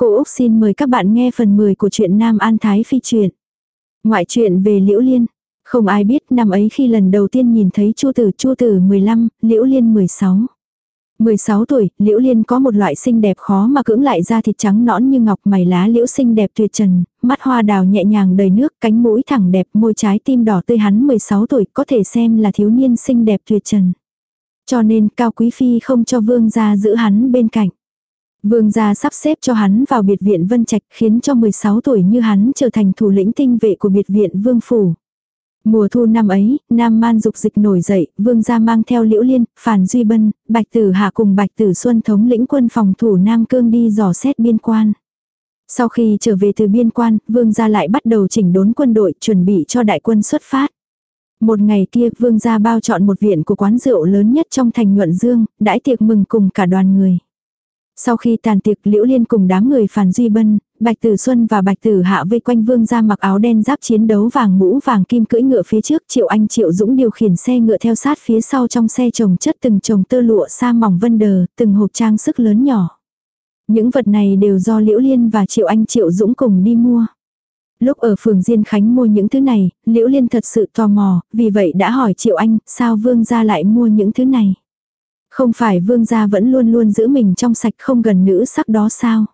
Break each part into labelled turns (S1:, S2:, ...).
S1: Cô Úc xin mời các bạn nghe phần 10 của truyện Nam An Thái Phi truyện. Ngoại truyện về Liễu Liên. Không ai biết năm ấy khi lần đầu tiên nhìn thấy Chu Tử, Chu Tử 15, Liễu Liên 16. 16 tuổi, Liễu Liên có một loại xinh đẹp khó mà cưỡng lại da thịt trắng nõn như ngọc mày lá liễu xinh đẹp tuyệt trần, mắt hoa đào nhẹ nhàng đầy nước, cánh mũi thẳng đẹp, môi trái tim đỏ tươi hắn 16 tuổi có thể xem là thiếu niên xinh đẹp tuyệt trần. Cho nên Cao Quý Phi không cho vương gia giữ hắn bên cạnh. Vương gia sắp xếp cho hắn vào biệt viện Vân Trạch khiến cho 16 tuổi như hắn trở thành thủ lĩnh tinh vệ của biệt viện Vương Phủ. Mùa thu năm ấy, Nam Man dục dịch nổi dậy, vương gia mang theo Liễu Liên, Phản Duy Bân, Bạch Tử Hạ cùng Bạch Tử Xuân thống lĩnh quân phòng thủ Nam Cương đi dò xét biên quan. Sau khi trở về từ biên quan, vương gia lại bắt đầu chỉnh đốn quân đội chuẩn bị cho đại quân xuất phát. Một ngày kia vương gia bao chọn một viện của quán rượu lớn nhất trong thành nhuận dương, đãi tiệc mừng cùng cả đoàn người. Sau khi tàn tiệc Liễu Liên cùng đám người Phản Duy Bân, Bạch Tử Xuân và Bạch Tử Hạ vây quanh vương gia mặc áo đen giáp chiến đấu vàng mũ vàng kim cưỡi ngựa phía trước Triệu Anh Triệu Dũng điều khiển xe ngựa theo sát phía sau trong xe trồng chất từng chồng tơ lụa sa mỏng vân đờ, từng hộp trang sức lớn nhỏ. Những vật này đều do Liễu Liên và Triệu Anh Triệu Dũng cùng đi mua. Lúc ở phường Diên Khánh mua những thứ này, Liễu Liên thật sự tò mò, vì vậy đã hỏi Triệu Anh, sao vương gia lại mua những thứ này? Không phải vương gia vẫn luôn luôn giữ mình trong sạch không gần nữ sắc đó sao?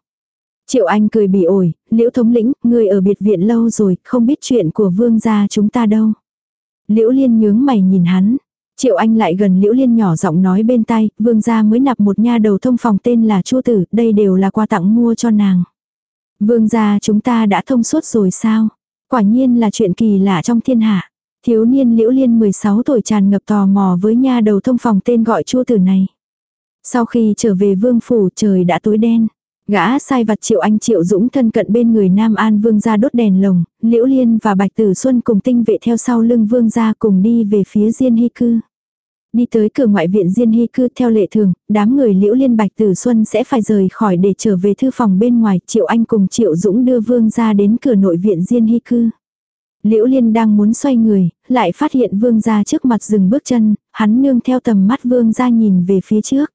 S1: Triệu Anh cười bỉ ổi, liễu thống lĩnh, người ở biệt viện lâu rồi, không biết chuyện của vương gia chúng ta đâu. Liễu liên nhướng mày nhìn hắn. Triệu Anh lại gần Liễu Liên nhỏ giọng nói bên tai, vương gia mới nạp một nha đầu thông phòng tên là Chu Tử, đây đều là quà tặng mua cho nàng. Vương gia chúng ta đã thông suốt rồi sao? Quả nhiên là chuyện kỳ lạ trong thiên hạ. Thiếu niên Liễu Liên 16 tuổi tràn ngập tò mò với nha đầu thông phòng tên gọi chua Tử này. Sau khi trở về vương phủ trời đã tối đen. Gã sai vặt triệu anh triệu dũng thân cận bên người Nam An vương gia đốt đèn lồng, Liễu Liên và Bạch Tử Xuân cùng tinh vệ theo sau lưng vương gia cùng đi về phía Diên Hy Cư. Đi tới cửa ngoại viện Diên Hy Cư theo lệ thường, đám người Liễu Liên Bạch Tử Xuân sẽ phải rời khỏi để trở về thư phòng bên ngoài, Triệu Anh cùng Triệu Dũng đưa vương gia đến cửa nội viện Diên Hy Cư. Liễu Liên đang muốn xoay người, lại phát hiện vương gia trước mặt dừng bước chân, hắn nương theo tầm mắt vương gia nhìn về phía trước.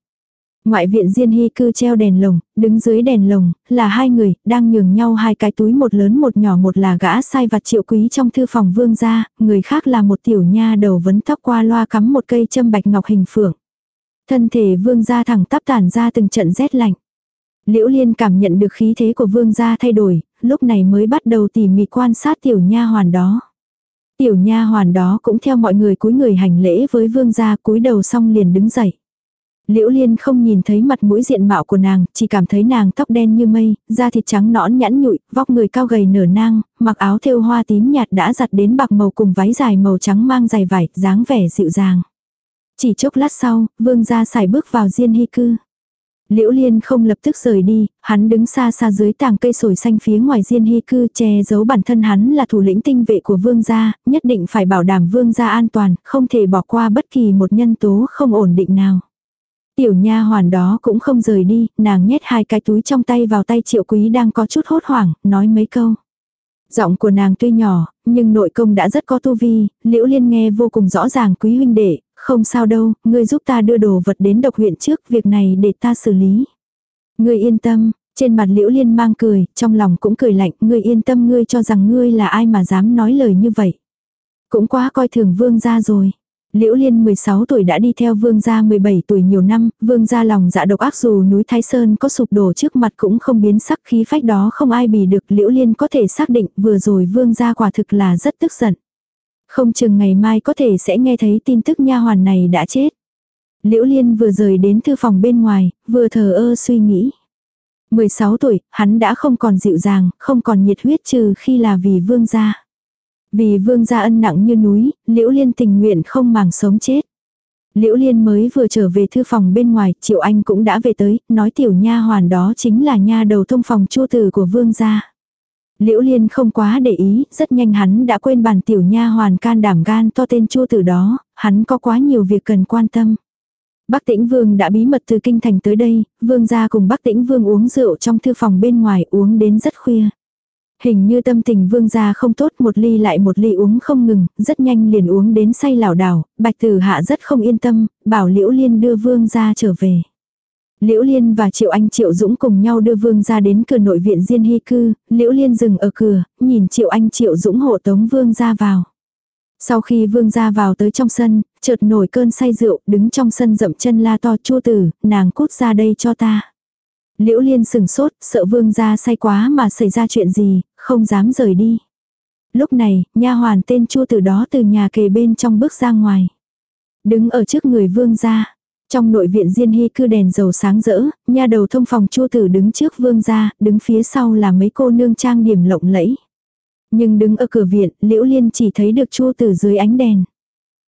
S1: Ngoại viện Diên Hy cư treo đèn lồng, đứng dưới đèn lồng, là hai người, đang nhường nhau hai cái túi một lớn một nhỏ một là gã sai vặt triệu quý trong thư phòng vương gia, người khác là một tiểu nha đầu vấn tóc qua loa cắm một cây châm bạch ngọc hình phượng. Thân thể vương gia thẳng tắp tản ra từng trận rét lạnh. Liễu Liên cảm nhận được khí thế của vương gia thay đổi, lúc này mới bắt đầu tỉ mỉ quan sát tiểu nha hoàn đó. Tiểu nha hoàn đó cũng theo mọi người cúi người hành lễ với vương gia cúi đầu xong liền đứng dậy. Liễu Liên không nhìn thấy mặt mũi diện mạo của nàng, chỉ cảm thấy nàng tóc đen như mây, da thịt trắng nõn nhẵn nhụi, vóc người cao gầy nở nang, mặc áo thêu hoa tím nhạt đã giặt đến bạc màu cùng váy dài màu trắng mang dài vải, dáng vẻ dịu dàng. Chỉ chốc lát sau, vương gia xài bước vào diên hy cư. Liễu Liên không lập tức rời đi, hắn đứng xa xa dưới tàng cây sồi xanh phía ngoài diên hy cư che giấu bản thân hắn là thủ lĩnh tinh vệ của vương gia, nhất định phải bảo đảm vương gia an toàn, không thể bỏ qua bất kỳ một nhân tố không ổn định nào. Tiểu nha hoàn đó cũng không rời đi, nàng nhét hai cái túi trong tay vào tay triệu quý đang có chút hốt hoảng, nói mấy câu. Giọng của nàng tuy nhỏ, nhưng nội công đã rất có tu vi, liễu liên nghe vô cùng rõ ràng quý huynh đệ, không sao đâu, ngươi giúp ta đưa đồ vật đến độc huyện trước, việc này để ta xử lý. Ngươi yên tâm, trên mặt liễu liên mang cười, trong lòng cũng cười lạnh, ngươi yên tâm ngươi cho rằng ngươi là ai mà dám nói lời như vậy. Cũng quá coi thường vương gia rồi. Liễu Liên 16 tuổi đã đi theo vương gia 17 tuổi nhiều năm, vương gia lòng dạ độc ác dù núi Thái Sơn có sụp đổ trước mặt cũng không biến sắc khí phách đó không ai bì được Liễu Liên có thể xác định vừa rồi vương gia quả thực là rất tức giận. Không chừng ngày mai có thể sẽ nghe thấy tin tức nha hoàn này đã chết. Liễu Liên vừa rời đến thư phòng bên ngoài, vừa thờ ơ suy nghĩ. 16 tuổi, hắn đã không còn dịu dàng, không còn nhiệt huyết trừ khi là vì vương gia. Vì vương gia ân nặng như núi, Liễu Liên tình nguyện không màng sống chết. Liễu Liên mới vừa trở về thư phòng bên ngoài, Triệu Anh cũng đã về tới, nói tiểu nha hoàn đó chính là nha đầu thông phòng chua tử của vương gia. Liễu Liên không quá để ý, rất nhanh hắn đã quên bàn tiểu nha hoàn can đảm gan to tên chua tử đó, hắn có quá nhiều việc cần quan tâm. Bắc Tĩnh Vương đã bí mật từ kinh thành tới đây, vương gia cùng Bắc Tĩnh Vương uống rượu trong thư phòng bên ngoài uống đến rất khuya. Hình như tâm tình vương gia không tốt một ly lại một ly uống không ngừng, rất nhanh liền uống đến say lảo đảo, bạch tử hạ rất không yên tâm, bảo liễu liên đưa vương gia trở về. Liễu Liên và Triệu Anh Triệu Dũng cùng nhau đưa Vương ra đến cửa nội viện Diên Hy Cư, Liễu Liên dừng ở cửa, nhìn Triệu Anh Triệu Dũng hộ tống Vương ra vào. Sau khi Vương ra vào tới trong sân, chợt nổi cơn say rượu, đứng trong sân dậm chân la to chua tử, nàng cút ra đây cho ta. Liễu Liên sừng sốt, sợ Vương ra say quá mà xảy ra chuyện gì, không dám rời đi. Lúc này, nha hoàn tên chua tử đó từ nhà kề bên trong bước ra ngoài. Đứng ở trước người Vương ra. Trong nội viện Diên Hy cư đèn dầu sáng rỡ, nha đầu thông phòng chua tử đứng trước vương gia, đứng phía sau là mấy cô nương trang điểm lộng lẫy. Nhưng đứng ở cửa viện, Liễu Liên chỉ thấy được chua tử dưới ánh đèn.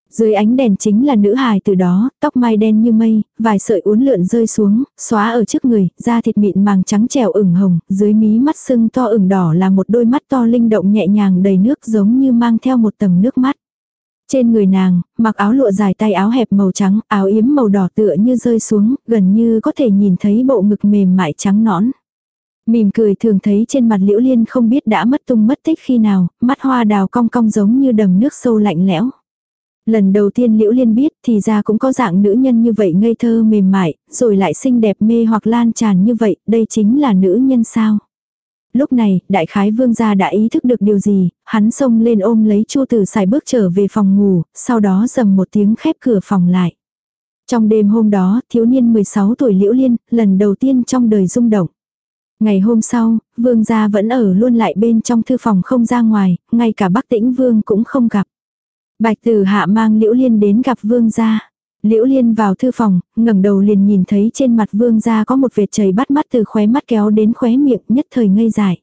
S1: Dưới ánh đèn chính là nữ hài từ đó, tóc mai đen như mây, vài sợi uốn lượn rơi xuống, xóa ở trước người, da thịt mịn màng trắng trèo ửng hồng, dưới mí mắt sưng to ửng đỏ là một đôi mắt to linh động nhẹ nhàng đầy nước giống như mang theo một tầng nước mắt. Trên người nàng, mặc áo lụa dài tay áo hẹp màu trắng, áo yếm màu đỏ tựa như rơi xuống, gần như có thể nhìn thấy bộ ngực mềm mại trắng nõn. Mỉm cười thường thấy trên mặt liễu liên không biết đã mất tung mất tích khi nào, mắt hoa đào cong cong giống như đầm nước sâu lạnh lẽo. Lần đầu tiên liễu liên biết thì ra cũng có dạng nữ nhân như vậy ngây thơ mềm mại, rồi lại xinh đẹp mê hoặc lan tràn như vậy, đây chính là nữ nhân sao. Lúc này, đại khái vương gia đã ý thức được điều gì, hắn xông lên ôm lấy chu tử xài bước trở về phòng ngủ, sau đó dầm một tiếng khép cửa phòng lại. Trong đêm hôm đó, thiếu niên 16 tuổi liễu liên, lần đầu tiên trong đời rung động. Ngày hôm sau, vương gia vẫn ở luôn lại bên trong thư phòng không ra ngoài, ngay cả bắc tĩnh vương cũng không gặp. Bạch tử hạ mang liễu liên đến gặp vương gia. Liễu Liên vào thư phòng, ngẩng đầu liền nhìn thấy trên mặt vương gia có một vệt chảy bắt mắt từ khóe mắt kéo đến khóe miệng nhất thời ngây dại.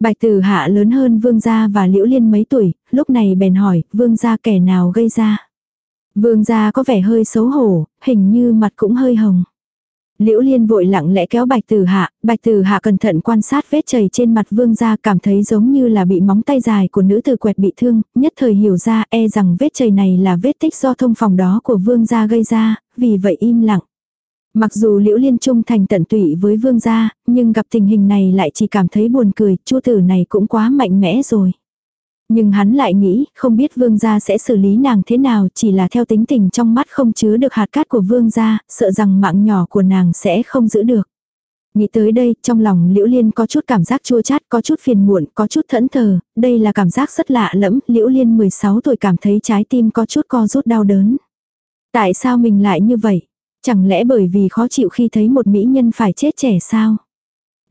S1: Bạch tử hạ lớn hơn vương gia và Liễu Liên mấy tuổi, lúc này bèn hỏi, vương gia kẻ nào gây ra. Vương gia có vẻ hơi xấu hổ, hình như mặt cũng hơi hồng. Liễu Liên vội lặng lẽ kéo Bạch Tử Hạ, Bạch Tử Hạ cẩn thận quan sát vết chảy trên mặt vương gia cảm thấy giống như là bị móng tay dài của nữ tử quẹt bị thương, nhất thời hiểu ra e rằng vết chảy này là vết tích do thông phòng đó của vương gia gây ra, vì vậy im lặng. Mặc dù Liễu Liên trung thành tận tụy với vương gia, nhưng gặp tình hình này lại chỉ cảm thấy buồn cười, chu tử này cũng quá mạnh mẽ rồi. Nhưng hắn lại nghĩ, không biết vương gia sẽ xử lý nàng thế nào chỉ là theo tính tình trong mắt không chứa được hạt cát của vương gia, sợ rằng mạng nhỏ của nàng sẽ không giữ được. Nghĩ tới đây, trong lòng Liễu Liên có chút cảm giác chua chát, có chút phiền muộn, có chút thẫn thờ, đây là cảm giác rất lạ lẫm, Liễu Liên 16 tuổi cảm thấy trái tim có chút co rút đau đớn. Tại sao mình lại như vậy? Chẳng lẽ bởi vì khó chịu khi thấy một mỹ nhân phải chết trẻ sao?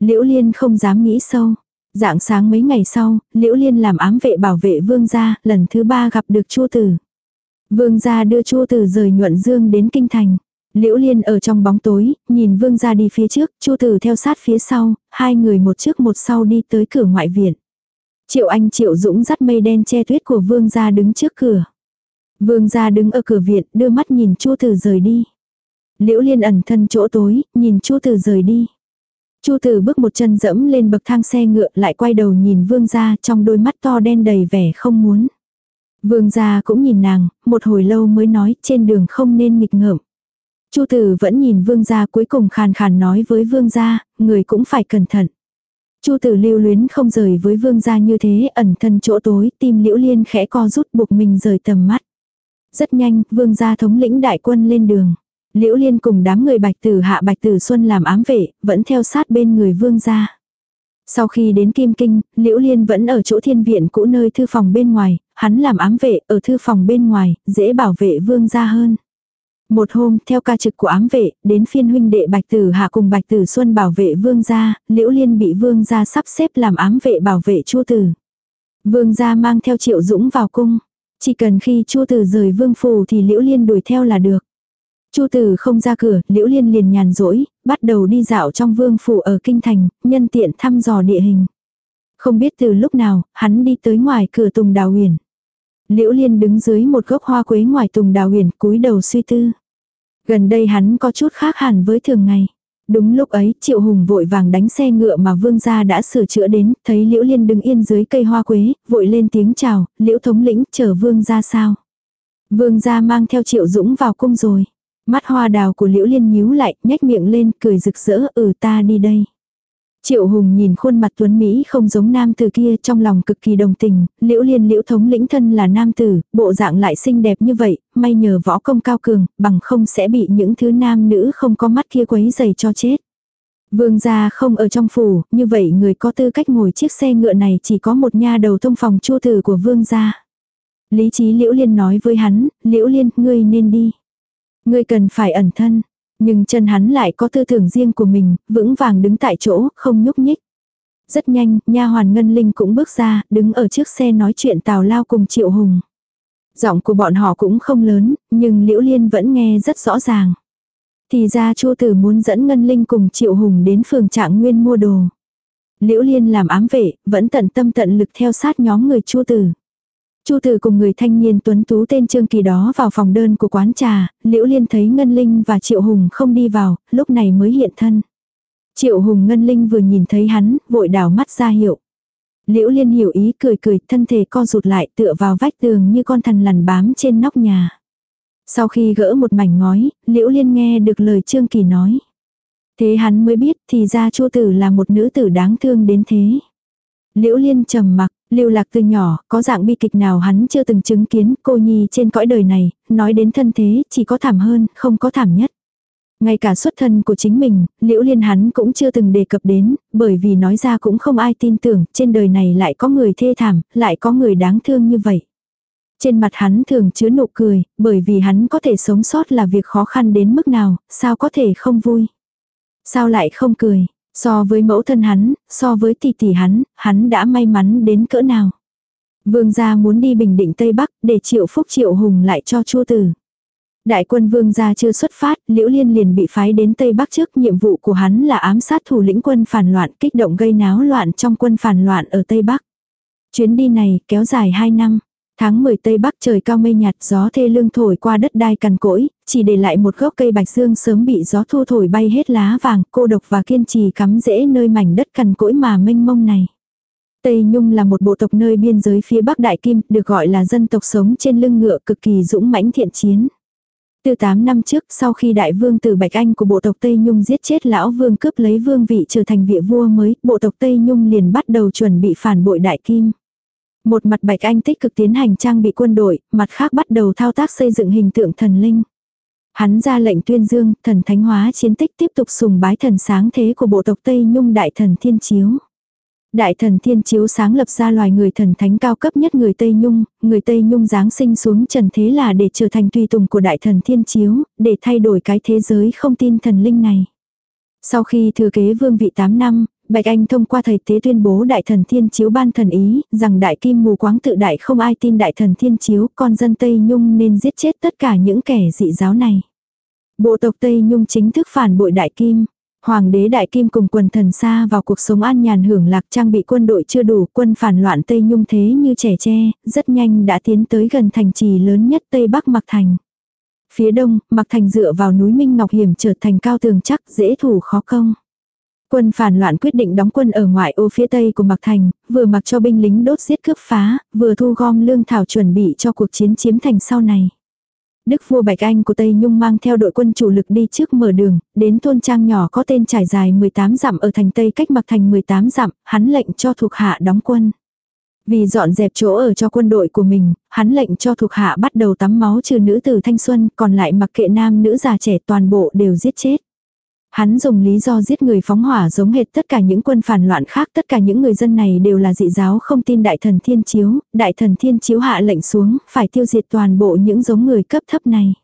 S1: Liễu Liên không dám nghĩ sâu. Dạng sáng mấy ngày sau, Liễu Liên làm ám vệ bảo vệ vương gia, lần thứ ba gặp được Chu Tử. Vương gia đưa Chu Tử rời nhuận dương đến kinh thành. Liễu Liên ở trong bóng tối, nhìn vương gia đi phía trước, Chu Tử theo sát phía sau, hai người một trước một sau đi tới cửa ngoại viện. Triệu Anh Triệu Dũng dắt mây đen che tuyết của vương gia đứng trước cửa. Vương gia đứng ở cửa viện, đưa mắt nhìn Chu Tử rời đi. Liễu Liên ẩn thân chỗ tối, nhìn Chu Tử rời đi. Chu Tử bước một chân dẫm lên bậc thang xe ngựa lại quay đầu nhìn vương gia trong đôi mắt to đen đầy vẻ không muốn. Vương gia cũng nhìn nàng, một hồi lâu mới nói trên đường không nên nghịch ngợm. Chu Tử vẫn nhìn vương gia cuối cùng khàn khàn nói với vương gia, người cũng phải cẩn thận. Chu Tử lưu luyến không rời với vương gia như thế, ẩn thân chỗ tối, tim Liễu Liên khẽ co rút buộc mình rời tầm mắt. Rất nhanh, vương gia thống lĩnh đại quân lên đường. Liễu Liên cùng đám người Bạch Tử Hạ Bạch Tử Xuân làm ám vệ, vẫn theo sát bên người vương gia. Sau khi đến Kim Kinh, Liễu Liên vẫn ở chỗ thiên viện cũ nơi thư phòng bên ngoài, hắn làm ám vệ ở thư phòng bên ngoài, dễ bảo vệ vương gia hơn. Một hôm, theo ca trực của ám vệ, đến phiên huynh đệ Bạch Tử Hạ cùng Bạch Tử Xuân bảo vệ vương gia, Liễu Liên bị vương gia sắp xếp làm ám vệ bảo vệ Chu Tử. Vương gia mang theo Triệu Dũng vào cung. Chỉ cần khi Chu Tử rời vương phủ thì Liễu Liên đuổi theo là được. Chu Tử không ra cửa, Liễu Liên liền nhàn rỗi, bắt đầu đi dạo trong vương phủ ở kinh thành, nhân tiện thăm dò địa hình. Không biết từ lúc nào, hắn đi tới ngoài cửa Tùng Đào Huyền. Liễu Liên đứng dưới một gốc hoa quế ngoài Tùng Đào Huyền, cúi đầu suy tư. Gần đây hắn có chút khác hẳn với thường ngày. Đúng lúc ấy, Triệu Hùng vội vàng đánh xe ngựa mà vương gia đã sửa chữa đến, thấy Liễu Liên đứng yên dưới cây hoa quế, vội lên tiếng chào, Liễu thống lĩnh chờ vương gia sao. Vương gia mang theo Triệu Dũng vào cung rồi. Mắt hoa đào của liễu liên nhíu lại, nhếch miệng lên, cười rực rỡ, ừ ta đi đây. Triệu Hùng nhìn khuôn mặt tuấn Mỹ không giống nam tử kia trong lòng cực kỳ đồng tình, liễu liên liễu thống lĩnh thân là nam tử, bộ dạng lại xinh đẹp như vậy, may nhờ võ công cao cường, bằng không sẽ bị những thứ nam nữ không có mắt kia quấy dày cho chết. Vương gia không ở trong phủ, như vậy người có tư cách ngồi chiếc xe ngựa này chỉ có một nha đầu thông phòng chua tử của vương gia. Lý trí liễu liên nói với hắn, liễu liên, ngươi nên đi. Ngươi cần phải ẩn thân, nhưng chân hắn lại có tư tưởng riêng của mình, vững vàng đứng tại chỗ, không nhúc nhích. Rất nhanh, nha hoàn Ngân Linh cũng bước ra, đứng ở trước xe nói chuyện tào lao cùng Triệu Hùng. Giọng của bọn họ cũng không lớn, nhưng Liễu Liên vẫn nghe rất rõ ràng. Thì ra Chu Tử muốn dẫn Ngân Linh cùng Triệu Hùng đến phường Trạng Nguyên mua đồ. Liễu Liên làm ám vệ, vẫn tận tâm tận lực theo sát nhóm người Chu Tử. Chu Tử cùng người thanh niên tuấn tú tên Trương Kỳ đó vào phòng đơn của quán trà, Liễu Liên thấy Ngân Linh và Triệu Hùng không đi vào, lúc này mới hiện thân. Triệu Hùng Ngân Linh vừa nhìn thấy hắn, vội đảo mắt ra hiệu. Liễu Liên hiểu ý cười cười, thân thể co rụt lại tựa vào vách tường như con thần lằn bám trên nóc nhà. Sau khi gỡ một mảnh ngói, Liễu Liên nghe được lời Trương Kỳ nói. Thế hắn mới biết thì ra Chu Tử là một nữ tử đáng thương đến thế. Liễu Liên trầm mặc, lưu lạc từ nhỏ, có dạng bi kịch nào hắn chưa từng chứng kiến cô nhi trên cõi đời này, nói đến thân thế, chỉ có thảm hơn, không có thảm nhất. Ngay cả xuất thân của chính mình, liễu liên hắn cũng chưa từng đề cập đến, bởi vì nói ra cũng không ai tin tưởng, trên đời này lại có người thê thảm, lại có người đáng thương như vậy. Trên mặt hắn thường chứa nụ cười, bởi vì hắn có thể sống sót là việc khó khăn đến mức nào, sao có thể không vui. Sao lại không cười, So với mẫu thân hắn, so với tỷ tỷ hắn, hắn đã may mắn đến cỡ nào. Vương gia muốn đi bình định Tây Bắc để triệu phúc triệu hùng lại cho chua tử. Đại quân vương gia chưa xuất phát, Liễu Liên liền bị phái đến Tây Bắc trước nhiệm vụ của hắn là ám sát thủ lĩnh quân phản loạn kích động gây náo loạn trong quân phản loạn ở Tây Bắc. Chuyến đi này kéo dài 2 năm, Tháng 10 Tây Bắc trời cao mây nhạt gió thê lương thổi qua đất đai cằn cỗi, chỉ để lại một gốc cây bạch dương sớm bị gió thu thổi bay hết lá vàng, cô độc và kiên trì cắm rễ nơi mảnh đất cằn cỗi mà mênh mông này. Tây Nhung là một bộ tộc nơi biên giới phía Bắc Đại Kim, được gọi là dân tộc sống trên lưng ngựa cực kỳ dũng mãnh thiện chiến. Từ 8 năm trước, sau khi đại vương tử Bạch Anh của bộ tộc Tây Nhung giết chết lão vương cướp lấy vương vị trở thành vị vua mới, bộ tộc Tây Nhung liền bắt đầu chuẩn bị phản bội Đại Kim. Một mặt Bạch Anh tích cực tiến hành trang bị quân đội, mặt khác bắt đầu thao tác xây dựng hình tượng thần linh. Hắn ra lệnh tuyên dương, thần thánh hóa chiến tích tiếp tục sùng bái thần sáng thế của bộ tộc Tây Nhung Đại Thần Thiên Chiếu. Đại thần Thiên Chiếu sáng lập ra loài người thần thánh cao cấp nhất người Tây Nhung, người Tây Nhung giáng sinh xuống trần thế là để trở thành tùy tùng của Đại thần Thiên Chiếu, để thay đổi cái thế giới không tin thần linh này. Sau khi thừa kế vương vị 8 năm, Bạch Anh thông qua thầy tế tuyên bố đại thần thiên chiếu ban thần ý, rằng đại kim mù quáng tự đại không ai tin đại thần thiên chiếu, con dân Tây Nhung nên giết chết tất cả những kẻ dị giáo này. Bộ tộc Tây Nhung chính thức phản bội đại kim. Hoàng đế đại kim cùng quần thần xa vào cuộc sống an nhàn hưởng lạc trang bị quân đội chưa đủ quân phản loạn Tây Nhung thế như trẻ tre, rất nhanh đã tiến tới gần thành trì lớn nhất Tây Bắc Mạc Thành. Phía đông, Mạc Thành dựa vào núi Minh Ngọc Hiểm trở thành cao tường chắc dễ thủ khó công. Quân phản loạn quyết định đóng quân ở ngoại ô phía tây của Mạc Thành, vừa mặc cho binh lính đốt giết cướp phá, vừa thu gom lương thảo chuẩn bị cho cuộc chiến chiếm thành sau này. Đức vua Bạch Anh của Tây Nhung mang theo đội quân chủ lực đi trước mở đường, đến thôn trang nhỏ có tên trải dài 18 dặm ở thành Tây cách Mạc Thành 18 dặm, hắn lệnh cho thuộc hạ đóng quân. Vì dọn dẹp chỗ ở cho quân đội của mình, hắn lệnh cho thuộc hạ bắt đầu tắm máu trừ nữ tử thanh xuân, còn lại mặc kệ nam nữ già trẻ toàn bộ đều giết chết. Hắn dùng lý do giết người phóng hỏa giống hệt tất cả những quân phản loạn khác, tất cả những người dân này đều là dị giáo không tin đại thần thiên chiếu, đại thần thiên chiếu hạ lệnh xuống, phải tiêu diệt toàn bộ những giống người cấp thấp này.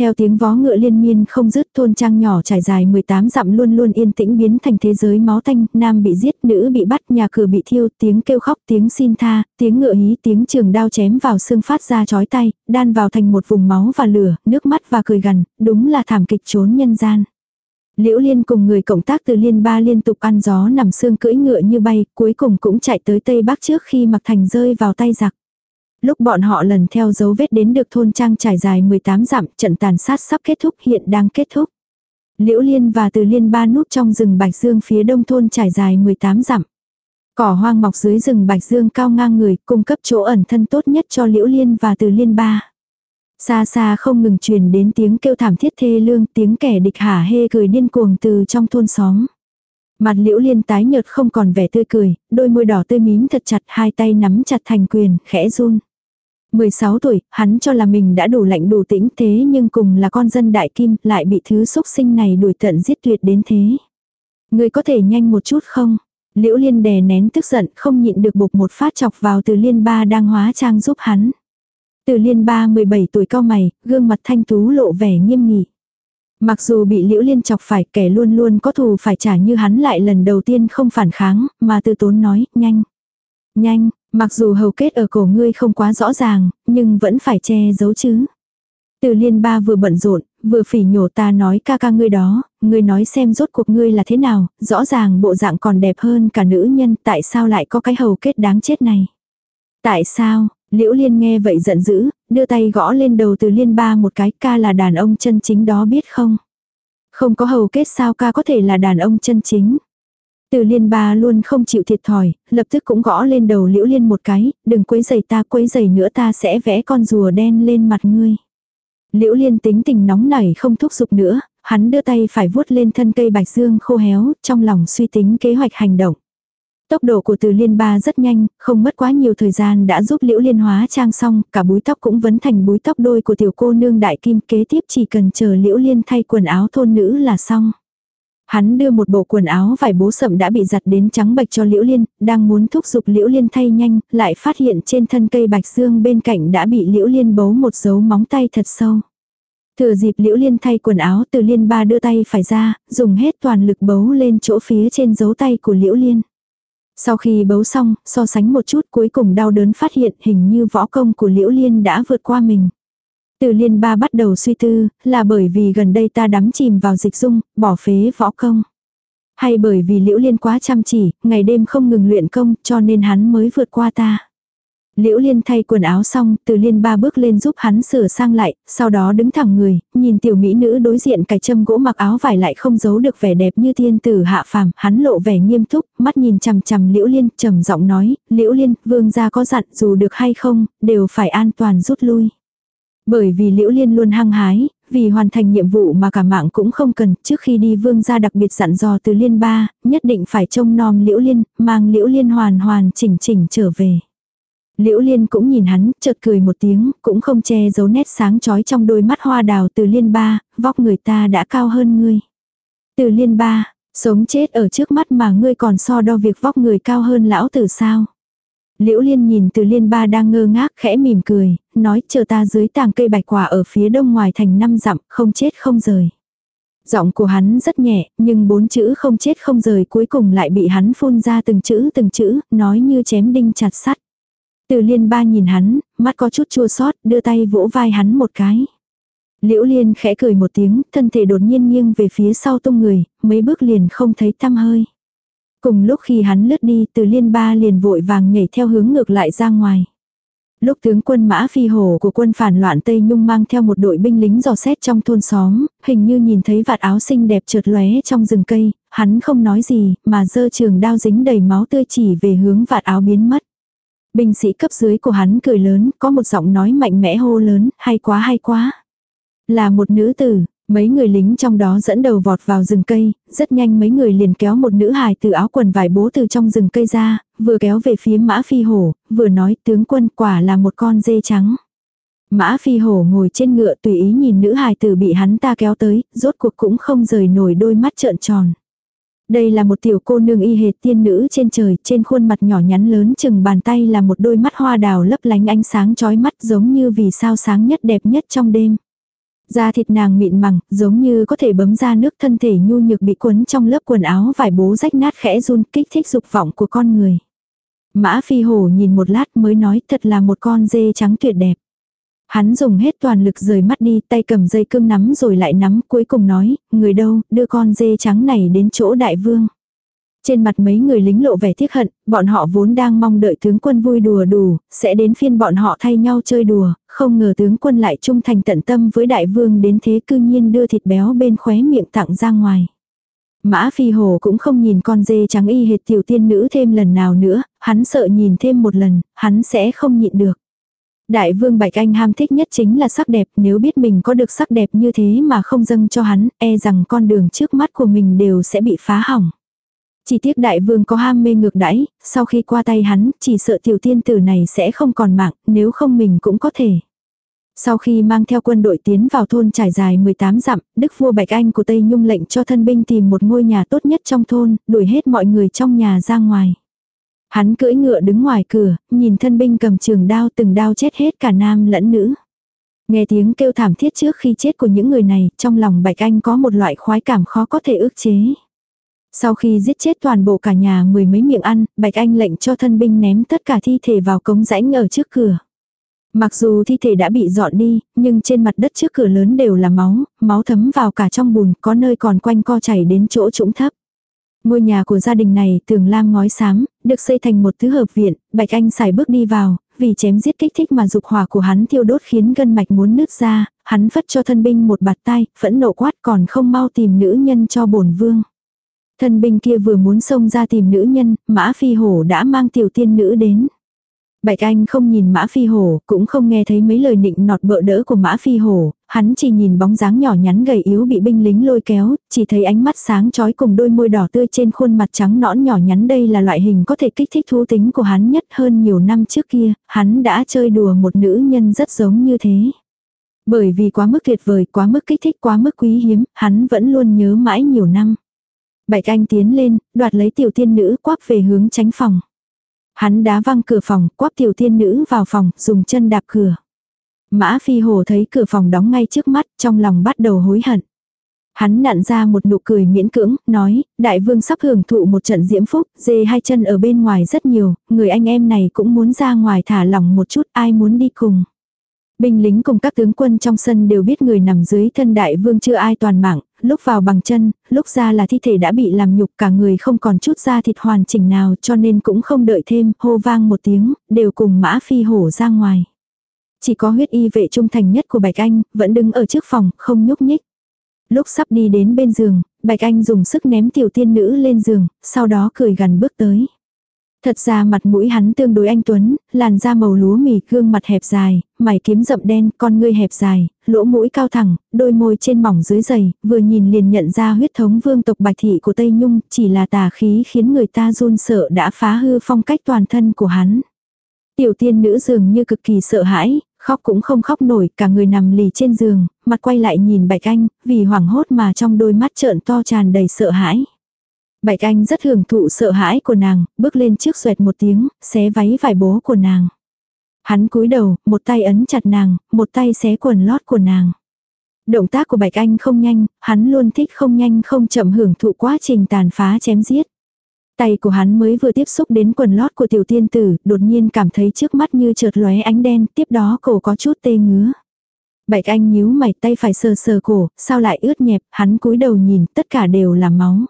S1: Theo tiếng vó ngựa liên miên không dứt thôn trang nhỏ trải dài 18 dặm luôn luôn yên tĩnh biến thành thế giới máu tanh, nam bị giết, nữ bị bắt, nhà cửa bị thiêu, tiếng kêu khóc, tiếng xin tha, tiếng ngựa hí, tiếng trường đao chém vào xương phát ra chói tay, đan vào thành một vùng máu và lửa, nước mắt và cười gằn, đúng là thảm kịch trốn nhân gian. Liễu Liên cùng người cộng tác từ Liên Ba liên tục ăn gió nằm xương cưỡi ngựa như bay, cuối cùng cũng chạy tới Tây Bắc trước khi Mạc Thành rơi vào tay giặc. Lúc bọn họ lần theo dấu vết đến được thôn trang trải dài 18 dặm, trận tàn sát sắp kết thúc hiện đang kết thúc. Liễu Liên và từ Liên Ba núp trong rừng Bạch Dương phía đông thôn trải dài 18 dặm. Cỏ hoang mọc dưới rừng Bạch Dương cao ngang người, cung cấp chỗ ẩn thân tốt nhất cho Liễu Liên và từ Liên Ba. Xa xa không ngừng truyền đến tiếng kêu thảm thiết thê lương, tiếng kẻ địch hả hê cười điên cuồng từ trong thôn xóm. Mặt liễu liên tái nhợt không còn vẻ tươi cười, đôi môi đỏ tươi mím thật chặt hai tay nắm chặt thành quyền, khẽ run. 16 tuổi, hắn cho là mình đã đủ lạnh đủ tĩnh thế nhưng cùng là con dân đại kim lại bị thứ xúc sinh này đuổi tận giết tuyệt đến thế. Người có thể nhanh một chút không? Liễu liên đè nén tức giận không nhịn được bục một phát chọc vào từ liên ba đang hóa trang giúp hắn. Từ liên ba 17 tuổi cao mày, gương mặt thanh tú lộ vẻ nghiêm nghị. Mặc dù bị liễu liên chọc phải kẻ luôn luôn có thù phải trả như hắn lại lần đầu tiên không phản kháng, mà từ tốn nói, nhanh. Nhanh, mặc dù hầu kết ở cổ ngươi không quá rõ ràng, nhưng vẫn phải che giấu chứ. Từ liên ba vừa bận rộn, vừa phỉ nhổ ta nói ca ca ngươi đó, ngươi nói xem rốt cuộc ngươi là thế nào, rõ ràng bộ dạng còn đẹp hơn cả nữ nhân, tại sao lại có cái hầu kết đáng chết này. Tại sao, liễu liên nghe vậy giận dữ, đưa tay gõ lên đầu từ liên ba một cái ca là đàn ông chân chính đó biết không. Không có hầu kết sao ca có thể là đàn ông chân chính. Từ liên ba luôn không chịu thiệt thòi, lập tức cũng gõ lên đầu liễu liên một cái, đừng quấy giày ta quấy giày nữa ta sẽ vẽ con rùa đen lên mặt ngươi. Liễu liên tính tình nóng nảy không thúc giục nữa, hắn đưa tay phải vuốt lên thân cây bạch dương khô héo, trong lòng suy tính kế hoạch hành động. Tốc độ của từ liên ba rất nhanh, không mất quá nhiều thời gian đã giúp liễu liên hóa trang xong, cả búi tóc cũng vấn thành búi tóc đôi của tiểu cô nương đại kim kế tiếp chỉ cần chờ liễu liên thay quần áo thôn nữ là xong. Hắn đưa một bộ quần áo vải bố sậm đã bị giặt đến trắng bạch cho Liễu Liên, đang muốn thúc giục Liễu Liên thay nhanh, lại phát hiện trên thân cây bạch dương bên cạnh đã bị Liễu Liên bấu một dấu móng tay thật sâu. Thừa dịp Liễu Liên thay quần áo từ Liên ba đưa tay phải ra, dùng hết toàn lực bấu lên chỗ phía trên dấu tay của Liễu Liên. Sau khi bấu xong, so sánh một chút cuối cùng đau đớn phát hiện hình như võ công của Liễu Liên đã vượt qua mình. Từ liên ba bắt đầu suy tư, là bởi vì gần đây ta đắm chìm vào dịch dung, bỏ phế võ công. Hay bởi vì liễu liên quá chăm chỉ, ngày đêm không ngừng luyện công cho nên hắn mới vượt qua ta. Liễu Liên thay quần áo xong, từ Liên ba bước lên giúp hắn sửa sang lại, sau đó đứng thẳng người, nhìn tiểu mỹ nữ đối diện cài châm gỗ mặc áo vải lại không giấu được vẻ đẹp như thiên tử hạ phàm, hắn lộ vẻ nghiêm túc, mắt nhìn chằm chằm Liễu Liên, trầm giọng nói, Liễu Liên, vương gia có dặn dù được hay không, đều phải an toàn rút lui. Bởi vì Liễu Liên luôn hăng hái, vì hoàn thành nhiệm vụ mà cả mạng cũng không cần, trước khi đi vương gia đặc biệt dặn dò từ Liên ba, nhất định phải trông nom Liễu Liên, mang Liễu Liên hoàn hoàn chỉnh chỉnh trở về. Liễu Liên cũng nhìn hắn, chợt cười một tiếng, cũng không che giấu nét sáng chói trong đôi mắt hoa đào từ Liên ba, vóc người ta đã cao hơn ngươi. Từ Liên ba, sống chết ở trước mắt mà ngươi còn so đo việc vóc người cao hơn lão tử sao. Liễu Liên nhìn từ Liên ba đang ngơ ngác khẽ mỉm cười, nói chờ ta dưới tàng cây bạch quả ở phía đông ngoài thành năm dặm, không chết không rời. Giọng của hắn rất nhẹ, nhưng bốn chữ không chết không rời cuối cùng lại bị hắn phun ra từng chữ từng chữ, nói như chém đinh chặt sắt. Từ liên ba nhìn hắn, mắt có chút chua xót đưa tay vỗ vai hắn một cái. Liễu liên khẽ cười một tiếng, thân thể đột nhiên nghiêng về phía sau tung người, mấy bước liền không thấy tăm hơi. Cùng lúc khi hắn lướt đi từ liên ba liền vội vàng nhảy theo hướng ngược lại ra ngoài. Lúc tướng quân mã phi hổ của quân phản loạn Tây Nhung mang theo một đội binh lính dò xét trong thôn xóm, hình như nhìn thấy vạt áo xinh đẹp trượt lóe trong rừng cây, hắn không nói gì, mà giơ trường đao dính đầy máu tươi chỉ về hướng vạt áo biến mất. Binh sĩ cấp dưới của hắn cười lớn, có một giọng nói mạnh mẽ hô lớn, hay quá hay quá. Là một nữ tử, Mấy người lính trong đó dẫn đầu vọt vào rừng cây, rất nhanh mấy người liền kéo một nữ hài từ áo quần vải bố từ trong rừng cây ra, vừa kéo về phía mã phi hổ, vừa nói tướng quân quả là một con dê trắng. Mã phi hổ ngồi trên ngựa tùy ý nhìn nữ hài tử bị hắn ta kéo tới, rốt cuộc cũng không rời nổi đôi mắt trợn tròn. Đây là một tiểu cô nương y hệt tiên nữ trên trời, trên khuôn mặt nhỏ nhắn lớn chừng bàn tay là một đôi mắt hoa đào lấp lánh ánh sáng chói mắt giống như vì sao sáng nhất đẹp nhất trong đêm. Da thịt nàng mịn màng, giống như có thể bấm ra nước thân thể nhu nhược bị cuốn trong lớp quần áo vải bố rách nát khẽ run kích thích dục vọng của con người. Mã phi hổ nhìn một lát mới nói thật là một con dê trắng tuyệt đẹp. Hắn dùng hết toàn lực rời mắt đi, tay cầm dây cương nắm rồi lại nắm, cuối cùng nói, người đâu, đưa con dê trắng này đến chỗ đại vương. Trên mặt mấy người lính lộ vẻ tiếc hận, bọn họ vốn đang mong đợi tướng quân vui đùa đủ, sẽ đến phiên bọn họ thay nhau chơi đùa, không ngờ tướng quân lại trung thành tận tâm với đại vương đến thế cư nhiên đưa thịt béo bên khóe miệng tặng ra ngoài. Mã phi hồ cũng không nhìn con dê trắng y hệt tiểu tiên nữ thêm lần nào nữa, hắn sợ nhìn thêm một lần, hắn sẽ không nhịn được. Đại vương Bạch Anh ham thích nhất chính là sắc đẹp, nếu biết mình có được sắc đẹp như thế mà không dâng cho hắn, e rằng con đường trước mắt của mình đều sẽ bị phá hỏng. Chỉ tiếc đại vương có ham mê ngược đãi, sau khi qua tay hắn, chỉ sợ tiểu tiên tử này sẽ không còn mạng, nếu không mình cũng có thể. Sau khi mang theo quân đội tiến vào thôn trải dài 18 dặm, đức vua Bạch Anh của Tây Nhung lệnh cho thân binh tìm một ngôi nhà tốt nhất trong thôn, đuổi hết mọi người trong nhà ra ngoài. Hắn cưỡi ngựa đứng ngoài cửa, nhìn thân binh cầm trường đao từng đao chết hết cả nam lẫn nữ. Nghe tiếng kêu thảm thiết trước khi chết của những người này, trong lòng Bạch Anh có một loại khoái cảm khó có thể ước chế. Sau khi giết chết toàn bộ cả nhà mười mấy miệng ăn, Bạch Anh lệnh cho thân binh ném tất cả thi thể vào cống rãnh ở trước cửa. Mặc dù thi thể đã bị dọn đi, nhưng trên mặt đất trước cửa lớn đều là máu, máu thấm vào cả trong bùn, có nơi còn quanh co chảy đến chỗ trũng thấp. Ngôi nhà của gia đình này tường lam ngói xám, được xây thành một thứ hợp viện, Bạch Anh xài bước đi vào, vì chém giết kích thích mà dục hỏa của hắn thiêu đốt khiến gân mạch muốn nứt ra, hắn phất cho thân binh một bạt tay, phẫn nộ quát còn không mau tìm nữ nhân cho bổn vương. Thân binh kia vừa muốn xông ra tìm nữ nhân, mã phi hổ đã mang tiểu tiên nữ đến. Bạch Anh không nhìn Mã Phi Hổ, cũng không nghe thấy mấy lời nịnh nọt bợ đỡ của Mã Phi Hổ, hắn chỉ nhìn bóng dáng nhỏ nhắn gầy yếu bị binh lính lôi kéo, chỉ thấy ánh mắt sáng chói cùng đôi môi đỏ tươi trên khuôn mặt trắng nõn nhỏ nhắn đây là loại hình có thể kích thích thú tính của hắn nhất hơn nhiều năm trước kia, hắn đã chơi đùa một nữ nhân rất giống như thế. Bởi vì quá mức tuyệt vời, quá mức kích thích, quá mức quý hiếm, hắn vẫn luôn nhớ mãi nhiều năm. Bạch Anh tiến lên, đoạt lấy tiểu tiên nữ quắp về hướng tránh phòng. Hắn đá văng cửa phòng, quắp tiểu tiên nữ vào phòng, dùng chân đạp cửa. Mã phi hồ thấy cửa phòng đóng ngay trước mắt, trong lòng bắt đầu hối hận. Hắn nặn ra một nụ cười miễn cưỡng, nói, đại vương sắp hưởng thụ một trận diễm phúc, dê hai chân ở bên ngoài rất nhiều, người anh em này cũng muốn ra ngoài thả lỏng một chút, ai muốn đi cùng. Binh lính cùng các tướng quân trong sân đều biết người nằm dưới thân đại vương chưa ai toàn mạng, lúc vào bằng chân, lúc ra là thi thể đã bị làm nhục cả người không còn chút da thịt hoàn chỉnh nào cho nên cũng không đợi thêm, hô vang một tiếng, đều cùng mã phi hổ ra ngoài. Chỉ có huyết y vệ trung thành nhất của Bạch Anh, vẫn đứng ở trước phòng, không nhúc nhích. Lúc sắp đi đến bên giường, Bạch Anh dùng sức ném tiểu tiên nữ lên giường, sau đó cười gần bước tới. Thật ra mặt mũi hắn tương đối anh Tuấn, làn da màu lúa mì, gương mặt hẹp dài, mày kiếm rậm đen, con ngươi hẹp dài, lỗ mũi cao thẳng, đôi môi trên mỏng dưới dày, vừa nhìn liền nhận ra huyết thống vương tộc bạch thị của Tây Nhung, chỉ là tà khí khiến người ta run sợ đã phá hư phong cách toàn thân của hắn. Tiểu tiên nữ dường như cực kỳ sợ hãi, khóc cũng không khóc nổi, cả người nằm lì trên giường, mặt quay lại nhìn bạch anh, vì hoảng hốt mà trong đôi mắt trợn to tràn đầy sợ hãi. Bạch Anh rất hưởng thụ sợ hãi của nàng, bước lên trước xoẹt một tiếng, xé váy vải bố của nàng. Hắn cúi đầu, một tay ấn chặt nàng, một tay xé quần lót của nàng. Động tác của Bạch Anh không nhanh, hắn luôn thích không nhanh không chậm hưởng thụ quá trình tàn phá chém giết. Tay của hắn mới vừa tiếp xúc đến quần lót của tiểu tiên tử, đột nhiên cảm thấy trước mắt như chợt lóe ánh đen, tiếp đó cổ có chút tê ngứa. Bạch Anh nhíu mày tay phải sờ sờ cổ, sao lại ướt nhẹp, hắn cúi đầu nhìn, tất cả đều là máu.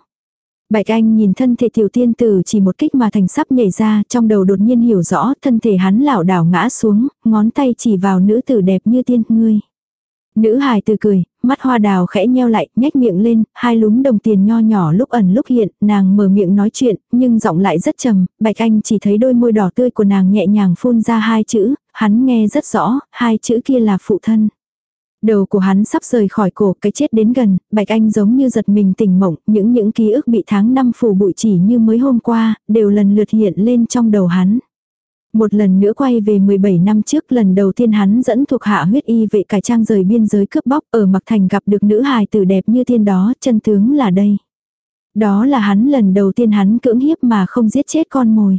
S1: Bạch Anh nhìn thân thể tiểu tiên tử chỉ một kích mà thành sắp nhảy ra, trong đầu đột nhiên hiểu rõ, thân thể hắn lảo đảo ngã xuống, ngón tay chỉ vào nữ tử đẹp như tiên ngươi. Nữ hài từ cười, mắt hoa đào khẽ nheo lại, nhếch miệng lên, hai lúm đồng tiền nho nhỏ lúc ẩn lúc hiện, nàng mở miệng nói chuyện, nhưng giọng lại rất trầm, Bạch Anh chỉ thấy đôi môi đỏ tươi của nàng nhẹ nhàng phun ra hai chữ, hắn nghe rất rõ, hai chữ kia là phụ thân. Đầu của hắn sắp rời khỏi cổ, cái chết đến gần, Bạch Anh giống như giật mình tỉnh mộng, những những ký ức bị tháng năm phủ bụi chỉ như mới hôm qua, đều lần lượt hiện lên trong đầu hắn. Một lần nữa quay về 17 năm trước lần đầu tiên hắn dẫn thuộc hạ huyết y vệ cải trang rời biên giới cướp bóc ở Mạc Thành gặp được nữ hài tử đẹp như thiên đó, chân tướng là đây. Đó là hắn lần đầu tiên hắn cưỡng hiếp mà không giết chết con mồi.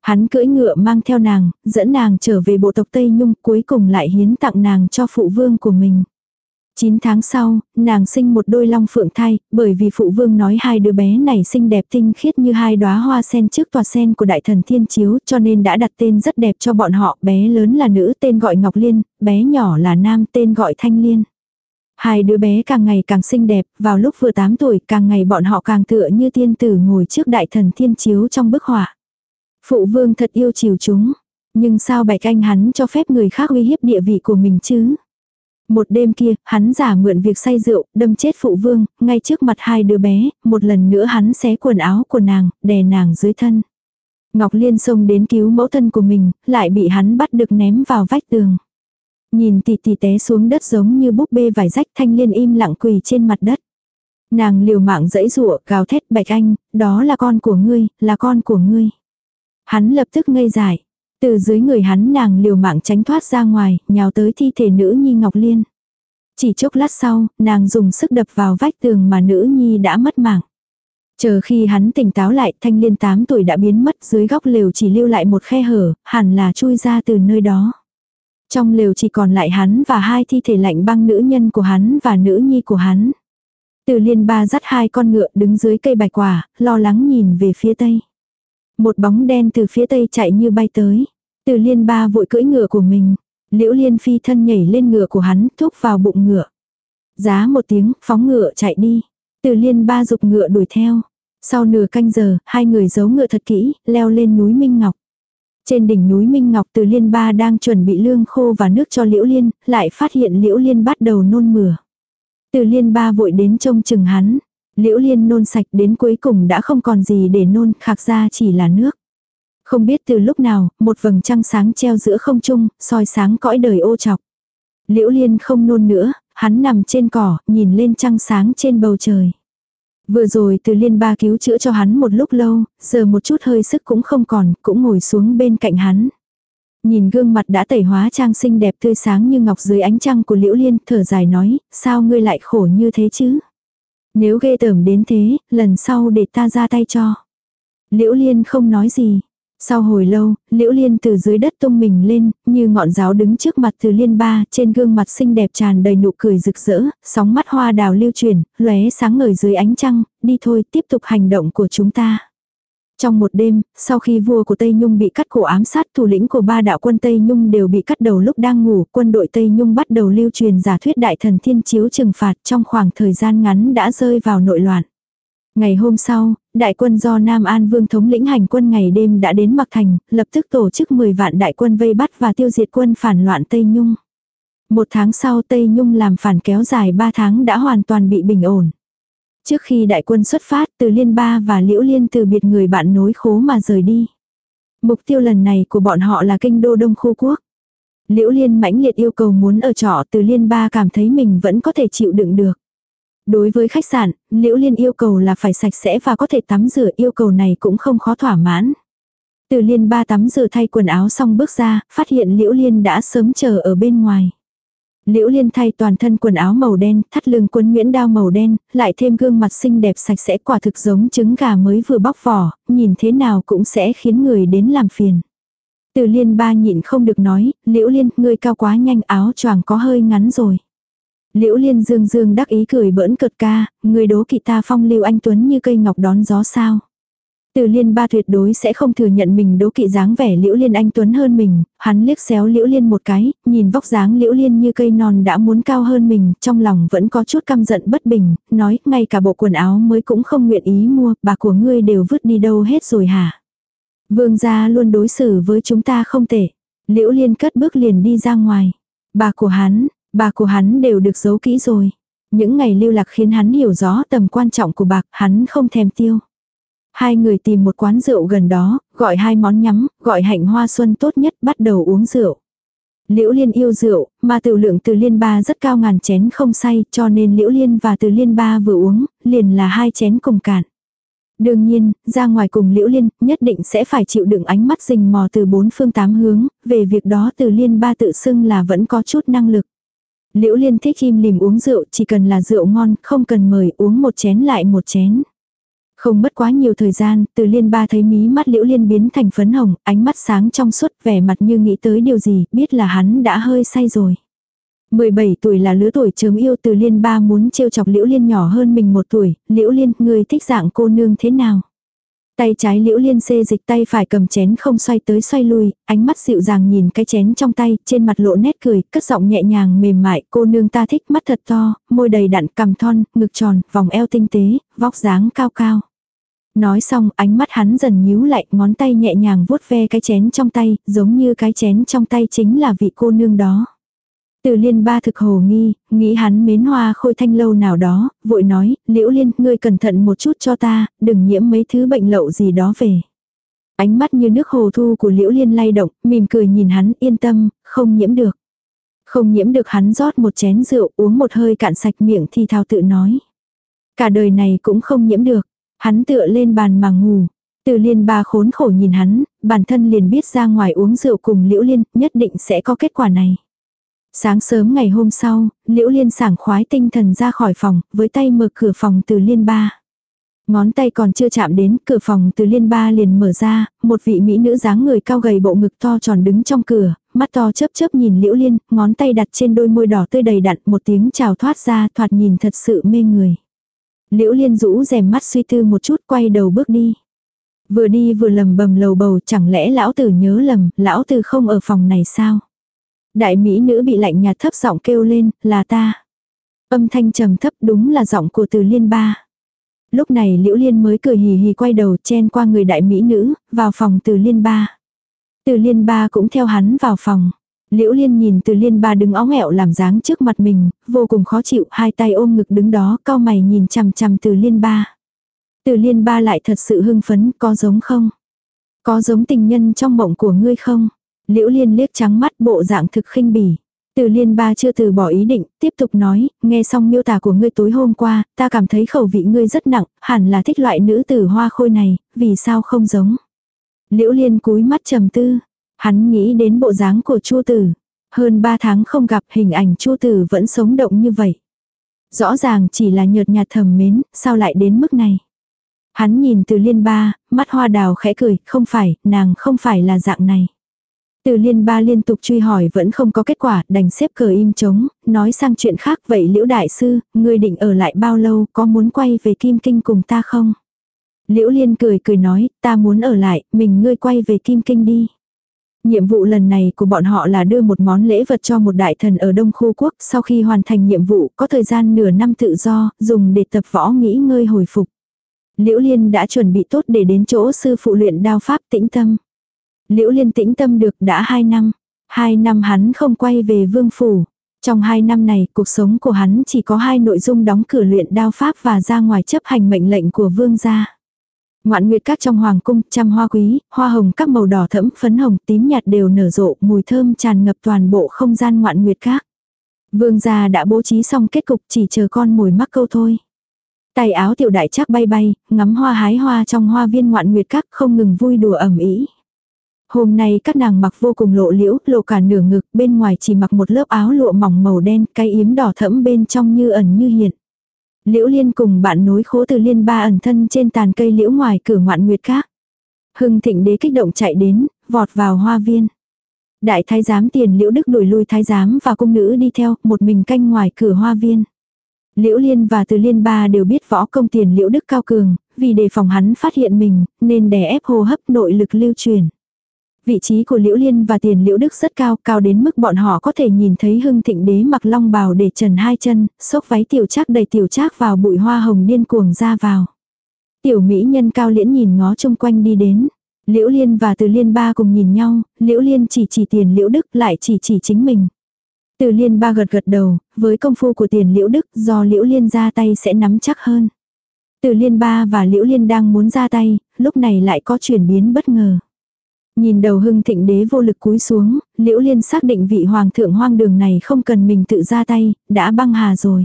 S1: Hắn cưỡi ngựa mang theo nàng, dẫn nàng trở về bộ tộc Tây Nhung cuối cùng lại hiến tặng nàng cho phụ vương của mình. 9 tháng sau, nàng sinh một đôi long phượng thai, bởi vì phụ vương nói hai đứa bé này xinh đẹp tinh khiết như hai đóa hoa sen trước tòa sen của đại thần thiên chiếu cho nên đã đặt tên rất đẹp cho bọn họ, bé lớn là nữ tên gọi Ngọc Liên, bé nhỏ là nam tên gọi Thanh Liên. Hai đứa bé càng ngày càng xinh đẹp, vào lúc vừa 8 tuổi càng ngày bọn họ càng tựa như tiên tử ngồi trước đại thần thiên chiếu trong bức họa. Phụ vương thật yêu chiều chúng. Nhưng sao bạch anh hắn cho phép người khác uy hiếp địa vị của mình chứ? Một đêm kia, hắn giả mượn việc say rượu, đâm chết phụ vương, ngay trước mặt hai đứa bé, một lần nữa hắn xé quần áo của nàng, đè nàng dưới thân. Ngọc Liên xông đến cứu mẫu thân của mình, lại bị hắn bắt được ném vào vách tường. Nhìn tỷ tỷ té xuống đất giống như búp bê vải rách thanh liên im lặng quỳ trên mặt đất. Nàng liều mạng dẫy rụa, gào thét Bạch Anh, đó là con của ngươi, là con của ngươi. Hắn lập tức ngây dại. Từ dưới người hắn nàng liều mạng tránh thoát ra ngoài, nhào tới thi thể nữ nhi Ngọc Liên. Chỉ chốc lát sau, nàng dùng sức đập vào vách tường mà nữ nhi đã mất mạng. Chờ khi hắn tỉnh táo lại, thanh liên 8 tuổi đã biến mất dưới góc lều chỉ lưu lại một khe hở, hẳn là chui ra từ nơi đó. Trong lều chỉ còn lại hắn và hai thi thể lạnh băng nữ nhân của hắn và nữ nhi của hắn. Từ liên ba dắt hai con ngựa đứng dưới cây bạch quả, lo lắng nhìn về phía tây. Một bóng đen từ phía tây chạy như bay tới. Từ liên ba vội cưỡi ngựa của mình. Liễu liên phi thân nhảy lên ngựa của hắn, thúc vào bụng ngựa. Giá một tiếng, phóng ngựa chạy đi. Từ liên ba dục ngựa đuổi theo. Sau nửa canh giờ, hai người giấu ngựa thật kỹ, leo lên núi Minh Ngọc. Trên đỉnh núi Minh Ngọc từ liên ba đang chuẩn bị lương khô và nước cho liễu liên, lại phát hiện liễu liên bắt đầu nôn mửa. Từ liên ba vội đến trông chừng hắn. Liễu liên nôn sạch đến cuối cùng đã không còn gì để nôn, khạc ra chỉ là nước. Không biết từ lúc nào, một vầng trăng sáng treo giữa không trung, soi sáng cõi đời ô chọc. Liễu liên không nôn nữa, hắn nằm trên cỏ, nhìn lên trăng sáng trên bầu trời. Vừa rồi từ liên ba cứu chữa cho hắn một lúc lâu, giờ một chút hơi sức cũng không còn, cũng ngồi xuống bên cạnh hắn. Nhìn gương mặt đã tẩy hóa trang xinh đẹp tươi sáng như ngọc dưới ánh trăng của Liễu Liên, thở dài nói, sao ngươi lại khổ như thế chứ? Nếu ghê tởm đến thế, lần sau để ta ra tay cho. Liễu Liên không nói gì. Sau hồi lâu, Liễu Liên từ dưới đất tung mình lên, như ngọn giáo đứng trước mặt từ Liên ba, trên gương mặt xinh đẹp tràn đầy nụ cười rực rỡ, sóng mắt hoa đào lưu chuyển, lóe sáng ngời dưới ánh trăng, đi thôi tiếp tục hành động của chúng ta. Trong một đêm, sau khi vua của Tây Nhung bị cắt cổ ám sát thủ lĩnh của ba đạo quân Tây Nhung đều bị cắt đầu lúc đang ngủ, quân đội Tây Nhung bắt đầu lưu truyền giả thuyết đại thần thiên chiếu trừng phạt trong khoảng thời gian ngắn đã rơi vào nội loạn. Ngày hôm sau, đại quân do Nam An Vương thống lĩnh hành quân ngày đêm đã đến Mạc Thành, lập tức tổ chức 10 vạn đại quân vây bắt và tiêu diệt quân phản loạn Tây Nhung. Một tháng sau Tây Nhung làm phản kéo dài 3 tháng đã hoàn toàn bị bình ổn. Trước khi đại quân xuất phát từ Liên Ba và Liễu Liên từ biệt người bạn nối khố mà rời đi. Mục tiêu lần này của bọn họ là kinh đô Đông Khu Quốc. Liễu Liên mãnh liệt yêu cầu muốn ở trọ từ Liên Ba cảm thấy mình vẫn có thể chịu đựng được. Đối với khách sạn, Liễu Liên yêu cầu là phải sạch sẽ và có thể tắm rửa yêu cầu này cũng không khó thỏa mãn. Từ Liên ba tắm rửa thay quần áo xong bước ra, phát hiện Liễu Liên đã sớm chờ ở bên ngoài. Liễu Liên thay toàn thân quần áo màu đen, thắt lưng quấn nguyễn đao màu đen, lại thêm gương mặt xinh đẹp sạch sẽ quả thực giống trứng gà mới vừa bóc vỏ, nhìn thế nào cũng sẽ khiến người đến làm phiền. Từ Liên ba nhịn không được nói, Liễu Liên, ngươi cao quá nhanh áo choàng có hơi ngắn rồi. Liễu Liên dương dương đắc ý cười bỡn cợt ca, người đố kỵ ta phong lưu anh Tuấn như cây ngọc đón gió sao. Từ liên ba tuyệt đối sẽ không thừa nhận mình đố kỵ dáng vẻ liễu liên anh Tuấn hơn mình, hắn liếc xéo liễu liên một cái, nhìn vóc dáng liễu liên như cây non đã muốn cao hơn mình, trong lòng vẫn có chút căm giận bất bình, nói ngay cả bộ quần áo mới cũng không nguyện ý mua, bà của ngươi đều vứt đi đâu hết rồi hả. Vương gia luôn đối xử với chúng ta không tệ. Liễu liên cất bước liền đi ra ngoài. Bà của hắn, bà của hắn đều được giấu kỹ rồi. Những ngày lưu lạc khiến hắn hiểu rõ tầm quan trọng của bạc, hắn không thèm tiêu. Hai người tìm một quán rượu gần đó, gọi hai món nhắm, gọi hạnh hoa xuân tốt nhất bắt đầu uống rượu. Liễu Liên yêu rượu, mà tiểu lượng từ Liên ba rất cao ngàn chén không say, cho nên Liễu Liên và từ Liên ba vừa uống, liền là hai chén cùng cạn. Đương nhiên, ra ngoài cùng Liễu Liên, nhất định sẽ phải chịu đựng ánh mắt rình mò từ bốn phương tám hướng, về việc đó từ Liên ba tự xưng là vẫn có chút năng lực. Liễu Liên thích im lìm uống rượu, chỉ cần là rượu ngon, không cần mời uống một chén lại một chén. Không mất quá nhiều thời gian, từ liên ba thấy mí mắt liễu liên biến thành phấn hồng, ánh mắt sáng trong suốt vẻ mặt như nghĩ tới điều gì, biết là hắn đã hơi say rồi. 17 tuổi là lứa tuổi chớm yêu từ liên ba muốn trêu chọc liễu liên nhỏ hơn mình một tuổi, liễu liên, người thích dạng cô nương thế nào? Tay trái liễu liên xê dịch tay phải cầm chén không xoay tới xoay lui, ánh mắt dịu dàng nhìn cái chén trong tay, trên mặt lộ nét cười, cất giọng nhẹ nhàng mềm mại, cô nương ta thích mắt thật to, môi đầy đặn cằm thon, ngực tròn, vòng eo tinh tế, vóc dáng cao cao. Nói xong ánh mắt hắn dần nhíu lại ngón tay nhẹ nhàng vuốt ve cái chén trong tay, giống như cái chén trong tay chính là vị cô nương đó. Từ liên ba thực hồ nghi, nghĩ hắn mến hoa khôi thanh lâu nào đó, vội nói, liễu liên, ngươi cẩn thận một chút cho ta, đừng nhiễm mấy thứ bệnh lậu gì đó về. Ánh mắt như nước hồ thu của liễu liên lay động, mỉm cười nhìn hắn yên tâm, không nhiễm được. Không nhiễm được hắn rót một chén rượu uống một hơi cạn sạch miệng thì thao tự nói. Cả đời này cũng không nhiễm được. Hắn tựa lên bàn mà ngủ. Từ liên ba khốn khổ nhìn hắn, bản thân liền biết ra ngoài uống rượu cùng liễu liên, nhất định sẽ có kết quả này. Sáng sớm ngày hôm sau, liễu liên sảng khoái tinh thần ra khỏi phòng, với tay mở cửa phòng từ liên ba. Ngón tay còn chưa chạm đến, cửa phòng từ liên ba liền mở ra, một vị mỹ nữ dáng người cao gầy bộ ngực to tròn đứng trong cửa, mắt to chớp chớp nhìn liễu liên, ngón tay đặt trên đôi môi đỏ tươi đầy đặn, một tiếng chào thoát ra, thoạt nhìn thật sự mê người. Liễu liên rũ rèm mắt suy tư một chút quay đầu bước đi. Vừa đi vừa lầm bầm lầu bầu chẳng lẽ lão tử nhớ lầm, lão tử không ở phòng này sao? Đại mỹ nữ bị lạnh nhạt thấp giọng kêu lên, là ta. Âm thanh trầm thấp đúng là giọng của từ liên ba. Lúc này liễu liên mới cười hì hì quay đầu chen qua người đại mỹ nữ, vào phòng từ liên ba. Từ liên ba cũng theo hắn vào phòng. Liễu Liên nhìn từ liên ba đứng ó nghẹo làm dáng trước mặt mình, vô cùng khó chịu, hai tay ôm ngực đứng đó, cao mày nhìn chằm chằm từ liên ba. Từ liên ba lại thật sự hưng phấn, có giống không? Có giống tình nhân trong mộng của ngươi không? Liễu Liên liếc trắng mắt bộ dạng thực khinh bỉ. Từ liên ba chưa từ bỏ ý định, tiếp tục nói, nghe xong miêu tả của ngươi tối hôm qua, ta cảm thấy khẩu vị ngươi rất nặng, hẳn là thích loại nữ tử hoa khôi này, vì sao không giống. Liễu Liên cúi mắt trầm tư, hắn nghĩ đến bộ dáng của Chu Tử. Hơn ba tháng không gặp hình ảnh Chu Tử vẫn sống động như vậy. Rõ ràng chỉ là nhợt nhạt thầm mến, sao lại đến mức này. Hắn nhìn từ liên ba, mắt hoa đào khẽ cười, không phải, nàng không phải là dạng này. Từ liên ba liên tục truy hỏi vẫn không có kết quả, đành xếp cờ im trống, nói sang chuyện khác vậy liễu đại sư, ngươi định ở lại bao lâu, có muốn quay về Kim Kinh cùng ta không? Liễu liên cười cười nói, ta muốn ở lại, mình ngươi quay về Kim Kinh đi. Nhiệm vụ lần này của bọn họ là đưa một món lễ vật cho một đại thần ở Đông Khu Quốc, sau khi hoàn thành nhiệm vụ có thời gian nửa năm tự do, dùng để tập võ nghỉ ngơi hồi phục. Liễu Liên đã chuẩn bị tốt để đến chỗ sư phụ luyện đao pháp tĩnh tâm. Liễu Liên tĩnh tâm được đã 2 năm. 2 năm hắn không quay về vương phủ. Trong 2 năm này, cuộc sống của hắn chỉ có hai nội dung đóng cửa luyện đao pháp và ra ngoài chấp hành mệnh lệnh của vương gia. Ngoạn nguyệt các trong hoàng cung, trăm hoa quý, hoa hồng các màu đỏ thẫm, phấn hồng, tím nhạt đều nở rộ, mùi thơm tràn ngập toàn bộ không gian ngoạn nguyệt các. Vương gia đã bố trí xong kết cục chỉ chờ con mồi mắc câu thôi. Tay áo tiểu đại chắc bay bay, ngắm hoa hái hoa trong hoa viên ngoạn nguyệt các không ngừng vui đùa ẩm ý. Hôm nay các nàng mặc vô cùng lộ liễu, lộ cả nửa ngực, bên ngoài chỉ mặc một lớp áo lụa mỏng màu đen, cái yếm đỏ thẫm bên trong như ẩn như hiện. Liễu liên cùng bạn nối khố từ liên ba ẩn thân trên tàn cây liễu ngoài cửa ngoạn nguyệt các. Hưng thịnh đế kích động chạy đến, vọt vào hoa viên. Đại thái giám tiền liễu đức đuổi lui thái giám và cung nữ đi theo, một mình canh ngoài cửa hoa viên. Liễu Liên và Từ Liên ba đều biết võ công tiền Liễu Đức cao cường, vì đề phòng hắn phát hiện mình, nên đè ép hô hấp nội lực lưu truyền. Vị trí của Liễu Liên và tiền Liễu Đức rất cao, cao đến mức bọn họ có thể nhìn thấy hưng thịnh đế mặc long bào để trần hai chân, xốc váy tiểu trác đầy tiểu trác vào bụi hoa hồng điên cuồng ra vào. Tiểu mỹ nhân cao liễn nhìn ngó chung quanh đi đến. Liễu Liên và Từ Liên ba cùng nhìn nhau, Liễu Liên chỉ chỉ tiền Liễu Đức lại chỉ chỉ chính mình. Từ liên ba gật gật đầu, với công phu của tiền liễu đức do liễu liên ra tay sẽ nắm chắc hơn. Từ liên ba và liễu liên đang muốn ra tay, lúc này lại có chuyển biến bất ngờ. Nhìn đầu hưng thịnh đế vô lực cúi xuống, liễu liên xác định vị hoàng thượng hoang đường này không cần mình tự ra tay, đã băng hà rồi.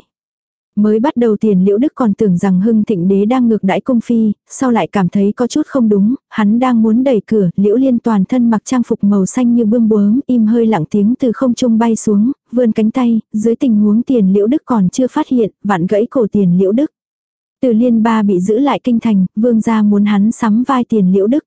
S1: Mới bắt đầu tiền liễu đức còn tưởng rằng hưng thịnh đế đang ngược đãi cung phi, sau lại cảm thấy có chút không đúng, hắn đang muốn đẩy cửa, liễu liên toàn thân mặc trang phục màu xanh như bươm bướm, im hơi lặng tiếng từ không trung bay xuống, vươn cánh tay, dưới tình huống tiền liễu đức còn chưa phát hiện, vặn gãy cổ tiền liễu đức. Từ liên ba bị giữ lại kinh thành, vương gia muốn hắn sắm vai tiền liễu đức.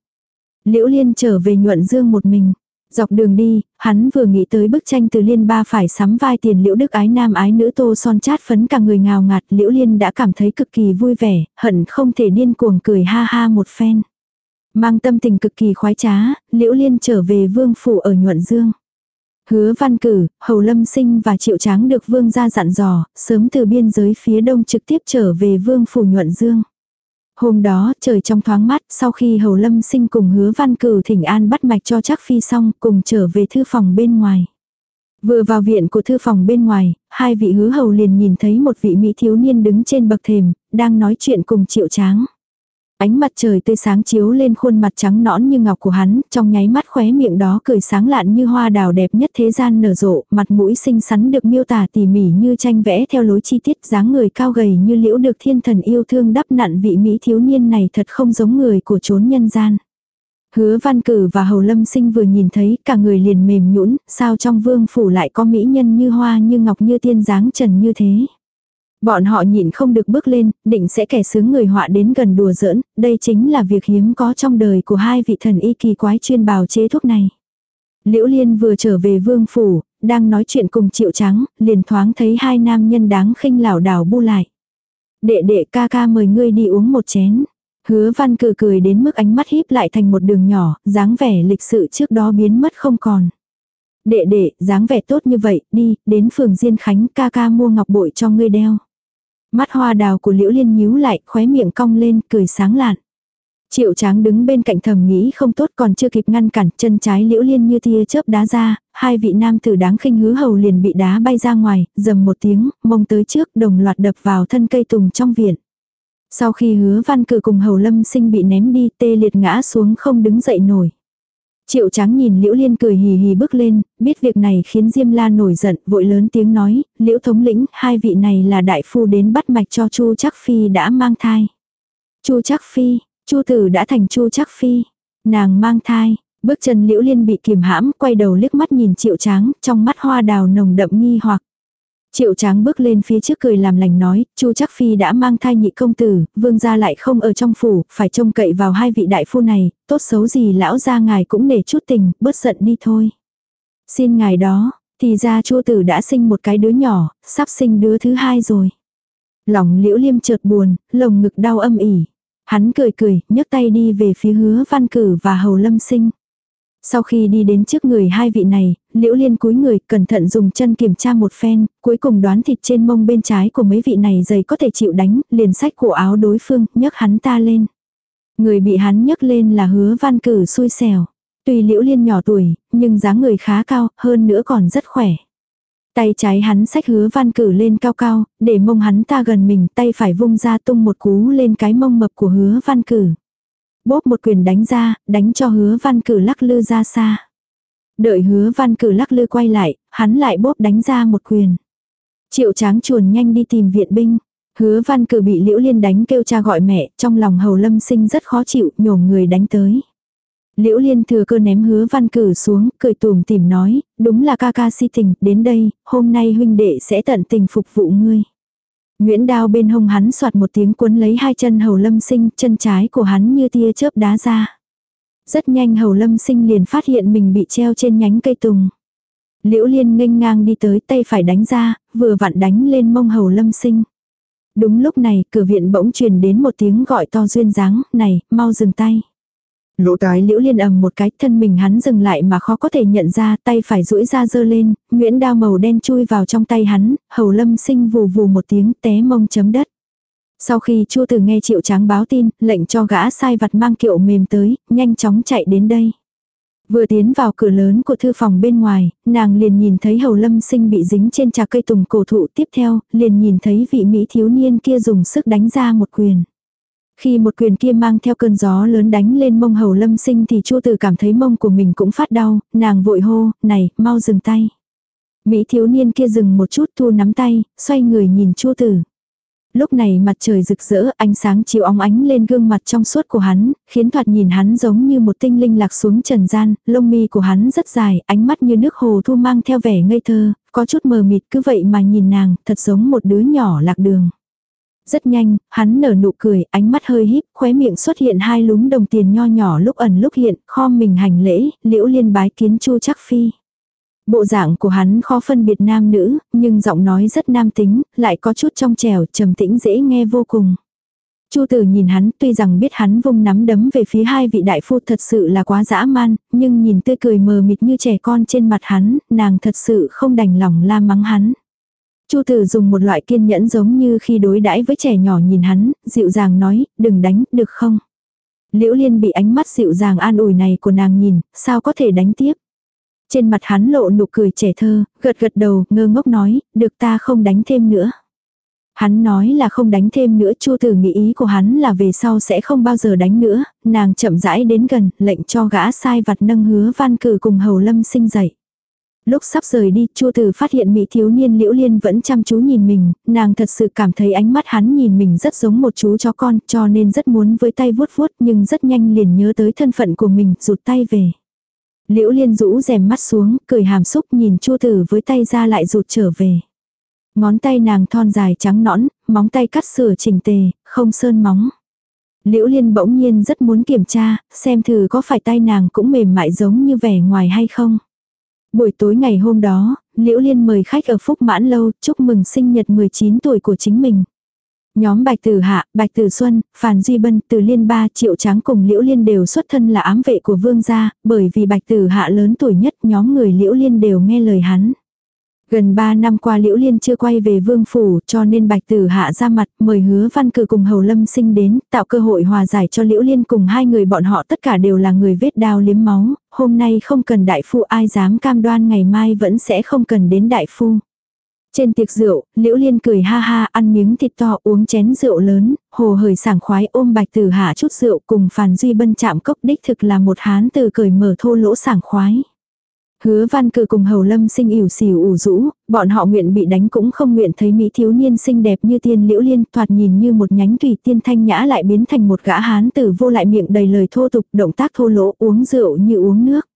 S1: Liễu liên trở về nhuận dương một mình. Dọc đường đi, hắn vừa nghĩ tới bức tranh từ liên ba phải sắm vai tiền liễu đức ái nam ái nữ tô son chát phấn cả người ngào ngạt liễu liên đã cảm thấy cực kỳ vui vẻ, hận không thể điên cuồng cười ha ha một phen. Mang tâm tình cực kỳ khoái trá, liễu liên trở về vương phủ ở nhuận dương. Hứa văn cử, hầu lâm sinh và triệu tráng được vương gia dặn dò, sớm từ biên giới phía đông trực tiếp trở về vương phủ nhuận dương. Hôm đó, trời trong thoáng mát, sau khi Hầu Lâm sinh cùng hứa văn cử thỉnh an bắt mạch cho chắc phi xong, cùng trở về thư phòng bên ngoài. Vừa vào viện của thư phòng bên ngoài, hai vị hứa hầu liền nhìn thấy một vị mỹ thiếu niên đứng trên bậc thềm, đang nói chuyện cùng triệu tráng. Ánh mặt trời tươi sáng chiếu lên khuôn mặt trắng nõn như ngọc của hắn, trong nháy mắt khóe miệng đó cười sáng lạn như hoa đào đẹp nhất thế gian nở rộ, mặt mũi xinh xắn được miêu tả tỉ mỉ như tranh vẽ theo lối chi tiết dáng người cao gầy như liễu được thiên thần yêu thương đắp nặn vị mỹ thiếu niên này thật không giống người của chốn nhân gian. Hứa văn cử và hầu lâm sinh vừa nhìn thấy cả người liền mềm nhũn sao trong vương phủ lại có mỹ nhân như hoa như ngọc như tiên dáng trần như thế. Bọn họ nhịn không được bước lên, định sẽ kẻ sướng người họa đến gần đùa giỡn, đây chính là việc hiếm có trong đời của hai vị thần y kỳ quái chuyên bào chế thuốc này. Liễu Liên vừa trở về vương phủ, đang nói chuyện cùng triệu trắng, liền thoáng thấy hai nam nhân đáng khinh lảo đảo bu lại. Đệ đệ ca ca mời ngươi đi uống một chén. Hứa văn cười cười đến mức ánh mắt híp lại thành một đường nhỏ, dáng vẻ lịch sự trước đó biến mất không còn. Đệ đệ, dáng vẻ tốt như vậy, đi, đến phường Diên Khánh ca ca mua ngọc bội cho ngươi đeo. Mắt hoa đào của Liễu Liên nhíu lại, khóe miệng cong lên, cười sáng lạn. Triệu tráng đứng bên cạnh thầm nghĩ không tốt còn chưa kịp ngăn cản chân trái liễu liên như tia chớp đá ra, hai vị nam tử đáng khinh hứa hầu liền bị đá bay ra ngoài, dầm một tiếng, mông tới trước đồng loạt đập vào thân cây tùng trong viện. Sau khi hứa văn cử cùng hầu lâm sinh bị ném đi tê liệt ngã xuống không đứng dậy nổi. Triệu tráng nhìn Liễu Liên cười hì hì bước lên, biết việc này khiến Diêm La nổi giận, vội lớn tiếng nói, Liễu thống lĩnh, hai vị này là đại phu đến bắt mạch cho Chu Chắc Phi đã mang thai. Chu Chắc Phi, Chu Tử đã thành Chu Chắc Phi, nàng mang thai, bước chân Liễu Liên bị kiềm hãm, quay đầu liếc mắt nhìn Triệu Tráng, trong mắt hoa đào nồng đậm nghi hoặc. Triệu tráng bước lên phía trước cười làm lành nói, chu chắc phi đã mang thai nhị công tử, vương gia lại không ở trong phủ, phải trông cậy vào hai vị đại phu này, tốt xấu gì lão gia ngài cũng nể chút tình, bớt giận đi thôi. Xin ngài đó, thì ra chua tử đã sinh một cái đứa nhỏ, sắp sinh đứa thứ hai rồi. Lòng liễu liêm chợt buồn, lồng ngực đau âm ỉ. Hắn cười cười, nhấc tay đi về phía hứa văn cử và hầu lâm sinh. Sau khi đi đến trước người hai vị này, liễu liên cúi người cẩn thận dùng chân kiểm tra một phen, cuối cùng đoán thịt trên mông bên trái của mấy vị này dày có thể chịu đánh, liền sách cổ áo đối phương, nhấc hắn ta lên. Người bị hắn nhấc lên là hứa văn cử xui xẻo. Tuy liễu liên nhỏ tuổi, nhưng dáng người khá cao, hơn nữa còn rất khỏe. Tay trái hắn sách hứa văn cử lên cao cao, để mông hắn ta gần mình, tay phải vung ra tung một cú lên cái mông mập của hứa văn cử bóp một quyền đánh ra, đánh cho hứa văn cử lắc lư ra xa. Đợi hứa văn cử lắc lư quay lại, hắn lại bóp đánh ra một quyền. Triệu tráng chuồn nhanh đi tìm viện binh. Hứa văn cử bị liễu liên đánh kêu cha gọi mẹ, trong lòng hầu lâm sinh rất khó chịu, nhổm người đánh tới. Liễu liên thừa cơ ném hứa văn cử xuống, cười tùm tìm nói, đúng là ca ca si tình, đến đây, hôm nay huynh đệ sẽ tận tình phục vụ ngươi. Nguyễn đao bên hông hắn soạt một tiếng cuốn lấy hai chân hầu lâm sinh, chân trái của hắn như tia chớp đá ra. Rất nhanh hầu lâm sinh liền phát hiện mình bị treo trên nhánh cây tùng. Liễu liên nghênh ngang đi tới tay phải đánh ra, vừa vặn đánh lên mông hầu lâm sinh. Đúng lúc này, cửa viện bỗng truyền đến một tiếng gọi to duyên dáng, này, mau dừng tay. Lỗ tái liễu liên ầm một cái, thân mình hắn dừng lại mà khó có thể nhận ra, tay phải duỗi ra dơ lên, nguyễn đao màu đen chui vào trong tay hắn, hầu lâm sinh vù vù một tiếng té mông chấm đất. Sau khi chua từ nghe triệu tráng báo tin, lệnh cho gã sai vặt mang kiệu mềm tới, nhanh chóng chạy đến đây. Vừa tiến vào cửa lớn của thư phòng bên ngoài, nàng liền nhìn thấy hầu lâm sinh bị dính trên trà cây tùng cổ thụ tiếp theo, liền nhìn thấy vị Mỹ thiếu niên kia dùng sức đánh ra một quyền. Khi một quyền kia mang theo cơn gió lớn đánh lên mông hầu lâm sinh thì chu tử cảm thấy mông của mình cũng phát đau, nàng vội hô, này, mau dừng tay. Mỹ thiếu niên kia dừng một chút thu nắm tay, xoay người nhìn chu tử. Lúc này mặt trời rực rỡ, ánh sáng chiếu óng ánh lên gương mặt trong suốt của hắn, khiến thoạt nhìn hắn giống như một tinh linh lạc xuống trần gian, lông mi của hắn rất dài, ánh mắt như nước hồ thu mang theo vẻ ngây thơ, có chút mờ mịt cứ vậy mà nhìn nàng, thật giống một đứa nhỏ lạc đường. Rất nhanh, hắn nở nụ cười, ánh mắt hơi híp, khóe miệng xuất hiện hai lúm đồng tiền nho nhỏ lúc ẩn lúc hiện, kho mình hành lễ, liễu liên bái kiến chu chắc phi. Bộ dạng của hắn khó phân biệt nam nữ, nhưng giọng nói rất nam tính, lại có chút trong trẻo, trầm tĩnh dễ nghe vô cùng. Chu tử nhìn hắn tuy rằng biết hắn vung nắm đấm về phía hai vị đại phu thật sự là quá dã man, nhưng nhìn tươi cười mờ mịt như trẻ con trên mặt hắn, nàng thật sự không đành lòng la mắng hắn. Chu tử dùng một loại kiên nhẫn giống như khi đối đãi với trẻ nhỏ nhìn hắn, dịu dàng nói, đừng đánh, được không? Liễu liên bị ánh mắt dịu dàng an ủi này của nàng nhìn, sao có thể đánh tiếp? Trên mặt hắn lộ nụ cười trẻ thơ, gật gật đầu, ngơ ngốc nói, được ta không đánh thêm nữa. Hắn nói là không đánh thêm nữa, Chu Tử nghĩ ý của hắn là về sau sẽ không bao giờ đánh nữa, nàng chậm rãi đến gần, lệnh cho gã sai vặt nâng hứa văn cử cùng hầu lâm sinh dậy. Lúc sắp rời đi, Chu Tử phát hiện mỹ thiếu niên Liễu Liên vẫn chăm chú nhìn mình, nàng thật sự cảm thấy ánh mắt hắn nhìn mình rất giống một chú chó con, cho nên rất muốn với tay vuốt vuốt, nhưng rất nhanh liền nhớ tới thân phận của mình, rụt tay về. Liễu Liên rũ rèm mắt xuống, cười hàm xúc nhìn Chu Tử với tay ra lại rụt trở về. Ngón tay nàng thon dài trắng nõn, móng tay cắt sửa chỉnh tề, không sơn móng. Liễu Liên bỗng nhiên rất muốn kiểm tra, xem thử có phải tay nàng cũng mềm mại giống như vẻ ngoài hay không. Buổi tối ngày hôm đó, Liễu Liên mời khách ở Phúc Mãn Lâu chúc mừng sinh nhật 19 tuổi của chính mình. Nhóm Bạch Tử Hạ, Bạch Tử Xuân, Phàn Duy Bân, Từ Liên Ba, Triệu Tráng cùng Liễu Liên đều xuất thân là ám vệ của vương gia, bởi vì Bạch Tử Hạ lớn tuổi nhất nhóm người Liễu Liên đều nghe lời hắn. Gần 3 năm qua Liễu Liên chưa quay về vương phủ cho nên Bạch Tử Hạ ra mặt mời hứa văn cử cùng Hầu Lâm sinh đến, tạo cơ hội hòa giải cho Liễu Liên cùng hai người bọn họ tất cả đều là người vết đao liếm máu, hôm nay không cần đại phu ai dám cam đoan ngày mai vẫn sẽ không cần đến đại phu. Trên tiệc rượu, Liễu Liên cười ha ha ăn miếng thịt to uống chén rượu lớn, hồ hởi sảng khoái ôm Bạch Tử Hạ chút rượu cùng Phàn Duy Bân chạm cốc đích thực là một hán từ cười mở thô lỗ sảng khoái. Hứa văn cử cùng hầu lâm sinh ỉu xìu ủ rũ, bọn họ nguyện bị đánh cũng không nguyện thấy mỹ thiếu niên xinh đẹp như tiên liễu liên thoạt nhìn như một nhánh tùy tiên thanh nhã lại biến thành một gã hán tử vô lại miệng đầy lời thô tục động tác thô lỗ uống rượu như uống nước.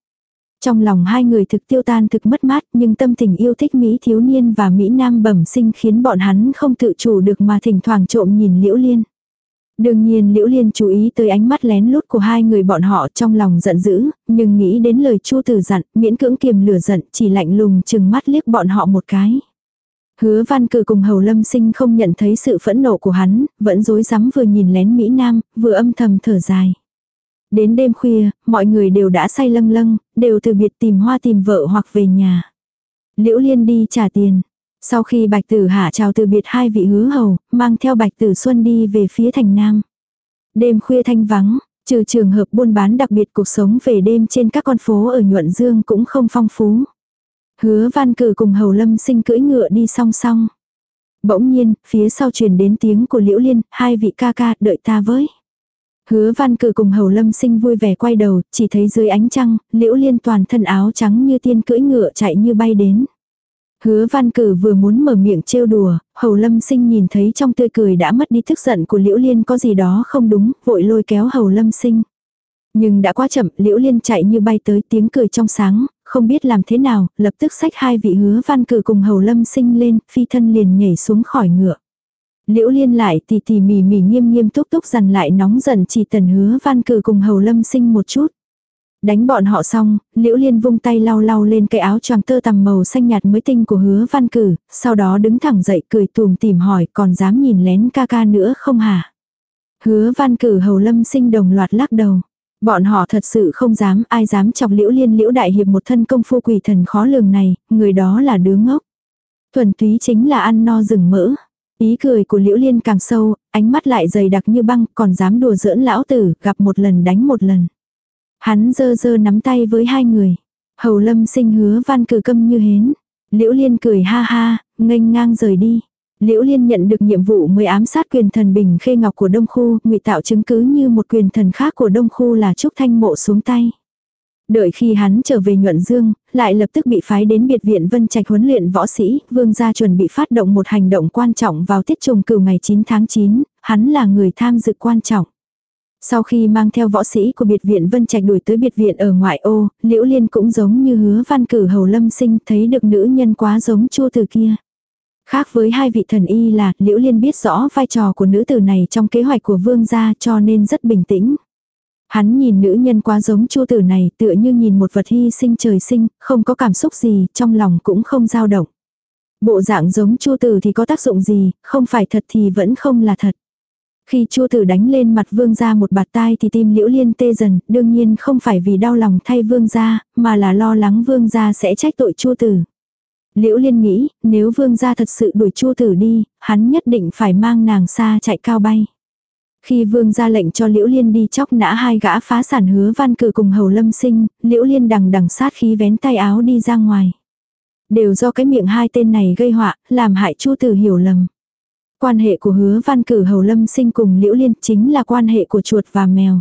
S1: Trong lòng hai người thực tiêu tan thực mất mát nhưng tâm tình yêu thích Mỹ thiếu niên và Mỹ nam bẩm sinh khiến bọn hắn không tự chủ được mà thỉnh thoảng trộm nhìn liễu liên. Đương nhiên Liễu Liên chú ý tới ánh mắt lén lút của hai người bọn họ trong lòng giận dữ, nhưng nghĩ đến lời Chu Tử dặn, miễn cưỡng kiềm lửa giận, chỉ lạnh lùng chừng mắt liếc bọn họ một cái. Hứa văn cử cùng hầu lâm sinh không nhận thấy sự phẫn nộ của hắn, vẫn rối rắm vừa nhìn lén Mỹ Nam, vừa âm thầm thở dài. Đến đêm khuya, mọi người đều đã say lâng lâng, đều từ biệt tìm hoa tìm vợ hoặc về nhà. Liễu Liên đi trả tiền, sau khi Bạch Tử Hạ chào từ biệt hai vị hứa hầu, mang theo Bạch Tử Xuân đi về phía thành Nam. Đêm khuya thanh vắng, trừ trường hợp buôn bán đặc biệt cuộc sống về đêm trên các con phố ở Nhuận Dương cũng không phong phú. Hứa văn cử cùng hầu lâm sinh cưỡi ngựa đi song song. Bỗng nhiên, phía sau truyền đến tiếng của Liễu Liên, hai vị ca ca đợi ta với. Hứa văn cử cùng hầu lâm sinh vui vẻ quay đầu, chỉ thấy dưới ánh trăng, Liễu Liên toàn thân áo trắng như tiên cưỡi ngựa chạy như bay đến. Hứa văn cử vừa muốn mở miệng trêu đùa, hầu lâm sinh nhìn thấy trong tươi cười đã mất đi tức giận của liễu liên có gì đó không đúng, vội lôi kéo hầu lâm sinh. Nhưng đã quá chậm, liễu liên chạy như bay tới tiếng cười trong sáng, không biết làm thế nào, lập tức xách hai vị hứa văn cử cùng hầu lâm sinh lên, phi thân liền nhảy xuống khỏi ngựa. Liễu liên lại tì tì mỉ mỉ nghiêm nghiêm túc túc dằn lại nóng giận chỉ tần hứa văn cử cùng hầu lâm sinh một chút. Đánh bọn họ xong, Liễu Liên vung tay lau lau lên cái áo choàng tơ tằm màu xanh nhạt mới tinh của hứa văn cử, sau đó đứng thẳng dậy cười tùm tìm hỏi còn dám nhìn lén ca ca nữa không hả? Hứa văn cử hầu lâm sinh đồng loạt lắc đầu. Bọn họ thật sự không dám, ai dám chọc liễu liên liễu đại hiệp một thân công phu quỷ thần khó lường này, người đó là đứa ngốc. Thuần túy chính là ăn no rừng mỡ. Ý cười của liễu liên càng sâu, ánh mắt lại dày đặc như băng, còn dám đùa giỡn lão tử, gặp một lần đánh một lần. Hắn dơ dơ nắm tay với hai người. Hầu lâm sinh hứa văn cử câm như hến. Liễu liên cười ha ha, nghênh ngang rời đi. Liễu Liên nhận được nhiệm vụ mới ám sát quyền thần bình khê ngọc của Đông Khu, ngụy tạo chứng cứ như một quyền thần khác của Đông Khu là Trúc Thanh Mộ xuống tay. Đợi khi hắn trở về nhuận dương, lại lập tức bị phái đến biệt viện Vân Trạch huấn luyện võ sĩ, vương gia chuẩn bị phát động một hành động quan trọng vào tiết trùng cửu ngày 9 tháng 9, hắn là người tham dự quan trọng. Sau khi mang theo võ sĩ của biệt viện Vân Trạch đuổi tới biệt viện ở ngoại ô, Liễu Liên cũng giống như hứa văn cử hầu lâm sinh thấy được nữ nhân quá giống chua từ kia. Khác với hai vị thần y là Liễu Liên biết rõ vai trò của nữ tử này trong kế hoạch của vương gia cho nên rất bình tĩnh. Hắn nhìn nữ nhân quá giống chua tử này tựa như nhìn một vật hy sinh trời sinh, không có cảm xúc gì, trong lòng cũng không dao động. Bộ dạng giống chua tử thì có tác dụng gì, không phải thật thì vẫn không là thật. Khi chua tử đánh lên mặt vương gia một bạt tai thì tim liễu liên tê dần, đương nhiên không phải vì đau lòng thay vương gia, mà là lo lắng vương gia sẽ trách tội chua tử. Liễu liên nghĩ, nếu vương gia thật sự đuổi chua tử đi, hắn nhất định phải mang nàng xa chạy cao bay. Khi vương gia lệnh cho Liễu Liên đi chóc nã hai gã phá sản hứa văn cử cùng hầu lâm sinh, Liễu Liên đằng đằng sát khí vén tay áo đi ra ngoài. Đều do cái miệng hai tên này gây họa, làm hại chu tử hiểu lầm. Quan hệ của hứa văn cử hầu lâm sinh cùng Liễu Liên chính là quan hệ của chuột và mèo.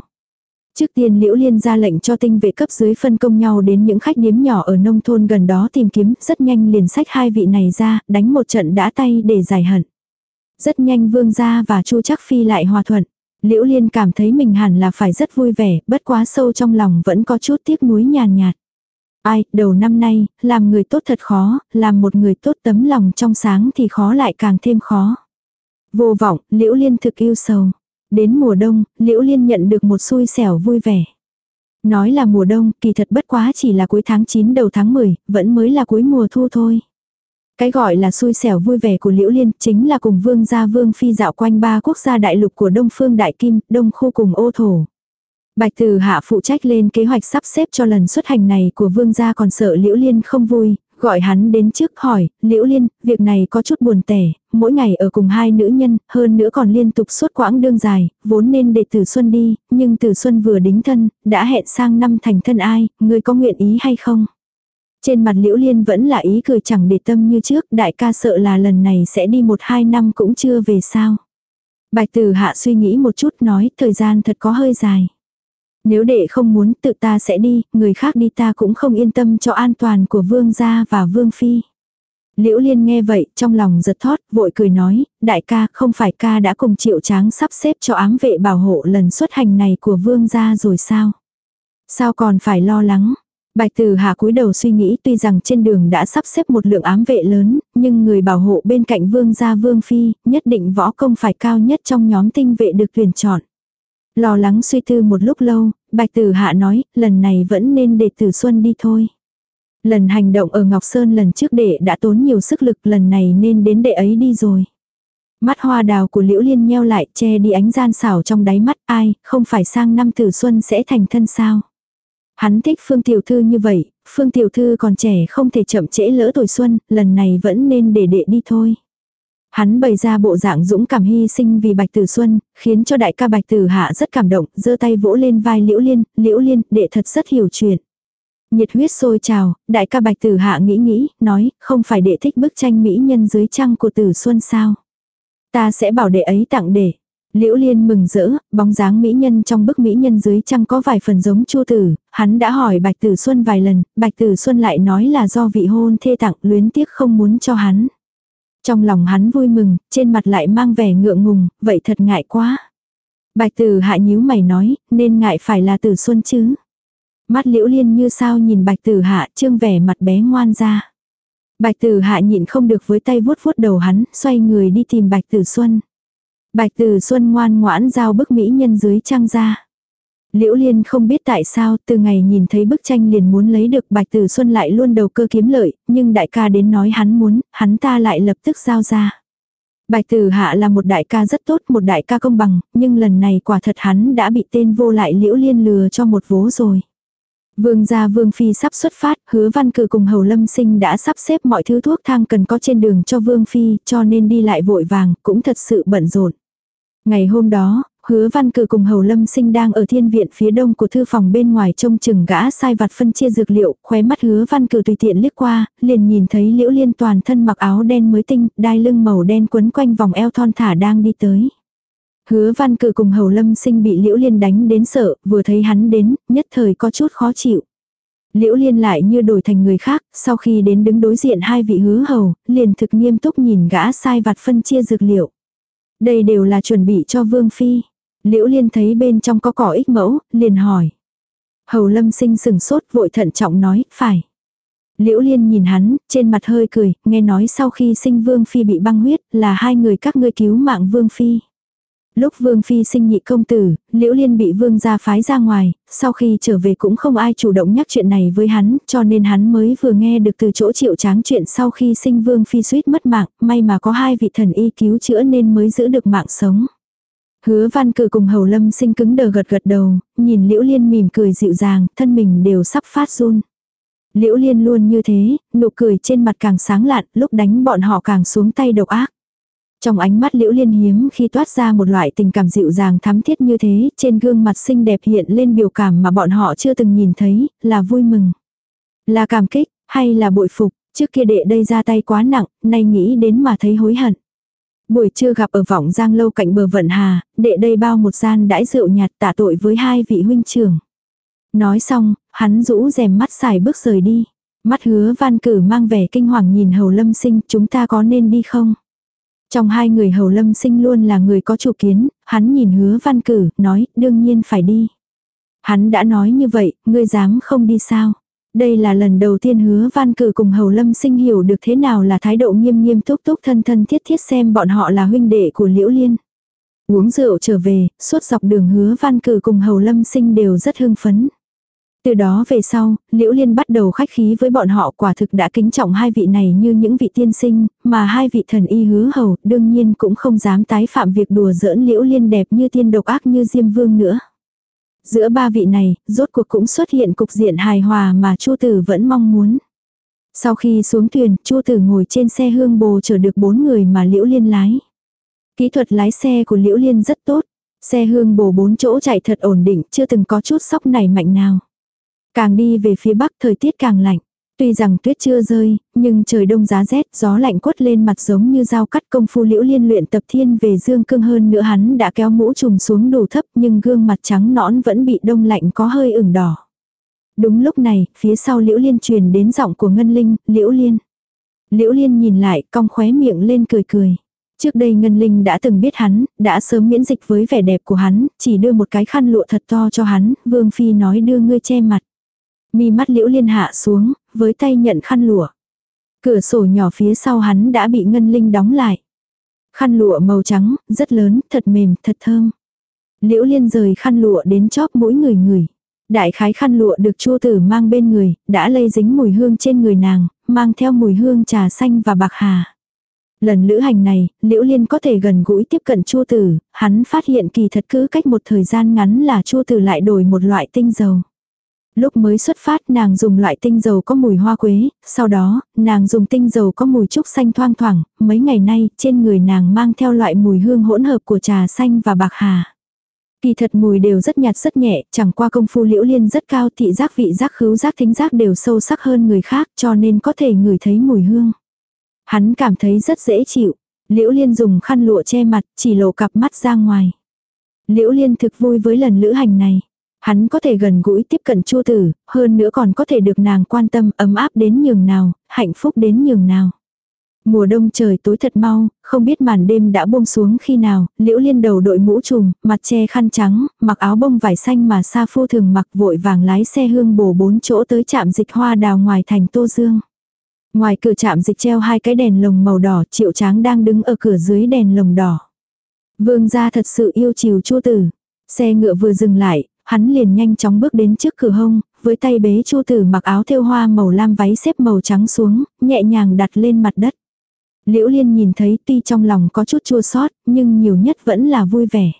S1: Trước tiên Liễu Liên ra lệnh cho tinh vệ cấp dưới phân công nhau đến những khách điếm nhỏ ở nông thôn gần đó tìm kiếm, rất nhanh liền sách hai vị này ra, đánh một trận đã tay để giải hận. Rất nhanh Vương gia và Chu Chắc Phi lại hòa thuận. Liễu Liên cảm thấy mình hẳn là phải rất vui vẻ, bất quá sâu trong lòng vẫn có chút tiếc nuối nhàn nhạt. Ai, đầu năm nay, làm người tốt thật khó, làm một người tốt tấm lòng trong sáng thì khó lại càng thêm khó. Vô vọng, Liễu Liên thực yêu sầu. Đến mùa đông, Liễu Liên nhận được một xui xẻo vui vẻ. Nói là mùa đông, kỳ thật bất quá chỉ là cuối tháng 9 đầu tháng 10, vẫn mới là cuối mùa thu thôi. Cái gọi là xui xẻo vui vẻ của Liễu Liên chính là cùng vương gia vương phi dạo quanh ba quốc gia đại lục của Đông Phương Đại Kim, Đông Khu cùng ô thổ. Bạch Từ Hạ phụ trách lên kế hoạch sắp xếp cho lần xuất hành này của vương gia còn sợ Liễu Liên không vui, gọi hắn đến trước hỏi, Liễu Liên, việc này có chút buồn tẻ, mỗi ngày ở cùng hai nữ nhân, hơn nữa còn liên tục suốt quãng đương dài, vốn nên để Tử Xuân đi, nhưng Tử Xuân vừa đính thân, đã hẹn sang năm thành thân ai, người có nguyện ý hay không? Trên mặt Liễu Liên vẫn là ý cười chẳng để tâm như trước, đại ca sợ là lần này sẽ đi một hai năm cũng chưa về sao. Bạch Tử Hạ suy nghĩ một chút nói, thời gian thật có hơi dài. Nếu đệ không muốn tự ta sẽ đi, người khác đi ta cũng không yên tâm cho an toàn của vương gia và vương phi. Liễu Liên nghe vậy, trong lòng giật thót, vội cười nói, đại ca, không phải ca đã cùng triệu tráng sắp xếp cho ám vệ bảo hộ lần xuất hành này của vương gia rồi sao? Sao còn phải lo lắng? Bạch Từ Hà cúi đầu suy nghĩ tuy rằng trên đường đã sắp xếp một lượng ám vệ lớn, nhưng người bảo hộ bên cạnh vương gia vương phi, nhất định võ công phải cao nhất trong nhóm tinh vệ được tuyển chọn. Lo lắng suy tư một lúc lâu, Bạch Tử Hạ nói, lần này vẫn nên để Tử Xuân đi thôi. Lần hành động ở Ngọc Sơn lần trước đệ đã tốn nhiều sức lực lần này nên đến đệ ấy đi rồi. Mắt hoa đào của Liễu Liên nheo lại che đi ánh gian xảo trong đáy mắt ai, không phải sang năm Tử Xuân sẽ thành thân sao. Hắn thích Phương Tiểu Thư như vậy, Phương Tiểu Thư còn trẻ không thể chậm trễ lỡ tuổi xuân, lần này vẫn nên để đệ đi thôi. Hắn bày ra bộ dạng dũng cảm hy sinh vì Bạch Tử Xuân, khiến cho đại ca Bạch Tử Hạ rất cảm động, giơ tay vỗ lên vai Liễu Liên, Liễu Liên, đệ thật rất hiểu chuyện. Nhiệt huyết sôi trào, đại ca Bạch Tử Hạ nghĩ nghĩ, nói, không phải đệ thích bức tranh mỹ nhân dưới trăng của Tử Xuân sao? Ta sẽ bảo đệ ấy tặng đệ. Liễu Liên mừng rỡ, bóng dáng mỹ nhân trong bức mỹ nhân dưới trăng có vài phần giống Chu Tử, hắn đã hỏi Bạch Tử Xuân vài lần, Bạch Tử Xuân lại nói là do vị hôn thê tặng luyến tiếc không muốn cho hắn. Trong lòng hắn vui mừng, trên mặt lại mang vẻ ngượng ngùng, vậy thật ngại quá. Bạch tử hạ nhíu mày nói, nên ngại phải là tử xuân chứ. Mắt liễu liên như sao nhìn bạch tử hạ trương vẻ mặt bé ngoan ra. Bạch tử hạ nhịn không được với tay vuốt vuốt đầu hắn, xoay người đi tìm bạch tử xuân. Bạch tử xuân ngoan ngoãn giao bức mỹ nhân dưới trang ra. Liễu Liên không biết tại sao từ ngày nhìn thấy bức tranh liền muốn lấy được Bạch Tử Xuân lại luôn đầu cơ kiếm lợi, nhưng đại ca đến nói hắn muốn, hắn ta lại lập tức giao ra. Bạch Tử Hạ là một đại ca rất tốt, một đại ca công bằng, nhưng lần này quả thật hắn đã bị tên vô lại Liễu Liên lừa cho một vố rồi. Vương gia Vương Phi sắp xuất phát, hứa văn cử cùng Hầu Lâm Sinh đã sắp xếp mọi thứ thuốc thang cần có trên đường cho Vương Phi, cho nên đi lại vội vàng, cũng thật sự bận rộn. Ngày hôm đó, Hứa văn cử cùng hầu lâm sinh đang ở thiên viện phía đông của thư phòng bên ngoài trông chừng gã sai vặt phân chia dược liệu, khóe mắt hứa văn cử tùy tiện liếc qua, liền nhìn thấy liễu liên toàn thân mặc áo đen mới tinh, đai lưng màu đen quấn quanh vòng eo thon thả đang đi tới. Hứa văn cử cùng hầu lâm sinh bị liễu liên đánh đến sợ, vừa thấy hắn đến, nhất thời có chút khó chịu. Liễu liên lại như đổi thành người khác, sau khi đến đứng đối diện hai vị hứa hầu, liền thực nghiêm túc nhìn gã sai vặt phân chia dược liệu. Đây đều là chuẩn bị cho vương phi. Liễu Liên thấy bên trong có cỏ ích mẫu, liền hỏi. Hầu lâm sinh sừng sốt vội thận trọng nói, phải. Liễu Liên nhìn hắn, trên mặt hơi cười, nghe nói sau khi sinh Vương Phi bị băng huyết là hai người các ngươi cứu mạng Vương Phi. Lúc Vương Phi sinh nhị công tử, Liễu Liên bị Vương gia phái ra ngoài, sau khi trở về cũng không ai chủ động nhắc chuyện này với hắn, cho nên hắn mới vừa nghe được từ chỗ triệu tráng chuyện sau khi sinh Vương Phi suýt mất mạng, may mà có hai vị thần y cứu chữa nên mới giữ được mạng sống. Hứa văn cử cùng hầu lâm sinh cứng đờ gật gật đầu, nhìn liễu liên mỉm cười dịu dàng, thân mình đều sắp phát run. Liễu liên luôn như thế, nụ cười trên mặt càng sáng lạn, lúc đánh bọn họ càng xuống tay độc ác. Trong ánh mắt liễu liên hiếm khi toát ra một loại tình cảm dịu dàng thắm thiết như thế, trên gương mặt xinh đẹp hiện lên biểu cảm mà bọn họ chưa từng nhìn thấy, là vui mừng. Là cảm kích, hay là bội phục, trước kia đệ đây ra tay quá nặng, nay nghĩ đến mà thấy hối hận. Buổi trưa gặp ở vọng giang lâu cạnh bờ vận hà, đệ đây bao một gian đãi rượu nhạt tạ tội với hai vị huynh trưởng. Nói xong, hắn rũ rèm mắt xài bước rời đi. Mắt hứa văn cử mang vẻ kinh hoàng nhìn hầu lâm sinh chúng ta có nên đi không? Trong hai người hầu lâm sinh luôn là người có chủ kiến, hắn nhìn hứa văn cử, nói đương nhiên phải đi. Hắn đã nói như vậy, ngươi dám không đi sao? Đây là lần đầu tiên hứa văn cử cùng hầu lâm sinh hiểu được thế nào là thái độ nghiêm nghiêm túc túc thân thân thiết thiết xem bọn họ là huynh đệ của liễu liên. Uống rượu trở về, suốt dọc đường hứa văn cử cùng hầu lâm sinh đều rất hưng phấn. Từ đó về sau, Liễu Liên bắt đầu khách khí với bọn họ quả thực đã kính trọng hai vị này như những vị tiên sinh, mà hai vị thần y hứa hầu đương nhiên cũng không dám tái phạm việc đùa giỡn Liễu Liên đẹp như tiên độc ác như Diêm Vương nữa. Giữa ba vị này, rốt cuộc cũng xuất hiện cục diện hài hòa mà Chu Tử vẫn mong muốn. Sau khi xuống thuyền, Chu Tử ngồi trên xe hương bồ chở được bốn người mà Liễu Liên lái. Kỹ thuật lái xe của Liễu Liên rất tốt. Xe hương bồ bốn chỗ chạy thật ổn định, chưa từng có chút sóc này mạnh nào. Càng đi về phía bắc thời tiết càng lạnh. Tuy rằng tuyết chưa rơi, nhưng trời đông giá rét, gió lạnh quất lên mặt giống như dao cắt công phu liễu liên luyện tập thiên về dương cương hơn nữa hắn đã kéo mũ trùm xuống đủ thấp nhưng gương mặt trắng nõn vẫn bị đông lạnh có hơi ửng đỏ. Đúng lúc này, phía sau liễu liên truyền đến giọng của Ngân Linh, liễu liên. Liễu liên nhìn lại, cong khóe miệng lên cười cười. Trước đây Ngân Linh đã từng biết hắn, đã sớm miễn dịch với vẻ đẹp của hắn, chỉ đưa một cái khăn lụa thật to cho hắn, Vương Phi nói đưa ngươi che mặt. Mi mắt liễu liên hạ xuống, với tay nhận khăn lụa. Cửa sổ nhỏ phía sau hắn đã bị ngân linh đóng lại. Khăn lụa màu trắng, rất lớn, thật mềm, thật thơm. Liễu liên rời khăn lụa đến chóp mỗi người người. Đại khái khăn lụa được chua tử mang bên người, đã lây dính mùi hương trên người nàng, mang theo mùi hương trà xanh và bạc hà. Lần lữ hành này, Liễu Liên có thể gần gũi tiếp cận chua tử, hắn phát hiện kỳ thật cứ cách một thời gian ngắn là chua tử lại đổi một loại tinh dầu. Lúc mới xuất phát nàng dùng loại tinh dầu có mùi hoa quế, sau đó, nàng dùng tinh dầu có mùi trúc xanh thoang thoảng, mấy ngày nay trên người nàng mang theo loại mùi hương hỗn hợp của trà xanh và bạc hà. Kỳ thật mùi đều rất nhạt rất nhẹ, chẳng qua công phu liễu liên rất cao thị giác vị giác khứu giác thính giác đều sâu sắc hơn người khác cho nên có thể ngửi thấy mùi hương. Hắn cảm thấy rất dễ chịu. Liễu liên dùng khăn lụa che mặt, chỉ lộ cặp mắt ra ngoài. Liễu liên thực vui với lần lữ hành này. Hắn có thể gần gũi tiếp cận chua tử, hơn nữa còn có thể được nàng quan tâm ấm áp đến nhường nào, hạnh phúc đến nhường nào. Mùa đông trời tối thật mau, không biết màn đêm đã buông xuống khi nào, liễu liên đầu đội mũ trùm, mặt che khăn trắng, mặc áo bông vải xanh mà sa phu thường mặc vội vàng lái xe hương bổ bốn chỗ tới trạm dịch hoa đào ngoài thành Tô Dương. Ngoài cửa trạm dịch treo hai cái đèn lồng màu đỏ, triệu tráng đang đứng ở cửa dưới đèn lồng đỏ. Vương gia thật sự yêu chiều chua tử. Xe ngựa vừa dừng lại, hắn liền nhanh chóng bước đến trước cửa hông, với tay bế chu tử mặc áo thêu hoa màu lam váy xếp màu trắng xuống, nhẹ nhàng đặt lên mặt đất. Liễu Liên nhìn thấy tuy trong lòng có chút chua xót nhưng nhiều nhất vẫn là vui vẻ.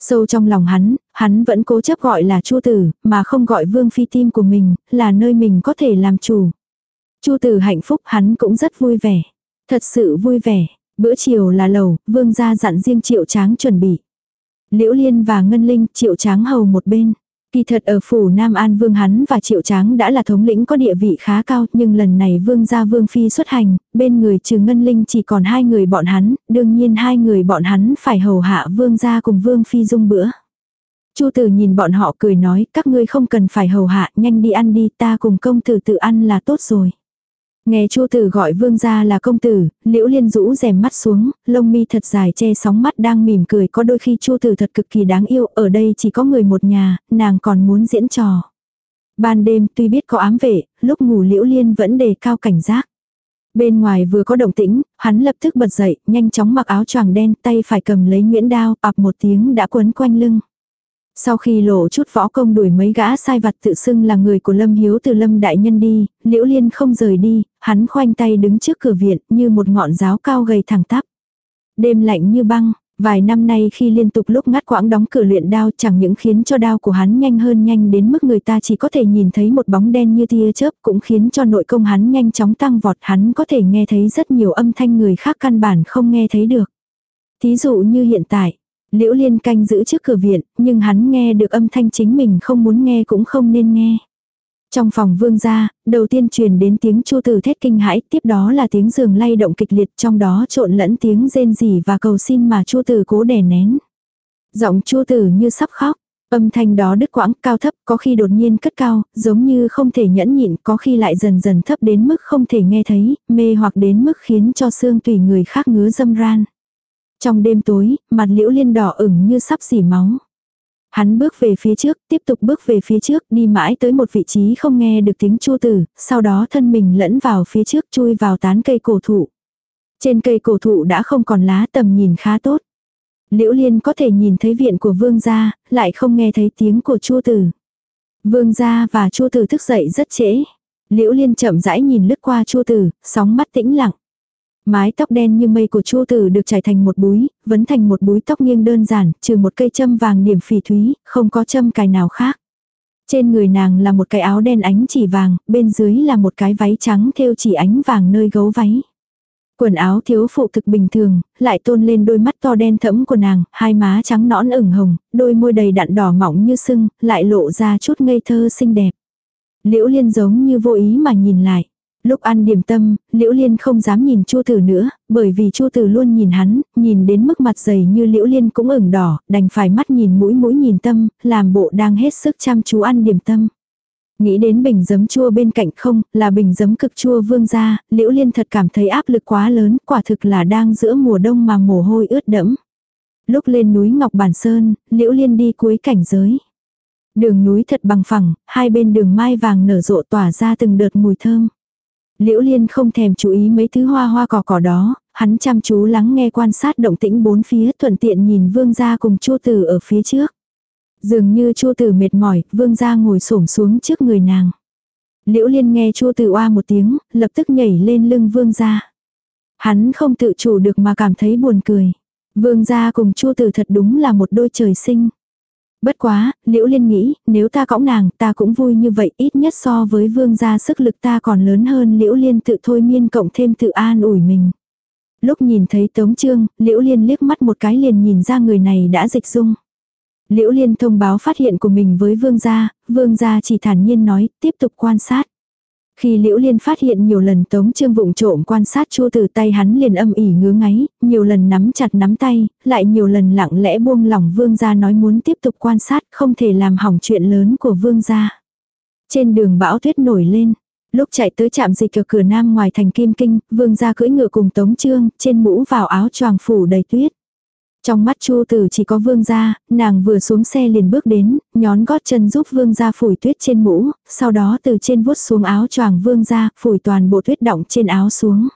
S1: Sâu trong lòng hắn, hắn vẫn cố chấp gọi là chu tử, mà không gọi vương phi tim của mình, là nơi mình có thể làm chủ. chu tử hạnh phúc hắn cũng rất vui vẻ. Thật sự vui vẻ. Bữa chiều là lầu, vương gia dặn riêng triệu tráng chuẩn bị. Liễu Liên và Ngân Linh, Triệu Tráng hầu một bên. Kỳ thật ở phủ Nam An Vương hắn và Triệu Tráng đã là thống lĩnh có địa vị khá cao, nhưng lần này Vương gia Vương Phi xuất hành, bên người trừ Ngân Linh chỉ còn hai người bọn hắn, đương nhiên hai người bọn hắn phải hầu hạ Vương gia cùng Vương Phi dung bữa. Chu tử nhìn bọn họ cười nói, các ngươi không cần phải hầu hạ, nhanh đi ăn đi, ta cùng công tử tự ăn là tốt rồi. Nghe Chu Tử gọi vương gia là công tử, Liễu Liên rũ rèm mắt xuống, lông mi thật dài che sóng mắt đang mỉm cười, có đôi khi Chu Tử thật cực kỳ đáng yêu, ở đây chỉ có người một nhà, nàng còn muốn diễn trò. Ban đêm tuy biết có ám vệ, lúc ngủ Liễu Liên vẫn đề cao cảnh giác. Bên ngoài vừa có động tĩnh, hắn lập tức bật dậy, nhanh chóng mặc áo choàng đen, tay phải cầm lấy nguyễn đao, ập một tiếng đã quấn quanh lưng. Sau khi lộ chút võ công đuổi mấy gã sai vặt tự xưng là người của Lâm Hiếu từ Lâm Đại Nhân đi, Liễu Liên không rời đi, hắn khoanh tay đứng trước cửa viện như một ngọn giáo cao gầy thẳng tắp. Đêm lạnh như băng, vài năm nay khi liên tục lúc ngắt quãng đóng cửa luyện đao chẳng những khiến cho đao của hắn nhanh hơn nhanh đến mức người ta chỉ có thể nhìn thấy một bóng đen như tia chớp cũng khiến cho nội công hắn nhanh chóng tăng vọt hắn có thể nghe thấy rất nhiều âm thanh người khác căn bản không nghe thấy được. Thí dụ như hiện tại, Liễu Liên canh giữ trước cửa viện, nhưng hắn nghe được âm thanh chính mình không muốn nghe cũng không nên nghe. Trong phòng vương gia, đầu tiên truyền đến tiếng chu tử thét kinh hãi, tiếp đó là tiếng giường lay động kịch liệt trong đó trộn lẫn tiếng rên rỉ và cầu xin mà chu tử cố đè nén. Giọng chu tử như sắp khóc, âm thanh đó đứt quãng, cao thấp, có khi đột nhiên cất cao, giống như không thể nhẫn nhịn, có khi lại dần dần thấp đến mức không thể nghe thấy, mê hoặc đến mức khiến cho xương tùy người khác ngứa dâm ran. Trong đêm tối, mặt liễu liên đỏ ửng như sắp xỉ máu. Hắn bước về phía trước, tiếp tục bước về phía trước, đi mãi tới một vị trí không nghe được tiếng chua tử, sau đó thân mình lẫn vào phía trước chui vào tán cây cổ thụ. Trên cây cổ thụ đã không còn lá tầm nhìn khá tốt. Liễu Liên có thể nhìn thấy viện của vương gia, lại không nghe thấy tiếng của chua tử. Vương gia và chua tử thức dậy rất trễ. Liễu Liên chậm rãi nhìn lướt qua chua tử, sóng mắt tĩnh lặng. Mái tóc đen như mây của Chu Tử được trải thành một búi, vấn thành một búi tóc nghiêng đơn giản, trừ một cây châm vàng điểm phỉ thúy, không có châm cài nào khác. Trên người nàng là một cái áo đen ánh chỉ vàng, bên dưới là một cái váy trắng thêu chỉ ánh vàng nơi gấu váy. Quần áo thiếu phụ thực bình thường, lại tôn lên đôi mắt to đen thẫm của nàng, hai má trắng nõn ửng hồng, đôi môi đầy đặn đỏ mỏng như sưng, lại lộ ra chút ngây thơ xinh đẹp. Liễu liên giống như vô ý mà nhìn lại. Lúc ăn điểm tâm, Liễu Liên không dám nhìn Chu Tử nữa, bởi vì Chu Tử luôn nhìn hắn, nhìn đến mức mặt dày như Liễu Liên cũng ửng đỏ, đành phải mắt nhìn mũi mũi nhìn tâm, làm bộ đang hết sức chăm chú ăn điểm tâm. Nghĩ đến bình giấm chua bên cạnh không, là bình giấm cực chua vương gia, Liễu Liên thật cảm thấy áp lực quá lớn, quả thực là đang giữa mùa đông mà mồ hôi ướt đẫm. Lúc lên núi Ngọc Bản Sơn, Liễu Liên đi cuối cảnh giới. Đường núi thật bằng phẳng, hai bên đường mai vàng nở rộ tỏa ra từng đợt mùi thơm. Liễu Liên không thèm chú ý mấy thứ hoa hoa cỏ cỏ đó, hắn chăm chú lắng nghe quan sát động tĩnh bốn phía thuận tiện nhìn vương gia cùng Chu Tử ở phía trước. Dường như Chu Tử mệt mỏi, vương gia ngồi xổm xuống trước người nàng. Liễu Liên nghe Chu Tử oa một tiếng, lập tức nhảy lên lưng vương gia. Hắn không tự chủ được mà cảm thấy buồn cười. Vương gia cùng Chu Tử thật đúng là một đôi trời sinh. Bất quá, Liễu Liên nghĩ, nếu ta cõng nàng, ta cũng vui như vậy, ít nhất so với vương gia sức lực ta còn lớn hơn Liễu Liên tự thôi miên cộng thêm tự an ủi mình. Lúc nhìn thấy Tống Trương, Liễu Liên liếc mắt một cái liền nhìn ra người này đã dịch dung. Liễu Liên thông báo phát hiện của mình với vương gia, vương gia chỉ thản nhiên nói, tiếp tục quan sát. Khi Liễu Liên phát hiện nhiều lần Tống Trương vụng trộm quan sát Chu Tử tay hắn liền âm ỉ ngứa ngáy, nhiều lần nắm chặt nắm tay, lại nhiều lần lặng lẽ buông lỏng vương gia nói muốn tiếp tục quan sát, không thể làm hỏng chuyện lớn của vương gia. Trên đường bão tuyết nổi lên, lúc chạy tới trạm dịch ở cửa nam ngoài thành Kim Kinh, vương gia cưỡi ngựa cùng Tống Trương, trên mũ vào áo choàng phủ đầy tuyết. Trong mắt Chu Tử chỉ có vương gia, nàng vừa xuống xe liền bước đến, nhón gót chân giúp vương gia phủi tuyết trên mũ, sau đó từ trên vuốt xuống áo choàng vương gia, phủi toàn bộ tuyết động trên áo xuống.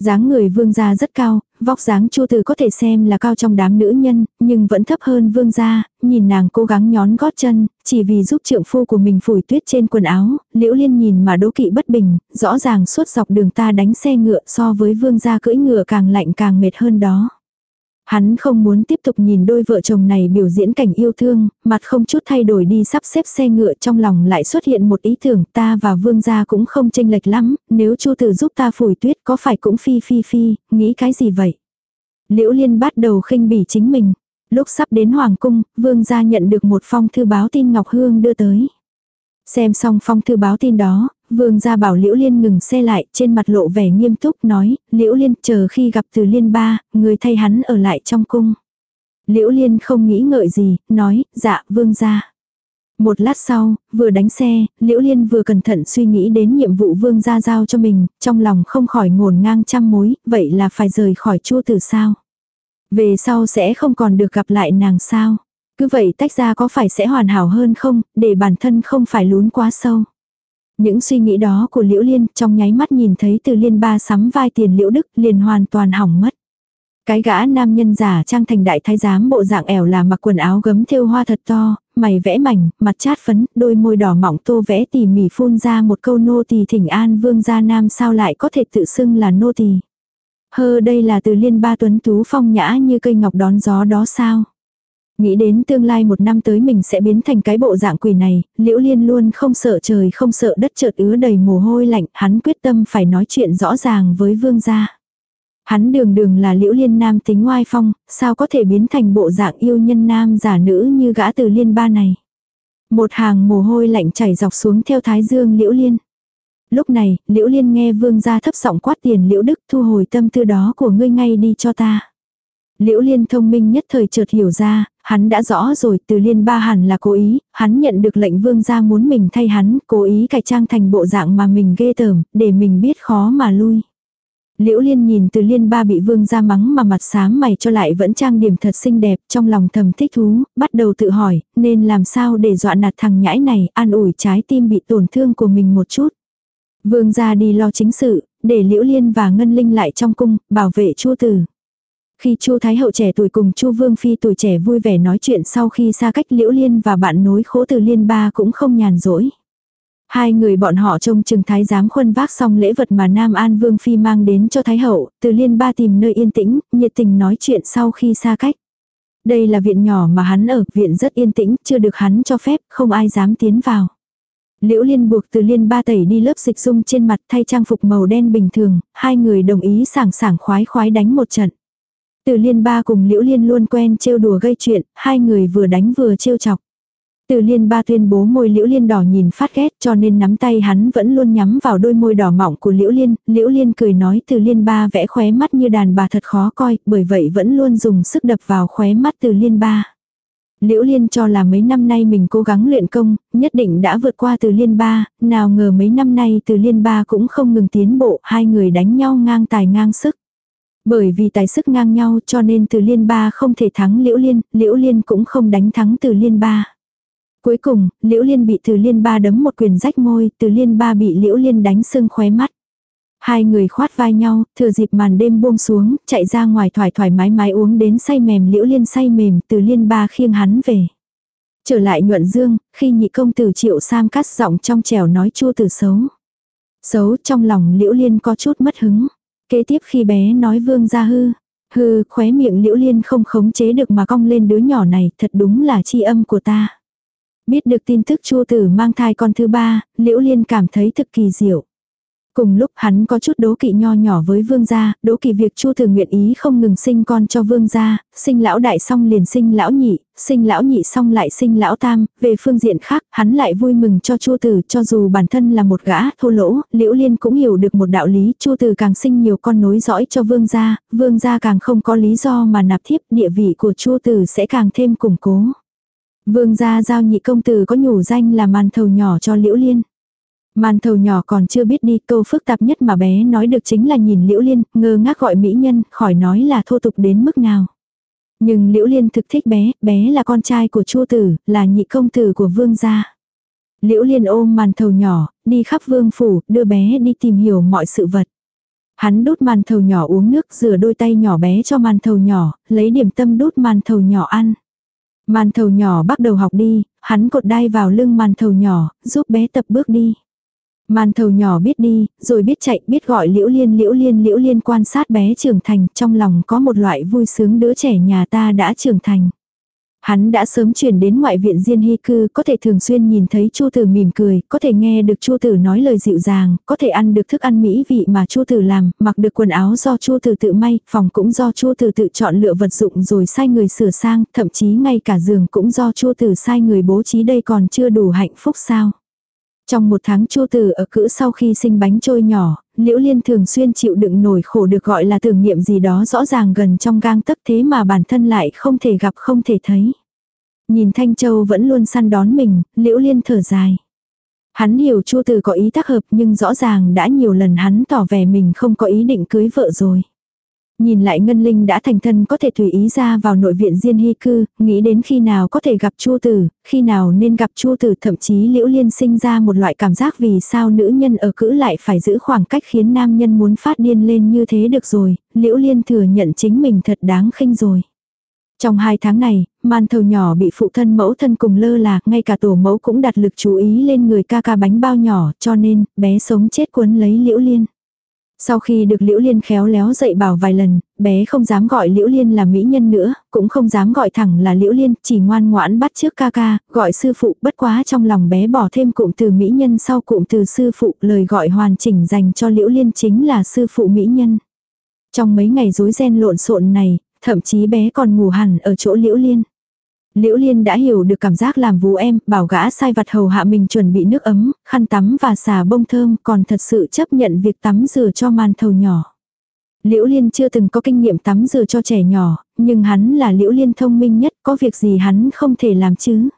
S1: dáng người vương gia rất cao, vóc dáng Chu Tử có thể xem là cao trong đám nữ nhân, nhưng vẫn thấp hơn vương gia, nhìn nàng cố gắng nhón gót chân, chỉ vì giúp trượng phu của mình phủi tuyết trên quần áo, Liễu Liên nhìn mà đố kỵ bất bình, rõ ràng suốt dọc đường ta đánh xe ngựa so với vương gia cưỡi ngựa càng lạnh càng mệt hơn đó. Hắn không muốn tiếp tục nhìn đôi vợ chồng này biểu diễn cảnh yêu thương, mặt không chút thay đổi đi sắp xếp xe ngựa trong lòng lại xuất hiện một ý tưởng ta và vương gia cũng không tranh lệch lắm, nếu chu tử giúp ta phủi tuyết có phải cũng phi phi phi, nghĩ cái gì vậy? Liễu liên bắt đầu khinh bỉ chính mình. Lúc sắp đến Hoàng cung, vương gia nhận được một phong thư báo tin Ngọc Hương đưa tới. Xem xong phong thư báo tin đó, vương gia bảo Liễu Liên ngừng xe lại, trên mặt lộ vẻ nghiêm túc nói, Liễu Liên chờ khi gặp từ Liên ba, người thay hắn ở lại trong cung. Liễu Liên không nghĩ ngợi gì, nói, dạ, vương gia. Một lát sau, vừa đánh xe, Liễu Liên vừa cẩn thận suy nghĩ đến nhiệm vụ vương gia giao cho mình, trong lòng không khỏi ngổn ngang trăm mối, vậy là phải rời khỏi chua từ sao. Về sau sẽ không còn được gặp lại nàng sao. Cứ vậy tách ra có phải sẽ hoàn hảo hơn không, để bản thân không phải lún quá sâu. Những suy nghĩ đó của Liễu Liên trong nháy mắt nhìn thấy từ Liên ba sắm vai tiền Liễu Đức liền hoàn toàn hỏng mất. Cái gã nam nhân giả trang thành đại thái giám bộ dạng ẻo là mặc quần áo gấm thêu hoa thật to, mày vẽ mảnh, mặt chát phấn, đôi môi đỏ mỏng tô vẽ tỉ mỉ phun ra một câu nô tỳ thỉnh an vương gia nam sao lại có thể tự xưng là nô tỳ. Hơ đây là từ liên ba tuấn tú phong nhã như cây ngọc đón gió đó sao. Nghĩ đến tương lai một năm tới mình sẽ biến thành cái bộ dạng quỷ này, liễu liên luôn không sợ trời không sợ đất chợt ứa đầy mồ hôi lạnh, hắn quyết tâm phải nói chuyện rõ ràng với vương gia. Hắn đường đường là liễu liên nam tính oai phong, sao có thể biến thành bộ dạng yêu nhân nam giả nữ như gã từ liên ba này. Một hàng mồ hôi lạnh chảy dọc xuống theo thái dương liễu liên. Lúc này, liễu liên nghe vương gia thấp giọng quát tiền liễu đức thu hồi tâm tư đó của ngươi ngay đi cho ta. Liễu Liên thông minh nhất thời chợt hiểu ra, hắn đã rõ rồi từ Liên ba hẳn là cố ý, hắn nhận được lệnh vương gia muốn mình thay hắn, cố ý cải trang thành bộ dạng mà mình ghê tởm, để mình biết khó mà lui. Liễu Liên nhìn từ Liên ba bị vương gia mắng mà mặt xám mày cho lại vẫn trang điểm thật xinh đẹp trong lòng thầm thích thú, bắt đầu tự hỏi, nên làm sao để dọa nạt thằng nhãi này, an ủi trái tim bị tổn thương của mình một chút. Vương gia đi lo chính sự, để Liễu Liên và Ngân Linh lại trong cung, bảo vệ Chu Tử. Khi Chu Thái hậu trẻ tuổi cùng Chu Vương phi tuổi trẻ vui vẻ nói chuyện sau khi xa cách Liễu Liên và bạn nối khố từ Liên ba cũng không nhàn rỗi. Hai người bọn họ trông chừng thái giám khuân vác xong lễ vật mà Nam An Vương Phi mang đến cho Thái Hậu, từ liên ba tìm nơi yên tĩnh, nhiệt tình nói chuyện sau khi xa cách. Đây là viện nhỏ mà hắn ở, viện rất yên tĩnh, chưa được hắn cho phép, không ai dám tiến vào. Liễu Liên buộc từ Liên ba tẩy đi lớp dịch dung trên mặt thay trang phục màu đen bình thường, hai người đồng ý sảng sảng khoái khoái đánh một trận. Từ Liên ba cùng Liễu Liên luôn quen trêu đùa gây chuyện, hai người vừa đánh vừa trêu chọc. Từ liên ba tuyên bố môi liễu liên đỏ nhìn phát ghét cho nên nắm tay hắn vẫn luôn nhắm vào đôi môi đỏ mỏng của liễu liên, liễu liên cười nói từ liên ba vẽ khóe mắt như đàn bà thật khó coi, bởi vậy vẫn luôn dùng sức đập vào khóe mắt từ liên ba. Liễu liên cho là mấy năm nay mình cố gắng luyện công, nhất định đã vượt qua từ liên ba, nào ngờ mấy năm nay từ liên ba cũng không ngừng tiến bộ, hai người đánh nhau ngang tài ngang sức. Bởi vì tài sức ngang nhau cho nên từ liên ba không thể thắng liễu liên, liễu liên cũng không đánh thắng từ liên ba. Cuối cùng, Liễu Liên bị Từ Liên ba đấm một quyền rách môi, Từ Liên ba bị Liễu Liên đánh sưng khóe mắt. Hai người khoát vai nhau, thừa dịp màn đêm buông xuống, chạy ra ngoài thoải thoải mái mái uống đến say mềm Liễu Liên say mềm, Từ Liên ba khiêng hắn về. Trở lại nhuận dương, khi nhị công tử triệu sam cắt giọng trong trèo nói chua từ xấu. Xấu trong lòng Liễu Liên có chút mất hứng. Kế tiếp khi bé nói vương ra hư, hư khóe miệng Liễu Liên không khống chế được mà cong lên đứa nhỏ này, thật đúng là chi âm của ta. Biết được tin tức Chu Tử mang thai con thứ ba, Liễu Liên cảm thấy thực kỳ diệu. Cùng lúc hắn có chút đố kỵ nho nhỏ với vương gia, đố kỵ việc Chu Thường nguyện ý không ngừng sinh con cho vương gia, sinh lão đại xong liền sinh lão nhị, sinh lão nhị xong lại sinh lão tam, về phương diện khác, hắn lại vui mừng cho Chu Tử, cho dù bản thân là một gã thô lỗ, Liễu Liên cũng hiểu được một đạo lý, Chu Tử càng sinh nhiều con nối dõi cho vương gia, vương gia càng không có lý do mà nạp thiếp, địa vị của Chu Tử sẽ càng thêm củng cố. Vương gia giao nhị công tử có nhủ danh là màn thầu nhỏ cho Liễu Liên. Màn thầu nhỏ còn chưa biết đi câu phức tạp nhất mà bé nói được chính là nhìn Liễu Liên, ngơ ngác gọi mỹ nhân, khỏi nói là thô tục đến mức nào. Nhưng Liễu Liên thực thích bé, bé là con trai của Chu tử, là nhị công tử của vương gia. Liễu Liên ôm màn thầu nhỏ, đi khắp vương phủ, đưa bé đi tìm hiểu mọi sự vật. Hắn đút màn thầu nhỏ uống nước rửa đôi tay nhỏ bé cho màn thầu nhỏ, lấy điểm tâm đút màn thầu nhỏ ăn. Màn thầu nhỏ bắt đầu học đi, hắn cột đai vào lưng màn thầu nhỏ, giúp bé tập bước đi. Màn thầu nhỏ biết đi, rồi biết chạy, biết gọi liễu liên liễu liên liễu liên quan sát bé trưởng thành, trong lòng có một loại vui sướng đứa trẻ nhà ta đã trưởng thành. Hắn đã sớm chuyển đến ngoại viện Diên Hy cư, có thể thường xuyên nhìn thấy Chu Tử mỉm cười, có thể nghe được Chu Tử nói lời dịu dàng, có thể ăn được thức ăn mỹ vị mà Chu Tử làm, mặc được quần áo do Chu Tử tự may, phòng cũng do Chu Tử tự chọn lựa vật dụng rồi sai người sửa sang, thậm chí ngay cả giường cũng do Chu Tử sai người bố trí đây còn chưa đủ hạnh phúc sao. Trong một tháng Chu Tử ở cữ sau khi sinh bánh trôi nhỏ, Liễu Liên thường xuyên chịu đựng nổi khổ được gọi là tưởng niệm gì đó rõ ràng gần trong gang tấc thế mà bản thân lại không thể gặp không thể thấy. Nhìn Thanh Châu vẫn luôn săn đón mình, Liễu Liên thở dài. Hắn hiểu Chu Tử có ý tác hợp nhưng rõ ràng đã nhiều lần hắn tỏ vẻ mình không có ý định cưới vợ rồi. Nhìn lại Ngân Linh đã thành thân có thể tùy ý ra vào nội viện Diên Hy cư, nghĩ đến khi nào có thể gặp Chu Tử, khi nào nên gặp Chu Tử thậm chí Liễu Liên sinh ra một loại cảm giác vì sao nữ nhân ở cữ lại phải giữ khoảng cách khiến nam nhân muốn phát điên lên như thế được rồi, Liễu Liên thừa nhận chính mình thật đáng khinh rồi. Trong hai tháng này, man thầu nhỏ bị phụ thân mẫu thân cùng lơ là, ngay cả tổ mẫu cũng đặt lực chú ý lên người ca ca bánh bao nhỏ, cho nên, bé sống chết cuốn lấy liễu liên. Sau khi được Liễu Liên khéo léo dạy bảo vài lần, bé không dám gọi Liễu Liên là mỹ nhân nữa, cũng không dám gọi thẳng là Liễu Liên, chỉ ngoan ngoãn bắt trước ca ca, gọi sư phụ, bất quá trong lòng bé bỏ thêm cụm từ mỹ nhân sau cụm từ sư phụ, lời gọi hoàn chỉnh dành cho Liễu Liên chính là sư phụ mỹ nhân. Trong mấy ngày rối ren lộn xộn này, thậm chí bé còn ngủ hẳn ở chỗ Liễu Liên. Liễu Liên đã hiểu được cảm giác làm vú em, bảo gã sai vặt hầu hạ mình chuẩn bị nước ấm, khăn tắm và xà bông thơm, còn thật sự chấp nhận việc tắm rửa cho màn thầu nhỏ. Liễu Liên chưa từng có kinh nghiệm tắm rửa cho trẻ nhỏ, nhưng hắn là Liễu Liên thông minh nhất, có việc gì hắn không thể làm chứ.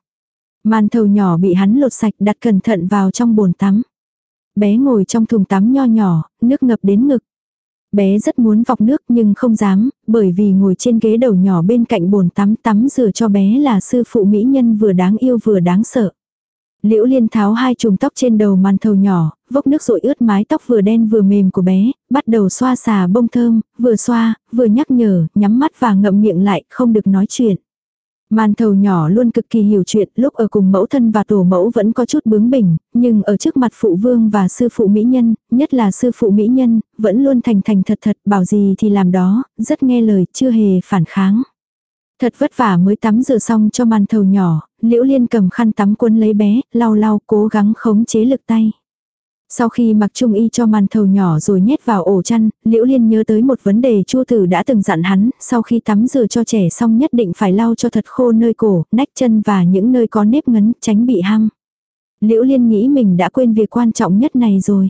S1: Màn thầu nhỏ bị hắn lột sạch đặt cẩn thận vào trong bồn tắm. Bé ngồi trong thùng tắm nho nhỏ, nước ngập đến ngực. Bé rất muốn vọc nước nhưng không dám, bởi vì ngồi trên ghế đầu nhỏ bên cạnh bồn tắm tắm rửa cho bé là sư phụ mỹ nhân vừa đáng yêu vừa đáng sợ. Liễu liên tháo hai chùm tóc trên đầu màn thầu nhỏ, vốc nước rội ướt mái tóc vừa đen vừa mềm của bé, bắt đầu xoa xà bông thơm, vừa xoa, vừa nhắc nhở, nhắm mắt và ngậm miệng lại, không được nói chuyện. Màn thầu nhỏ luôn cực kỳ hiểu chuyện, lúc ở cùng mẫu thân và tổ mẫu vẫn có chút bướng bỉnh, nhưng ở trước mặt phụ vương và sư phụ mỹ nhân, nhất là sư phụ mỹ nhân, vẫn luôn thành thành thật thật, bảo gì thì làm đó, rất nghe lời, chưa hề phản kháng. Thật vất vả mới tắm rửa xong cho màn thầu nhỏ, liễu liên cầm khăn tắm cuốn lấy bé, lau lau cố gắng khống chế lực tay. Sau khi mặc trung y cho màn thầu nhỏ rồi nhét vào ổ chăn, Liễu Liên nhớ tới một vấn đề Chu Tử đã từng dặn hắn, sau khi tắm rửa cho trẻ xong nhất định phải lau cho thật khô nơi cổ, nách chân và những nơi có nếp ngấn, tránh bị hăng. Liễu Liên nghĩ mình đã quên việc quan trọng nhất này rồi.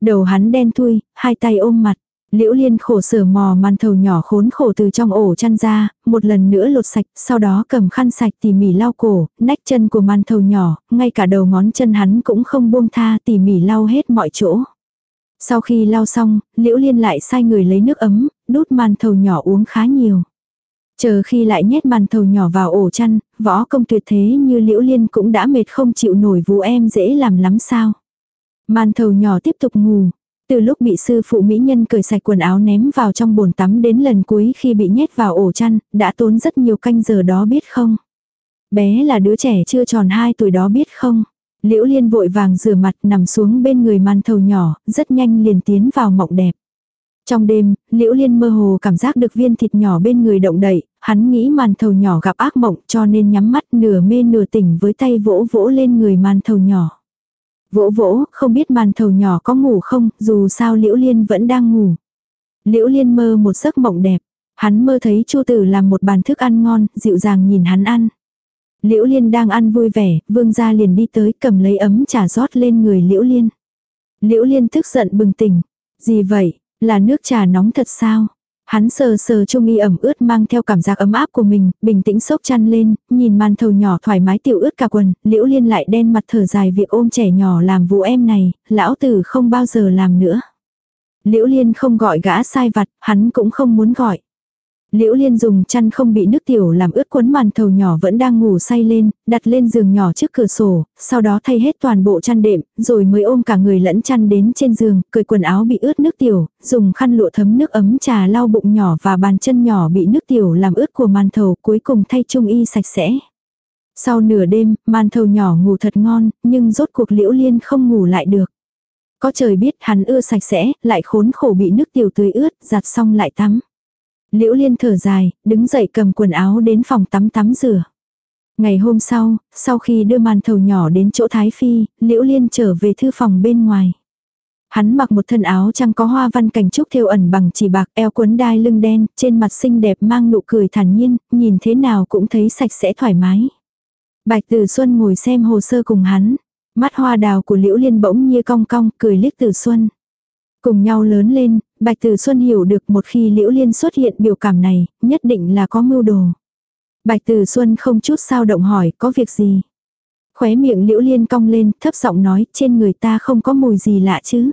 S1: Đầu hắn đen thui, hai tay ôm mặt. Liễu Liên khổ sở mò màn thầu nhỏ khốn khổ từ trong ổ chăn ra, một lần nữa lột sạch, sau đó cầm khăn sạch tỉ mỉ lau cổ, nách chân của màn thầu nhỏ, ngay cả đầu ngón chân hắn cũng không buông tha tỉ mỉ lau hết mọi chỗ. Sau khi lau xong, Liễu Liên lại sai người lấy nước ấm, đút màn thầu nhỏ uống khá nhiều. Chờ khi lại nhét màn thầu nhỏ vào ổ chăn, võ công tuyệt thế như Liễu Liên cũng đã mệt không chịu nổi vú em dễ làm lắm sao. Màn thầu nhỏ tiếp tục ngủ, từ lúc bị sư phụ mỹ nhân cởi sạch quần áo ném vào trong bồn tắm đến lần cuối khi bị nhét vào ổ chăn, đã tốn rất nhiều canh giờ đó biết không? Bé là đứa trẻ chưa tròn 2 tuổi đó biết không? Liễu Liên vội vàng rửa mặt nằm xuống bên người màn thầu nhỏ, rất nhanh liền tiến vào mộng đẹp. Trong đêm, Liễu Liên mơ hồ cảm giác được viên thịt nhỏ bên người động đậy, hắn nghĩ màn thầu nhỏ gặp ác mộng cho nên nhắm mắt nửa mê nửa tỉnh với tay vỗ vỗ lên người màn thầu nhỏ. Vỗ vỗ, không biết màn thầu nhỏ có ngủ không, dù sao Liễu Liên vẫn đang ngủ. Liễu Liên mơ một giấc mộng đẹp. Hắn mơ thấy Chu Tử làm một bàn thức ăn ngon, dịu dàng nhìn hắn ăn. Liễu Liên đang ăn vui vẻ, vương gia liền đi tới cầm lấy ấm trà rót lên người Liễu Liên. Liễu Liên tức giận bừng tỉnh. Gì vậy, là nước trà nóng thật sao? Hắn sờ sờ trung y ẩm ướt mang theo cảm giác ấm áp của mình, bình tĩnh sốc chăn lên, nhìn màn thầu nhỏ thoải mái tiểu ướt cả quần, liễu liên lại đen mặt thở dài việc ôm trẻ nhỏ làm vụ em này, lão tử không bao giờ làm nữa. Liễu liên không gọi gã sai vặt, hắn cũng không muốn gọi. Liễu Liên dùng chăn không bị nước tiểu làm ướt cuốn màn thầu nhỏ vẫn đang ngủ say lên, đặt lên giường nhỏ trước cửa sổ, sau đó thay hết toàn bộ chăn đệm, rồi mới ôm cả người lẫn chăn đến trên giường, cởi quần áo bị ướt nước tiểu, dùng khăn lụa thấm nước ấm trà lau bụng nhỏ và bàn chân nhỏ bị nước tiểu làm ướt của màn thầu cuối cùng thay trung y sạch sẽ. Sau nửa đêm, màn thầu nhỏ ngủ thật ngon, nhưng rốt cuộc Liễu Liên không ngủ lại được. Có trời biết hắn ưa sạch sẽ, lại khốn khổ bị nước tiểu tưới ướt, giặt xong lại tắm. Liễu Liên thở dài, đứng dậy cầm quần áo đến phòng tắm tắm rửa. Ngày hôm sau, sau khi đưa màn thầu nhỏ đến chỗ Thái Phi, Liễu Liên trở về thư phòng bên ngoài. Hắn mặc một thân áo trăng có hoa văn cảnh trúc thêu ẩn bằng chỉ bạc eo quấn đai lưng đen, trên mặt xinh đẹp mang nụ cười thản nhiên, nhìn thế nào cũng thấy sạch sẽ thoải mái. Bạch Tử Xuân ngồi xem hồ sơ cùng hắn, mắt hoa đào của Liễu Liên bỗng như cong cong, cười liếc Tử Xuân. Cùng nhau lớn lên, Bạch Tử Xuân hiểu được một khi Liễu Liên xuất hiện biểu cảm này, nhất định là có mưu đồ. Bạch Tử Xuân không chút sao động hỏi có việc gì. Khóe miệng Liễu Liên cong lên, thấp giọng nói trên người ta không có mùi gì lạ chứ.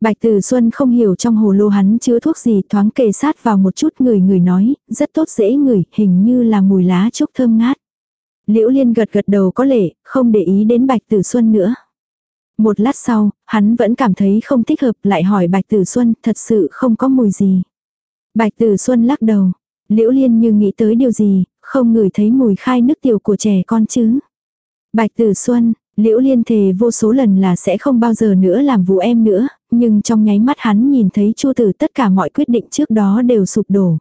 S1: Bạch Tử Xuân không hiểu trong hồ lô hắn chứa thuốc gì thoáng kề sát vào một chút người người nói, rất tốt dễ ngửi, hình như là mùi lá trúc thơm ngát. Liễu Liên gật gật đầu có lệ, không để ý đến Bạch Tử Xuân nữa. Một lát sau, hắn vẫn cảm thấy không thích hợp lại hỏi Bạch Tử Xuân thật sự không có mùi gì. Bạch Tử Xuân lắc đầu. Liễu Liên như nghĩ tới điều gì, không ngửi thấy mùi khai nước tiểu của trẻ con chứ. Bạch Tử Xuân, Liễu Liên thề vô số lần là sẽ không bao giờ nữa làm vụ em nữa, nhưng trong nháy mắt hắn nhìn thấy Chu Tử tất cả mọi quyết định trước đó đều sụp đổ.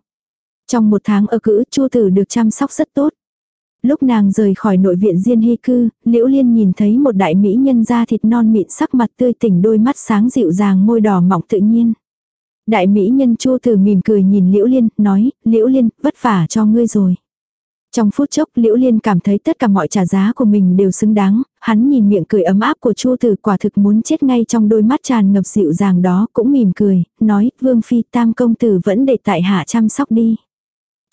S1: Trong một tháng ở cữ, Chu Tử được chăm sóc rất tốt. Lúc nàng rời khỏi nội viện Diên Hy Cư, Liễu Liên nhìn thấy một đại mỹ nhân da thịt non mịn sắc mặt tươi tỉnh đôi mắt sáng dịu dàng môi đỏ mọng tự nhiên. Đại mỹ nhân chua từ mỉm cười nhìn Liễu Liên, nói, Liễu Liên, vất vả cho ngươi rồi. Trong phút chốc Liễu Liên cảm thấy tất cả mọi trả giá của mình đều xứng đáng, hắn nhìn miệng cười ấm áp của Chu Tử quả thực muốn chết ngay trong đôi mắt tràn ngập dịu dàng đó cũng mỉm cười, nói Vương Phi tam công tử vẫn để tại hạ chăm sóc đi.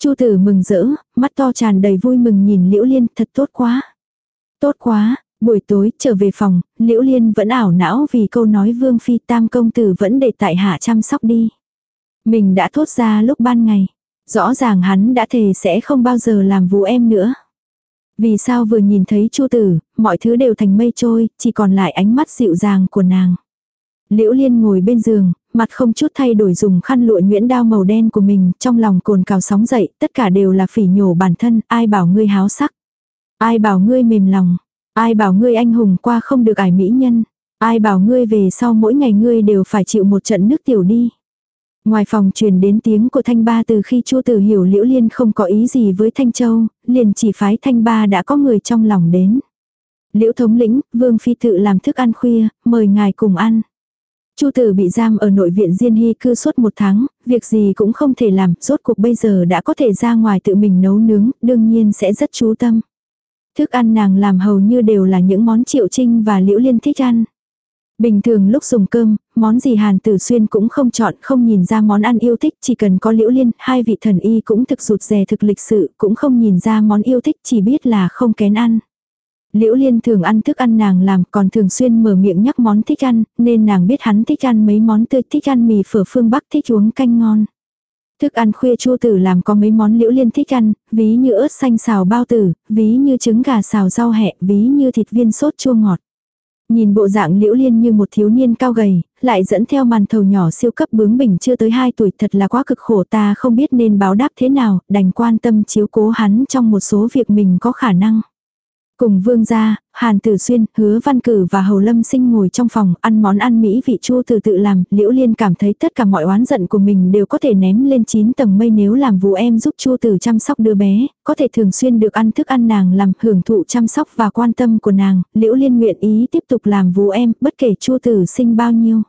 S1: Chu Tử mừng rỡ, mắt to tràn đầy vui mừng nhìn Liễu Liên thật tốt quá. Tốt quá, buổi tối trở về phòng, Liễu Liên vẫn ảo não vì câu nói Vương Phi tam công tử vẫn để tại hạ chăm sóc đi. Mình đã thốt ra lúc ban ngày. Rõ ràng hắn đã thề sẽ không bao giờ làm vũ em nữa. Vì sao vừa nhìn thấy Chu tử, mọi thứ đều thành mây trôi, chỉ còn lại ánh mắt dịu dàng của nàng. Liễu Liên ngồi bên giường, mặt không chút thay đổi dùng khăn lụa nhuyễn đao màu đen của mình, trong lòng cồn cào sóng dậy, tất cả đều là phỉ nhổ bản thân, ai bảo ngươi háo sắc. Ai bảo ngươi mềm lòng, ai bảo ngươi anh hùng qua không được ải mỹ nhân, ai bảo ngươi về sau mỗi ngày ngươi đều phải chịu một trận nước tiểu đi. Ngoài phòng truyền đến tiếng của Thanh Ba từ khi Chu Tử hiểu Liễu Liên không có ý gì với Thanh Châu, liền chỉ phái Thanh Ba đã có người trong lòng đến. Liễu thống lĩnh, Vương Phi tự làm thức ăn khuya, mời ngài cùng ăn. Chu Tử bị giam ở nội viện Diên Hy cư suốt một tháng, việc gì cũng không thể làm, rốt cuộc bây giờ đã có thể ra ngoài tự mình nấu nướng, đương nhiên sẽ rất chú tâm. Thức ăn nàng làm hầu như đều là những món triệu trinh và liễu liên thích ăn. Bình thường lúc dùng cơm, món gì Hàn Tử Xuyên cũng không chọn, không nhìn ra món ăn yêu thích, chỉ cần có liễu liên, hai vị thần y cũng thực rụt rè thực lịch sự, cũng không nhìn ra món yêu thích, chỉ biết là không kén ăn. Liễu Liên thường ăn thức ăn nàng làm còn thường xuyên mở miệng nhắc món thích ăn, nên nàng biết hắn thích ăn mấy món tươi thích ăn mì phở phương Bắc thích uống canh ngon. Thức ăn khuya chua tử làm có mấy món Liễu Liên thích ăn, ví như ớt xanh xào bao tử, ví như trứng gà xào rau hẹ, ví như thịt viên sốt chua ngọt. Nhìn bộ dạng liễu liên như một thiếu niên cao gầy, lại dẫn theo màn thầu nhỏ siêu cấp bướng bỉnh chưa tới 2 tuổi thật là quá cực khổ ta không biết nên báo đáp thế nào, đành quan tâm chiếu cố hắn trong một số việc mình có khả năng. Cùng vương gia, Hàn Tử Xuyên, Hứa Văn Cử và Hầu Lâm Sinh ngồi trong phòng ăn món ăn Mỹ vị chua từ tự làm, Liễu Liên cảm thấy tất cả mọi oán giận của mình đều có thể ném lên 9 tầng mây nếu làm vụ em giúp chua từ chăm sóc đứa bé, có thể thường xuyên được ăn thức ăn nàng làm hưởng thụ chăm sóc và quan tâm của nàng, Liễu Liên nguyện ý tiếp tục làm vụ em, bất kể chua tử sinh bao nhiêu.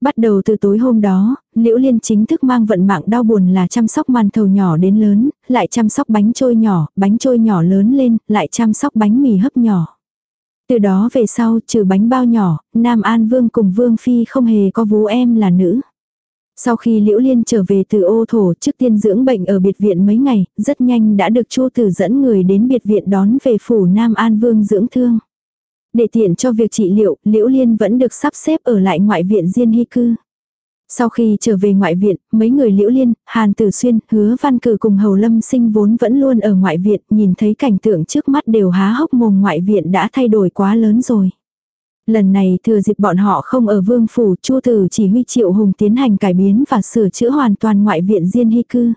S1: Bắt đầu từ tối hôm đó, Liễu Liên chính thức mang vận mạng đau buồn là chăm sóc màn thầu nhỏ đến lớn, lại chăm sóc bánh trôi nhỏ, bánh trôi nhỏ lớn lên, lại chăm sóc bánh mì hấp nhỏ. Từ đó về sau, trừ bánh bao nhỏ, Nam An Vương cùng Vương Phi không hề có vú em là nữ. Sau khi Liễu Liên trở về từ ô thổ trước tiên dưỡng bệnh ở biệt viện mấy ngày, rất nhanh đã được Chu Tử dẫn người đến biệt viện đón về phủ Nam An Vương dưỡng thương. Để tiện cho việc trị liệu, Liễu Liên vẫn được sắp xếp ở lại ngoại viện Diên Hy Cư. Sau khi trở về ngoại viện, mấy người Liễu Liên, Hàn Tử Xuyên, Hứa Văn Cử cùng Hầu Lâm Sinh vốn vẫn luôn ở ngoại viện, nhìn thấy cảnh tượng trước mắt đều há hốc mồm ngoại viện đã thay đổi quá lớn rồi. Lần này thừa dịp bọn họ không ở vương phủ, Chu Tử chỉ huy Triệu Hùng tiến hành cải biến và sửa chữa hoàn toàn ngoại viện Diên Hy Cư.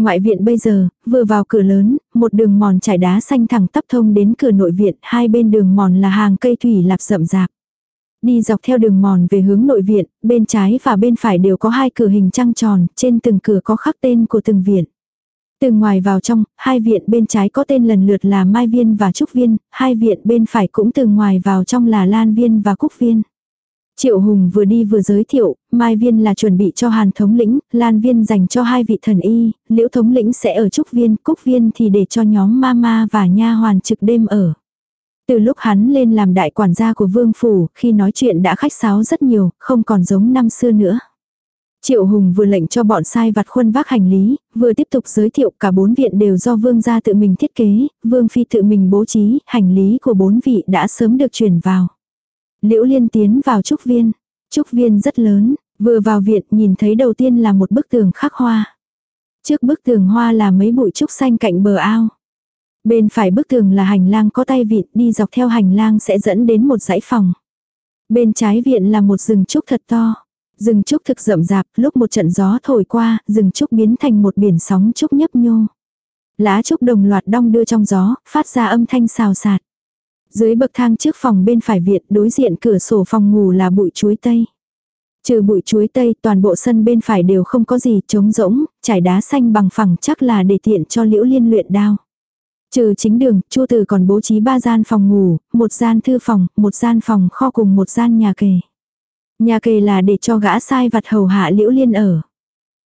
S1: Ngoại viện bây giờ, vừa vào cửa lớn, một đường mòn trải đá xanh thẳng tắp thông đến cửa nội viện, hai bên đường mòn là hàng cây thủy lạp rậm rạp. Đi dọc theo đường mòn về hướng nội viện, bên trái và bên phải đều có hai cửa hình trăng tròn, trên từng cửa có khắc tên của từng viện. Từ ngoài vào trong, hai viện bên trái có tên lần lượt là Mai Viên và Trúc Viên, hai viện bên phải cũng từ ngoài vào trong là Lan Viên và Cúc Viên. Triệu Hùng vừa đi vừa giới thiệu, Mai Viên là chuẩn bị cho Hàn Thống lĩnh, Lan Viên dành cho hai vị thần y, Liễu Thống lĩnh sẽ ở Trúc Viên, Cúc Viên thì để cho nhóm Mama và Nha Hoàn trực đêm ở. Từ lúc hắn lên làm đại quản gia của Vương Phủ, khi nói chuyện đã khách sáo rất nhiều, không còn giống năm xưa nữa. Triệu Hùng vừa lệnh cho bọn sai vặt khuân vác hành lý, vừa tiếp tục giới thiệu cả bốn viện đều do Vương gia tự mình thiết kế, Vương Phi tự mình bố trí, hành lý của bốn vị đã sớm được chuyển vào. Liễu Liên tiến vào trúc viên. Trúc viên rất lớn, vừa vào viện nhìn thấy đầu tiên là một bức tường khắc hoa. Trước bức tường hoa là mấy bụi trúc xanh cạnh bờ ao. Bên phải bức tường là hành lang có tay vịn đi dọc theo hành lang sẽ dẫn đến một dãy phòng. Bên trái viện là một rừng trúc thật to. Rừng trúc thực rậm rạp, lúc một trận gió thổi qua, rừng trúc biến thành một biển sóng trúc nhấp nhô. Lá trúc đồng loạt đong đưa trong gió, phát ra âm thanh xào xạc. Dưới bậc thang trước phòng bên phải viện đối diện cửa sổ phòng ngủ là bụi chuối tây. Trừ bụi chuối tây toàn bộ sân bên phải đều không có gì trống rỗng, trải đá xanh bằng phẳng chắc là để tiện cho liễu liên luyện đao. Trừ chính đường, Chu từ còn bố trí ba gian phòng ngủ, một gian thư phòng, một gian phòng kho cùng một gian nhà kề. Nhà kề là để cho gã sai vặt hầu hạ Liễu Liên ở.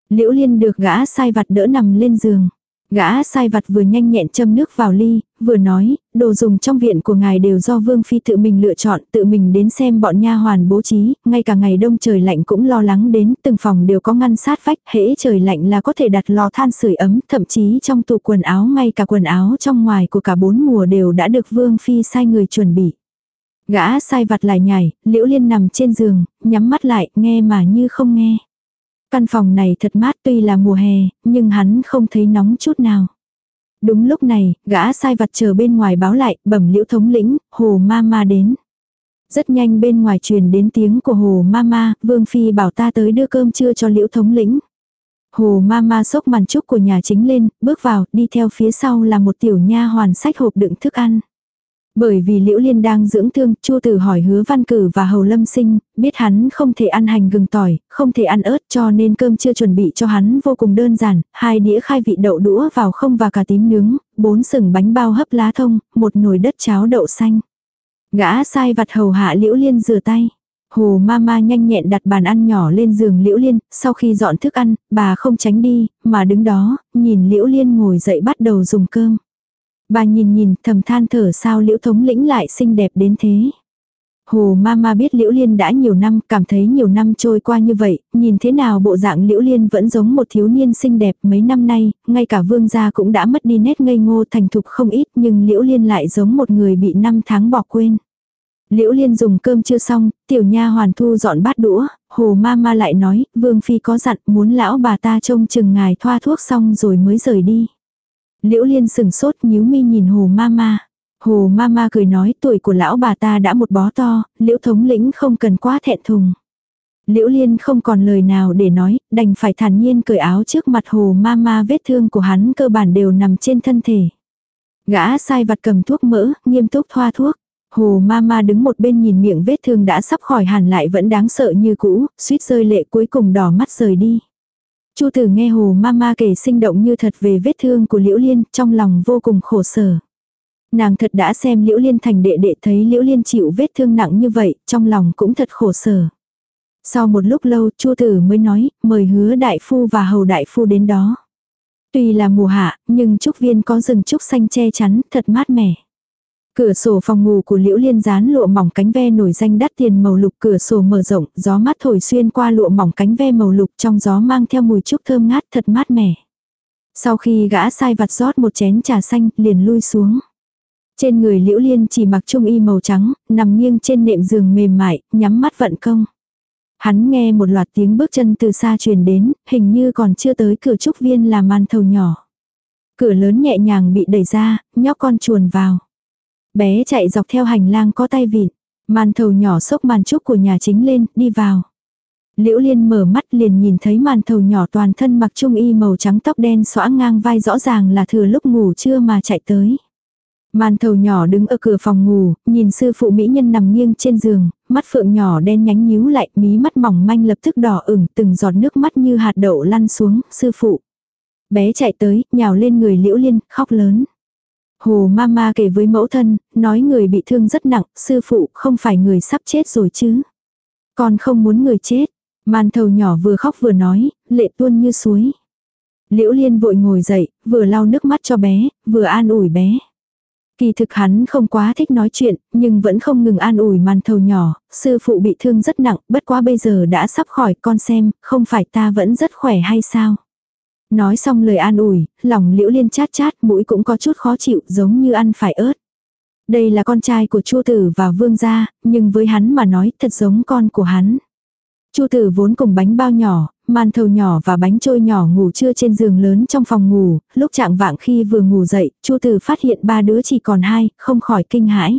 S1: Liễu Liên được gã sai vặt đỡ nằm lên giường. Gã sai vặt vừa nhanh nhẹn châm nước vào ly, vừa nói, đồ dùng trong viện của ngài đều do Vương Phi tự mình lựa chọn, tự mình đến xem bọn nha hoàn bố trí, ngay cả ngày đông trời lạnh cũng lo lắng đến, từng phòng đều có ngăn sát vách, hễ trời lạnh là có thể đặt lò than sưởi ấm, thậm chí trong tủ quần áo ngay cả quần áo trong ngoài của cả bốn mùa đều đã được Vương Phi sai người chuẩn bị. Gã sai vặt lại nhảy, liễu liên nằm trên giường, nhắm mắt lại, nghe mà như không nghe. Căn phòng này thật mát tuy là mùa hè, nhưng hắn không thấy nóng chút nào. Đúng lúc này, gã sai vặt chờ bên ngoài báo lại, bẩm liễu thống lĩnh, hồ ma ma đến. Rất nhanh bên ngoài truyền đến tiếng của hồ ma ma, vương phi bảo ta tới đưa cơm trưa cho liễu thống lĩnh. Hồ ma ma sốc màn trúc của nhà chính lên, bước vào, đi theo phía sau là một tiểu nha hoàn sách hộp đựng thức ăn. Bởi vì Liễu Liên đang dưỡng thương, Chu Tử hỏi Hứa Văn Cử và Hầu Lâm Sinh, biết hắn không thể ăn hành gừng tỏi, không thể ăn ớt cho nên cơm chưa chuẩn bị cho hắn vô cùng đơn giản, hai đĩa khai vị đậu đũa vào không và cà tím nướng, bốn sừng bánh bao hấp lá thông, một nồi đất cháo đậu xanh. Gã sai vặt hầu hạ Liễu Liên rửa tay. Hồ Mama nhanh nhẹn đặt bàn ăn nhỏ lên giường Liễu Liên, sau khi dọn thức ăn, bà không tránh đi, mà đứng đó, nhìn Liễu Liên ngồi dậy bắt đầu dùng cơm. Bà nhìn nhìn thầm than thở sao liễu thống lĩnh lại xinh đẹp đến thế. Hồ Mama biết Liễu Liên đã nhiều năm, cảm thấy nhiều năm trôi qua như vậy, nhìn thế nào bộ dạng Liễu Liên vẫn giống một thiếu niên xinh đẹp mấy năm nay, ngay cả vương gia cũng đã mất đi nét ngây ngô thành thục không ít nhưng Liễu Liên lại giống một người bị năm tháng bỏ quên. Liễu Liên dùng cơm chưa xong, tiểu nha hoàn thu dọn bát đũa, Hồ Mama lại nói, vương phi có dặn muốn lão bà ta trông chừng ngài thoa thuốc xong rồi mới rời đi. Liễu Liên sừng sốt nhíu mi nhìn Hồ Mama. Hồ Mama cười nói tuổi của lão bà ta đã một bó to, Liễu thống lĩnh không cần quá thẹn thùng. Liễu Liên không còn lời nào để nói, đành phải thản nhiên cởi áo trước mặt Hồ Mama vết thương của hắn cơ bản đều nằm trên thân thể. Gã sai vặt cầm thuốc mỡ, nghiêm túc thoa thuốc. Hồ Mama đứng một bên nhìn miệng vết thương đã sắp khỏi hẳn lại vẫn đáng sợ như cũ, suýt rơi lệ cuối cùng đỏ mắt rời đi. Chu tử nghe hồ mama kể sinh động như thật về vết thương của Liễu Liên, trong lòng vô cùng khổ sở. Nàng thật đã xem Liễu Liên thành đệ đệ thấy Liễu Liên chịu vết thương nặng như vậy, trong lòng cũng thật khổ sở. Sau một lúc lâu, Chu tử mới nói, mời hứa đại phu và hầu đại phu đến đó. Tuy là mùa hạ, nhưng trúc viên có rừng trúc xanh che chắn, thật mát mẻ. Cửa sổ phòng ngủ của Liễu Liên dán lụa mỏng cánh ve nổi danh đắt tiền màu lục cửa sổ mở rộng, gió mát thổi xuyên qua lụa mỏng cánh ve màu lục trong gió mang theo mùi trúc thơm ngát thật mát mẻ. Sau khi gã sai vặt rót một chén trà xanh, liền lui xuống. Trên người Liễu Liên chỉ mặc trung y màu trắng, nằm nghiêng trên nệm giường mềm mại, nhắm mắt vận công. Hắn nghe một loạt tiếng bước chân từ xa truyền đến, hình như còn chưa tới cửa trúc viên là màn thầu nhỏ. Cửa lớn nhẹ nhàng bị đẩy ra, nhóc con chuồn vào. Bé chạy dọc theo hành lang có tay vịn. Màn thầu nhỏ sốc màn trúc của nhà chính lên, đi vào. Liễu Liên mở mắt liền nhìn thấy màn thầu nhỏ toàn thân mặc trung y màu trắng tóc đen xõa ngang vai rõ ràng là thừa lúc ngủ trưa mà chạy tới. Màn thầu nhỏ đứng ở cửa phòng ngủ, nhìn sư phụ mỹ nhân nằm nghiêng trên giường, mắt phượng nhỏ đen nhánh nhíu lại, mí mắt mỏng manh lập tức đỏ ửng, từng giọt nước mắt như hạt đậu lăn xuống, sư phụ. Bé chạy tới, nhào lên người Liễu Liên, khóc lớn. Hồ Mama kể với mẫu thân, nói người bị thương rất nặng, sư phụ không phải người sắp chết rồi chứ. Con không muốn người chết. Màn thầu nhỏ vừa khóc vừa nói, lệ tuôn như suối. Liễu Liên vội ngồi dậy, vừa lau nước mắt cho bé, vừa an ủi bé. Kỳ thực hắn không quá thích nói chuyện, nhưng vẫn không ngừng an ủi màn thầu nhỏ, sư phụ bị thương rất nặng, bất quá bây giờ đã sắp khỏi con xem, không phải ta vẫn rất khỏe hay sao. Nói xong lời an ủi, lòng liễu liên chát chát mũi cũng có chút khó chịu giống như ăn phải ớt. Đây là con trai của Chu Tử và Vương gia, nhưng với hắn mà nói thật giống con của hắn. Chu Tử vốn cùng bánh bao nhỏ, màn thầu nhỏ và bánh trôi nhỏ ngủ trưa trên giường lớn trong phòng ngủ, lúc trạng vạng khi vừa ngủ dậy, Chu Tử phát hiện ba đứa chỉ còn hai, không khỏi kinh hãi.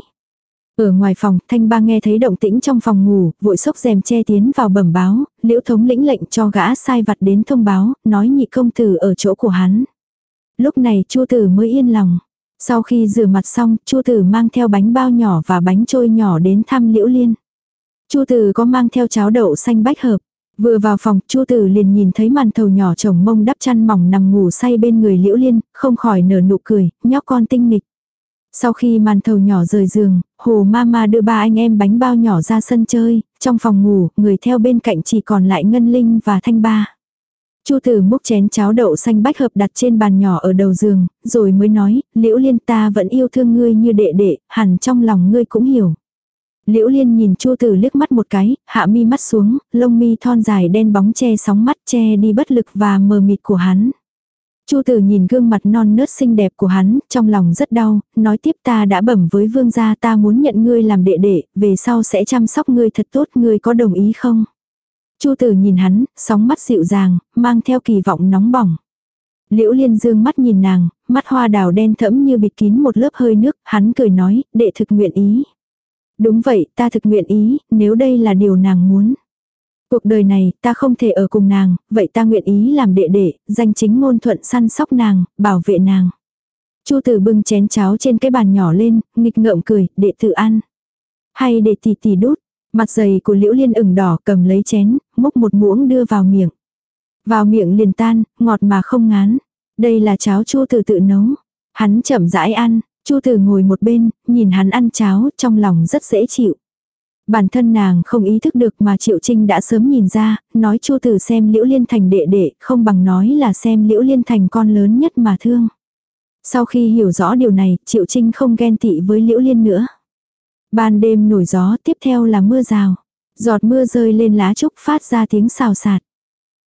S1: Ở ngoài phòng, Thanh Ba nghe thấy động tĩnh trong phòng ngủ, vội xốc rèm che tiến vào bẩm báo, liễu thống lĩnh lệnh cho gã sai vặt đến thông báo, nói nhị công tử ở chỗ của hắn. Lúc này Chu tử mới yên lòng. Sau khi rửa mặt xong, Chu tử mang theo bánh bao nhỏ và bánh trôi nhỏ đến thăm liễu liên. Chu tử có mang theo cháo đậu xanh bách hợp. Vừa vào phòng, Chu Tử liền nhìn thấy màn thầu nhỏ chồng mông đắp chăn mỏng nằm ngủ say bên người Liễu Liên, không khỏi nở nụ cười, nhóc con tinh nghịch. Sau khi màn thầu nhỏ rời giường, hồ mama đưa ba anh em bánh bao nhỏ ra sân chơi, trong phòng ngủ, người theo bên cạnh chỉ còn lại Ngân Linh và Thanh Ba. Chu tử múc chén cháo đậu xanh bách hợp đặt trên bàn nhỏ ở đầu giường, rồi mới nói, liễu liên ta vẫn yêu thương ngươi như đệ đệ, hẳn trong lòng ngươi cũng hiểu. Liễu Liên nhìn Chu Tử liếc mắt một cái, hạ mi mắt xuống, lông mi thon dài đen bóng che sóng mắt che đi bất lực và mờ mịt của hắn. Chu Tử nhìn gương mặt non nớt xinh đẹp của hắn, trong lòng rất đau, nói tiếp ta đã bẩm với vương gia ta muốn nhận ngươi làm đệ đệ, về sau sẽ chăm sóc ngươi thật tốt, ngươi có đồng ý không? Chu Tử nhìn hắn, sóng mắt dịu dàng, mang theo kỳ vọng nóng bỏng. Liễu Liên dương mắt nhìn nàng, mắt hoa đào đen thẫm như bịt kín một lớp hơi nước, hắn cười nói, đệ thực nguyện ý. Đúng vậy, ta thực nguyện ý, nếu đây là điều nàng muốn. Cuộc đời này, ta không thể ở cùng nàng, vậy ta nguyện ý làm đệ đệ, danh chính ngôn thuận săn sóc nàng, bảo vệ nàng. Chu tử bưng chén cháo trên cái bàn nhỏ lên, nghịch ngợm cười, đệ tự ăn. Hay để tỷ tỷ đút, mặt dày của liễu liên ửng đỏ cầm lấy chén, múc một muỗng đưa vào miệng. Vào miệng liền tan, ngọt mà không ngán. Đây là cháo chu tử tự nấu. Hắn chậm rãi ăn, Chu Tử ngồi một bên, nhìn hắn ăn cháo, trong lòng rất dễ chịu. Bản thân nàng không ý thức được mà Triệu Trinh đã sớm nhìn ra, nói Chu Tử xem Liễu Liên Thành đệ đệ, không bằng nói là xem Liễu Liên Thành con lớn nhất mà thương. Sau khi hiểu rõ điều này, Triệu Trinh không ghen tị với Liễu Liên nữa. Ban đêm nổi gió, tiếp theo là mưa rào. Giọt mưa rơi lên lá trúc phát ra tiếng xào xạc.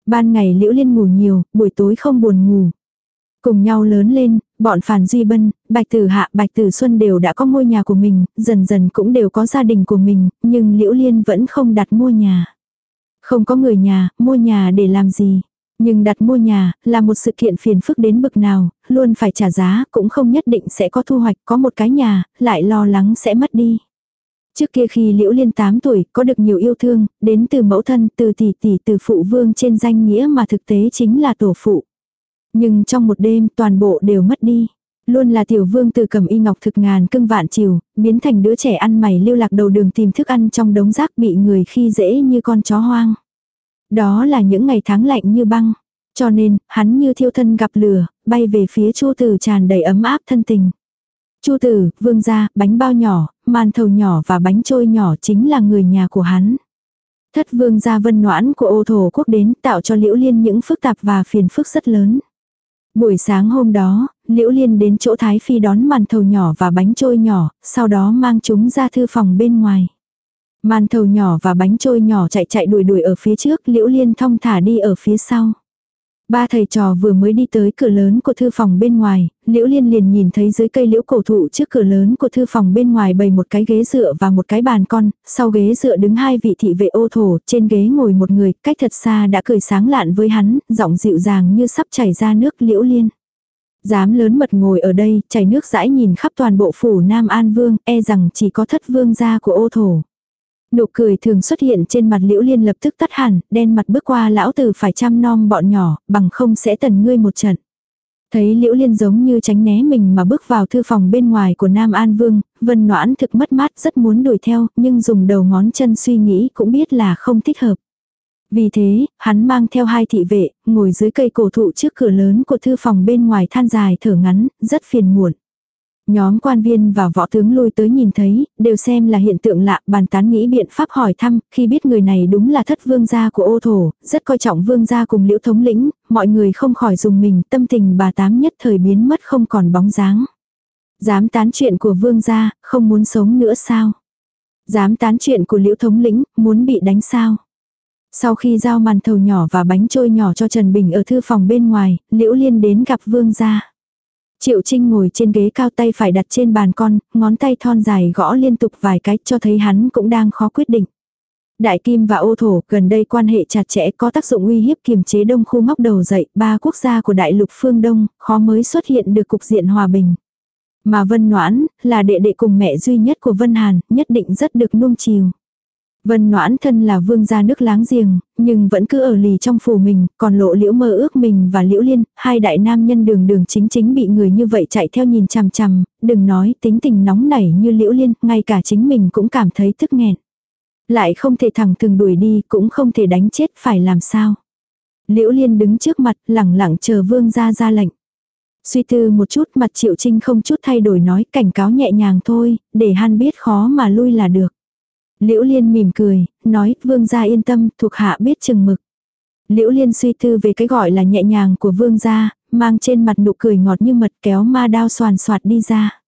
S1: Ban ngày Liễu Liên ngủ nhiều, buổi tối không buồn ngủ. Cùng nhau lớn lên, bọn Phản Duy Bân, Bạch Tử Hạ, Bạch Tử Xuân đều đã có ngôi nhà của mình, dần dần cũng đều có gia đình của mình, nhưng Liễu Liên vẫn không đặt mua nhà. Không có người nhà, mua nhà để làm gì? Nhưng đặt mua nhà, là một sự kiện phiền phức đến bực nào, luôn phải trả giá, cũng không nhất định sẽ có thu hoạch, có một cái nhà, lại lo lắng sẽ mất đi. Trước kia khi Liễu Liên 8 tuổi, có được nhiều yêu thương, đến từ mẫu thân, từ tỷ tỷ, từ phụ vương trên danh nghĩa mà thực tế chính là tổ phụ. Nhưng trong một đêm toàn bộ đều mất đi. Luôn là tiểu vương từ cầm y ngọc thực ngàn cưng vạn chiều, biến thành đứa trẻ ăn mày lưu lạc đầu đường tìm thức ăn trong đống rác bị người khi dễ như con chó hoang. Đó là những ngày tháng lạnh như băng. Cho nên, hắn như thiêu thân gặp lửa, bay về phía chu tử tràn đầy ấm áp thân tình. Chu tử, vương gia, bánh bao nhỏ, màn thầu nhỏ và bánh trôi nhỏ chính là người nhà của hắn. Thất vương gia vân noãn của ô thổ quốc đến tạo cho liễu liên những phức tạp và phiền phức rất lớn. Buổi sáng hôm đó, Liễu Liên đến chỗ Thái Phi đón màn thầu nhỏ và bánh trôi nhỏ, sau đó mang chúng ra thư phòng bên ngoài. Màn thầu nhỏ và bánh trôi nhỏ chạy chạy đuổi đuổi ở phía trước, Liễu Liên thong thả đi ở phía sau. Ba thầy trò vừa mới đi tới cửa lớn của thư phòng bên ngoài, Liễu Liên liền nhìn thấy dưới cây liễu cổ thụ trước cửa lớn của thư phòng bên ngoài bày một cái ghế dựa và một cái bàn con, sau ghế dựa đứng hai vị thị vệ ô thổ, trên ghế ngồi một người, cách thật xa đã cười sáng lạn với hắn, giọng dịu dàng như sắp chảy ra nước Liễu Liên. Dám lớn mật ngồi ở đây, chảy nước rãi nhìn khắp toàn bộ phủ Nam An Vương, e rằng chỉ có thất vương gia của ô thổ. Nụ cười thường xuất hiện trên mặt liễu liên lập tức tắt hẳn, đen mặt bước qua lão tử phải chăm nom bọn nhỏ, bằng không sẽ tần ngươi một trận. Thấy liễu liên giống như tránh né mình mà bước vào thư phòng bên ngoài của Nam An Vương, vân noãn thực mất mát rất muốn đuổi theo, nhưng dùng đầu ngón chân suy nghĩ cũng biết là không thích hợp. Vì thế, hắn mang theo hai thị vệ, ngồi dưới cây cổ thụ trước cửa lớn của thư phòng bên ngoài than dài thở ngắn, rất phiền muộn. Nhóm quan viên và võ tướng lui tới nhìn thấy, đều xem là hiện tượng lạ, bàn tán nghĩ biện pháp hỏi thăm, khi biết người này đúng là thất vương gia của ô thổ, rất coi trọng vương gia cùng liễu thống lĩnh, mọi người không khỏi dùng mình, tâm tình bà tám nhất thời biến mất không còn bóng dáng. Dám tán chuyện của vương gia, không muốn sống nữa sao? Dám tán chuyện của liễu thống lĩnh, muốn bị đánh sao? Sau khi giao màn thầu nhỏ và bánh trôi nhỏ cho Trần Bình ở thư phòng bên ngoài, liễu liên đến gặp vương gia. Triệu Trinh ngồi trên ghế cao tay phải đặt trên bàn con, ngón tay thon dài gõ liên tục vài cái cho thấy hắn cũng đang khó quyết định. Đại Kim và ô thổ gần đây quan hệ chặt chẽ có tác dụng uy hiếp kiềm chế đông khu ngóc đầu dậy, ba quốc gia của đại lục phương Đông, khó mới xuất hiện được cục diện hòa bình. Mà Vân Noãn, là đệ đệ cùng mẹ duy nhất của Vân Hàn, nhất định rất được nuông chiều. Vân Noãn thân là vương gia nước láng giềng, nhưng vẫn cứ ở lì trong phủ mình, còn lộ liễu mơ ước mình và liễu liên, hai đại nam nhân đường đường chính chính bị người như vậy chạy theo nhìn chằm chằm, đừng nói tính tình nóng nảy như liễu liên, ngay cả chính mình cũng cảm thấy tức nghẹn. Lại không thể thẳng thừng đuổi đi, cũng không thể đánh chết, phải làm sao. Liễu liên đứng trước mặt, lẳng lặng chờ vương gia ra lệnh. Suy tư một chút mặt triệu trinh không chút thay đổi nói cảnh cáo nhẹ nhàng thôi, để han biết khó mà lui là được. Liễu Liên mỉm cười, nói, vương gia yên tâm, thuộc hạ biết chừng mực. Liễu Liên suy tư về cái gọi là nhẹ nhàng của vương gia, mang trên mặt nụ cười ngọt như mật kéo ma đao soàn soạt đi ra.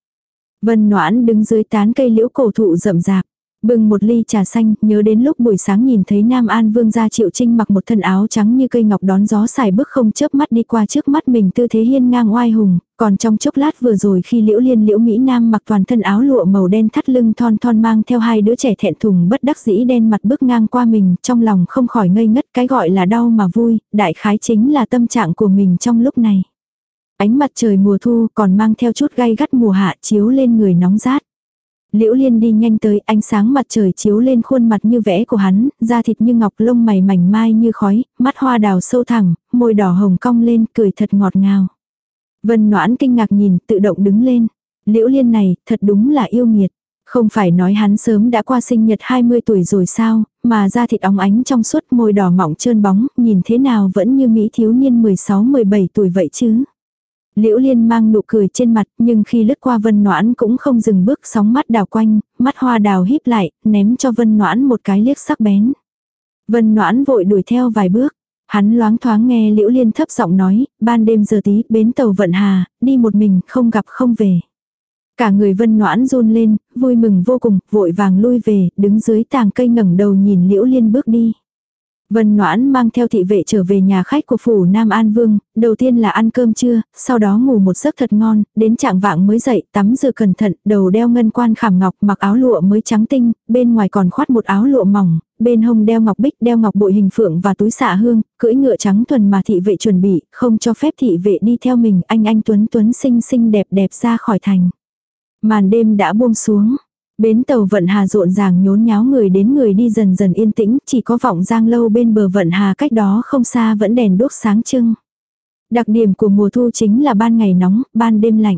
S1: Vân Noãn đứng dưới tán cây liễu cổ thụ rậm rạp. Bưng một ly trà xanh, nhớ đến lúc buổi sáng nhìn thấy Nam An Vương gia Triệu Trinh mặc một thân áo trắng như cây ngọc đón gió xài bước không chớp mắt đi qua trước mắt mình tư thế hiên ngang oai hùng, còn trong chốc lát vừa rồi khi Liễu Liên Liễu Mỹ Nam mặc toàn thân áo lụa màu đen thắt lưng thon thon mang theo hai đứa trẻ thẹn thùng bất đắc dĩ đen mặt bước ngang qua mình, trong lòng không khỏi ngây ngất cái gọi là đau mà vui, đại khái chính là tâm trạng của mình trong lúc này. Ánh mặt trời mùa thu còn mang theo chút gai gắt mùa hạ chiếu lên người nóng rát. Liễu Liên đi nhanh tới, ánh sáng mặt trời chiếu lên khuôn mặt như vẽ của hắn, da thịt như ngọc lông mày mảnh mai như khói, mắt hoa đào sâu thẳng, môi đỏ hồng cong lên, cười thật ngọt ngào. Vân Noãn kinh ngạc nhìn, tự động đứng lên. Liễu Liên này, thật đúng là yêu nghiệt. Không phải nói hắn sớm đã qua sinh nhật 20 tuổi rồi sao, mà da thịt óng ánh trong suốt môi đỏ mỏng trơn bóng, nhìn thế nào vẫn như Mỹ thiếu niên 16-17 tuổi vậy chứ. Liễu Liên mang nụ cười trên mặt, nhưng khi lướt qua Vân Noãn cũng không dừng bước sóng mắt đào quanh, mắt hoa đào híp lại, ném cho Vân Noãn một cái liếc sắc bén. Vân Noãn vội đuổi theo vài bước. Hắn loáng thoáng nghe Liễu Liên thấp giọng nói, ban đêm giờ tí, bến tàu vận hà, đi một mình, không gặp không về. Cả người Vân Noãn run lên, vui mừng vô cùng, vội vàng lui về, đứng dưới tàng cây ngẩng đầu nhìn Liễu Liên bước đi. Vân Noãn mang theo thị vệ trở về nhà khách của phủ Nam An Vương, đầu tiên là ăn cơm trưa, sau đó ngủ một giấc thật ngon, đến trạng vạng mới dậy, tắm rửa cẩn thận, đầu đeo ngân quan khảm ngọc, mặc áo lụa mới trắng tinh, bên ngoài còn khoát một áo lụa mỏng, bên hông đeo ngọc bích, đeo ngọc bội hình phượng và túi xạ hương, cưỡi ngựa trắng thuần mà thị vệ chuẩn bị, không cho phép thị vệ đi theo mình, anh anh tuấn tuấn xinh xinh đẹp đẹp ra khỏi thành. Màn đêm đã buông xuống, Bến tàu vận hà rộn ràng nhốn nháo người đến người đi dần dần yên tĩnh, chỉ có vọng giang lâu bên bờ vận hà cách đó không xa vẫn đèn đốt sáng trưng. Đặc điểm của mùa thu chính là ban ngày nóng, ban đêm lạnh.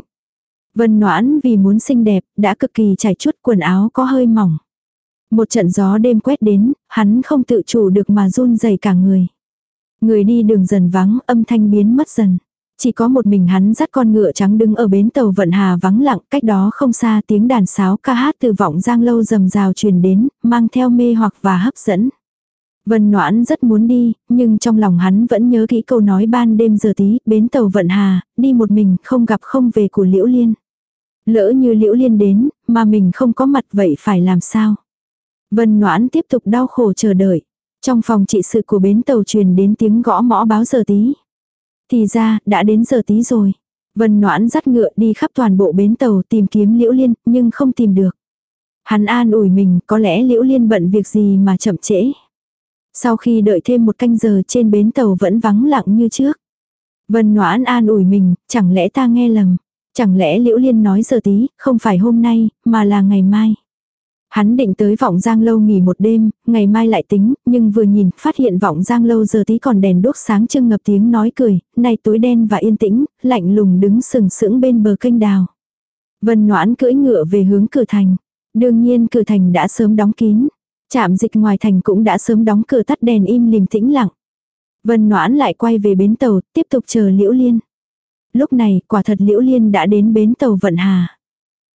S1: Vân Noãn vì muốn xinh đẹp, đã cực kỳ trải chút quần áo có hơi mỏng. Một trận gió đêm quét đến, hắn không tự chủ được mà run rẩy cả người. Người đi đường dần vắng, âm thanh biến mất dần. Chỉ có một mình hắn dắt con ngựa trắng đứng ở bến tàu vận hà vắng lặng, cách đó không xa tiếng đàn sáo ca hát từ vọng giang lâu rầm rào truyền đến, mang theo mê hoặc và hấp dẫn. Vân Noãn rất muốn đi, nhưng trong lòng hắn vẫn nhớ kỹ câu nói ban đêm giờ tí, bến tàu vận hà, đi một mình, không gặp không về của Liễu Liên. Lỡ như Liễu Liên đến, mà mình không có mặt vậy phải làm sao? Vân Noãn tiếp tục đau khổ chờ đợi. Trong phòng trị sự của bến tàu truyền đến tiếng gõ mõ báo giờ tí. Thì ra, đã đến giờ tí rồi. Vân Noãn dắt ngựa đi khắp toàn bộ bến tàu tìm kiếm Liễu Liên, nhưng không tìm được. Hắn an ủi mình, có lẽ Liễu Liên bận việc gì mà chậm trễ. Sau khi đợi thêm một canh giờ trên bến tàu vẫn vắng lặng như trước. Vân Noãn an ủi mình, chẳng lẽ ta nghe lầm. Chẳng lẽ Liễu Liên nói giờ tí, không phải hôm nay, mà là ngày mai. Hắn định tới vọng giang lâu nghỉ một đêm, ngày mai lại tính, nhưng vừa nhìn, phát hiện vọng giang lâu giờ tí còn đèn đốt sáng trưng ngập tiếng nói cười, nay tối đen và yên tĩnh, lạnh lùng đứng sừng sững bên bờ kênh đào. Vân Noãn cưỡi ngựa về hướng cửa thành. Đương nhiên cửa thành đã sớm đóng kín. Trạm dịch ngoài thành cũng đã sớm đóng cửa tắt đèn im lìm tĩnh lặng. Vân Noãn lại quay về bến tàu, tiếp tục chờ Liễu Liên. Lúc này, quả thật Liễu Liên đã đến bến tàu Vận Hà.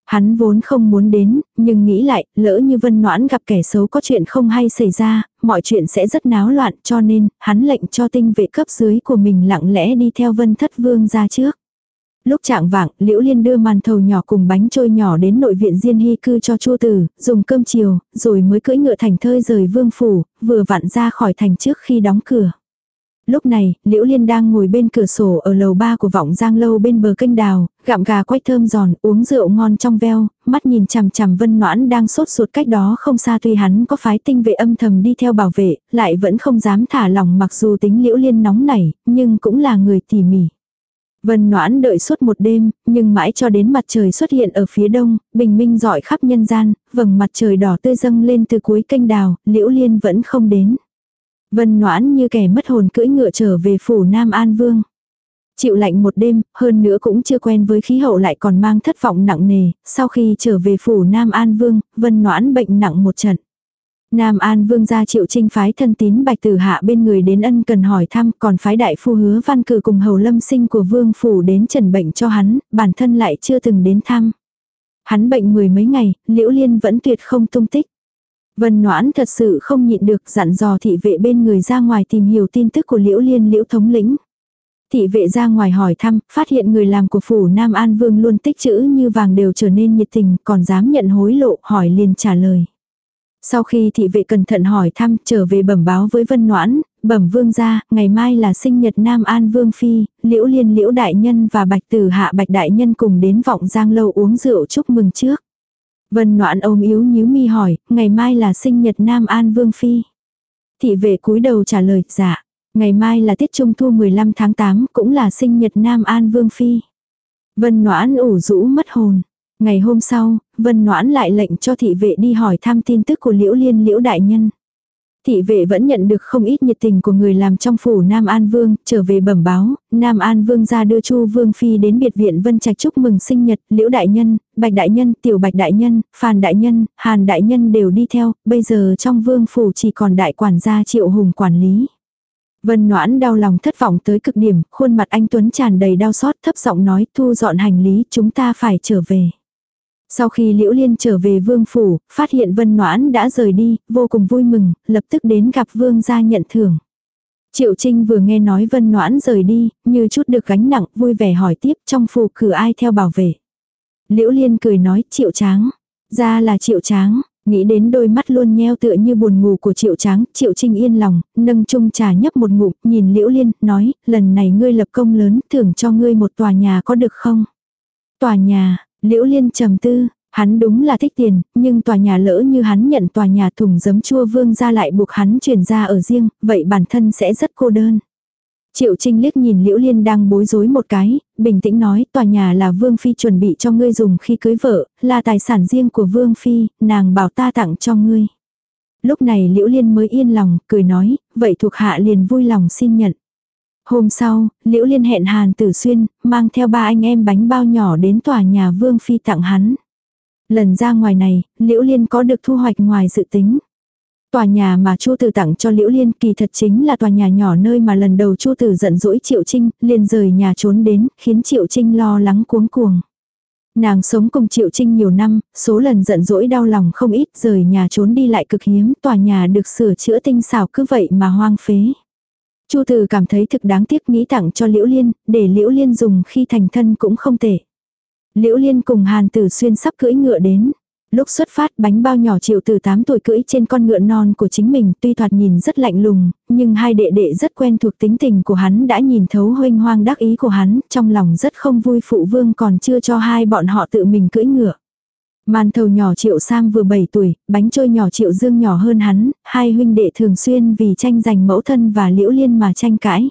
S1: Hắn vốn không muốn đến, nhưng nghĩ lại, lỡ như Vân Noãn gặp kẻ xấu có chuyện không hay xảy ra, mọi chuyện sẽ rất náo loạn cho nên, hắn lệnh cho tinh vệ cấp dưới của mình lặng lẽ đi theo Vân Thất Vương ra trước. Lúc trạng vạng, Liễu Liên đưa màn thầu nhỏ cùng bánh trôi nhỏ đến nội viện Diên Hy cư cho Chu Tử, dùng cơm chiều, rồi mới cưỡi ngựa thành thơi rời vương phủ, vừa vặn ra khỏi thành trước khi đóng cửa. Lúc này, Liễu Liên đang ngồi bên cửa sổ ở lầu ba của vọng giang lâu bên bờ kênh đào, gặm gà quay thơm giòn, uống rượu ngon trong veo, mắt nhìn chằm chằm vân noãn đang sốt ruột cách đó không xa tuy hắn có phái tinh vệ âm thầm đi theo bảo vệ, lại vẫn không dám thả lòng mặc dù tính Liễu Liên nóng nảy, nhưng cũng là người tỉ mỉ. Vân Noãn đợi suốt một đêm, nhưng mãi cho đến mặt trời xuất hiện ở phía đông, bình minh rọi khắp nhân gian, vầng mặt trời đỏ tươi dâng lên từ cuối kênh đào, Liễu Liên vẫn không đến. Vân Noãn như kẻ mất hồn cưỡi ngựa trở về phủ Nam An Vương. Chịu lạnh một đêm, hơn nữa cũng chưa quen với khí hậu lại còn mang thất vọng nặng nề, sau khi trở về phủ Nam An Vương, Vân Noãn bệnh nặng một trận. Nam An Vương gia triệu trinh phái thân tín bạch tử hạ bên người đến ân cần hỏi thăm còn phái đại phu hứa văn cử cùng hầu lâm sinh của vương phủ đến trần bệnh cho hắn, bản thân lại chưa từng đến thăm. Hắn bệnh mười mấy ngày, liễu liên vẫn tuyệt không tung tích. Vân Noãn thật sự không nhịn được dặn dò thị vệ bên người ra ngoài tìm hiểu tin tức của Liễu Liên Liễu thống lĩnh. Thị vệ ra ngoài hỏi thăm, phát hiện người làm của phủ Nam An Vương luôn tích chữ như vàng đều trở nên nhiệt tình, còn dám nhận hối lộ, hỏi liền trả lời. Sau khi thị vệ cẩn thận hỏi thăm, trở về bẩm báo với Vân Noãn, bẩm vương gia, ngày mai là sinh nhật Nam An Vương Phi, Liễu Liên Liễu Đại Nhân và Bạch Tử Hạ Bạch Đại Nhân cùng đến vọng giang lâu uống rượu chúc mừng trước. Vân Noãn ôm yếu nhíu mi hỏi, ngày mai là sinh nhật Nam An Vương Phi. Thị vệ cúi đầu trả lời, dạ. Ngày mai là tiết trung thu 15 tháng 8, cũng là sinh nhật Nam An Vương Phi. Vân Noãn ủ rũ mất hồn. Ngày hôm sau, Vân Noãn lại lệnh cho thị vệ đi hỏi thăm tin tức của Liễu Liên Liễu Đại Nhân. Thị vệ vẫn nhận được không ít nhiệt tình của người làm trong phủ Nam An Vương, trở về bẩm báo, Nam An Vương ra đưa Chu Vương Phi đến biệt viện Vân Trạch chúc mừng sinh nhật, Liễu Đại Nhân, Bạch Đại Nhân, Tiểu Bạch Đại Nhân, phàn Đại Nhân, Hàn Đại Nhân đều đi theo, bây giờ trong vương phủ chỉ còn đại quản gia Triệu Hùng quản lý. Vân Noãn đau lòng thất vọng tới cực điểm, khuôn mặt anh Tuấn tràn đầy đau xót thấp giọng nói thu dọn hành lý chúng ta phải trở về. Sau khi Liễu Liên trở về vương phủ, phát hiện Vân Noãn đã rời đi, vô cùng vui mừng, lập tức đến gặp vương gia nhận thưởng. Triệu Trinh vừa nghe nói Vân Noãn rời đi, như chút được gánh nặng, vui vẻ hỏi tiếp trong phủ cử ai theo bảo vệ. Liễu Liên cười nói Triệu Tráng. Ra là Triệu Tráng, nghĩ đến đôi mắt luôn nheo tựa như buồn ngủ của Triệu Tráng, Triệu Trinh yên lòng, nâng chung trà nhấp một ngụm, nhìn Liễu Liên, nói, lần này ngươi lập công lớn, thưởng cho ngươi một tòa nhà có được không? Tòa nhà, Liễu Liên trầm tư, hắn đúng là thích tiền, nhưng tòa nhà lỡ như hắn nhận tòa nhà thùng giấm chua vương ra lại buộc hắn chuyển ra ở riêng, vậy bản thân sẽ rất cô đơn. Triệu Trinh liếc nhìn Liễu Liên đang bối rối một cái, bình tĩnh nói tòa nhà là Vương Phi chuẩn bị cho ngươi dùng khi cưới vợ, là tài sản riêng của Vương Phi, nàng bảo ta tặng cho ngươi. Lúc này Liễu Liên mới yên lòng, cười nói, vậy thuộc hạ liền vui lòng xin nhận. Hôm sau, Liễu Liên hẹn Hàn Tử Xuyên, mang theo ba anh em bánh bao nhỏ đến tòa nhà Vương Phi tặng hắn. Lần ra ngoài này, Liễu Liên có được thu hoạch ngoài dự tính. Tòa nhà mà Chu Tử tặng cho Liễu Liên kỳ thật chính là tòa nhà nhỏ nơi mà lần đầu Chu Tử giận dỗi Triệu Trinh, liền rời nhà trốn đến, khiến Triệu Trinh lo lắng cuống cuồng. Nàng sống cùng Triệu Trinh nhiều năm, số lần giận dỗi đau lòng không ít, rời nhà trốn đi lại cực hiếm, tòa nhà được sửa chữa tinh xảo cứ vậy mà hoang phế. Chu Từ cảm thấy thực đáng tiếc nghĩ tặng cho Liễu Liên, để Liễu Liên dùng khi thành thân cũng không tệ. Liễu Liên cùng Hàn Tử Xuyên sắp cưỡi ngựa đến. Lúc xuất phát bánh bao nhỏ triệu từ 8 tuổi cưỡi trên con ngựa non của chính mình tuy thoạt nhìn rất lạnh lùng, nhưng hai đệ đệ rất quen thuộc tính tình của hắn đã nhìn thấu huynh hoang đắc ý của hắn, trong lòng rất không vui phụ vương còn chưa cho hai bọn họ tự mình cưỡi ngựa. Màn thầu nhỏ triệu Sam vừa 7 tuổi, bánh trôi nhỏ triệu dương nhỏ hơn hắn, hai huynh đệ thường xuyên vì tranh giành mẫu thân và liễu liên mà tranh cãi.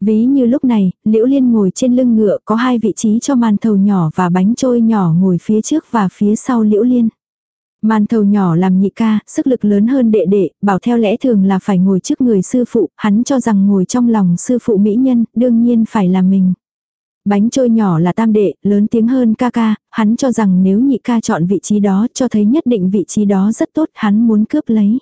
S1: Ví như lúc này, Liễu Liên ngồi trên lưng ngựa có hai vị trí cho màn thầu nhỏ và bánh trôi nhỏ ngồi phía trước và phía sau Liễu Liên. Màn thầu nhỏ làm nhị ca, sức lực lớn hơn đệ đệ, bảo theo lẽ thường là phải ngồi trước người sư phụ, hắn cho rằng ngồi trong lòng sư phụ mỹ nhân, đương nhiên phải là mình. Bánh trôi nhỏ là tam đệ, lớn tiếng hơn ca ca, hắn cho rằng nếu nhị ca chọn vị trí đó cho thấy nhất định vị trí đó rất tốt, hắn muốn cướp lấy.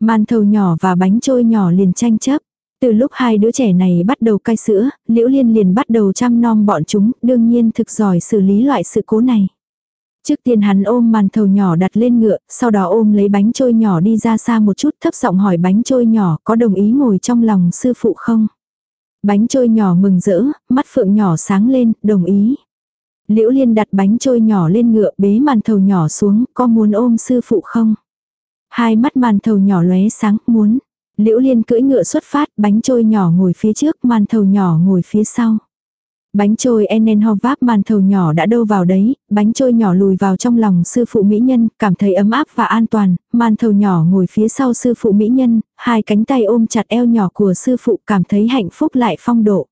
S1: Màn thầu nhỏ và bánh trôi nhỏ liền tranh chấp. Từ lúc hai đứa trẻ này bắt đầu cai sữa, Liễu Liên liền bắt đầu chăm nom bọn chúng, đương nhiên thực giỏi xử lý loại sự cố này. Trước tiên hắn ôm màn thầu nhỏ đặt lên ngựa, sau đó ôm lấy bánh trôi nhỏ đi ra xa một chút thấp giọng hỏi bánh trôi nhỏ có đồng ý ngồi trong lòng sư phụ không. Bánh trôi nhỏ mừng rỡ, mắt phượng nhỏ sáng lên, đồng ý. Liễu Liên đặt bánh trôi nhỏ lên ngựa bế màn thầu nhỏ xuống, có muốn ôm sư phụ không? Hai mắt màn thầu nhỏ lóe sáng, muốn. Liễu Liên cưỡi ngựa xuất phát, bánh trôi nhỏ ngồi phía trước, màn thầu nhỏ ngồi phía sau. Bánh trôi enen ho váp màn thầu nhỏ đã đâu vào đấy, bánh trôi nhỏ lùi vào trong lòng sư phụ mỹ nhân, cảm thấy ấm áp và an toàn, màn thầu nhỏ ngồi phía sau sư phụ mỹ nhân, hai cánh tay ôm chặt eo nhỏ của sư phụ cảm thấy hạnh phúc lại phong độ.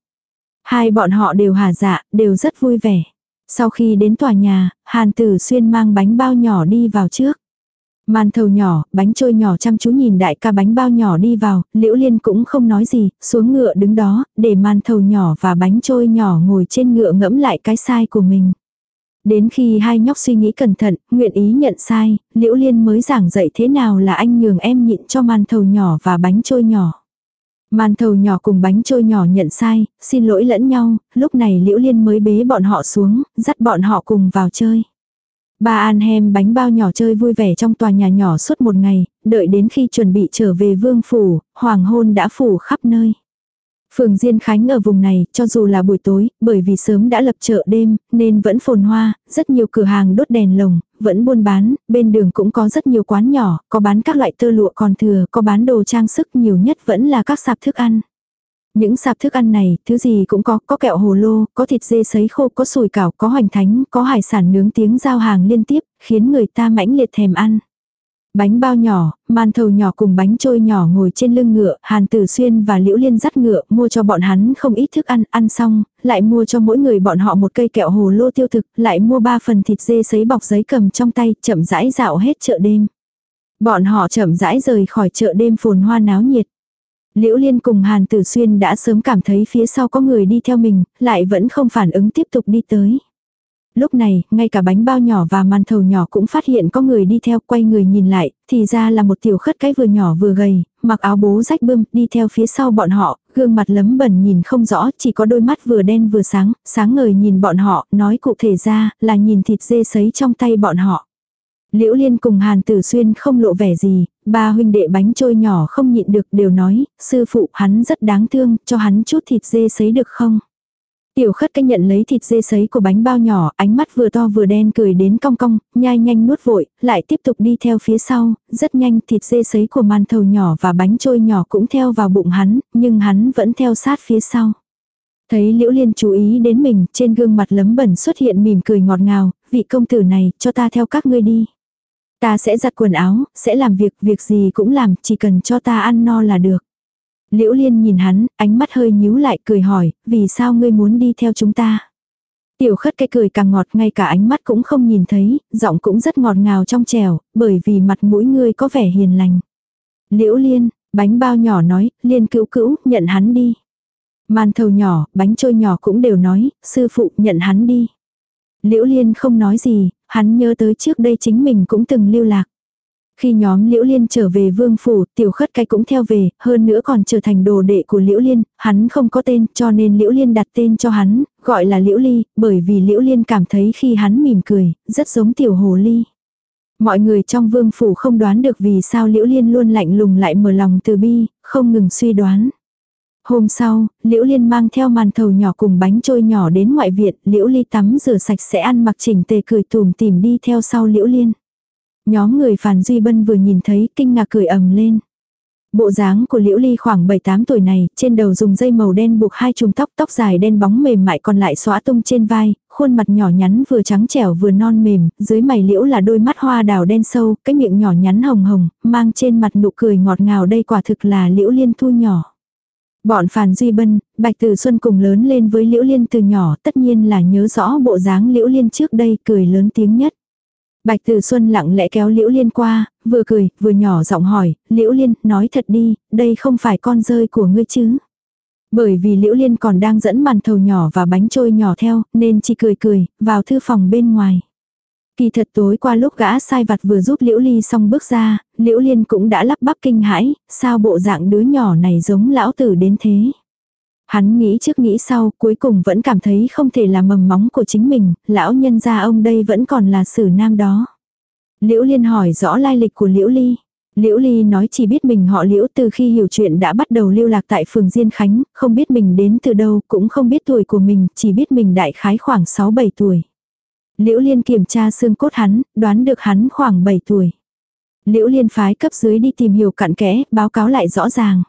S1: Hai bọn họ đều hà dạ, đều rất vui vẻ. Sau khi đến tòa nhà, Hàn Tử Xuyên mang bánh bao nhỏ đi vào trước. Màn thầu nhỏ, bánh trôi nhỏ chăm chú nhìn đại ca bánh bao nhỏ đi vào, liễu liên cũng không nói gì, xuống ngựa đứng đó, để màn thầu nhỏ và bánh trôi nhỏ ngồi trên ngựa ngẫm lại cái sai của mình. Đến khi hai nhóc suy nghĩ cẩn thận, nguyện ý nhận sai, liễu liên mới giảng dạy thế nào là anh nhường em nhịn cho màn thầu nhỏ và bánh trôi nhỏ. Màn thầu nhỏ cùng bánh trôi nhỏ nhận sai, xin lỗi lẫn nhau, lúc này liễu liên mới bế bọn họ xuống, dắt bọn họ cùng vào chơi. Ba An hem bánh bao nhỏ chơi vui vẻ trong tòa nhà nhỏ suốt một ngày, đợi đến khi chuẩn bị trở về vương phủ, hoàng hôn đã phủ khắp nơi. Phường Diên Khánh ở vùng này, cho dù là buổi tối, bởi vì sớm đã lập chợ đêm, nên vẫn phồn hoa, rất nhiều cửa hàng đốt đèn lồng, vẫn buôn bán, bên đường cũng có rất nhiều quán nhỏ, có bán các loại tơ lụa còn thừa, có bán đồ trang sức nhiều nhất vẫn là các sạp thức ăn. Những sạp thức ăn này, thứ gì cũng có, có kẹo hồ lô, có thịt dê sấy khô, có sùi cảo, có hoành thánh, có hải sản nướng tiếng giao hàng liên tiếp, khiến người ta mãnh liệt thèm ăn. Bánh bao nhỏ, man thầu nhỏ cùng bánh trôi nhỏ ngồi trên lưng ngựa, Hàn Tử Xuyên và Liễu Liên dắt ngựa, mua cho bọn hắn không ít thức ăn, ăn xong, lại mua cho mỗi người bọn họ một cây kẹo hồ lô tiêu thực, lại mua ba phần thịt dê sấy bọc giấy cầm trong tay, chậm rãi dạo hết chợ đêm. Bọn họ chậm rãi rời khỏi chợ đêm phồn hoa náo nhiệt. Liễu Liên cùng Hàn Tử Xuyên đã sớm cảm thấy phía sau có người đi theo mình, lại vẫn không phản ứng tiếp tục đi tới. Lúc này, ngay cả bánh bao nhỏ và màn thầu nhỏ cũng phát hiện có người đi theo quay người nhìn lại, thì ra là một tiểu khất cái vừa nhỏ vừa gầy, mặc áo bố rách bươm, đi theo phía sau bọn họ, gương mặt lấm bẩn nhìn không rõ, chỉ có đôi mắt vừa đen vừa sáng, sáng ngời nhìn bọn họ, nói cụ thể ra là nhìn thịt dê sấy trong tay bọn họ. Liễu Liên cùng Hàn Tử Xuyên không lộ vẻ gì, ba huynh đệ bánh trôi nhỏ không nhịn được đều nói, sư phụ hắn rất đáng thương, cho hắn chút thịt dê sấy được không? Tiểu khất cách nhận lấy thịt dê sấy của bánh bao nhỏ, ánh mắt vừa to vừa đen cười đến cong cong, nhai nhanh nuốt vội, lại tiếp tục đi theo phía sau, rất nhanh thịt dê sấy của màn thầu nhỏ và bánh trôi nhỏ cũng theo vào bụng hắn, nhưng hắn vẫn theo sát phía sau. Thấy Liễu Liên chú ý đến mình, trên gương mặt lấm bẩn xuất hiện mỉm cười ngọt ngào, vị công tử này, cho ta theo các ngươi đi. Ta sẽ giặt quần áo, sẽ làm việc, việc gì cũng làm, chỉ cần cho ta ăn no là được. Liễu Liên nhìn hắn, ánh mắt hơi nhíu lại cười hỏi, vì sao ngươi muốn đi theo chúng ta? Tiểu khất cái cười càng ngọt ngay cả ánh mắt cũng không nhìn thấy, giọng cũng rất ngọt ngào trong trẻo, bởi vì mặt mũi ngươi có vẻ hiền lành. Liễu Liên, bánh bao nhỏ nói, Liên cữu cữu, nhận hắn đi. Man thầu nhỏ, bánh trôi nhỏ cũng đều nói, sư phụ nhận hắn đi. Liễu Liên không nói gì, hắn nhớ tới trước đây chính mình cũng từng lưu lạc. Khi nhóm Liễu Liên trở về vương phủ, tiểu khất cái cũng theo về, hơn nữa còn trở thành đồ đệ của Liễu Liên, hắn không có tên cho nên Liễu Liên đặt tên cho hắn, gọi là Liễu Ly, bởi vì Liễu Liên cảm thấy khi hắn mỉm cười, rất giống tiểu hồ ly. Mọi người trong vương phủ không đoán được vì sao Liễu Liên luôn lạnh lùng lại mở lòng từ bi, không ngừng suy đoán. Hôm sau, Liễu Liên mang theo màn thầu nhỏ cùng bánh trôi nhỏ đến ngoại viện, Liễu Ly tắm rửa sạch sẽ ăn mặc chỉnh tề cười tùm tìm đi theo sau Liễu Liên. Nhóm người Phàn Duy Bân vừa nhìn thấy kinh ngạc cười ầm lên. Bộ dáng của Liễu Ly khoảng 7-8 tuổi này, trên đầu dùng dây màu đen buộc hai chùm tóc, tóc dài đen bóng mềm mại còn lại xóa tung trên vai, khuôn mặt nhỏ nhắn vừa trắng trẻo vừa non mềm, dưới mày Liễu là đôi mắt hoa đào đen sâu, cái miệng nhỏ nhắn hồng hồng, mang trên mặt nụ cười ngọt ngào đây quả thực là Liễu Liên thu nhỏ. Bọn Phàn Duy Bân, Bạch Từ Xuân cùng lớn lên với Liễu Liên từ nhỏ tất nhiên là nhớ rõ bộ dáng Liễu Liên trước đây cười lớn tiếng nhất. Bạch Từ Xuân lặng lẽ kéo Liễu Liên qua, vừa cười, vừa nhỏ giọng hỏi, Liễu Liên, nói thật đi, đây không phải con rơi của ngươi chứ. Bởi vì Liễu Liên còn đang dẫn màn thầu nhỏ và bánh trôi nhỏ theo, nên chỉ cười cười, vào thư phòng bên ngoài. Kỳ thật tối qua lúc gã sai vặt vừa giúp Liễu Ly xong bước ra, Liễu Liên cũng đã lắp bắp kinh hãi, sao bộ dạng đứa nhỏ này giống lão tử đến thế. Hắn nghĩ trước nghĩ sau, cuối cùng vẫn cảm thấy không thể là mầm móng của chính mình, lão nhân gia ông đây vẫn còn là sử nam đó. Liễu Liên hỏi rõ lai lịch của Liễu Ly. Liễu Ly nói chỉ biết mình họ Liễu từ khi hiểu chuyện đã bắt đầu lưu lạc tại phường Diên Khánh, không biết mình đến từ đâu, cũng không biết tuổi của mình, chỉ biết mình đại khái khoảng 6-7 tuổi. Liễu Liên kiểm tra xương cốt hắn, đoán được hắn khoảng 7 tuổi. Liễu Liên phái cấp dưới đi tìm hiểu cặn kẽ, báo cáo lại rõ ràng.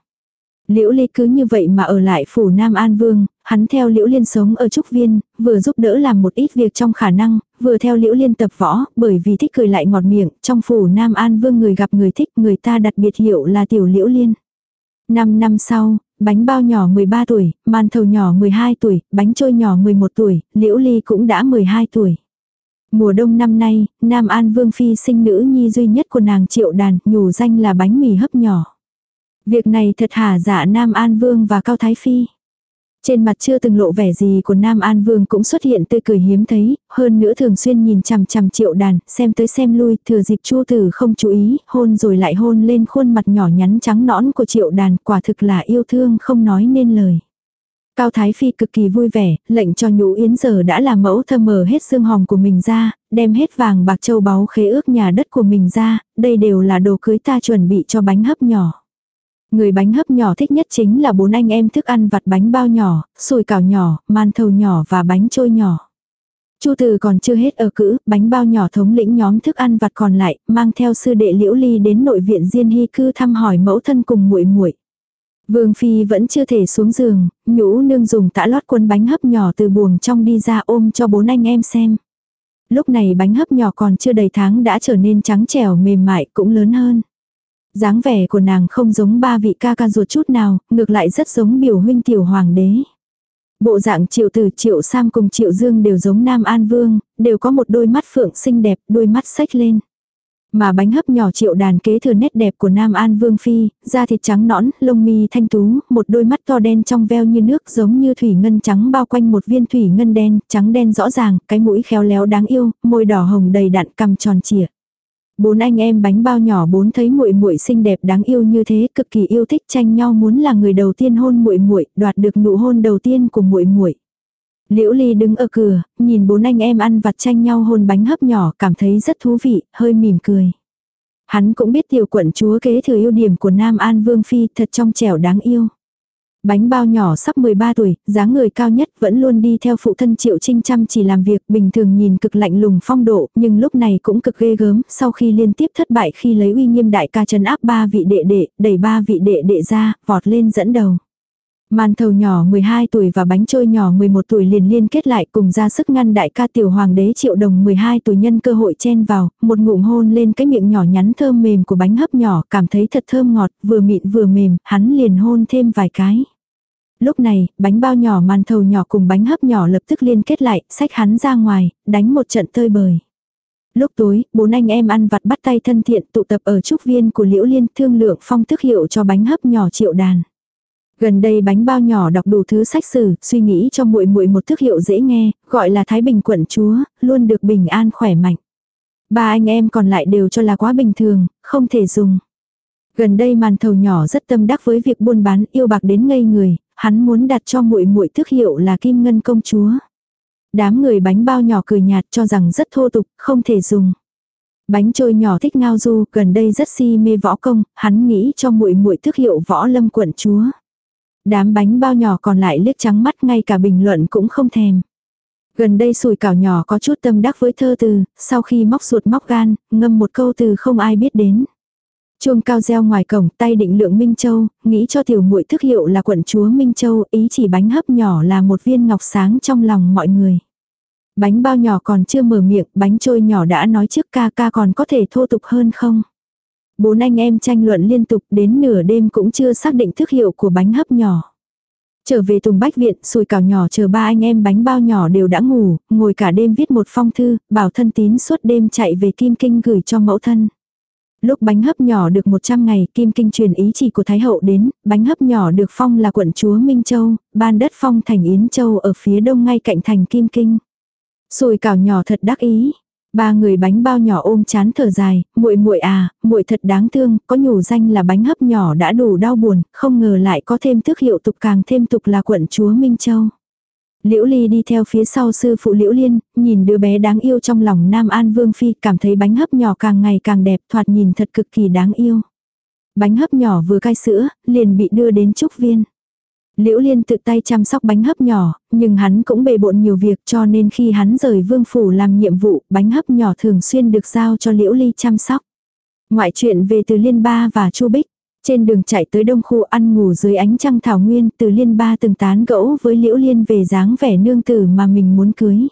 S1: Liễu Ly cứ như vậy mà ở lại phủ Nam An Vương, hắn theo Liễu Liên sống ở Trúc Viên, vừa giúp đỡ làm một ít việc trong khả năng, vừa theo Liễu Liên tập võ, bởi vì thích cười lại ngọt miệng, trong phủ Nam An Vương người gặp người thích, người ta đặt biệt hiệu là Tiểu Liễu Liên. Năm năm sau, bánh bao nhỏ 13 tuổi, man thầu nhỏ 12 tuổi, bánh trôi nhỏ 11 tuổi, Liễu Ly cũng đã 12 tuổi. Mùa đông năm nay, Nam An Vương Phi sinh nữ nhi duy nhất của nàng triệu đàn, nhủ danh là bánh mì hấp nhỏ. Việc này thật hả dạ Nam An Vương và Cao Thái Phi. Trên mặt chưa từng lộ vẻ gì của Nam An Vương cũng xuất hiện tươi cười hiếm thấy, hơn nữa thường xuyên nhìn chằm chằm triệu đàn, xem tới xem lui, thừa dịp chu tử không chú ý, hôn rồi lại hôn lên khuôn mặt nhỏ nhắn trắng nõn của triệu đàn, quả thực là yêu thương không nói nên lời. Cao Thái Phi cực kỳ vui vẻ, lệnh cho nhũ yến giờ đã là mẫu thơ mở hết xương hòm của mình ra, đem hết vàng bạc châu báu khế ước nhà đất của mình ra, đây đều là đồ cưới ta chuẩn bị cho bánh hấp nhỏ. Người bánh hấp nhỏ thích nhất chính là bốn anh em thức ăn vặt bánh bao nhỏ, sùi cảo nhỏ, man thầu nhỏ và bánh trôi nhỏ. Chu Từ còn chưa hết ở cữ, bánh bao nhỏ thống lĩnh nhóm thức ăn vặt còn lại, mang theo sư đệ Liễu Ly đến nội viện Diên Hy cư thăm hỏi mẫu thân cùng muội muội. Vương Phi vẫn chưa thể xuống giường, nhũ nương dùng tã lót cuốn bánh hấp nhỏ từ buồng trong đi ra ôm cho bốn anh em xem. Lúc này bánh hấp nhỏ còn chưa đầy tháng đã trở nên trắng trẻo mềm mại cũng lớn hơn dáng vẻ của nàng không giống ba vị ca ca ruột chút nào, ngược lại rất giống biểu huynh tiểu hoàng đế. Bộ dạng triệu tử triệu sam cùng triệu dương đều giống nam an vương, đều có một đôi mắt phượng xinh đẹp, đôi mắt sách lên. Mà bánh hấp nhỏ triệu đàn kế thừa nét đẹp của Nam An Vương Phi, da thịt trắng nõn, lông mi thanh tú, một đôi mắt to đen trong veo như nước giống như thủy ngân trắng bao quanh một viên thủy ngân đen, trắng đen rõ ràng, cái mũi khéo léo đáng yêu, môi đỏ hồng đầy đặn cằm tròn trịa. Bốn anh em bánh bao nhỏ bốn thấy muội muội xinh đẹp đáng yêu như thế, cực kỳ yêu thích tranh nhau muốn là người đầu tiên hôn muội muội, đoạt được nụ hôn đầu tiên của muội muội. Liễu Ly đứng ở cửa, nhìn bốn anh em ăn vặt tranh nhau hôn bánh hấp nhỏ, cảm thấy rất thú vị, hơi mỉm cười. Hắn cũng biết tiểu quận chúa kế thừa ưu điểm của Nam An Vương Phi thật trong trẻo đáng yêu. Bánh bao nhỏ sắp 13 tuổi, dáng người cao nhất vẫn luôn đi theo phụ thân Triệu Trinh chăm chỉ làm việc bình thường nhìn cực lạnh lùng phong độ, nhưng lúc này cũng cực ghê gớm, sau khi liên tiếp thất bại khi lấy uy nghiêm đại ca trấn áp ba vị đệ đệ, đẩy ba vị đệ đệ ra, vọt lên dẫn đầu. Màn thầu nhỏ 12 tuổi và bánh trôi nhỏ 11 tuổi liền liên kết lại cùng ra sức ngăn đại ca tiểu hoàng đế triệu đồng 12 tuổi nhân cơ hội chen vào, một ngụm hôn lên cái miệng nhỏ nhắn thơm mềm của bánh hấp nhỏ, cảm thấy thật thơm ngọt, vừa mịn vừa mềm, hắn liền hôn thêm vài cái. Lúc này, bánh bao nhỏ màn thầu nhỏ cùng bánh hấp nhỏ lập tức liên kết lại, xách hắn ra ngoài, đánh một trận tơi bời. Lúc tối, bốn anh em ăn vặt bắt tay thân thiện tụ tập ở trúc viên của Liễu Liên thương lượng phong thức hiệu cho bánh hấp nhỏ triệu đàn. Gần đây bánh bao nhỏ đọc đủ thứ sách sử, suy nghĩ cho muội muội một thức hiệu dễ nghe, gọi là Thái Bình quận chúa, luôn được bình an khỏe mạnh. Ba anh em còn lại đều cho là quá bình thường, không thể dùng. Gần đây màn thầu nhỏ rất tâm đắc với việc buôn bán yêu bạc đến ngây người, hắn muốn đặt cho muội muội thức hiệu là Kim Ngân công chúa. Đám người bánh bao nhỏ cười nhạt cho rằng rất thô tục, không thể dùng. Bánh trôi nhỏ thích ngao du, gần đây rất si mê võ công, hắn nghĩ cho muội muội thức hiệu võ lâm quận chúa. Đám bánh bao nhỏ còn lại liếc trắng mắt ngay cả bình luận cũng không thèm. Gần đây sùi cảo nhỏ có chút tâm đắc với thơ từ, sau khi móc ruột móc gan, ngâm một câu từ không ai biết đến. Chuông cao reo ngoài cổng, tay định lượng Minh Châu, nghĩ cho tiểu muội thức hiệu là quận chúa Minh Châu, ý chỉ bánh hấp nhỏ là một viên ngọc sáng trong lòng mọi người. Bánh bao nhỏ còn chưa mở miệng, bánh trôi nhỏ đã nói trước ca ca còn có thể thô tục hơn không? Bốn anh em tranh luận liên tục đến nửa đêm cũng chưa xác định thức hiệu của bánh hấp nhỏ. Trở về Tùng Bách Viện, sùi cảo nhỏ chờ ba anh em bánh bao nhỏ đều đã ngủ, ngồi cả đêm viết một phong thư, bảo thân tín suốt đêm chạy về Kim Kinh gửi cho mẫu thân. Lúc bánh hấp nhỏ được 100 ngày, Kim Kinh truyền ý chỉ của Thái Hậu đến, bánh hấp nhỏ được phong là quận chúa Minh Châu, ban đất phong thành Yến Châu ở phía đông ngay cạnh thành Kim Kinh. Sùi cảo nhỏ thật đắc ý, Ba người bánh bao nhỏ ôm chán thở dài, muội muội à, muội thật đáng thương, có nhủ danh là bánh hấp nhỏ đã đủ đau buồn, không ngờ lại có thêm tước hiệu tục càng thêm tục là quận chúa Minh Châu. Liễu Ly đi theo phía sau sư phụ Liễu Liên, nhìn đứa bé đáng yêu trong lòng Nam An Vương Phi, cảm thấy bánh hấp nhỏ càng ngày càng đẹp, thoạt nhìn thật cực kỳ đáng yêu. Bánh hấp nhỏ vừa cai sữa, liền bị đưa đến trúc viên. Liễu Liên tự tay chăm sóc bánh hấp nhỏ, nhưng hắn cũng bề bộn nhiều việc cho nên khi hắn rời vương phủ làm nhiệm vụ, bánh hấp nhỏ thường xuyên được giao cho Liễu Ly chăm sóc. Ngoại chuyện về từ Liên Ba và Chu Bích. Trên đường chạy tới đông khu ăn ngủ dưới ánh trăng thảo nguyên, từ Liên Ba từng tán gẫu với Liễu Liên về dáng vẻ nương tử mà mình muốn cưới.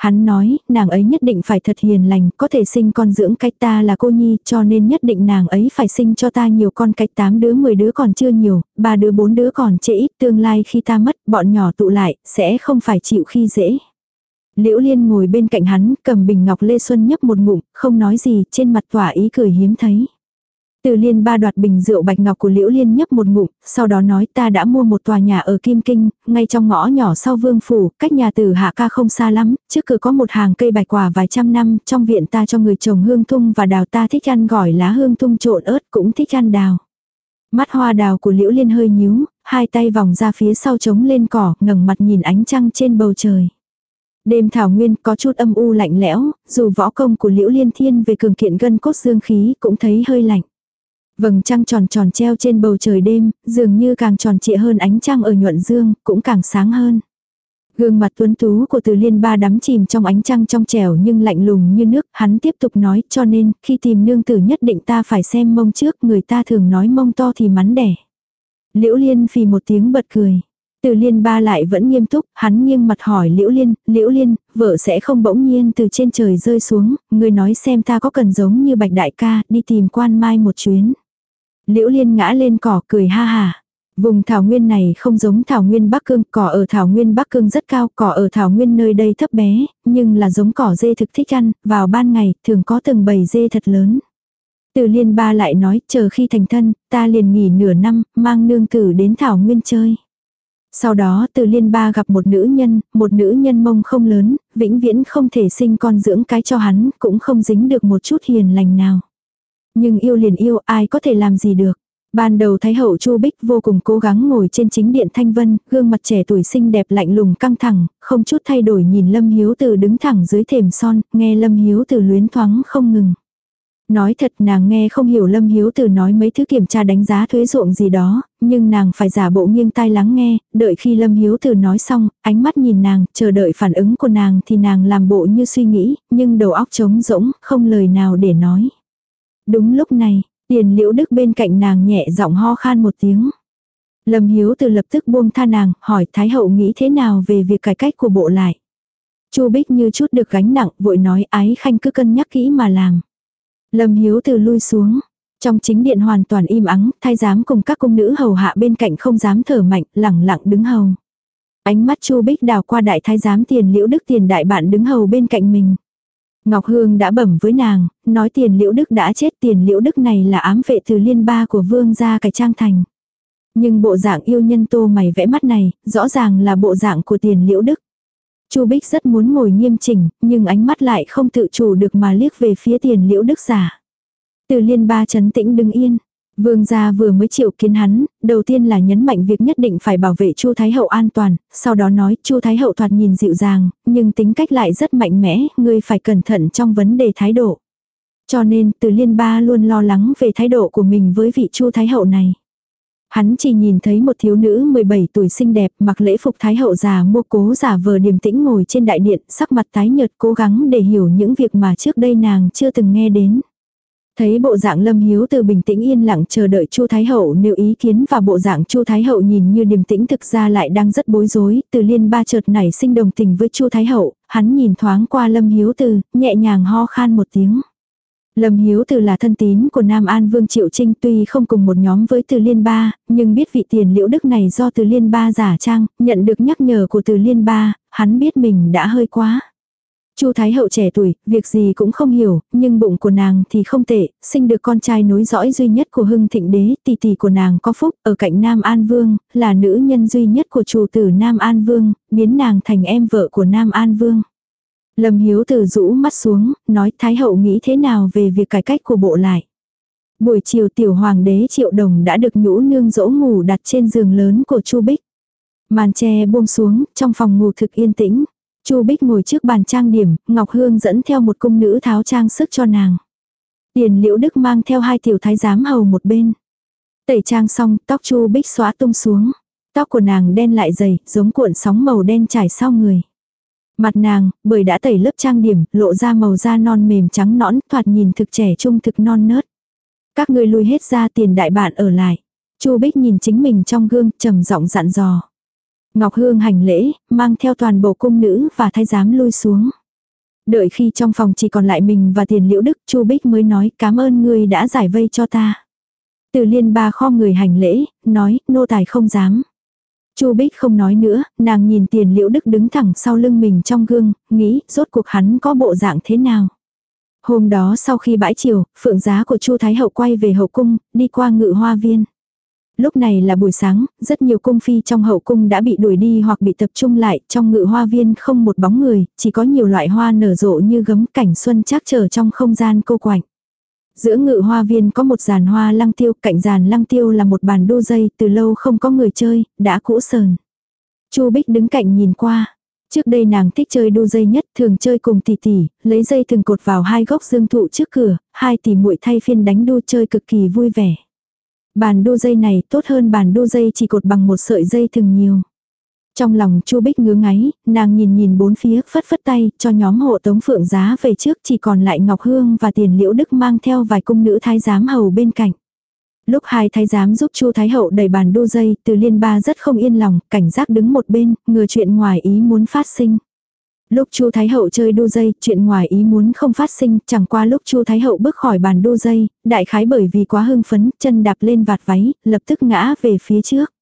S1: Hắn nói, nàng ấy nhất định phải thật hiền lành, có thể sinh con dưỡng cách ta là cô nhi, cho nên nhất định nàng ấy phải sinh cho ta nhiều con cách tám đứa mười đứa còn chưa nhiều, ba đứa bốn đứa còn trễ ít, tương lai khi ta mất, bọn nhỏ tụ lại, sẽ không phải chịu khi dễ. Liễu Liên ngồi bên cạnh hắn, cầm bình ngọc Lê Xuân nhấp một ngụm, không nói gì, trên mặt tỏa ý cười hiếm thấy. Từ liên ba đoạt bình rượu bạch ngọc của Liễu Liên nhấp một ngụm, sau đó nói ta đã mua một tòa nhà ở Kim Kinh, ngay trong ngõ nhỏ sau vương phủ, cách nhà từ hạ ca không xa lắm, trước cửa có một hàng cây bạch quả vài trăm năm, trong viện ta cho người trồng hương thung và đào ta thích ăn gỏi lá hương thung trộn ớt cũng thích ăn đào. Mắt hoa đào của Liễu Liên hơi nhíu, hai tay vòng ra phía sau trống lên cỏ, ngẩng mặt nhìn ánh trăng trên bầu trời. Đêm thảo nguyên có chút âm u lạnh lẽo, dù võ công của Liễu Liên Thiên về cường kiện gân cốt dương khí cũng thấy hơi lạnh. Vầng trăng tròn tròn treo trên bầu trời đêm, dường như càng tròn trịa hơn ánh trăng ở nhuận dương, cũng càng sáng hơn. Gương mặt tuấn tú của từ liên ba đắm chìm trong ánh trăng trong trẻo nhưng lạnh lùng như nước, hắn tiếp tục nói cho nên khi tìm nương tử nhất định ta phải xem mông trước, người ta thường nói mông to thì mắn đẻ. Liễu liên phì một tiếng bật cười. Từ liên ba lại vẫn nghiêm túc, hắn nghiêng mặt hỏi liễu liên, liễu liên, vợ sẽ không bỗng nhiên từ trên trời rơi xuống, người nói xem ta có cần giống như bạch đại ca, đi tìm quan mai một chuyến. Liễu liên ngã lên cỏ cười ha hà. Vùng thảo nguyên này không giống thảo nguyên Bắc Cương, cỏ ở thảo nguyên Bắc Cương rất cao, cỏ ở thảo nguyên nơi đây thấp bé, nhưng là giống cỏ dê thực thích ăn, vào ban ngày thường có từng bầy dê thật lớn. Từ liên ba lại nói, chờ khi thành thân, ta liền nghỉ nửa năm, mang nương tử đến thảo nguyên chơi. Sau đó từ liên ba gặp một nữ nhân, một nữ nhân mông không lớn, vĩnh viễn không thể sinh con dưỡng cái cho hắn, cũng không dính được một chút hiền lành nào. Nhưng yêu liền yêu, ai có thể làm gì được. Ban đầu Thái hậu Chu Bích vô cùng cố gắng ngồi trên chính điện Thanh Vân, gương mặt trẻ tuổi xinh đẹp lạnh lùng căng thẳng, không chút thay đổi nhìn Lâm Hiếu Từ đứng thẳng dưới thềm son, nghe Lâm Hiếu Từ luyến thoáng không ngừng. Nói thật nàng nghe không hiểu Lâm Hiếu Từ nói mấy thứ kiểm tra đánh giá thuế ruộng gì đó, nhưng nàng phải giả bộ nghiêng tai lắng nghe, đợi khi Lâm Hiếu Từ nói xong, ánh mắt nhìn nàng, chờ đợi phản ứng của nàng thì nàng làm bộ như suy nghĩ, nhưng đầu óc trống rỗng, không lời nào để nói. Đúng lúc này, tiền liễu đức bên cạnh nàng nhẹ giọng ho khan một tiếng. Lâm Hiếu từ lập tức buông tha nàng, hỏi Thái hậu nghĩ thế nào về việc cải cách của bộ lại. Chu Bích như chút được gánh nặng, vội nói ái khanh cứ cân nhắc kỹ mà làm. Lâm Hiếu từ lui xuống. Trong chính điện hoàn toàn im ắng, thái giám cùng các cung nữ hầu hạ bên cạnh không dám thở mạnh, lẳng lặng đứng hầu. Ánh mắt Chu Bích đào qua đại thái giám tiền liễu đức tiền đại bạn đứng hầu bên cạnh mình. Ngọc Hương đã bẩm với nàng, nói tiền liễu đức đã chết tiền liễu đức này là ám vệ từ liên ba của vương gia cải trang thành. Nhưng bộ dạng yêu nhân tô mày vẽ mắt này, rõ ràng là bộ dạng của tiền liễu đức. Chu Bích rất muốn ngồi nghiêm chỉnh, nhưng ánh mắt lại không tự chủ được mà liếc về phía tiền liễu đức giả. Từ liên ba chấn tĩnh đứng yên, Vương gia vừa mới chịu kiến hắn, đầu tiên là nhấn mạnh việc nhất định phải bảo vệ Chu Thái hậu an toàn, sau đó nói Chu Thái hậu thoạt nhìn dịu dàng, nhưng tính cách lại rất mạnh mẽ, ngươi phải cẩn thận trong vấn đề thái độ. Cho nên, Từ Liên Ba luôn lo lắng về thái độ của mình với vị Chu Thái hậu này. Hắn chỉ nhìn thấy một thiếu nữ 17 tuổi xinh đẹp mặc lễ phục thái hậu già mua cố giả vờ điềm tĩnh ngồi trên đại điện, sắc mặt tái nhợt cố gắng để hiểu những việc mà trước đây nàng chưa từng nghe đến. Thấy bộ dạng Lâm Hiếu từ bình tĩnh yên lặng chờ đợi Chu Thái Hậu nêu ý kiến và bộ dạng Chu Thái Hậu nhìn như điềm tĩnh thực ra lại đang rất bối rối, từ liên ba chợt nảy sinh đồng tình với Chu Thái Hậu, hắn nhìn thoáng qua Lâm Hiếu từ, nhẹ nhàng ho khan một tiếng. Lâm Hiếu Từ là thân tín của Nam An Vương Triệu Trinh tuy không cùng một nhóm với Từ Liên Ba, nhưng biết vị tiền liễu đức này do Từ Liên Ba giả trang, nhận được nhắc nhở của Từ Liên Ba, hắn biết mình đã hơi quá. Chu Thái hậu trẻ tuổi, việc gì cũng không hiểu, nhưng bụng của nàng thì không tệ, sinh được con trai nối dõi duy nhất của Hưng Thịnh Đế, tỷ tỷ của nàng có phúc, ở cạnh Nam An Vương, là nữ nhân duy nhất của chủ tử Nam An Vương, biến nàng thành em vợ của Nam An Vương. Lâm Hiếu từ rũ mắt xuống, nói Thái hậu nghĩ thế nào về việc cải cách của bộ lại. Buổi chiều tiểu hoàng đế triệu đồng đã được nhũ nương dỗ ngủ đặt trên giường lớn của Chu Bích. Màn tre buông xuống, trong phòng ngủ thực yên tĩnh. Chu Bích ngồi trước bàn trang điểm, Ngọc Hương dẫn theo một cung nữ tháo trang sức cho nàng. Tiền Liễu Đức mang theo hai tiểu thái giám hầu một bên. Tẩy trang xong, tóc Chu Bích xóa tung xuống. Tóc của nàng đen lại dày, giống cuộn sóng màu đen trải sau người. Mặt nàng, bởi đã tẩy lớp trang điểm, lộ ra màu da non mềm trắng nõn, thoạt nhìn thực trẻ trung thực non nớt. Các người lui hết ra tiền đại bạn ở lại. Chu Bích nhìn chính mình trong gương, trầm giọng dặn dò. Ngọc Hương hành lễ, mang theo toàn bộ cung nữ và thái giám lui xuống. Đợi khi trong phòng chỉ còn lại mình và tiền liễu đức, Chu Bích mới nói cảm ơn người đã giải vây cho ta. Từ liên ba kho người hành lễ, nói, nô tài không dám. Chu Bích không nói nữa, nàng nhìn tiền liễu đức đứng thẳng sau lưng mình trong gương, nghĩ rốt cuộc hắn có bộ dạng thế nào. Hôm đó sau khi bãi chiều, phượng giá của Chu Thái Hậu quay về hậu cung, đi qua ngự hoa viên. Lúc này là buổi sáng, rất nhiều cung phi trong hậu cung đã bị đuổi đi hoặc bị tập trung lại, trong ngự hoa viên không một bóng người, chỉ có nhiều loại hoa nở rộ như gấm cảnh xuân chắc chờ trong không gian cô quạnh. Giữa ngự hoa viên có một giàn hoa lăng tiêu, cạnh giàn lăng tiêu là một bàn đu dây, từ lâu không có người chơi, đã cũ sờn. Chu Bích đứng cạnh nhìn qua. Trước đây nàng thích chơi đu dây nhất, thường chơi cùng tỷ tỷ, lấy dây thường cột vào hai gốc dương thụ trước cửa, hai tỷ muội thay phiên đánh đu chơi cực kỳ vui vẻ. Bàn đu dây này tốt hơn bàn đu dây chỉ cột bằng một sợi dây thường nhiều. Trong lòng Chu Bích ngứa ngáy, nàng nhìn nhìn bốn phía, phất phất tay, cho nhóm hộ tống phượng giá về trước chỉ còn lại Ngọc Hương và tiền liễu đức mang theo vài cung nữ thái giám hầu bên cạnh. Lúc hai thái giám giúp Chu Thái Hậu đẩy bàn đu dây, từ liên ba rất không yên lòng, cảnh giác đứng một bên, ngừa chuyện ngoài ý muốn phát sinh. Lúc Chu Thái Hậu chơi đu dây, chuyện ngoài ý muốn không phát sinh, chẳng qua lúc Chu Thái Hậu bước khỏi bàn đu dây, đại khái bởi vì quá hưng phấn, chân đạp lên vạt váy, lập tức ngã về phía trước.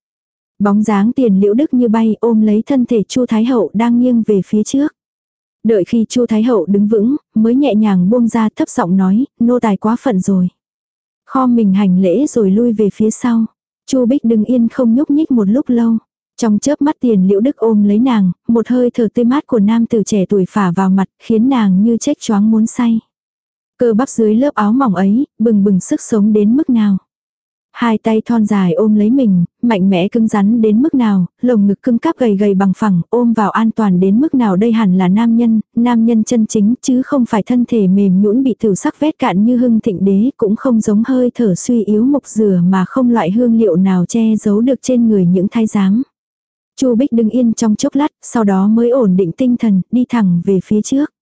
S1: Bóng dáng tiền liễu đức như bay ôm lấy thân thể Chu Thái Hậu đang nghiêng về phía trước. Đợi khi Chu Thái Hậu đứng vững, mới nhẹ nhàng buông ra thấp giọng nói, nô tài quá phận rồi. Kho mình hành lễ rồi lui về phía sau. Chu Bích đứng yên không nhúc nhích một lúc lâu. Trong chớp mắt tiền liễu đức ôm lấy nàng, một hơi thở tươi mát của nam tử trẻ tuổi phả vào mặt, khiến nàng như chết choáng muốn say. Cơ bắp dưới lớp áo mỏng ấy, bừng bừng sức sống đến mức nào. Hai tay thon dài ôm lấy mình, mạnh mẽ cứng rắn đến mức nào, lồng ngực cứng cáp gầy gầy bằng phẳng, ôm vào an toàn đến mức nào đây hẳn là nam nhân, nam nhân chân chính chứ không phải thân thể mềm nhũn bị thử sắc vét cạn như hưng thịnh đế, cũng không giống hơi thở suy yếu mục rửa mà không loại hương liệu nào che giấu được trên người những thái giám. Chu Bích đứng yên trong chốc lát, sau đó mới ổn định tinh thần, đi thẳng về phía trước.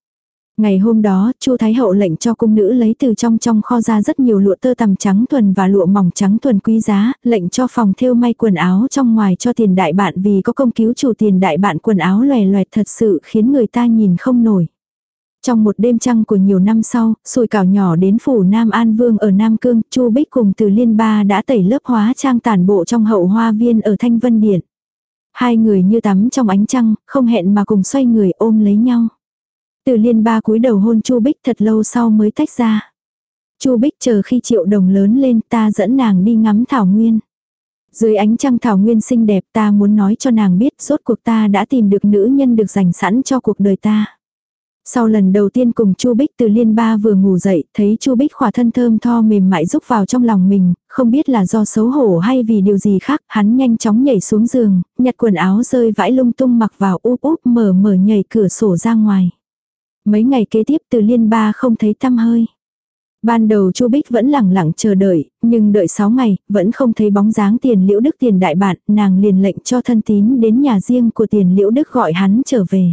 S1: Ngày hôm đó, Chu Thái Hậu lệnh cho cung nữ lấy từ trong trong kho ra rất nhiều lụa tơ tằm trắng thuần và lụa mỏng trắng thuần quý giá, lệnh cho phòng thêu may quần áo trong ngoài cho tiền đại bạn vì có công cứu chủ tiền đại bạn quần áo lòe loẹt thật sự khiến người ta nhìn không nổi. Trong một đêm trăng của nhiều năm sau, sùi cảo nhỏ đến phủ Nam An Vương ở Nam Cương, Chu Bích cùng từ Liên Ba đã tẩy lớp hóa trang tàn bộ trong hậu hoa viên ở Thanh Vân Điện. Hai người như tắm trong ánh trăng, không hẹn mà cùng xoay người ôm lấy nhau. Từ liên ba cúi đầu hôn Chu Bích thật lâu sau mới tách ra. Chu Bích chờ khi triệu đồng lớn lên ta dẫn nàng đi ngắm thảo nguyên. Dưới ánh trăng thảo nguyên xinh đẹp ta muốn nói cho nàng biết rốt cuộc ta đã tìm được nữ nhân được dành sẵn cho cuộc đời ta. Sau lần đầu tiên cùng Chu Bích từ liên ba vừa ngủ dậy, thấy Chu Bích khỏa thân thơm tho mềm mại rúc vào trong lòng mình, không biết là do xấu hổ hay vì điều gì khác, hắn nhanh chóng nhảy xuống giường, nhặt quần áo rơi vãi lung tung mặc vào úp úp mở mở nhảy cửa sổ ra ngoài. Mấy ngày kế tiếp từ liên ba không thấy tăm hơi. Ban đầu Chu Bích vẫn lẳng lặng chờ đợi, nhưng đợi 6 ngày, vẫn không thấy bóng dáng tiền liễu đức tiền đại bạn, nàng liền lệnh cho thân tín đến nhà riêng của tiền liễu đức gọi hắn trở về.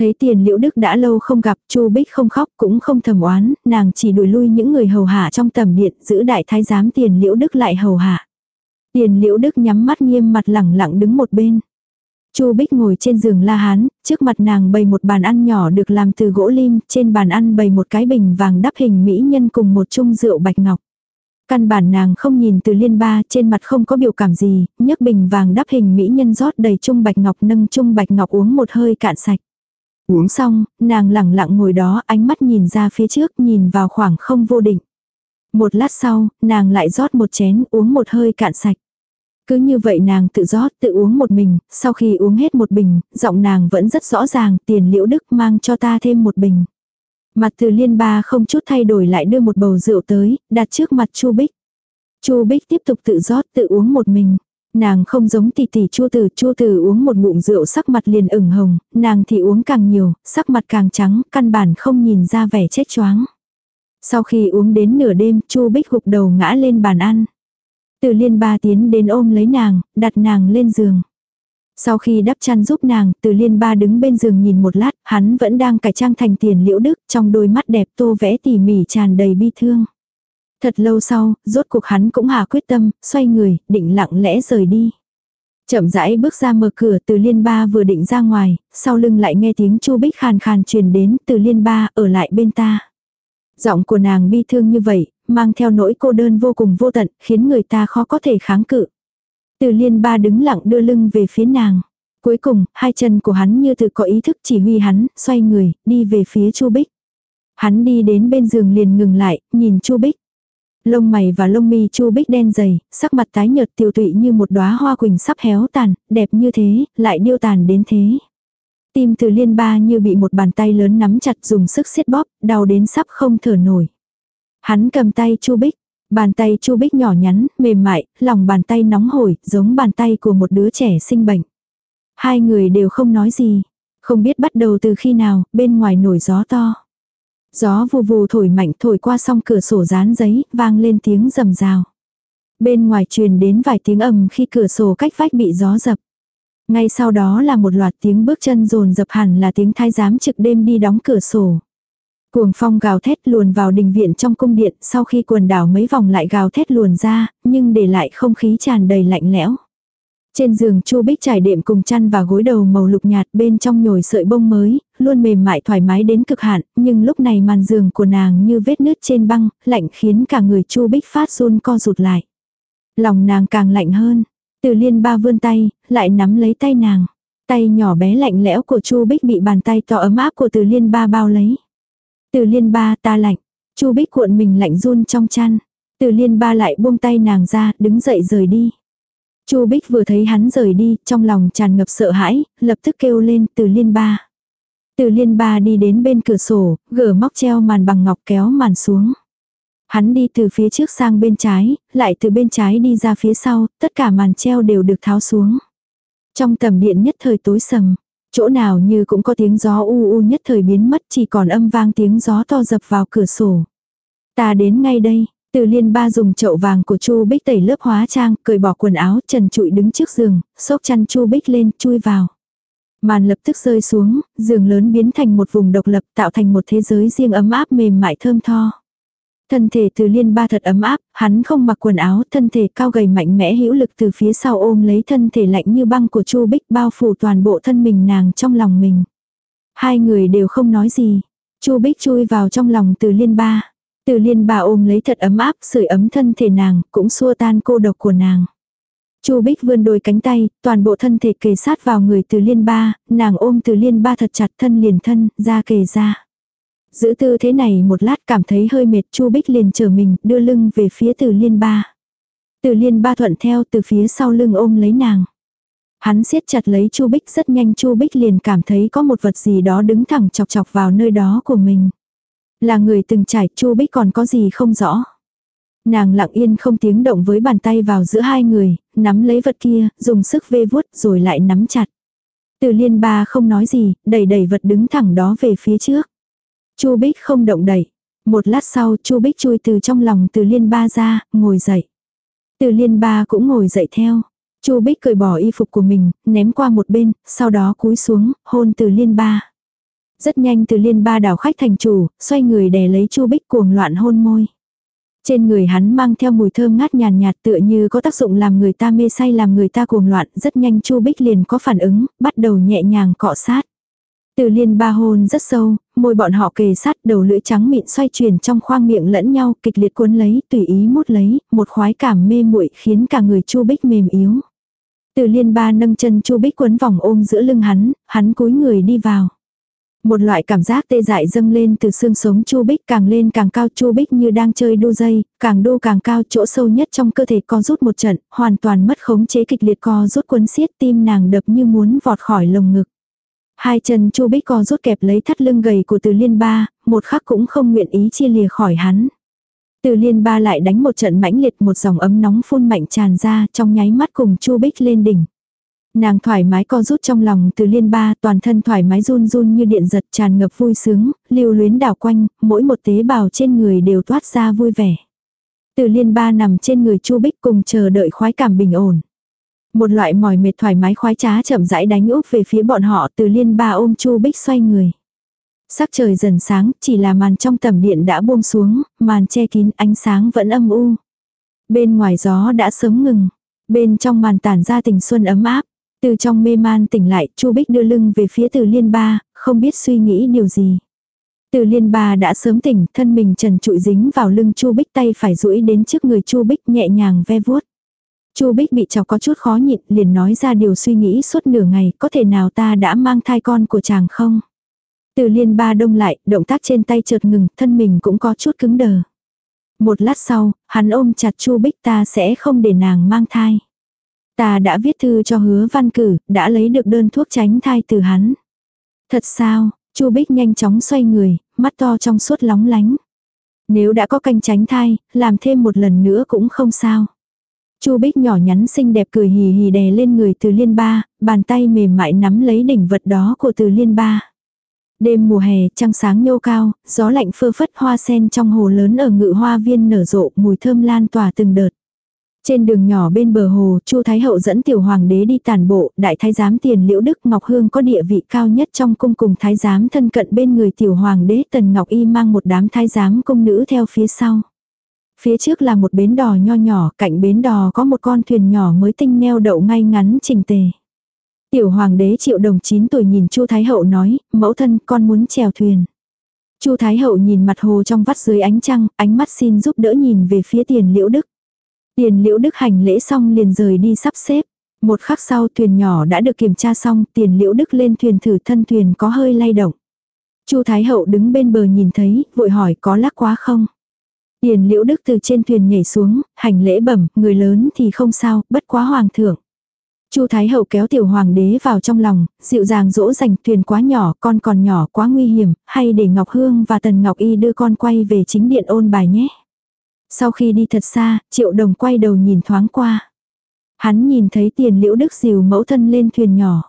S1: Thấy tiền liễu đức đã lâu không gặp, Chu Bích không khóc cũng không thầm oán, nàng chỉ đuổi lui những người hầu hạ trong tầm điện, giữ đại thái giám tiền liễu đức lại hầu hạ. Tiền liễu đức nhắm mắt nghiêm mặt lẳng lặng đứng một bên. Chu Bích ngồi trên giường La Hán, trước mặt nàng bày một bàn ăn nhỏ được làm từ gỗ lim, trên bàn ăn bày một cái bình vàng đắp hình mỹ nhân cùng một chung rượu bạch ngọc. Căn bản nàng không nhìn từ liên ba, trên mặt không có biểu cảm gì, nhấc bình vàng đắp hình mỹ nhân rót đầy chung bạch ngọc nâng chung bạch ngọc uống một hơi cạn sạch. Uống xong, nàng lẳng lặng ngồi đó, ánh mắt nhìn ra phía trước, nhìn vào khoảng không vô định. Một lát sau, nàng lại rót một chén, uống một hơi cạn sạch. Cứ như vậy nàng tự rót tự uống một mình, sau khi uống hết một bình, giọng nàng vẫn rất rõ ràng, tiền liễu đức mang cho ta thêm một bình. Mặt từ liên ba không chút thay đổi lại đưa một bầu rượu tới, đặt trước mặt Chu Bích. Chu Bích tiếp tục tự rót tự uống một mình. Nàng không giống tỷ tỷ Chu Tử, Chu Tử uống một ngụm rượu sắc mặt liền ửng hồng, nàng thì uống càng nhiều, sắc mặt càng trắng, căn bản không nhìn ra vẻ chết choáng. Sau khi uống đến nửa đêm, Chu Bích gục đầu ngã lên bàn ăn. Từ liên ba tiến đến ôm lấy nàng, đặt nàng lên giường. Sau khi đắp chăn giúp nàng, từ liên ba đứng bên giường nhìn một lát, hắn vẫn đang cải trang thành tiền liễu đức, trong đôi mắt đẹp tô vẽ tỉ mỉ tràn đầy bi thương. Thật lâu sau, rốt cuộc hắn cũng hà quyết tâm, xoay người, định lặng lẽ rời đi. Chậm rãi bước ra mở cửa từ liên ba vừa định ra ngoài, sau lưng lại nghe tiếng chu bích khàn khàn truyền đến từ liên ba ở lại bên ta. Giọng của nàng bi thương như vậy, mang theo nỗi cô đơn vô cùng vô tận, khiến người ta khó có thể kháng cự. Từ liên ba đứng lặng đưa lưng về phía nàng. Cuối cùng, hai chân của hắn như tự có ý thức chỉ huy hắn, xoay người, đi về phía Chu Bích. Hắn đi đến bên giường liền ngừng lại, nhìn Chu Bích. Lông mày và lông mi Chu Bích đen dày, sắc mặt tái nhợt tiêu tụy như một đóa hoa quỳnh sắp héo tàn, đẹp như thế, lại điêu tàn đến thế. Tim từ liên ba như bị một bàn tay lớn nắm chặt dùng sức siết bóp, đau đến sắp không thở nổi. Hắn cầm tay Chu Bích, bàn tay Chu Bích nhỏ nhắn, mềm mại, lòng bàn tay nóng hổi, giống bàn tay của một đứa trẻ sinh bệnh. Hai người đều không nói gì, không biết bắt đầu từ khi nào, bên ngoài nổi gió to. Gió vù vù thổi mạnh thổi qua song cửa sổ dán giấy, vang lên tiếng rầm rào. Bên ngoài truyền đến vài tiếng ầm khi cửa sổ cách vách bị gió dập. Ngay sau đó là một loạt tiếng bước chân rồn dập hẳn là tiếng thái giám trực đêm đi đóng cửa sổ. Cuồng phong gào thét luồn vào đình viện trong cung điện sau khi quần đảo mấy vòng lại gào thét luồn ra, nhưng để lại không khí tràn đầy lạnh lẽo. Trên giường Chu Bích trải đệm cùng chăn và gối đầu màu lục nhạt bên trong nhồi sợi bông mới, luôn mềm mại thoải mái đến cực hạn, nhưng lúc này màn giường của nàng như vết nứt trên băng, lạnh khiến cả người Chu Bích phát run co rụt lại. Lòng nàng càng lạnh hơn, từ liên ba vươn tay, lại nắm lấy tay nàng. Tay nhỏ bé lạnh lẽo của Chu Bích bị bàn tay to ấm áp của từ liên ba bao lấy. Từ liên ba ta lạnh, Chu Bích cuộn mình lạnh run trong chăn. Từ liên ba lại buông tay nàng ra, đứng dậy rời đi. Chu Bích vừa thấy hắn rời đi, trong lòng tràn ngập sợ hãi, lập tức kêu lên từ liên ba. Từ liên ba đi đến bên cửa sổ, gỡ móc treo màn bằng ngọc kéo màn xuống. Hắn đi từ phía trước sang bên trái, lại từ bên trái đi ra phía sau, tất cả màn treo đều được tháo xuống. Trong tầm điện nhất thời tối sầm, chỗ nào như cũng có tiếng gió u u nhất thời biến mất chỉ còn âm vang tiếng gió to dập vào cửa sổ. Ta đến ngay đây, từ liên ba dùng chậu vàng của Chu Bích tẩy lớp hóa trang, cởi bỏ quần áo, trần trụi đứng trước giường, xốc chăn Chu Bích lên, chui vào. Màn lập tức rơi xuống, giường lớn biến thành một vùng độc lập tạo thành một thế giới riêng ấm áp mềm mại thơm tho. Thân thể từ liên ba thật ấm áp, hắn không mặc quần áo, thân thể cao gầy mạnh mẽ hữu lực từ phía sau ôm lấy thân thể lạnh như băng của Chu Bích bao phủ toàn bộ thân mình nàng trong lòng mình. Hai người đều không nói gì. Chu Bích chui vào trong lòng từ liên ba. Từ liên ba ôm lấy thật ấm áp, sưởi ấm thân thể nàng, cũng xua tan cô độc của nàng. Chu Bích vươn đôi cánh tay, toàn bộ thân thể kề sát vào người từ liên ba, nàng ôm từ liên ba thật chặt thân liền thân, ra kề ra. Giữ tư thế này một lát cảm thấy hơi mệt Chu Bích liền chờ mình đưa lưng về phía từ liên ba. Từ liên ba thuận theo từ phía sau lưng ôm lấy nàng. Hắn siết chặt lấy Chu Bích rất nhanh Chu Bích liền cảm thấy có một vật gì đó đứng thẳng chọc chọc vào nơi đó của mình. Là người từng trải Chu Bích còn có gì không rõ. Nàng lặng yên không tiếng động với bàn tay vào giữa hai người, nắm lấy vật kia, dùng sức vê vuốt rồi lại nắm chặt. Từ liên ba không nói gì, đẩy đẩy vật đứng thẳng đó về phía trước. Chu Bích không động đẩy. Một lát sau Chu Bích chui từ trong lòng từ liên ba ra, ngồi dậy. Từ liên ba cũng ngồi dậy theo. Chu Bích cởi bỏ y phục của mình, ném qua một bên, sau đó cúi xuống, hôn từ liên ba. Rất nhanh từ liên ba đảo khách thành chủ, xoay người đè lấy Chu Bích cuồng loạn hôn môi. Trên người hắn mang theo mùi thơm ngát nhàn nhạt, tựa như có tác dụng làm người ta mê say làm người ta cuồng loạn, rất nhanh Chu Bích liền có phản ứng, bắt đầu nhẹ nhàng cọ sát. Từ liên ba hôn rất sâu, môi bọn họ kề sát đầu lưỡi trắng mịn xoay chuyển trong khoang miệng lẫn nhau kịch liệt cuốn lấy, tùy ý mút lấy, một khoái cảm mê muội khiến cả người Chu Bích mềm yếu. Từ liên ba nâng chân Chu Bích quấn vòng ôm giữa lưng hắn, hắn cúi người đi vào. Một loại cảm giác tê dại dâng lên từ xương sống Chu Bích càng lên càng cao Chu Bích như đang chơi đu dây, càng đu càng cao chỗ sâu nhất trong cơ thể co rút một trận, hoàn toàn mất khống chế kịch liệt co rút cuốn xiết tim nàng đập như muốn vọt khỏi lồng ngực. Hai chân Chu Bích co rút kẹp lấy thắt lưng gầy của Từ Liên Ba, một khắc cũng không nguyện ý chia lìa khỏi hắn. Từ Liên Ba lại đánh một trận mãnh liệt một dòng ấm nóng phun mạnh tràn ra trong nháy mắt cùng Chu Bích lên đỉnh. Nàng thoải mái co rút trong lòng từ liên ba toàn thân thoải mái run run như điện giật tràn ngập vui sướng, lưu luyến đảo quanh, mỗi một tế bào trên người đều toát ra vui vẻ. Từ liên ba nằm trên người chu bích cùng chờ đợi khoái cảm bình ổn. Một loại mỏi mệt thoải mái khoái trá chậm rãi đánh úp về phía bọn họ từ liên ba ôm chu bích xoay người. Sắc trời dần sáng, chỉ là màn trong tầm điện đã buông xuống, màn che kín ánh sáng vẫn âm u. Bên ngoài gió đã sớm ngừng, bên trong màn tản ra tình xuân ấm áp. Từ trong mê man tỉnh lại, Chu Bích đưa lưng về phía Từ Liên Ba, không biết suy nghĩ điều gì. Từ Liên Ba đã sớm tỉnh, thân mình trần trụi dính vào lưng Chu Bích tay phải duỗi đến trước người Chu Bích nhẹ nhàng ve vuốt. Chu Bích bị chọc có chút khó nhịn, liền nói ra điều suy nghĩ suốt nửa ngày, có thể nào ta đã mang thai con của chàng không? Từ Liên Ba đông lại, động tác trên tay chợt ngừng, thân mình cũng có chút cứng đờ. Một lát sau, hắn ôm chặt Chu Bích ta sẽ không để nàng mang thai. Ta đã viết thư cho hứa văn cử, đã lấy được đơn thuốc tránh thai từ hắn. Thật sao, Chu Bích nhanh chóng xoay người, mắt to trong suốt lóng lánh. Nếu đã có canh tránh thai, làm thêm một lần nữa cũng không sao. Chu Bích nhỏ nhắn xinh đẹp cười hì hì đè lên người từ liên ba, bàn tay mềm mại nắm lấy đỉnh vật đó của từ liên ba. Đêm mùa hè, trăng sáng nhô cao, gió lạnh phơ phất hoa sen trong hồ lớn ở ngự hoa viên nở rộ, mùi thơm lan tỏa từng đợt. Trên đường nhỏ bên bờ hồ, Chu Thái Hậu dẫn tiểu hoàng đế đi tàn bộ, đại thái giám tiền liễu Đức Ngọc Hương có địa vị cao nhất trong cung cùng thái giám thân cận bên người tiểu hoàng đế Tần Ngọc Y mang một đám thái giám cung nữ theo phía sau. Phía trước là một bến đò nho nhỏ, cạnh bến đò có một con thuyền nhỏ mới tinh neo đậu ngay ngắn trình tề. Tiểu hoàng đế triệu đồng 9 tuổi nhìn Chu Thái Hậu nói, mẫu thân con muốn chèo thuyền. Chu Thái Hậu nhìn mặt hồ trong vắt dưới ánh trăng, ánh mắt xin giúp đỡ nhìn về phía tiền liễu đức. Tiền liễu đức hành lễ xong liền rời đi sắp xếp. Một khắc sau thuyền nhỏ đã được kiểm tra xong, tiền liễu đức lên thuyền thử thân thuyền có hơi lay động. Chu Thái Hậu đứng bên bờ nhìn thấy, vội hỏi có lắc quá không? Tiền liễu đức từ trên thuyền nhảy xuống, hành lễ bẩm, người lớn thì không sao, bất quá hoàng thượng. Chu Thái Hậu kéo tiểu hoàng đế vào trong lòng, dịu dàng dỗ dành thuyền quá nhỏ, con còn nhỏ quá nguy hiểm, hay để Ngọc Hương và Tần Ngọc Y đưa con quay về chính điện ôn bài nhé. Sau khi đi thật xa, triệu đồng quay đầu nhìn thoáng qua. Hắn nhìn thấy tiền liễu đức dìu mẫu thân lên thuyền nhỏ.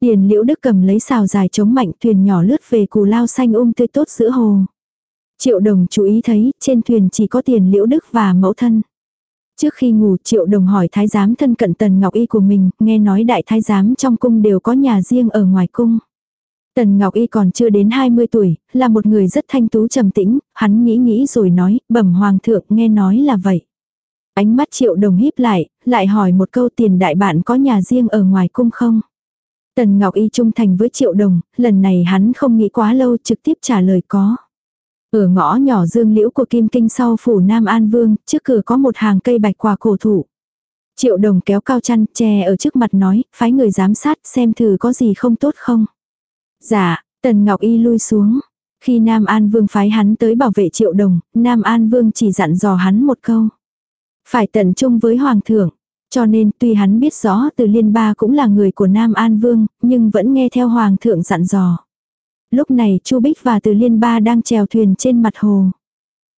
S1: Tiền liễu đức cầm lấy xào dài chống mạnh thuyền nhỏ lướt về cù lao xanh um tươi tốt giữa hồ. Triệu đồng chú ý thấy trên thuyền chỉ có tiền liễu đức và mẫu thân. Trước khi ngủ triệu đồng hỏi thái giám thân cận tần ngọc y của mình, nghe nói đại thái giám trong cung đều có nhà riêng ở ngoài cung. Tần Ngọc Y còn chưa đến 20 tuổi, là một người rất thanh tú trầm tĩnh, hắn nghĩ nghĩ rồi nói, bẩm hoàng thượng nghe nói là vậy. Ánh mắt triệu đồng híp lại, lại hỏi một câu tiền đại bạn có nhà riêng ở ngoài cung không? Tần Ngọc Y trung thành với triệu đồng, lần này hắn không nghĩ quá lâu trực tiếp trả lời có. Ở ngõ nhỏ dương liễu của Kim Kinh sau phủ Nam An Vương, trước cửa có một hàng cây bạch quả cổ thụ. Triệu đồng kéo cao chăn, che ở trước mặt nói, phái người giám sát xem thử có gì không tốt không. Dạ, Tần Ngọc Y lui xuống. Khi Nam An Vương phái hắn tới bảo vệ triệu đồng, Nam An Vương chỉ dặn dò hắn một câu. Phải tận trung với Hoàng thượng. Cho nên tuy hắn biết rõ từ liên ba cũng là người của Nam An Vương, nhưng vẫn nghe theo Hoàng thượng dặn dò. Lúc này Chu Bích và từ liên ba đang chèo thuyền trên mặt hồ.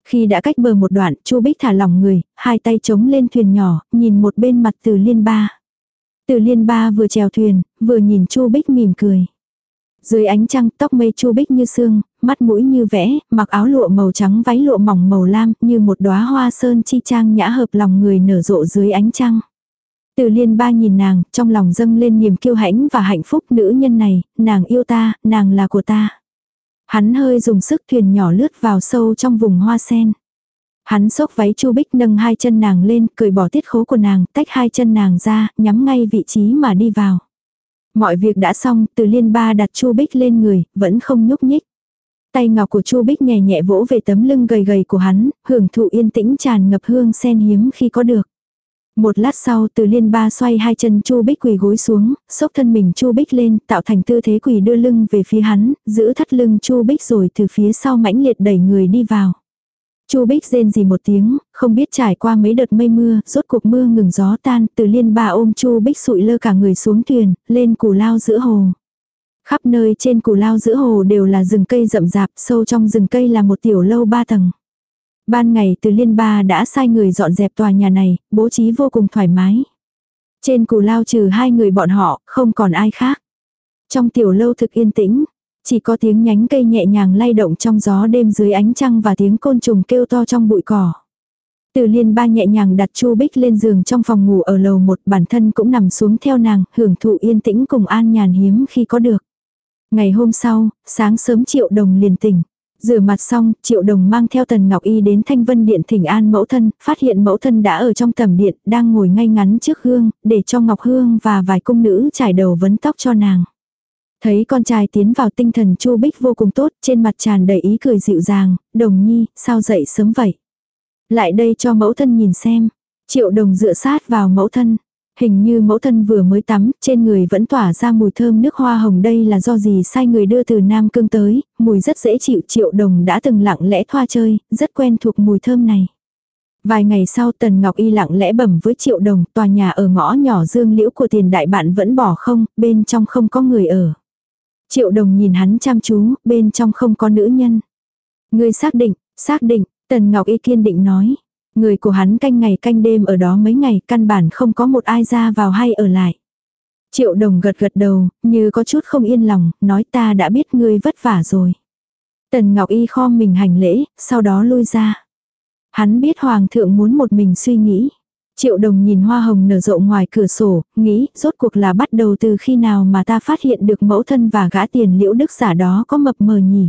S1: Khi đã cách bờ một đoạn, Chu Bích thả lỏng người, hai tay chống lên thuyền nhỏ, nhìn một bên mặt từ liên ba. Từ liên ba vừa chèo thuyền, vừa nhìn Chu Bích mỉm cười. Dưới ánh trăng tóc mây chu bích như sương, mắt mũi như vẽ, mặc áo lụa màu trắng váy lụa mỏng màu lam như một đóa hoa sơn chi trang nhã hợp lòng người nở rộ dưới ánh trăng. Từ liên ba nhìn nàng, trong lòng dâng lên niềm kiêu hãnh và hạnh phúc nữ nhân này, nàng yêu ta, nàng là của ta. Hắn hơi dùng sức thuyền nhỏ lướt vào sâu trong vùng hoa sen. Hắn xốc váy chu bích nâng hai chân nàng lên, cởi bỏ tiết khố của nàng, tách hai chân nàng ra, nhắm ngay vị trí mà đi vào. Mọi việc đã xong, từ liên ba đặt Chu Bích lên người, vẫn không nhúc nhích. Tay ngọc của Chu Bích nhẹ nhẹ vỗ về tấm lưng gầy gầy của hắn, hưởng thụ yên tĩnh tràn ngập hương sen hiếm khi có được. Một lát sau từ liên ba xoay hai chân Chu Bích quỳ gối xuống, xốc thân mình Chu Bích lên, tạo thành tư thế quỳ đưa lưng về phía hắn, giữ thắt lưng Chu Bích rồi từ phía sau mãnh liệt đẩy người đi vào. Chu Bích rên gì một tiếng, không biết trải qua mấy đợt mây mưa, rốt cuộc mưa ngừng gió tan, từ liên ba ôm Chu Bích sụi lơ cả người xuống thuyền, lên cù lao giữa hồ. Khắp nơi trên cù lao giữa hồ đều là rừng cây rậm rạp, sâu trong rừng cây là một tiểu lâu ba tầng. Ban ngày từ liên ba đã sai người dọn dẹp tòa nhà này, bố trí vô cùng thoải mái. Trên cù lao trừ hai người bọn họ, không còn ai khác. Trong tiểu lâu thực yên tĩnh, chỉ có tiếng nhánh cây nhẹ nhàng lay động trong gió đêm dưới ánh trăng và tiếng côn trùng kêu to trong bụi cỏ. Từ liên ba nhẹ nhàng đặt Chu Bích lên giường trong phòng ngủ ở lầu một bản thân cũng nằm xuống theo nàng, hưởng thụ yên tĩnh cùng an nhàn hiếm khi có được. Ngày hôm sau, sáng sớm Triệu Đồng liền tỉnh. Rửa mặt xong, Triệu Đồng mang theo Tần Ngọc Y đến Thanh Vân Điện thỉnh an mẫu thân, phát hiện mẫu thân đã ở trong tầm điện, đang ngồi ngay ngắn trước hương để cho Ngọc Hương và vài cung nữ trải đầu vấn tóc cho nàng. Thấy con trai tiến vào tinh thần Chu Bích vô cùng tốt, trên mặt tràn đầy ý cười dịu dàng, đồng nhi, sao dậy sớm vậy? Lại đây cho mẫu thân nhìn xem. Triệu đồng dựa sát vào mẫu thân. Hình như mẫu thân vừa mới tắm, trên người vẫn tỏa ra mùi thơm nước hoa hồng đây là do gì sai người đưa từ Nam Cương tới, mùi rất dễ chịu triệu đồng đã từng lặng lẽ thoa chơi, rất quen thuộc mùi thơm này. Vài ngày sau Tần Ngọc Y lặng lẽ bẩm với triệu đồng, tòa nhà ở ngõ nhỏ dương liễu của tiền đại bạn vẫn bỏ không, bên trong không có người ở. Triệu đồng nhìn hắn chăm chú, bên trong không có nữ nhân. người xác định, xác định, Tần Ngọc Y kiên định nói. Người của hắn canh ngày canh đêm ở đó mấy ngày căn bản không có một ai ra vào hay ở lại. Triệu đồng gật gật đầu, như có chút không yên lòng, nói ta đã biết ngươi vất vả rồi. Tần Ngọc Y khom mình hành lễ, sau đó lui ra. Hắn biết Hoàng thượng muốn một mình suy nghĩ. Triệu đồng nhìn hoa hồng nở rộ ngoài cửa sổ, nghĩ rốt cuộc là bắt đầu từ khi nào mà ta phát hiện được mẫu thân và gã tiền liễu đức giả đó có mập mờ nhỉ.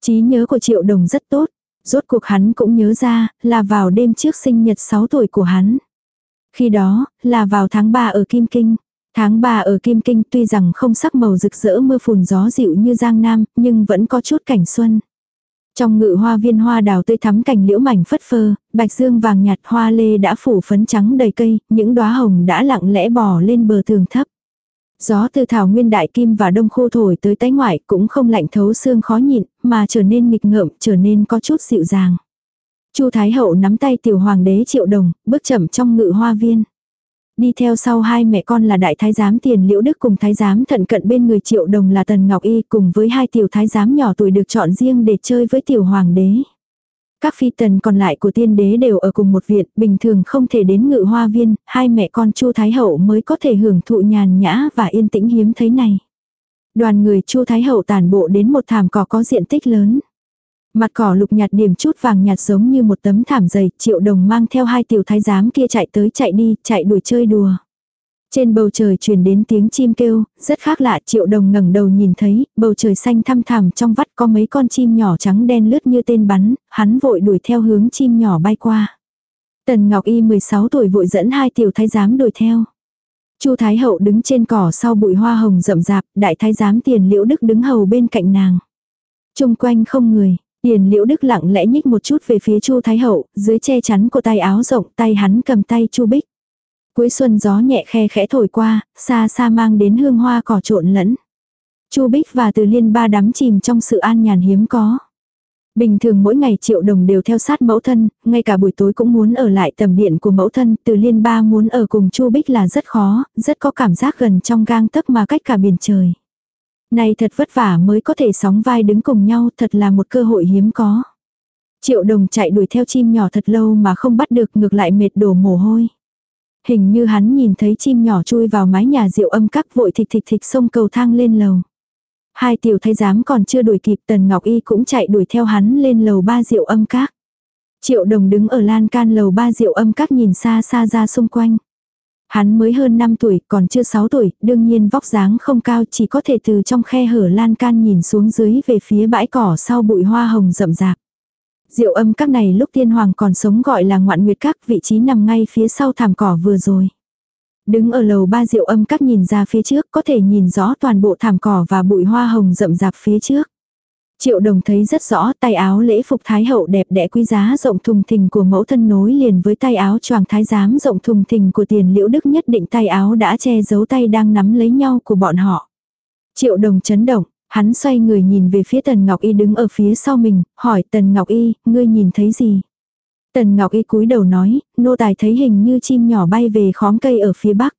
S1: Trí nhớ của triệu đồng rất tốt, rốt cuộc hắn cũng nhớ ra là vào đêm trước sinh nhật 6 tuổi của hắn. Khi đó, là vào tháng 3 ở Kim Kinh. Tháng 3 ở Kim Kinh tuy rằng không sắc màu rực rỡ mưa phùn gió dịu như Giang Nam, nhưng vẫn có chút cảnh xuân. Trong ngự hoa viên hoa đào tươi thắm cảnh liễu mảnh phất phơ, bạch dương vàng nhạt hoa lê đã phủ phấn trắng đầy cây, những đóa hồng đã lặng lẽ bò lên bờ tường thấp. Gió từ thảo nguyên đại kim và đông khô thổi tới tái ngoại cũng không lạnh thấu xương khó nhịn, mà trở nên nghịch ngợm, trở nên có chút dịu dàng. Chu Thái Hậu nắm tay tiểu hoàng đế triệu đồng, bước chậm trong ngự hoa viên. Đi theo sau hai mẹ con là đại thái giám tiền liễu đức cùng thái giám thận cận bên người triệu đồng là tần ngọc y cùng với hai tiểu thái giám nhỏ tuổi được chọn riêng để chơi với tiểu hoàng đế. Các phi tần còn lại của tiên đế đều ở cùng một viện, bình thường không thể đến ngự hoa viên, hai mẹ con chu thái hậu mới có thể hưởng thụ nhàn nhã và yên tĩnh hiếm thấy này. Đoàn người chu thái hậu tàn bộ đến một thảm cỏ có diện tích lớn. Mặt cỏ lục nhạt điểm chút vàng nhạt giống như một tấm thảm dày, triệu đồng mang theo hai tiểu thái giám kia chạy tới chạy đi, chạy đuổi chơi đùa. Trên bầu trời truyền đến tiếng chim kêu, rất khác lạ triệu đồng ngẩng đầu nhìn thấy, bầu trời xanh thăm thẳm trong vắt có mấy con chim nhỏ trắng đen lướt như tên bắn, hắn vội đuổi theo hướng chim nhỏ bay qua. Tần Ngọc Y 16 tuổi vội dẫn hai tiểu thái giám đuổi theo. Chu Thái Hậu đứng trên cỏ sau bụi hoa hồng rậm rạp, đại thái giám tiền liễu đức đứng hầu bên cạnh nàng. Trung quanh không người, Tiền liễu đức lặng lẽ nhích một chút về phía chu thái hậu, dưới che chắn của tay áo rộng tay hắn cầm tay chu bích. Cuối xuân gió nhẹ khe khẽ thổi qua, xa xa mang đến hương hoa cỏ trộn lẫn. chu bích và từ liên ba đắm chìm trong sự an nhàn hiếm có. Bình thường mỗi ngày triệu đồng đều theo sát mẫu thân, ngay cả buổi tối cũng muốn ở lại tầm điện của mẫu thân, từ liên ba muốn ở cùng chu Bích là rất khó, rất có cảm giác gần trong gang tấc mà cách cả biển trời nay thật vất vả mới có thể sóng vai đứng cùng nhau, thật là một cơ hội hiếm có. Triệu đồng chạy đuổi theo chim nhỏ thật lâu mà không bắt được ngược lại mệt đổ mồ hôi. Hình như hắn nhìn thấy chim nhỏ chui vào mái nhà rượu âm các vội thịch thịch thịch xông cầu thang lên lầu. Hai tiểu thái giám còn chưa đuổi kịp Tần Ngọc Y cũng chạy đuổi theo hắn lên lầu ba rượu âm các. Triệu đồng đứng ở lan can lầu ba rượu âm các nhìn xa xa ra xung quanh. Hắn mới hơn 5 tuổi, còn chưa 6 tuổi, đương nhiên vóc dáng không cao chỉ có thể từ trong khe hở lan can nhìn xuống dưới về phía bãi cỏ sau bụi hoa hồng rậm rạp. Diệu âm các này lúc tiên hoàng còn sống gọi là ngoạn nguyệt các vị trí nằm ngay phía sau thảm cỏ vừa rồi. Đứng ở lầu ba diệu âm các nhìn ra phía trước có thể nhìn rõ toàn bộ thảm cỏ và bụi hoa hồng rậm rạp phía trước. Triệu đồng thấy rất rõ tay áo lễ phục thái hậu đẹp đẽ quý giá rộng thùng thình của mẫu thân nối liền với tay áo choàng thái giám rộng thùng thình của tiền liễu đức nhất định tay áo đã che giấu tay đang nắm lấy nhau của bọn họ. Triệu đồng chấn động, hắn xoay người nhìn về phía Tần Ngọc Y đứng ở phía sau mình, hỏi Tần Ngọc Y, ngươi nhìn thấy gì? Tần Ngọc Y cúi đầu nói, nô tài thấy hình như chim nhỏ bay về khóm cây ở phía bắc.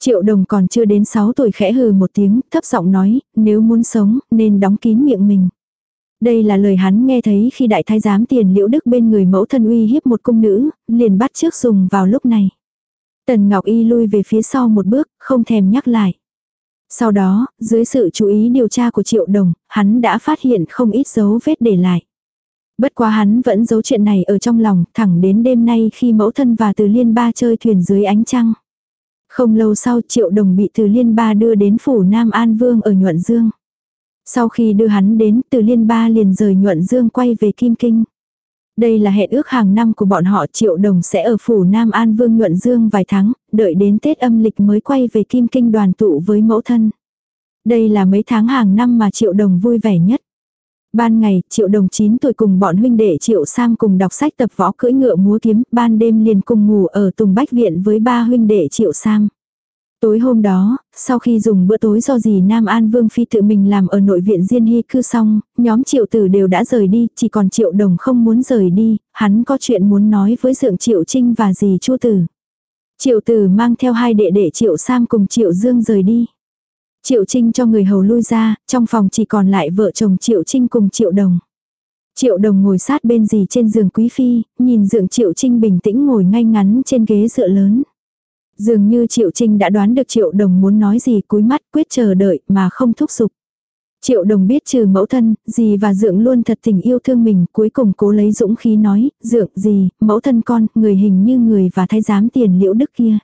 S1: Triệu đồng còn chưa đến 6 tuổi khẽ hừ một tiếng, thấp giọng nói, nếu muốn sống, nên đóng kín miệng mình. Đây là lời hắn nghe thấy khi đại thái giám tiền liễu đức bên người mẫu thân uy hiếp một cung nữ, liền bắt trước dùng vào lúc này. Tần Ngọc Y lui về phía sau một bước, không thèm nhắc lại. Sau đó, dưới sự chú ý điều tra của Triệu Đồng, hắn đã phát hiện không ít dấu vết để lại. Bất quá hắn vẫn giấu chuyện này ở trong lòng, thẳng đến đêm nay khi mẫu thân và Từ Liên Ba chơi thuyền dưới ánh trăng. Không lâu sau Triệu Đồng bị Từ Liên Ba đưa đến phủ Nam An Vương ở Nhuận Dương. Sau khi đưa hắn đến, từ liên ba liền rời nhuận dương quay về Kim Kinh. Đây là hẹn ước hàng năm của bọn họ triệu đồng sẽ ở phủ Nam An Vương nhuận dương vài tháng, đợi đến Tết âm lịch mới quay về Kim Kinh đoàn tụ với mẫu thân. Đây là mấy tháng hàng năm mà triệu đồng vui vẻ nhất. Ban ngày, triệu đồng 9 tuổi cùng bọn huynh đệ triệu sang cùng đọc sách tập võ cưỡi ngựa múa kiếm, ban đêm liền cùng ngủ ở Tùng Bách Viện với ba huynh đệ triệu sang. Tối hôm đó, sau khi dùng bữa tối do dì Nam An Vương Phi tự mình làm ở nội viện Diên Hy cư xong, nhóm triệu tử đều đã rời đi, chỉ còn triệu đồng không muốn rời đi, hắn có chuyện muốn nói với dượng triệu trinh và dì chu tử. Triệu tử mang theo hai đệ đệ triệu Sam cùng triệu Dương rời đi. Triệu Trinh cho người hầu lui ra, trong phòng chỉ còn lại vợ chồng Triệu Trinh cùng Triệu Đồng. Triệu đồng ngồi sát bên dì trên giường quý phi, nhìn dượng triệu trinh bình tĩnh ngồi ngay ngắn trên ghế dựa lớn. Dường như triệu trinh đã đoán được triệu đồng muốn nói gì cúi mắt quyết chờ đợi mà không thúc giục. Triệu đồng biết trừ mẫu thân, dì và dượng luôn thật tình yêu thương mình, cuối cùng cố lấy dũng khí nói, dượng dì, mẫu thân con, người hình như người và thái giám tiền liễu đức kia.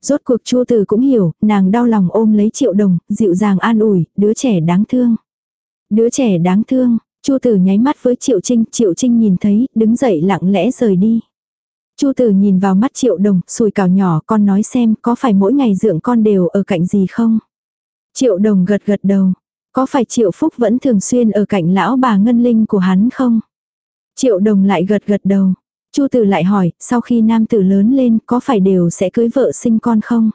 S1: Rốt cuộc chua từ cũng hiểu, nàng đau lòng ôm lấy triệu đồng, dịu dàng an ủi, đứa trẻ đáng thương. Đứa trẻ đáng thương, Chu tử nháy mắt với Triệu Trinh, Triệu Trinh nhìn thấy, đứng dậy lặng lẽ rời đi. Chu tử nhìn vào mắt Triệu Đồng, sùi cào nhỏ, con nói xem, có phải mỗi ngày dưỡng con đều ở cạnh gì không? Triệu Đồng gật gật đầu. Có phải Triệu Phúc vẫn thường xuyên ở cạnh lão bà ngân linh của hắn không? Triệu Đồng lại gật gật đầu. Chu tử lại hỏi, sau khi nam tử lớn lên, có phải đều sẽ cưới vợ sinh con không?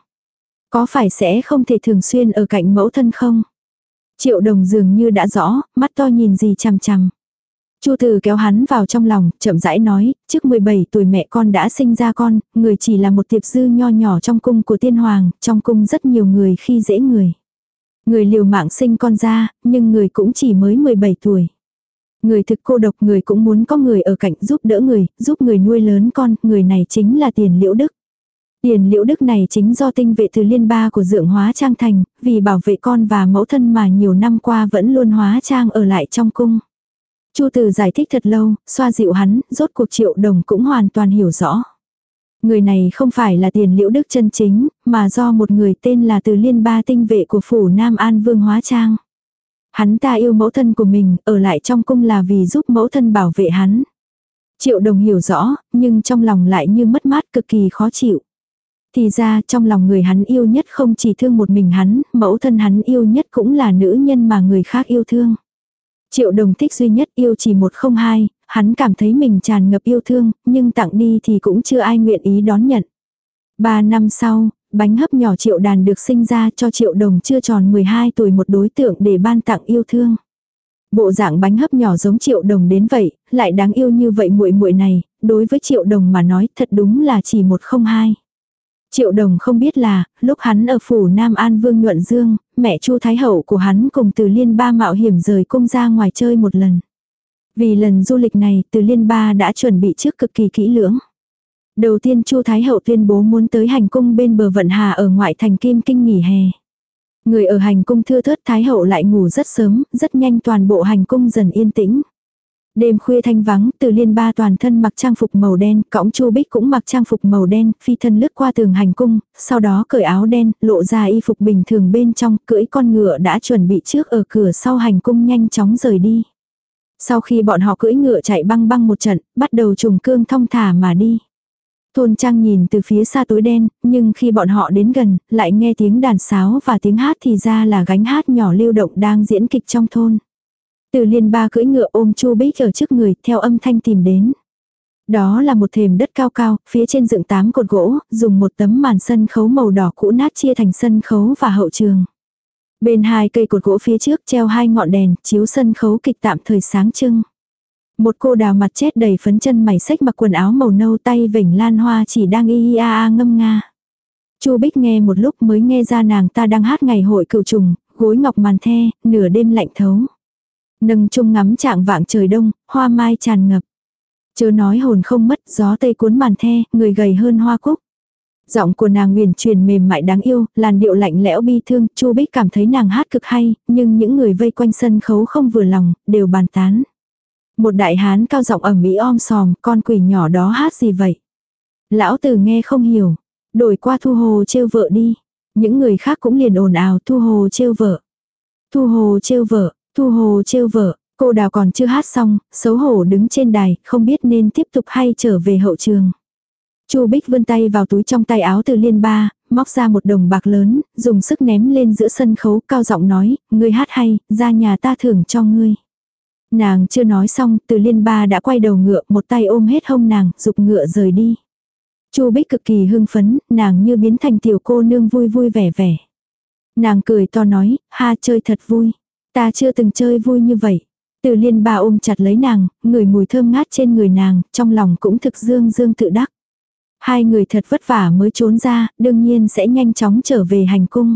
S1: Có phải sẽ không thể thường xuyên ở cạnh mẫu thân không? Triệu đồng dường như đã rõ, mắt to nhìn gì chằm chằm. Chu Từ kéo hắn vào trong lòng, chậm rãi nói, trước 17 tuổi mẹ con đã sinh ra con, người chỉ là một tiệp dư nho nhỏ trong cung của tiên hoàng, trong cung rất nhiều người khi dễ người. Người liều mạng sinh con ra, nhưng người cũng chỉ mới 17 tuổi. Người thực cô độc người cũng muốn có người ở cạnh giúp đỡ người, giúp người nuôi lớn con, người này chính là tiền liễu đức. Tiền liễu đức này chính do tinh vệ từ liên ba của dưỡng hóa trang thành, vì bảo vệ con và mẫu thân mà nhiều năm qua vẫn luôn hóa trang ở lại trong cung. Chu từ giải thích thật lâu, xoa dịu hắn, rốt cuộc triệu đồng cũng hoàn toàn hiểu rõ. Người này không phải là tiền liễu đức chân chính, mà do một người tên là từ liên ba tinh vệ của phủ Nam An Vương hóa trang. Hắn ta yêu mẫu thân của mình, ở lại trong cung là vì giúp mẫu thân bảo vệ hắn. Triệu đồng hiểu rõ, nhưng trong lòng lại như mất mát cực kỳ khó chịu. Thì ra trong lòng người hắn yêu nhất không chỉ thương một mình hắn, mẫu thân hắn yêu nhất cũng là nữ nhân mà người khác yêu thương. Triệu đồng thích duy nhất yêu chỉ một không hai, hắn cảm thấy mình tràn ngập yêu thương, nhưng tặng đi thì cũng chưa ai nguyện ý đón nhận. Ba năm sau, bánh hấp nhỏ triệu đàn được sinh ra cho triệu đồng chưa tròn 12 tuổi một đối tượng để ban tặng yêu thương. Bộ dạng bánh hấp nhỏ giống triệu đồng đến vậy, lại đáng yêu như vậy muội muội này, đối với triệu đồng mà nói thật đúng là chỉ một không hai. Triệu đồng không biết là, lúc hắn ở phủ Nam An Vương Nhuận Dương, mẹ Chu Thái Hậu của hắn cùng từ liên ba mạo hiểm rời cung ra ngoài chơi một lần. Vì lần du lịch này, từ liên ba đã chuẩn bị trước cực kỳ kỹ lưỡng. Đầu tiên Chu Thái Hậu tuyên bố muốn tới hành cung bên bờ vận hà ở ngoại thành Kim Kinh nghỉ hè. Người ở hành cung thưa thớt Thái Hậu lại ngủ rất sớm, rất nhanh toàn bộ hành cung dần yên tĩnh. Đêm khuya thanh vắng, từ liên ba toàn thân mặc trang phục màu đen, cõng chu bích cũng mặc trang phục màu đen, phi thân lướt qua tường hành cung, sau đó cởi áo đen, lộ ra y phục bình thường bên trong, cưỡi con ngựa đã chuẩn bị trước ở cửa sau hành cung nhanh chóng rời đi. Sau khi bọn họ cưỡi ngựa chạy băng băng một trận, bắt đầu trùng cương thông thả mà đi. Thôn trang nhìn từ phía xa tối đen, nhưng khi bọn họ đến gần, lại nghe tiếng đàn sáo và tiếng hát thì ra là gánh hát nhỏ lưu động đang diễn kịch trong thôn. Từ liên ba cưỡi ngựa ôm chu bích ở trước người, theo âm thanh tìm đến. Đó là một thềm đất cao cao, phía trên dựng tám cột gỗ, dùng một tấm màn sân khấu màu đỏ cũ nát chia thành sân khấu và hậu trường. Bên hai cây cột gỗ phía trước treo hai ngọn đèn, chiếu sân khấu kịch tạm thời sáng trưng. Một cô đào mặt chết đầy phấn chân mày sách mặc quần áo màu nâu tay vểnh lan hoa chỉ đang y a a ngâm nga. Chu Bích nghe một lúc mới nghe ra nàng ta đang hát ngày hội cựu trùng, gối ngọc màn the, nửa đêm lạnh thấu. Nâng chung ngắm trạng vạng trời đông, hoa mai tràn ngập. Chớ nói hồn không mất, gió tây cuốn màn the, người gầy hơn hoa cúc. Giọng của nàng uyển truyền mềm mại đáng yêu, làn điệu lạnh lẽo bi thương, Chu Bích cảm thấy nàng hát cực hay, nhưng những người vây quanh sân khấu không vừa lòng, đều bàn tán. Một đại hán cao giọng ầm Mỹ om sòm, con quỷ nhỏ đó hát gì vậy? Lão tử nghe không hiểu, đổi qua thu hồ trêu vợ đi. Những người khác cũng liền ồn ào thu hồ trêu vợ. Thu hồ trêu vợ, Thu hồ trêu vợ, cô đào còn chưa hát xong, xấu hổ đứng trên đài, không biết nên tiếp tục hay trở về hậu trường. Chu Bích vươn tay vào túi trong tay áo từ liên ba, móc ra một đồng bạc lớn, dùng sức ném lên giữa sân khấu, cao giọng nói, ngươi hát hay, ra nhà ta thưởng cho ngươi. Nàng chưa nói xong, từ liên ba đã quay đầu ngựa, một tay ôm hết hông nàng, dục ngựa rời đi. Chu Bích cực kỳ hưng phấn, nàng như biến thành tiểu cô nương vui vui vẻ vẻ. Nàng cười to nói, ha chơi thật vui. Ta chưa từng chơi vui như vậy. Từ liên ba ôm chặt lấy nàng, người mùi thơm ngát trên người nàng, trong lòng cũng thực dương dương tự đắc. Hai người thật vất vả mới trốn ra, đương nhiên sẽ nhanh chóng trở về hành cung.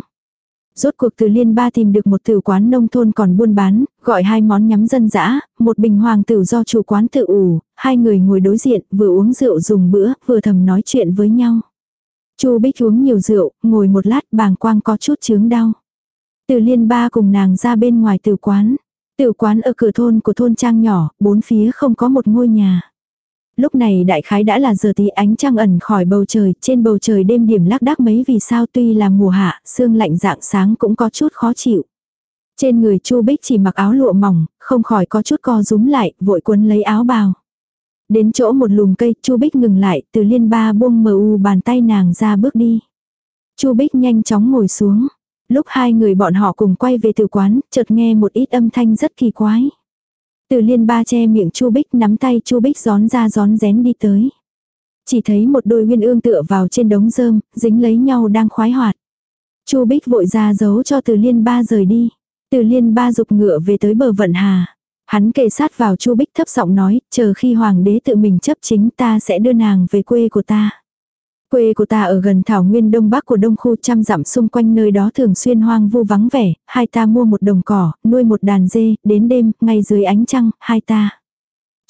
S1: Rốt cuộc từ liên ba tìm được một tử quán nông thôn còn buôn bán, gọi hai món nhắm dân dã, một bình hoàng tử do chủ quán tự ủ, hai người ngồi đối diện, vừa uống rượu dùng bữa, vừa thầm nói chuyện với nhau. Chu Bích uống nhiều rượu, ngồi một lát bàng quang có chút chướng đau. Từ liên ba cùng nàng ra bên ngoài tử quán. Tử quán ở cửa thôn của thôn trang nhỏ, bốn phía không có một ngôi nhà. Lúc này đại khái đã là giờ tí ánh trăng ẩn khỏi bầu trời, trên bầu trời đêm điểm lác đác mấy vì sao tuy là mùa hạ, sương lạnh dạng sáng cũng có chút khó chịu. Trên người Chu Bích chỉ mặc áo lụa mỏng, không khỏi có chút co rúm lại, vội quấn lấy áo bào. Đến chỗ một lùm cây, Chu Bích ngừng lại, từ liên ba buông mờ u bàn tay nàng ra bước đi. Chu Bích nhanh chóng ngồi xuống. Lúc hai người bọn họ cùng quay về từ quán, chợt nghe một ít âm thanh rất kỳ quái. Từ liên ba che miệng Chu Bích nắm tay Chu Bích gión ra gión rén đi tới. Chỉ thấy một đôi nguyên ương tựa vào trên đống rơm, dính lấy nhau đang khoái hoạt. Chu Bích vội ra giấu cho từ liên ba rời đi. Từ liên ba dục ngựa về tới bờ vận hà. Hắn kề sát vào Chu Bích thấp giọng nói, chờ khi hoàng đế tự mình chấp chính ta sẽ đưa nàng về quê của ta. Quê của ta ở gần thảo nguyên đông bắc của đông khu trăm dặm xung quanh nơi đó thường xuyên hoang vu vắng vẻ, hai ta mua một đồng cỏ, nuôi một đàn dê, đến đêm, ngay dưới ánh trăng, hai ta.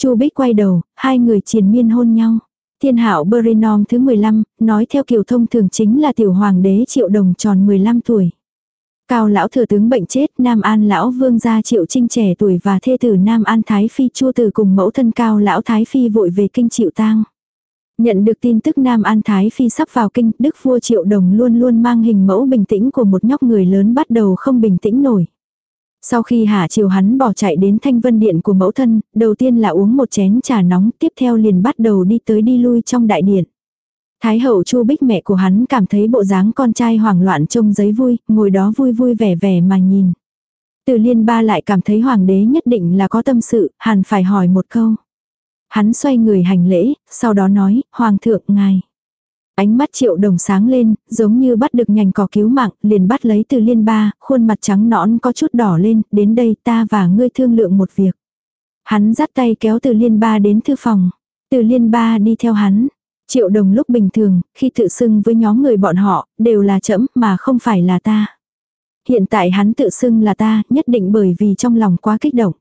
S1: Chu Bích quay đầu, hai người triền miên hôn nhau. Thiên hạo Berinom thứ 15, nói theo kiểu thông thường chính là tiểu hoàng đế triệu đồng tròn 15 tuổi. Cao lão thừa tướng bệnh chết, Nam An lão vương gia triệu trinh trẻ tuổi và thê tử Nam An Thái Phi chua từ cùng mẫu thân cao lão Thái Phi vội về kinh triệu tang. Nhận được tin tức Nam An Thái Phi sắp vào kinh, Đức vua Triệu Đồng luôn luôn mang hình mẫu bình tĩnh của một nhóc người lớn bắt đầu không bình tĩnh nổi. Sau khi hạ triều hắn bỏ chạy đến thanh vân điện của mẫu thân, đầu tiên là uống một chén trà nóng, tiếp theo liền bắt đầu đi tới đi lui trong đại điện. Thái hậu Chu Bích mẹ của hắn cảm thấy bộ dáng con trai hoảng loạn trông giấy vui, ngồi đó vui vui vẻ vẻ mà nhìn. Từ liên ba lại cảm thấy hoàng đế nhất định là có tâm sự, hẳn phải hỏi một câu. Hắn xoay người hành lễ, sau đó nói, Hoàng thượng ngài. Ánh mắt triệu đồng sáng lên, giống như bắt được nhành cỏ cứu mạng, liền bắt lấy từ liên ba, khuôn mặt trắng nõn có chút đỏ lên, đến đây ta và ngươi thương lượng một việc. Hắn dắt tay kéo từ liên ba đến thư phòng. Từ liên ba đi theo hắn. Triệu đồng lúc bình thường, khi tự xưng với nhóm người bọn họ, đều là chẫm mà không phải là ta. Hiện tại hắn tự xưng là ta, nhất định bởi vì trong lòng quá kích động.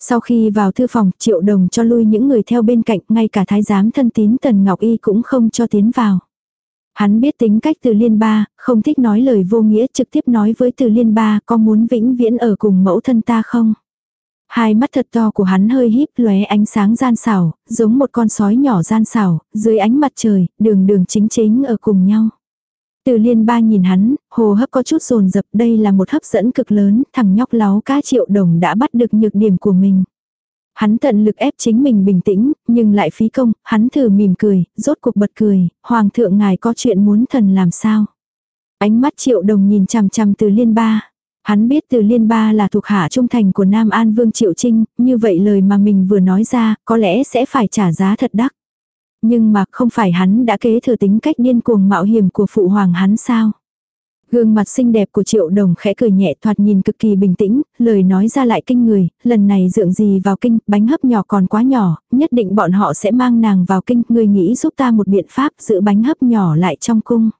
S1: Sau khi vào thư phòng, triệu đồng cho lui những người theo bên cạnh, ngay cả thái giám thân tín Tần Ngọc Y cũng không cho tiến vào. Hắn biết tính cách từ liên ba, không thích nói lời vô nghĩa trực tiếp nói với từ liên ba có muốn vĩnh viễn ở cùng mẫu thân ta không. Hai mắt thật to của hắn hơi híp lóe ánh sáng gian xảo, giống một con sói nhỏ gian xảo, dưới ánh mặt trời, đường đường chính chính ở cùng nhau. Từ liên ba nhìn hắn, hồ hấp có chút rồn rập đây là một hấp dẫn cực lớn, thằng nhóc láo cá triệu đồng đã bắt được nhược điểm của mình. Hắn tận lực ép chính mình bình tĩnh, nhưng lại phí công, hắn thử mỉm cười, rốt cuộc bật cười, hoàng thượng ngài có chuyện muốn thần làm sao. Ánh mắt triệu đồng nhìn chằm chằm từ liên ba. Hắn biết từ liên ba là thuộc hạ trung thành của Nam An Vương Triệu Trinh, như vậy lời mà mình vừa nói ra, có lẽ sẽ phải trả giá thật đắt. Nhưng mà không phải hắn đã kế thừa tính cách điên cuồng mạo hiểm của phụ hoàng hắn sao? Gương mặt xinh đẹp của triệu đồng khẽ cười nhẹ thoạt nhìn cực kỳ bình tĩnh, lời nói ra lại kinh người, lần này dượng gì vào kinh, bánh hấp nhỏ còn quá nhỏ, nhất định bọn họ sẽ mang nàng vào kinh, người nghĩ giúp ta một biện pháp giữ bánh hấp nhỏ lại trong cung.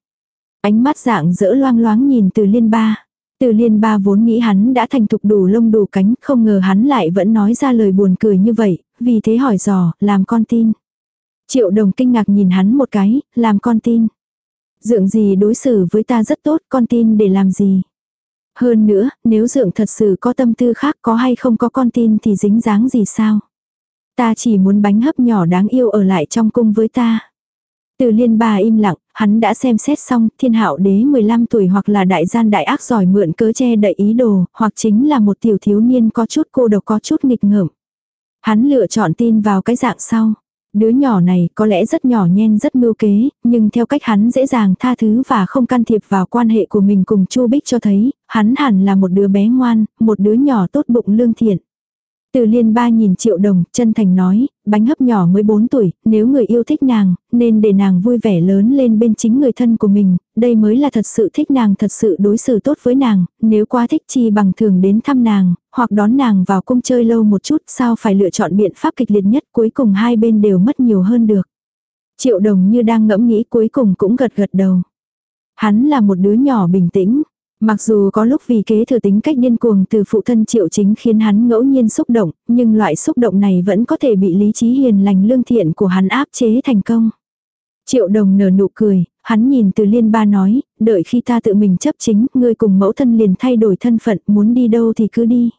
S1: Ánh mắt dạng dỡ loang loáng nhìn từ liên ba. Từ liên ba vốn nghĩ hắn đã thành thục đủ lông đủ cánh, không ngờ hắn lại vẫn nói ra lời buồn cười như vậy, vì thế hỏi dò, làm con tin. Triệu đồng kinh ngạc nhìn hắn một cái, làm con tin. Dượng gì đối xử với ta rất tốt, con tin để làm gì. Hơn nữa, nếu dượng thật sự có tâm tư khác có hay không có con tin thì dính dáng gì sao. Ta chỉ muốn bánh hấp nhỏ đáng yêu ở lại trong cung với ta. Từ liên ba im lặng, hắn đã xem xét xong thiên hạo đế 15 tuổi hoặc là đại gian đại ác giỏi mượn cớ che đậy ý đồ, hoặc chính là một tiểu thiếu niên có chút cô độc có chút nghịch ngợm. Hắn lựa chọn tin vào cái dạng sau. Đứa nhỏ này có lẽ rất nhỏ nhen rất mưu kế, nhưng theo cách hắn dễ dàng tha thứ và không can thiệp vào quan hệ của mình cùng Chu Bích cho thấy, hắn hẳn là một đứa bé ngoan, một đứa nhỏ tốt bụng lương thiện. Từ liên ba nhìn triệu đồng, chân thành nói, bánh hấp nhỏ mới 4 tuổi, nếu người yêu thích nàng, nên để nàng vui vẻ lớn lên bên chính người thân của mình, đây mới là thật sự thích nàng thật sự đối xử tốt với nàng, nếu quá thích chi bằng thường đến thăm nàng, hoặc đón nàng vào cung chơi lâu một chút, sao phải lựa chọn biện pháp kịch liệt nhất cuối cùng hai bên đều mất nhiều hơn được. Triệu đồng như đang ngẫm nghĩ cuối cùng cũng gật gật đầu. Hắn là một đứa nhỏ bình tĩnh, Mặc dù có lúc vì kế thừa tính cách điên cuồng từ phụ thân triệu chính khiến hắn ngẫu nhiên xúc động, nhưng loại xúc động này vẫn có thể bị lý trí hiền lành lương thiện của hắn áp chế thành công. Triệu đồng nở nụ cười, hắn nhìn từ liên ba nói, đợi khi ta tự mình chấp chính, ngươi cùng mẫu thân liền thay đổi thân phận, muốn đi đâu thì cứ đi.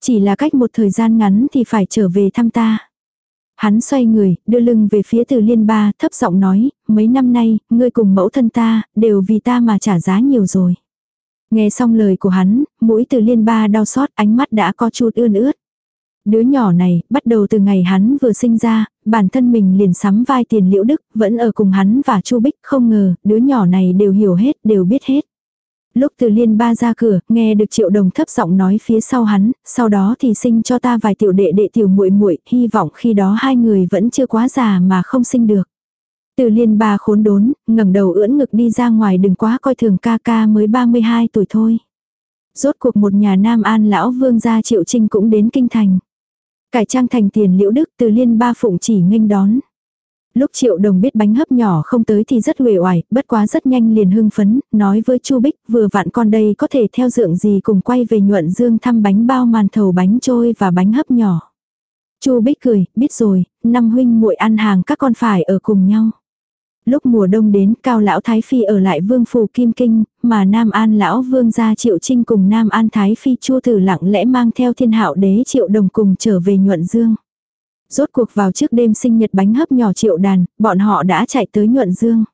S1: Chỉ là cách một thời gian ngắn thì phải trở về thăm ta. Hắn xoay người, đưa lưng về phía từ liên ba, thấp giọng nói, mấy năm nay, ngươi cùng mẫu thân ta, đều vì ta mà trả giá nhiều rồi. Nghe xong lời của hắn, mũi từ liên ba đau xót, ánh mắt đã có chút ươn ướt. Đứa nhỏ này, bắt đầu từ ngày hắn vừa sinh ra, bản thân mình liền sắm vai tiền liễu đức, vẫn ở cùng hắn và Chu Bích, không ngờ, đứa nhỏ này đều hiểu hết, đều biết hết. Lúc từ liên ba ra cửa, nghe được triệu đồng thấp giọng nói phía sau hắn, sau đó thì sinh cho ta vài tiểu đệ đệ tiểu muội muội hy vọng khi đó hai người vẫn chưa quá già mà không sinh được. Từ liên ba khốn đốn, ngẩng đầu ưỡn ngực đi ra ngoài đừng quá coi thường ca ca mới 32 tuổi thôi. Rốt cuộc một nhà nam an lão vương gia triệu trinh cũng đến kinh thành. Cải trang thành tiền liễu đức từ liên ba phụng chỉ nghênh đón. Lúc triệu đồng biết bánh hấp nhỏ không tới thì rất uể oải, bất quá rất nhanh liền hưng phấn, nói với chu Bích vừa vặn con đây có thể theo dượng gì cùng quay về nhuận dương thăm bánh bao màn thầu bánh trôi và bánh hấp nhỏ. chu Bích cười, biết rồi, năm huynh muội ăn hàng các con phải ở cùng nhau. Lúc mùa đông đến, cao lão Thái Phi ở lại vương phủ Kim Kinh, mà Nam An lão vương gia Triệu Trinh cùng Nam An Thái Phi chua tử lặng lẽ mang theo thiên hạo đế Triệu Đồng cùng trở về nhuận dương. Rốt cuộc vào trước đêm sinh nhật bánh hấp nhỏ Triệu Đàn, bọn họ đã chạy tới nhuận dương.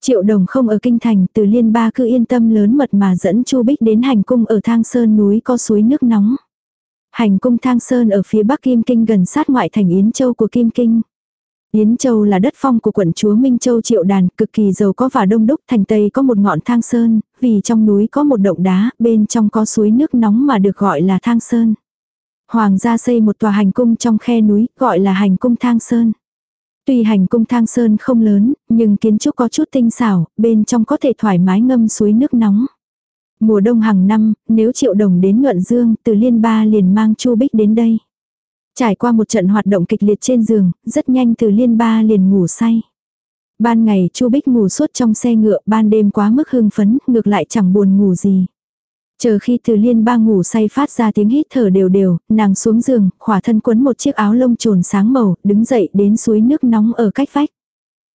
S1: Triệu Đồng không ở kinh thành, từ liên ba cứ yên tâm lớn mật mà dẫn Chu Bích đến hành cung ở Thang Sơn núi có suối nước nóng. Hành cung Thang Sơn ở phía bắc Kim Kinh gần sát ngoại thành Yến Châu của Kim Kinh. Yến Châu là đất phong của quận chúa Minh Châu Triệu Đàn, cực kỳ giàu có và đông đúc, thành Tây có một ngọn thang sơn, vì trong núi có một động đá, bên trong có suối nước nóng mà được gọi là thang sơn. Hoàng gia xây một tòa hành cung trong khe núi, gọi là hành cung thang sơn. Tuy hành cung thang sơn không lớn, nhưng kiến trúc có chút tinh xảo, bên trong có thể thoải mái ngâm suối nước nóng. Mùa đông hàng năm, nếu triệu đồng đến nhuận dương, từ liên ba liền mang chu bích đến đây. Trải qua một trận hoạt động kịch liệt trên giường, rất nhanh từ liên ba liền ngủ say. Ban ngày Chu Bích ngủ suốt trong xe ngựa, ban đêm quá mức hưng phấn, ngược lại chẳng buồn ngủ gì. Chờ khi từ liên ba ngủ say phát ra tiếng hít thở đều đều, nàng xuống giường, khỏa thân quấn một chiếc áo lông trồn sáng màu, đứng dậy đến suối nước nóng ở cách vách.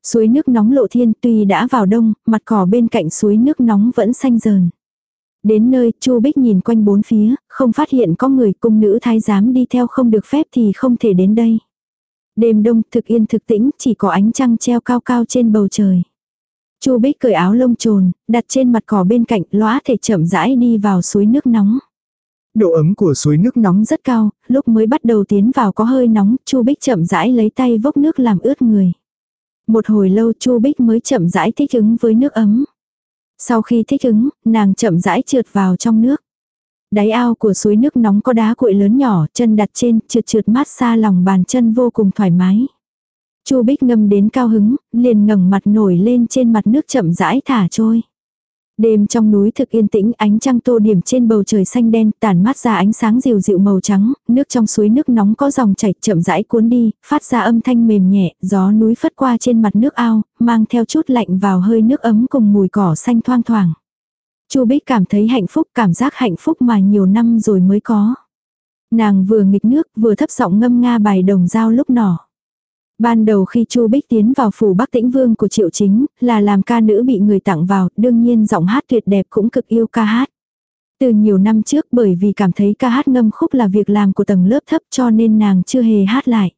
S1: Suối nước nóng lộ thiên tuy đã vào đông, mặt cỏ bên cạnh suối nước nóng vẫn xanh dờn. Đến nơi, Chu Bích nhìn quanh bốn phía, không phát hiện có người cung nữ thái giám đi theo không được phép thì không thể đến đây. Đêm đông thực yên thực tĩnh, chỉ có ánh trăng treo cao cao trên bầu trời. Chu Bích cởi áo lông trồn, đặt trên mặt cỏ bên cạnh, lóa thể chậm rãi đi vào suối nước nóng.
S2: Độ ấm của suối nước
S1: nóng rất cao, lúc mới bắt đầu tiến vào có hơi nóng, Chu Bích chậm rãi lấy tay vốc nước làm ướt người. Một hồi lâu Chu Bích mới chậm rãi thích ứng với nước ấm. Sau khi thích ứng, nàng chậm rãi trượt vào trong nước. Đáy ao của suối nước nóng có đá cuội lớn nhỏ, chân đặt trên, trượt trượt mát xa lòng bàn chân vô cùng thoải mái. Chu Bích ngâm đến cao hứng, liền ngẩng mặt nổi lên trên mặt nước chậm rãi thả trôi. Đêm trong núi thực yên tĩnh, ánh trăng tô điểm trên bầu trời xanh đen, tản mát ra ánh sáng dịu dịu màu trắng, nước trong suối nước nóng có dòng chảy chậm rãi cuốn đi, phát ra âm thanh mềm nhẹ, gió núi phất qua trên mặt nước ao, mang theo chút lạnh vào hơi nước ấm cùng mùi cỏ xanh thoang thoảng. Chu Bích cảm thấy hạnh phúc, cảm giác hạnh phúc mà nhiều năm rồi mới có. Nàng vừa nghịch nước, vừa thấp giọng ngâm nga bài đồng dao lúc nọ. Ban đầu khi Chu Bích tiến vào phủ Bắc Tĩnh Vương của Triệu Chính, là làm ca nữ bị người tặng vào, đương nhiên giọng hát tuyệt đẹp cũng cực yêu ca hát. Từ nhiều năm trước bởi vì cảm thấy ca hát ngâm khúc là việc làm của tầng lớp thấp cho nên nàng chưa hề hát lại.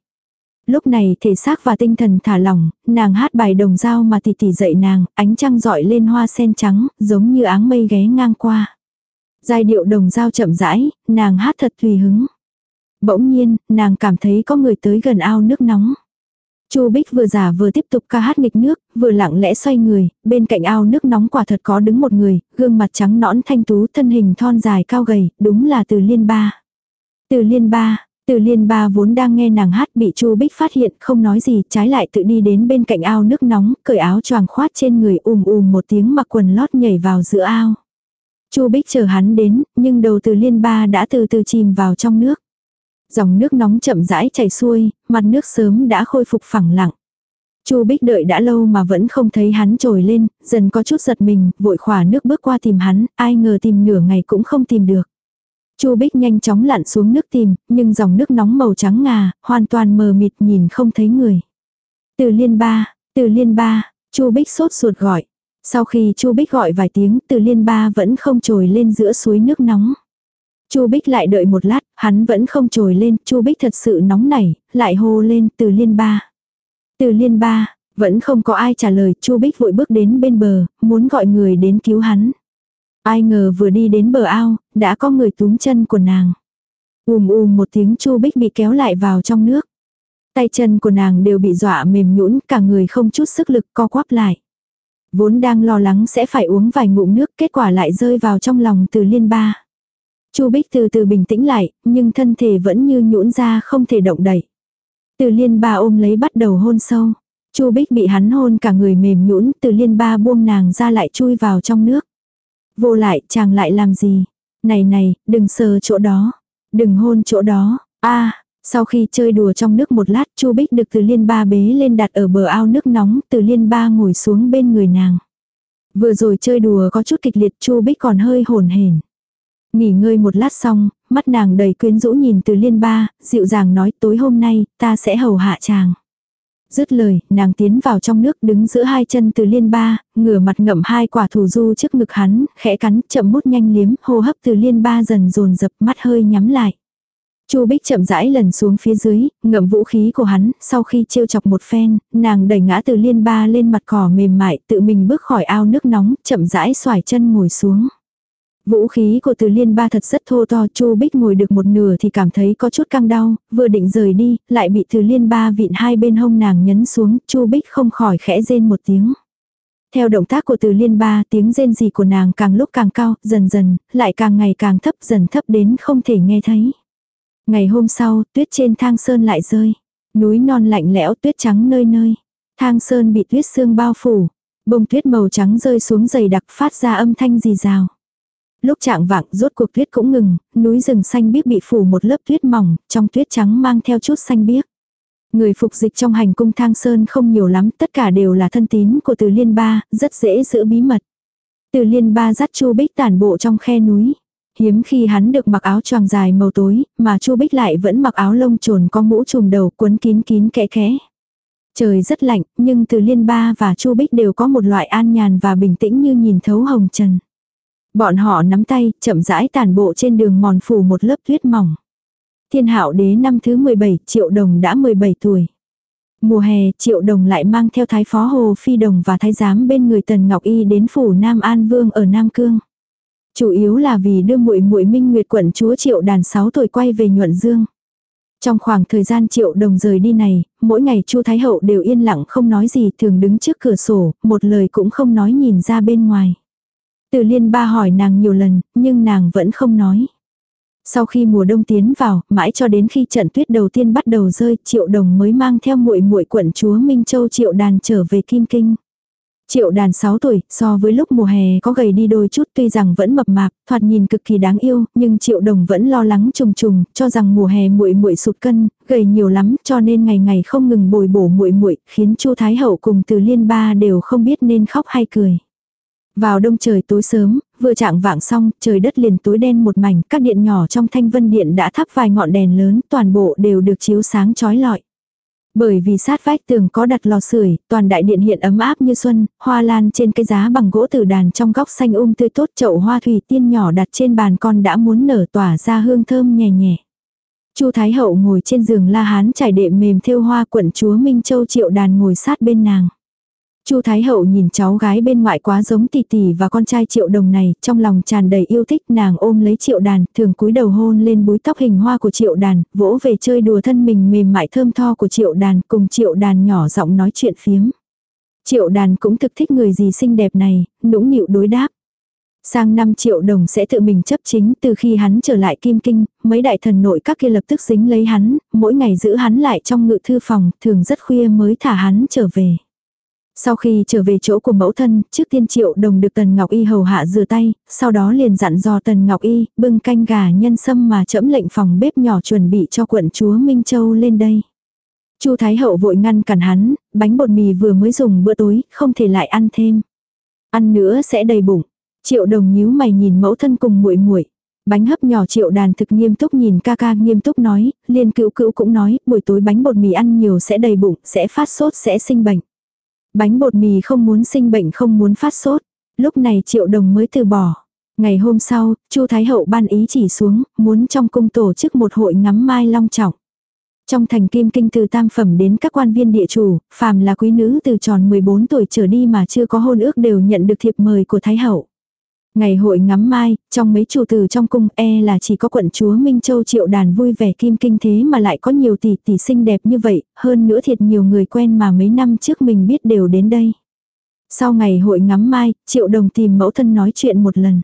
S1: Lúc này thể xác và tinh thần thả lỏng, nàng hát bài đồng dao mà tỷ tỷ dạy nàng, ánh trăng dọi lên hoa sen trắng, giống như áng mây ghé ngang qua. Giai điệu đồng dao chậm rãi, nàng hát thật tùy hứng. Bỗng nhiên, nàng cảm thấy có người tới gần ao nước nóng. Chu Bích vừa giả vừa tiếp tục ca hát nghịch nước, vừa lặng lẽ xoay người, bên cạnh ao nước nóng quả thật có đứng một người, gương mặt trắng nõn thanh tú thân hình thon dài cao gầy, đúng là từ liên ba. Từ liên ba, từ liên ba vốn đang nghe nàng hát bị Chu Bích phát hiện không nói gì trái lại tự đi đến bên cạnh ao nước nóng, cởi áo choàng khoát trên người ùm ùm một tiếng mặc quần lót nhảy vào giữa ao. Chu Bích chờ hắn đến, nhưng đầu từ liên ba đã từ từ chìm vào trong nước. Dòng nước nóng chậm rãi chảy xuôi, mặt nước sớm đã khôi phục phẳng lặng. Chu Bích đợi đã lâu mà vẫn không thấy hắn trồi lên, dần có chút giật mình, vội khỏa nước bước qua tìm hắn, ai ngờ tìm nửa ngày cũng không tìm được. Chu Bích nhanh chóng lặn xuống nước tìm, nhưng dòng nước nóng màu trắng ngà, hoàn toàn mờ mịt nhìn không thấy người. Từ liên ba, từ liên ba, Chu Bích sốt ruột gọi. Sau khi Chu Bích gọi vài tiếng, từ liên ba vẫn không trồi lên giữa suối nước nóng. Chu Bích lại đợi một lát, hắn vẫn không trồi lên, Chu Bích thật sự nóng nảy, lại hô lên từ liên ba. Từ liên ba, vẫn không có ai trả lời, Chu Bích vội bước đến bên bờ, muốn gọi người đến cứu hắn. Ai ngờ vừa đi đến bờ ao, đã có người túm chân của nàng. Ùm ùm một tiếng Chu Bích bị kéo lại vào trong nước. Tay chân của nàng đều bị dọa mềm nhũn, cả người không chút sức lực co quắp lại. Vốn đang lo lắng sẽ phải uống vài ngụm nước, kết quả lại rơi vào trong lòng từ liên ba. Chu Bích từ từ bình tĩnh lại, nhưng thân thể vẫn như nhũn ra không thể động đậy. Từ liên ba ôm lấy bắt đầu hôn sâu. Chu Bích bị hắn hôn cả người mềm nhũn, từ liên ba buông nàng ra lại chui vào trong nước. Vô lại, chàng lại làm gì? Này này, đừng sờ chỗ đó. Đừng hôn chỗ đó. a sau khi chơi đùa trong nước một lát, Chu Bích được từ liên ba bế lên đặt ở bờ ao nước nóng, từ liên ba ngồi xuống bên người nàng. Vừa rồi chơi đùa có chút kịch liệt, Chu Bích còn hơi hồn hển. Nghỉ ngơi một lát xong, mắt nàng đầy quyến rũ nhìn từ liên ba, dịu dàng nói tối hôm nay, ta sẽ hầu hạ chàng. Dứt lời, nàng tiến vào trong nước đứng giữa hai chân từ liên ba, ngửa mặt ngậm hai quả thủ du trước ngực hắn, khẽ cắn, chậm mút nhanh liếm, hô hấp từ liên ba dần dồn dập mắt hơi nhắm lại. Chu Bích chậm rãi lần xuống phía dưới, ngậm vũ khí của hắn, sau khi trêu chọc một phen, nàng đẩy ngã từ liên ba lên mặt cỏ mềm mại, tự mình bước khỏi ao nước nóng, chậm rãi xoải chân ngồi xuống. Vũ khí của từ liên ba thật rất thô to, Chu Bích ngồi được một nửa thì cảm thấy có chút căng đau, vừa định rời đi, lại bị từ liên ba vịn hai bên hông nàng nhấn xuống, Chu Bích không khỏi khẽ rên một tiếng. Theo động tác của từ liên ba tiếng rên gì của nàng càng lúc càng cao, dần dần, lại càng ngày càng thấp dần thấp đến không thể nghe thấy. Ngày hôm sau, tuyết trên thang sơn lại rơi. Núi non lạnh lẽo tuyết trắng nơi nơi. Thang sơn bị tuyết sương bao phủ. Bông tuyết màu trắng rơi xuống dày đặc phát ra âm thanh rì rào. Lúc trạng vạng rốt cuộc tuyết cũng ngừng, núi rừng xanh biếc bị phủ một lớp tuyết mỏng, trong tuyết trắng mang theo chút xanh biếc. Người phục dịch trong hành cung thang sơn không nhiều lắm, tất cả đều là thân tín của từ liên ba, rất dễ giữ bí mật. Từ liên ba dắt chu bích tản bộ trong khe núi. Hiếm khi hắn được mặc áo choàng dài màu tối, mà chu bích lại vẫn mặc áo lông trồn có mũ trùm đầu cuốn kín kín kẽ kẽ Trời rất lạnh, nhưng từ liên ba và chu bích đều có một loại an nhàn và bình tĩnh như nhìn thấu hồng trần. Bọn họ nắm tay, chậm rãi tàn bộ trên đường mòn phủ một lớp tuyết mỏng. Thiên hạo đế năm thứ 17, Triệu Đồng đã 17 tuổi. Mùa hè, Triệu Đồng lại mang theo Thái Phó Hồ Phi Đồng và Thái Giám bên người Tần Ngọc Y đến phủ Nam An Vương ở Nam Cương. Chủ yếu là vì đưa muội muội Minh Nguyệt quận chúa Triệu đàn 6 tuổi quay về Nhuận Dương. Trong khoảng thời gian Triệu Đồng rời đi này, mỗi ngày Chu Thái Hậu đều yên lặng không nói gì, thường đứng trước cửa sổ, một lời cũng không nói nhìn ra bên ngoài. Từ liên ba hỏi nàng nhiều lần, nhưng nàng vẫn không nói. Sau khi mùa đông tiến vào, mãi cho đến khi trận tuyết đầu tiên bắt đầu rơi, Triệu Đồng mới mang theo muội muội quận chúa Minh Châu Triệu Đàn trở về Kim Kinh. Triệu Đàn 6 tuổi, so với lúc mùa hè có gầy đi đôi chút tuy rằng vẫn mập mạp, thoạt nhìn cực kỳ đáng yêu, nhưng Triệu Đồng vẫn lo lắng trùng trùng, cho rằng mùa hè muội muội sụt cân, gầy nhiều lắm, cho nên ngày ngày không ngừng bồi bổ muội muội, khiến Chu Thái hậu cùng Từ Liên ba đều không biết nên khóc hay cười. Vào đông trời tối sớm, vừa trạng vạng xong, trời đất liền tối đen một mảnh, các điện nhỏ trong thanh vân điện đã thắp vài ngọn đèn lớn, toàn bộ đều được chiếu sáng chói lọi. Bởi vì sát vách tường có đặt lò sưởi, toàn đại điện hiện ấm áp như xuân, hoa lan trên cái giá bằng gỗ tử đàn trong góc xanh um tươi tốt chậu hoa thủy tiên nhỏ đặt trên bàn con đã muốn nở tỏa ra hương thơm nhẹ nhẹ. Chu Thái Hậu ngồi trên giường la hán trải đệm mềm thêu hoa quận chúa Minh Châu triệu đàn ngồi sát bên nàng. Chu Thái Hậu nhìn cháu gái bên ngoại quá giống tỷ tỷ và con trai triệu đồng này, trong lòng tràn đầy yêu thích nàng ôm lấy triệu đàn, thường cúi đầu hôn lên búi tóc hình hoa của triệu đàn, vỗ về chơi đùa thân mình mềm mại thơm tho của triệu đàn, cùng triệu đàn nhỏ giọng nói chuyện phiếm. Triệu đàn cũng thực thích người gì xinh đẹp này, nũng nịu đối đáp. Sang năm triệu đồng sẽ tự mình chấp chính từ khi hắn trở lại kim kinh, mấy đại thần nội các kia lập tức dính lấy hắn, mỗi ngày giữ hắn lại trong ngự thư phòng, thường rất khuya mới thả hắn trở về. Sau khi trở về chỗ của mẫu thân, trước tiên triệu đồng được Tần Ngọc Y hầu hạ rửa tay, sau đó liền dặn dò Tần Ngọc Y, bưng canh gà nhân sâm mà chẫm lệnh phòng bếp nhỏ chuẩn bị cho quận chúa Minh Châu lên đây. Chu Thái Hậu vội ngăn cản hắn, bánh bột mì vừa mới dùng bữa tối, không thể lại ăn thêm. Ăn nữa sẽ đầy bụng. Triệu Đồng nhíu mày nhìn mẫu thân cùng muội muội. Bánh hấp nhỏ Triệu Đàn thực nghiêm túc nhìn ca ca nghiêm túc nói, liền Cữu Cữu cũng nói, buổi tối bánh bột mì ăn nhiều sẽ đầy bụng, sẽ phát sốt sẽ sinh bệnh. Bánh bột mì không muốn sinh bệnh không muốn phát sốt. Lúc này Triệu Đồng mới từ bỏ. Ngày hôm sau, Chu Thái Hậu ban ý chỉ xuống, muốn trong cung tổ chức một hội ngắm mai long trọng. Trong thành kim kinh từ tam phẩm đến các quan viên địa chủ, phàm là quý nữ từ tròn 14 tuổi trở đi mà chưa có hôn ước đều nhận được thiệp mời của Thái Hậu. Ngày hội ngắm mai, trong mấy chủ tử trong cung e là chỉ có quận chúa Minh Châu triệu đàn vui vẻ kim kinh thế mà lại có nhiều tỷ tỷ xinh đẹp như vậy, hơn nữa thiệt nhiều người quen mà mấy năm trước mình biết đều đến đây. Sau ngày hội ngắm mai, triệu đồng tìm mẫu thân nói chuyện một lần.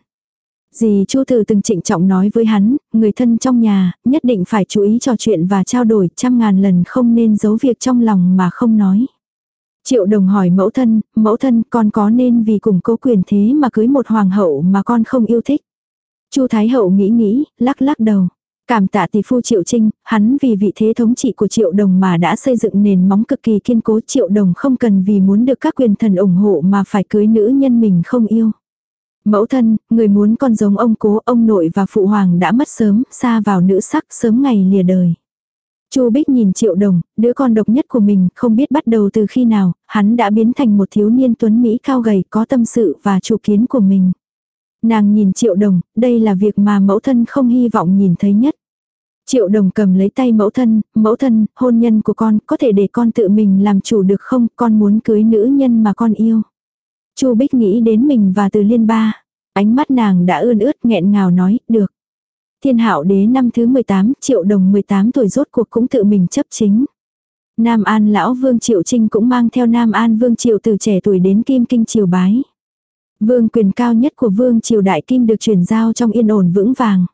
S1: Dì Chu Từ từng trịnh trọng nói với hắn, người thân trong nhà, nhất định phải chú ý trò chuyện và trao đổi trăm ngàn lần không nên giấu việc trong lòng mà không nói. Triệu đồng hỏi mẫu thân, mẫu thân con có nên vì củng cố quyền thế mà cưới một hoàng hậu mà con không yêu thích. Chu Thái hậu nghĩ nghĩ, lắc lắc đầu. Cảm tạ tỷ phu Triệu Trinh, hắn vì vị thế thống trị của Triệu Đồng mà đã xây dựng nền móng cực kỳ kiên cố Triệu Đồng không cần vì muốn được các quyền thần ủng hộ mà phải cưới nữ nhân mình không yêu. Mẫu thân, người muốn con giống ông cố, ông nội và phụ hoàng đã mất sớm, xa vào nữ sắc sớm ngày lìa đời. Chu Bích nhìn Triệu Đồng, đứa con độc nhất của mình, không biết bắt đầu từ khi nào, hắn đã biến thành một thiếu niên tuấn Mỹ cao gầy có tâm sự và chủ kiến của mình. Nàng nhìn Triệu Đồng, đây là việc mà mẫu thân không hy vọng nhìn thấy nhất. Triệu Đồng cầm lấy tay mẫu thân, mẫu thân, hôn nhân của con, có thể để con tự mình làm chủ được không, con muốn cưới nữ nhân mà con yêu. Chu Bích nghĩ đến mình và từ liên ba. Ánh mắt nàng đã ươn ướt nghẹn ngào nói, được. Thiên hạo đế năm thứ 18, triệu đồng 18 tuổi rốt cuộc cũng tự mình chấp chính. Nam An lão Vương Triệu Trinh cũng mang theo Nam An Vương Triệu từ trẻ tuổi đến Kim Kinh Triều Bái. Vương quyền cao nhất của Vương Triều Đại Kim được chuyển giao trong yên ổn vững vàng.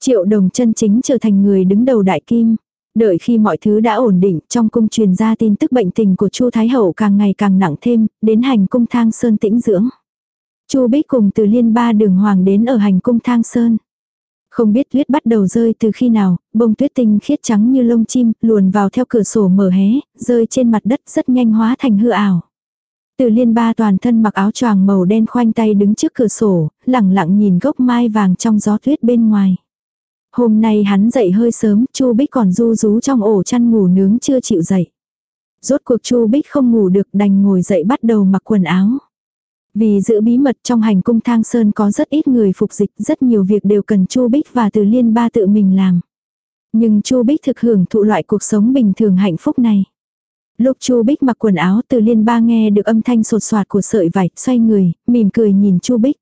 S1: Triệu đồng chân chính trở thành người đứng đầu Đại Kim. Đợi khi mọi thứ đã ổn định, trong cung truyền ra tin tức bệnh tình của Chu Thái Hậu càng ngày càng nặng thêm, đến hành cung thang sơn tĩnh dưỡng. Chu Bích cùng từ liên ba đường hoàng đến ở hành cung thang sơn. Không biết tuyết bắt đầu rơi từ khi nào, bông tuyết tinh khiết trắng như lông chim, luồn vào theo cửa sổ mở hé, rơi trên mặt đất rất nhanh hóa thành hư ảo. Từ liên ba toàn thân mặc áo choàng màu đen khoanh tay đứng trước cửa sổ, lẳng lặng nhìn gốc mai vàng trong gió tuyết bên ngoài. Hôm nay hắn dậy hơi sớm, Chu Bích còn du rú trong ổ chăn ngủ nướng chưa chịu dậy. Rốt cuộc Chu Bích không ngủ được đành ngồi dậy bắt đầu mặc quần áo. Vì giữ bí mật trong hành cung thang sơn có rất ít người phục dịch, rất nhiều việc đều cần Chu Bích và Từ Liên ba tự mình làm. Nhưng Chu Bích thực hưởng thụ loại cuộc sống bình thường hạnh phúc này. Lúc Chu Bích mặc quần áo Từ Liên ba nghe được âm thanh sột soạt của sợi vải, xoay người, mỉm cười nhìn Chu Bích.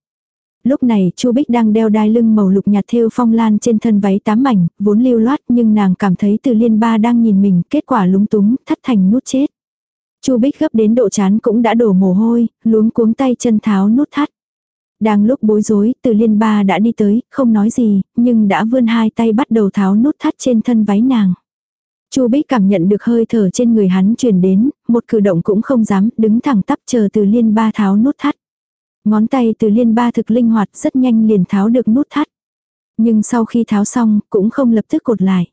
S1: Lúc này Chu Bích đang đeo đai lưng màu lục nhạt thêu phong lan trên thân váy tám mảnh, vốn lưu loát nhưng nàng cảm thấy từ liên ba đang nhìn mình, kết quả lúng túng, thất thành nút chết. Chu Bích gấp đến độ chán cũng đã đổ mồ hôi, luống cuống tay chân tháo nút thắt. Đang lúc bối rối, từ liên ba đã đi tới, không nói gì, nhưng đã vươn hai tay bắt đầu tháo nút thắt trên thân váy nàng. Chu Bích cảm nhận được hơi thở trên người hắn truyền đến, một cử động cũng không dám, đứng thẳng tắp chờ từ liên ba tháo nút thắt. Ngón tay từ liên ba thực linh hoạt rất nhanh liền tháo được nút thắt. Nhưng sau khi tháo xong, cũng không lập tức cột lại.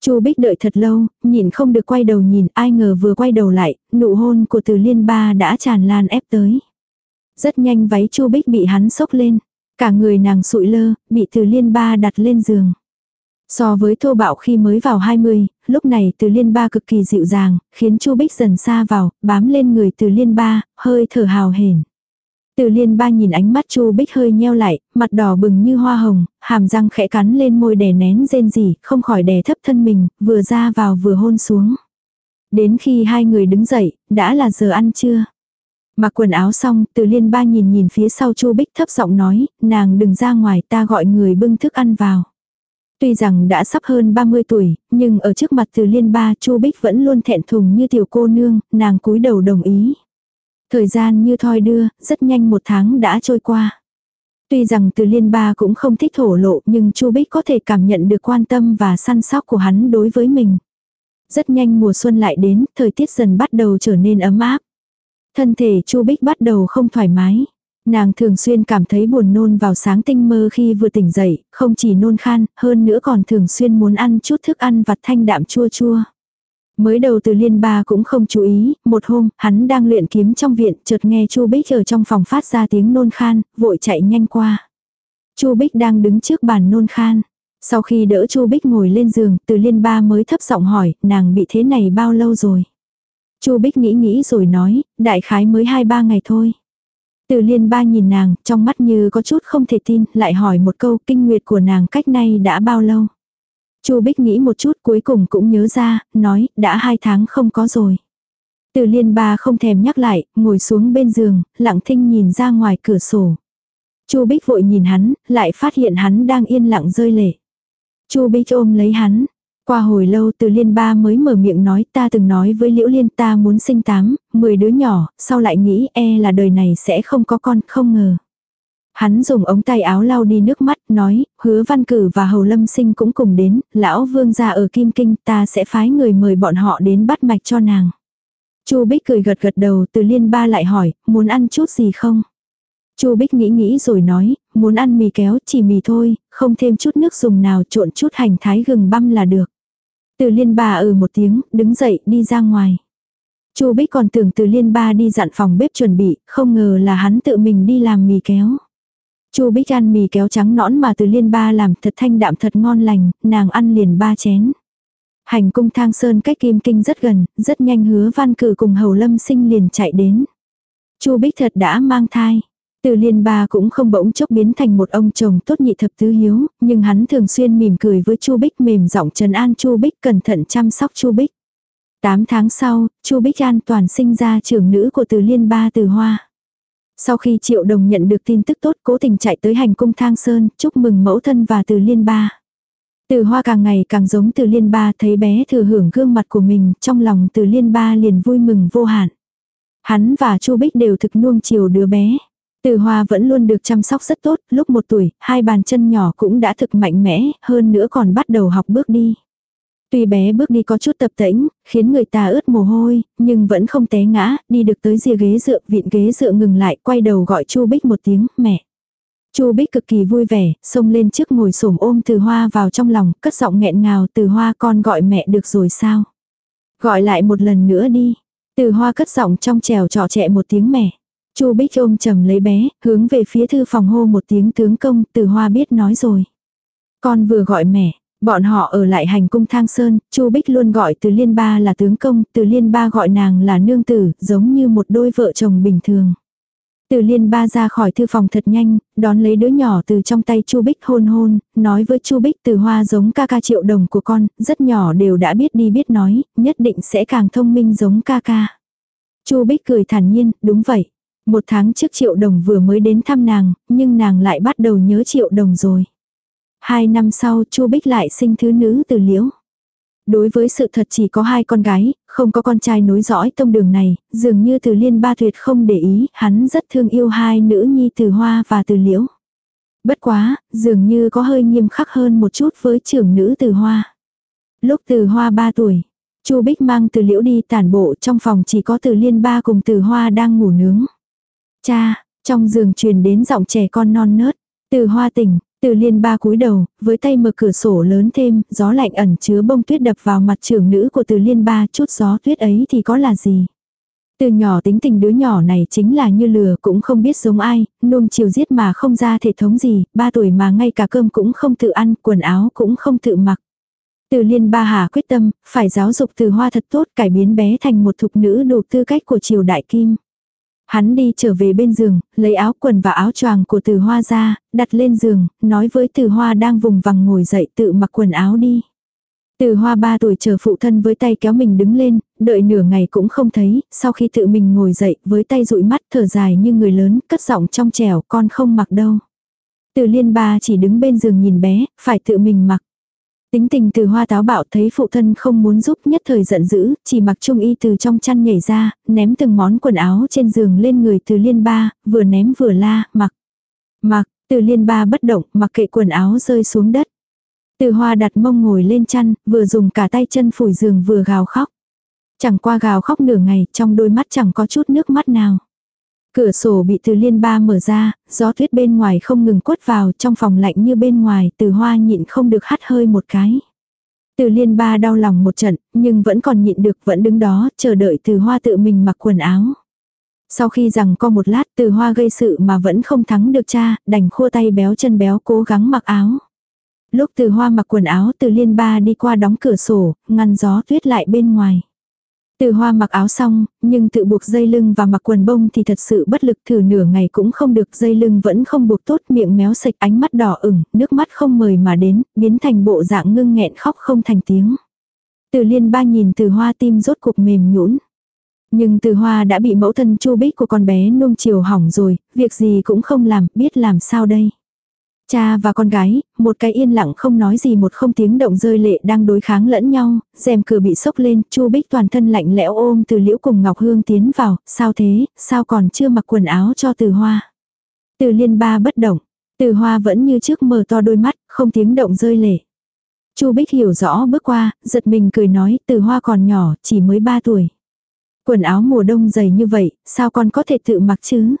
S1: Chu Bích đợi thật lâu, nhìn không được quay đầu nhìn, ai ngờ vừa quay đầu lại, nụ hôn của Từ Liên Ba đã tràn lan ép tới. Rất nhanh váy Chu Bích bị hắn sốc lên, cả người nàng sụi lơ, bị Từ Liên Ba đặt lên giường. So với thô bạo khi mới vào 20, lúc này Từ Liên Ba cực kỳ dịu dàng, khiến Chu Bích dần xa vào, bám lên người Từ Liên Ba, hơi thở hào hển. Từ liên ba nhìn ánh mắt chu bích hơi nheo lại, mặt đỏ bừng như hoa hồng, hàm răng khẽ cắn lên môi đè nén rên rỉ, không khỏi đè thấp thân mình, vừa ra vào vừa hôn xuống. Đến khi hai người đứng dậy, đã là giờ ăn trưa. Mặc quần áo xong, từ liên ba nhìn nhìn phía sau chu bích thấp giọng nói, nàng đừng ra ngoài ta gọi người bưng thức ăn vào. Tuy rằng đã sắp hơn 30 tuổi, nhưng ở trước mặt từ liên ba chu bích vẫn luôn thẹn thùng như tiểu cô nương, nàng cúi đầu đồng ý. Thời gian như thoi đưa, rất nhanh một tháng đã trôi qua. Tuy rằng từ liên ba cũng không thích thổ lộ nhưng Chu Bích có thể cảm nhận được quan tâm và săn sóc của hắn đối với mình. Rất nhanh mùa xuân lại đến, thời tiết dần bắt đầu trở nên ấm áp. Thân thể Chu Bích bắt đầu không thoải mái. Nàng thường xuyên cảm thấy buồn nôn vào sáng tinh mơ khi vừa tỉnh dậy, không chỉ nôn khan, hơn nữa còn thường xuyên muốn ăn chút thức ăn vặt thanh đạm chua chua. Mới đầu từ liên ba cũng không chú ý, một hôm, hắn đang luyện kiếm trong viện, chợt nghe Chu Bích ở trong phòng phát ra tiếng nôn khan, vội chạy nhanh qua. Chu Bích đang đứng trước bàn nôn khan. Sau khi đỡ Chu Bích ngồi lên giường, từ liên ba mới thấp giọng hỏi, nàng bị thế này bao lâu rồi? Chu Bích nghĩ nghĩ rồi nói, đại khái mới 2-3 ngày thôi. Từ liên ba nhìn nàng, trong mắt như có chút không thể tin, lại hỏi một câu kinh nguyệt của nàng cách nay đã bao lâu. Chu Bích nghĩ một chút cuối cùng cũng nhớ ra, nói, đã hai tháng không có rồi. Từ liên ba không thèm nhắc lại, ngồi xuống bên giường, lặng thinh nhìn ra ngoài cửa sổ. Chu Bích vội nhìn hắn, lại phát hiện hắn đang yên lặng rơi lệ. Chu Bích ôm lấy hắn. Qua hồi lâu từ liên ba mới mở miệng nói ta từng nói với liễu liên ta muốn sinh tám, mười đứa nhỏ, sau lại nghĩ e là đời này sẽ không có con, không ngờ. Hắn dùng ống tay áo lau đi nước mắt, nói, hứa văn cử và hầu lâm sinh cũng cùng đến, lão vương gia ở Kim Kinh, ta sẽ phái người mời bọn họ đến bắt mạch cho nàng. Chu Bích cười gật gật đầu, từ liên ba lại hỏi, muốn ăn chút gì không? Chu Bích nghĩ nghĩ rồi nói, muốn ăn mì kéo chỉ mì thôi, không thêm chút nước dùng nào trộn chút hành thái gừng băm là được. Từ liên ba ừ một tiếng, đứng dậy đi ra ngoài. Chu Bích còn tưởng từ liên ba đi dặn phòng bếp chuẩn bị, không ngờ là hắn tự mình đi làm mì kéo. Chu Bích ăn mì kéo trắng nõn mà từ liên ba làm thật thanh đạm thật ngon lành, nàng ăn liền ba chén. Hành cung thang sơn cách kim kinh rất gần, rất nhanh hứa văn cử cùng hầu lâm sinh liền chạy đến. Chu Bích thật đã mang thai. Từ liên ba cũng không bỗng chốc biến thành một ông chồng tốt nhị thập tứ hiếu, nhưng hắn thường xuyên mỉm cười với Chu Bích mềm giọng trần an Chu Bích cẩn thận chăm sóc Chu Bích. Tám tháng sau, Chu Bích an toàn sinh ra trưởng nữ của từ liên ba từ hoa. Sau khi Triệu Đồng nhận được tin tức tốt cố tình chạy tới hành cung thang sơn, chúc mừng mẫu thân và từ liên ba. Từ hoa càng ngày càng giống từ liên ba thấy bé thừa hưởng gương mặt của mình, trong lòng từ liên ba liền vui mừng vô hạn. Hắn và Chu Bích đều thực nuông chiều đứa bé. Từ hoa vẫn luôn được chăm sóc rất tốt, lúc một tuổi, hai bàn chân nhỏ cũng đã thực mạnh mẽ, hơn nữa còn bắt đầu học bước đi. Tuy bé bước đi có chút tập tễnh, khiến người ta ướt mồ hôi, nhưng vẫn không té ngã, đi được tới rìa ghế dựa, vịn ghế dựa ngừng lại, quay đầu gọi Chu Bích một tiếng, mẹ. Chu Bích cực kỳ vui vẻ, xông lên trước ngồi xổm ôm Từ Hoa vào trong lòng, cất giọng nghẹn ngào, Từ Hoa con gọi mẹ được rồi sao? Gọi lại một lần nữa đi. Từ Hoa cất giọng trong trèo trò trẻ một tiếng mẹ. Chu Bích ôm chầm lấy bé, hướng về phía thư phòng hô một tiếng tướng công, Từ Hoa biết nói rồi. Con vừa gọi mẹ, Bọn họ ở lại hành cung thang sơn, Chu Bích luôn gọi từ liên ba là tướng công, từ liên ba gọi nàng là nương tử, giống như một đôi vợ chồng bình thường. Từ liên ba ra khỏi thư phòng thật nhanh, đón lấy đứa nhỏ từ trong tay Chu Bích hôn hôn, nói với Chu Bích từ hoa giống ca ca triệu đồng của con, rất nhỏ đều đã biết đi biết nói, nhất định sẽ càng thông minh giống ca ca. Chu Bích cười thản nhiên, đúng vậy. Một tháng trước triệu đồng vừa mới đến thăm nàng, nhưng nàng lại bắt đầu nhớ triệu đồng rồi. Hai năm sau Chu Bích lại sinh thứ nữ từ liễu. Đối với sự thật chỉ có hai con gái, không có con trai nối dõi tông đường này, dường như từ liên ba tuyệt không để ý, hắn rất thương yêu hai nữ nhi từ hoa và từ liễu. Bất quá, dường như có hơi nghiêm khắc hơn một chút với trưởng nữ từ hoa. Lúc từ hoa ba tuổi, Chu Bích mang từ liễu đi tản bộ trong phòng chỉ có từ liên ba cùng từ hoa đang ngủ nướng. Cha, trong giường truyền đến giọng trẻ con non nớt. Từ hoa tỉnh, từ liên ba cúi đầu, với tay mở cửa sổ lớn thêm, gió lạnh ẩn chứa bông tuyết đập vào mặt trưởng nữ của từ liên ba chút gió tuyết ấy thì có là gì. Từ nhỏ tính tình đứa nhỏ này chính là như lừa cũng không biết giống ai, nuông chiều giết mà không ra thể thống gì, ba tuổi mà ngay cả cơm cũng không tự ăn, quần áo cũng không tự mặc. Từ liên ba hà quyết tâm, phải giáo dục từ hoa thật tốt cải biến bé thành một thục nữ đủ tư cách của triều đại kim. Hắn đi trở về bên giường, lấy áo quần và áo choàng của từ hoa ra, đặt lên giường, nói với từ hoa đang vùng vằng ngồi dậy tự mặc quần áo đi. Từ hoa ba tuổi chờ phụ thân với tay kéo mình đứng lên, đợi nửa ngày cũng không thấy, sau khi tự mình ngồi dậy với tay dụi mắt thở dài như người lớn, cất giọng trong trẻo con không mặc đâu. Từ liên ba chỉ đứng bên giường nhìn bé, phải tự mình mặc. Tính tình từ hoa táo bạo thấy phụ thân không muốn giúp nhất thời giận dữ, chỉ mặc trung y từ trong chăn nhảy ra, ném từng món quần áo trên giường lên người từ liên ba, vừa ném vừa la, mặc. Mặc, từ liên ba bất động, mặc kệ quần áo rơi xuống đất. Từ hoa đặt mông ngồi lên chăn, vừa dùng cả tay chân phủi giường vừa gào khóc. Chẳng qua gào khóc nửa ngày, trong đôi mắt chẳng có chút nước mắt nào. Cửa sổ bị từ liên ba mở ra, gió tuyết bên ngoài không ngừng quất vào trong phòng lạnh như bên ngoài, từ hoa nhịn không được hắt hơi một cái. Từ liên ba đau lòng một trận, nhưng vẫn còn nhịn được vẫn đứng đó, chờ đợi từ hoa tự mình mặc quần áo. Sau khi rằng co một lát từ hoa gây sự mà vẫn không thắng được cha, đành khua tay béo chân béo cố gắng mặc áo. Lúc từ hoa mặc quần áo từ liên ba đi qua đóng cửa sổ, ngăn gió tuyết lại bên ngoài. Từ hoa mặc áo xong, nhưng tự buộc dây lưng và mặc quần bông thì thật sự bất lực thử nửa ngày cũng không được dây lưng vẫn không buộc tốt miệng méo sạch ánh mắt đỏ ửng, nước mắt không mời mà đến, biến thành bộ dạng ngưng nghẹn khóc không thành tiếng. Từ liên ba nhìn từ hoa tim rốt cuộc mềm nhũn. Nhưng từ hoa đã bị mẫu thân chu bích của con bé nuông chiều hỏng rồi, việc gì cũng không làm, biết làm sao đây. Cha và con gái, một cái yên lặng không nói gì một không tiếng động rơi lệ đang đối kháng lẫn nhau, rèm cửa bị sốc lên, Chu Bích toàn thân lạnh lẽo ôm từ liễu cùng Ngọc Hương tiến vào, sao thế, sao còn chưa mặc quần áo cho từ hoa. Từ liên ba bất động, từ hoa vẫn như trước mở to đôi mắt, không tiếng động rơi lệ. Chu Bích hiểu rõ bước qua, giật mình cười nói, từ hoa còn nhỏ, chỉ mới 3 tuổi. Quần áo mùa đông dày như vậy, sao con có thể tự mặc chứ?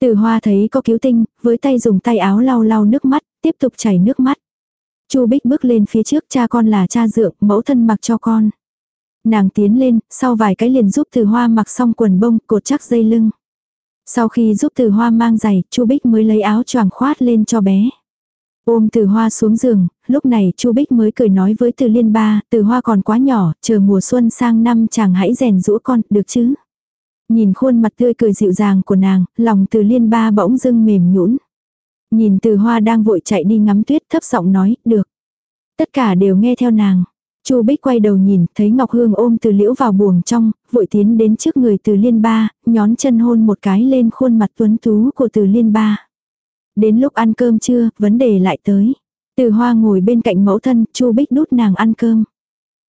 S1: Từ hoa thấy có cứu tinh, với tay dùng tay áo lau lau nước mắt, tiếp tục chảy nước mắt. Chu Bích bước lên phía trước cha con là cha dượng, mẫu thân mặc cho con. Nàng tiến lên, sau vài cái liền giúp từ hoa mặc xong quần bông, cột chắc dây lưng. Sau khi giúp từ hoa mang giày, Chu Bích mới lấy áo choàng khoát lên cho bé. Ôm từ hoa xuống giường, lúc này Chu Bích mới cười nói với từ liên ba, từ hoa còn quá nhỏ, chờ mùa xuân sang năm chàng hãy rèn rũa con, được chứ? Nhìn khuôn mặt tươi cười dịu dàng của nàng, lòng từ liên ba bỗng dưng mềm nhũn. Nhìn từ hoa đang vội chạy đi ngắm tuyết thấp giọng nói, được. Tất cả đều nghe theo nàng. Chu Bích quay đầu nhìn, thấy Ngọc Hương ôm từ liễu vào buồng trong, vội tiến đến trước người từ liên ba, nhón chân hôn một cái lên khuôn mặt tuấn tú của từ liên ba. Đến lúc ăn cơm trưa, vấn đề lại tới. Từ hoa ngồi bên cạnh mẫu thân, Chu Bích đút nàng ăn cơm.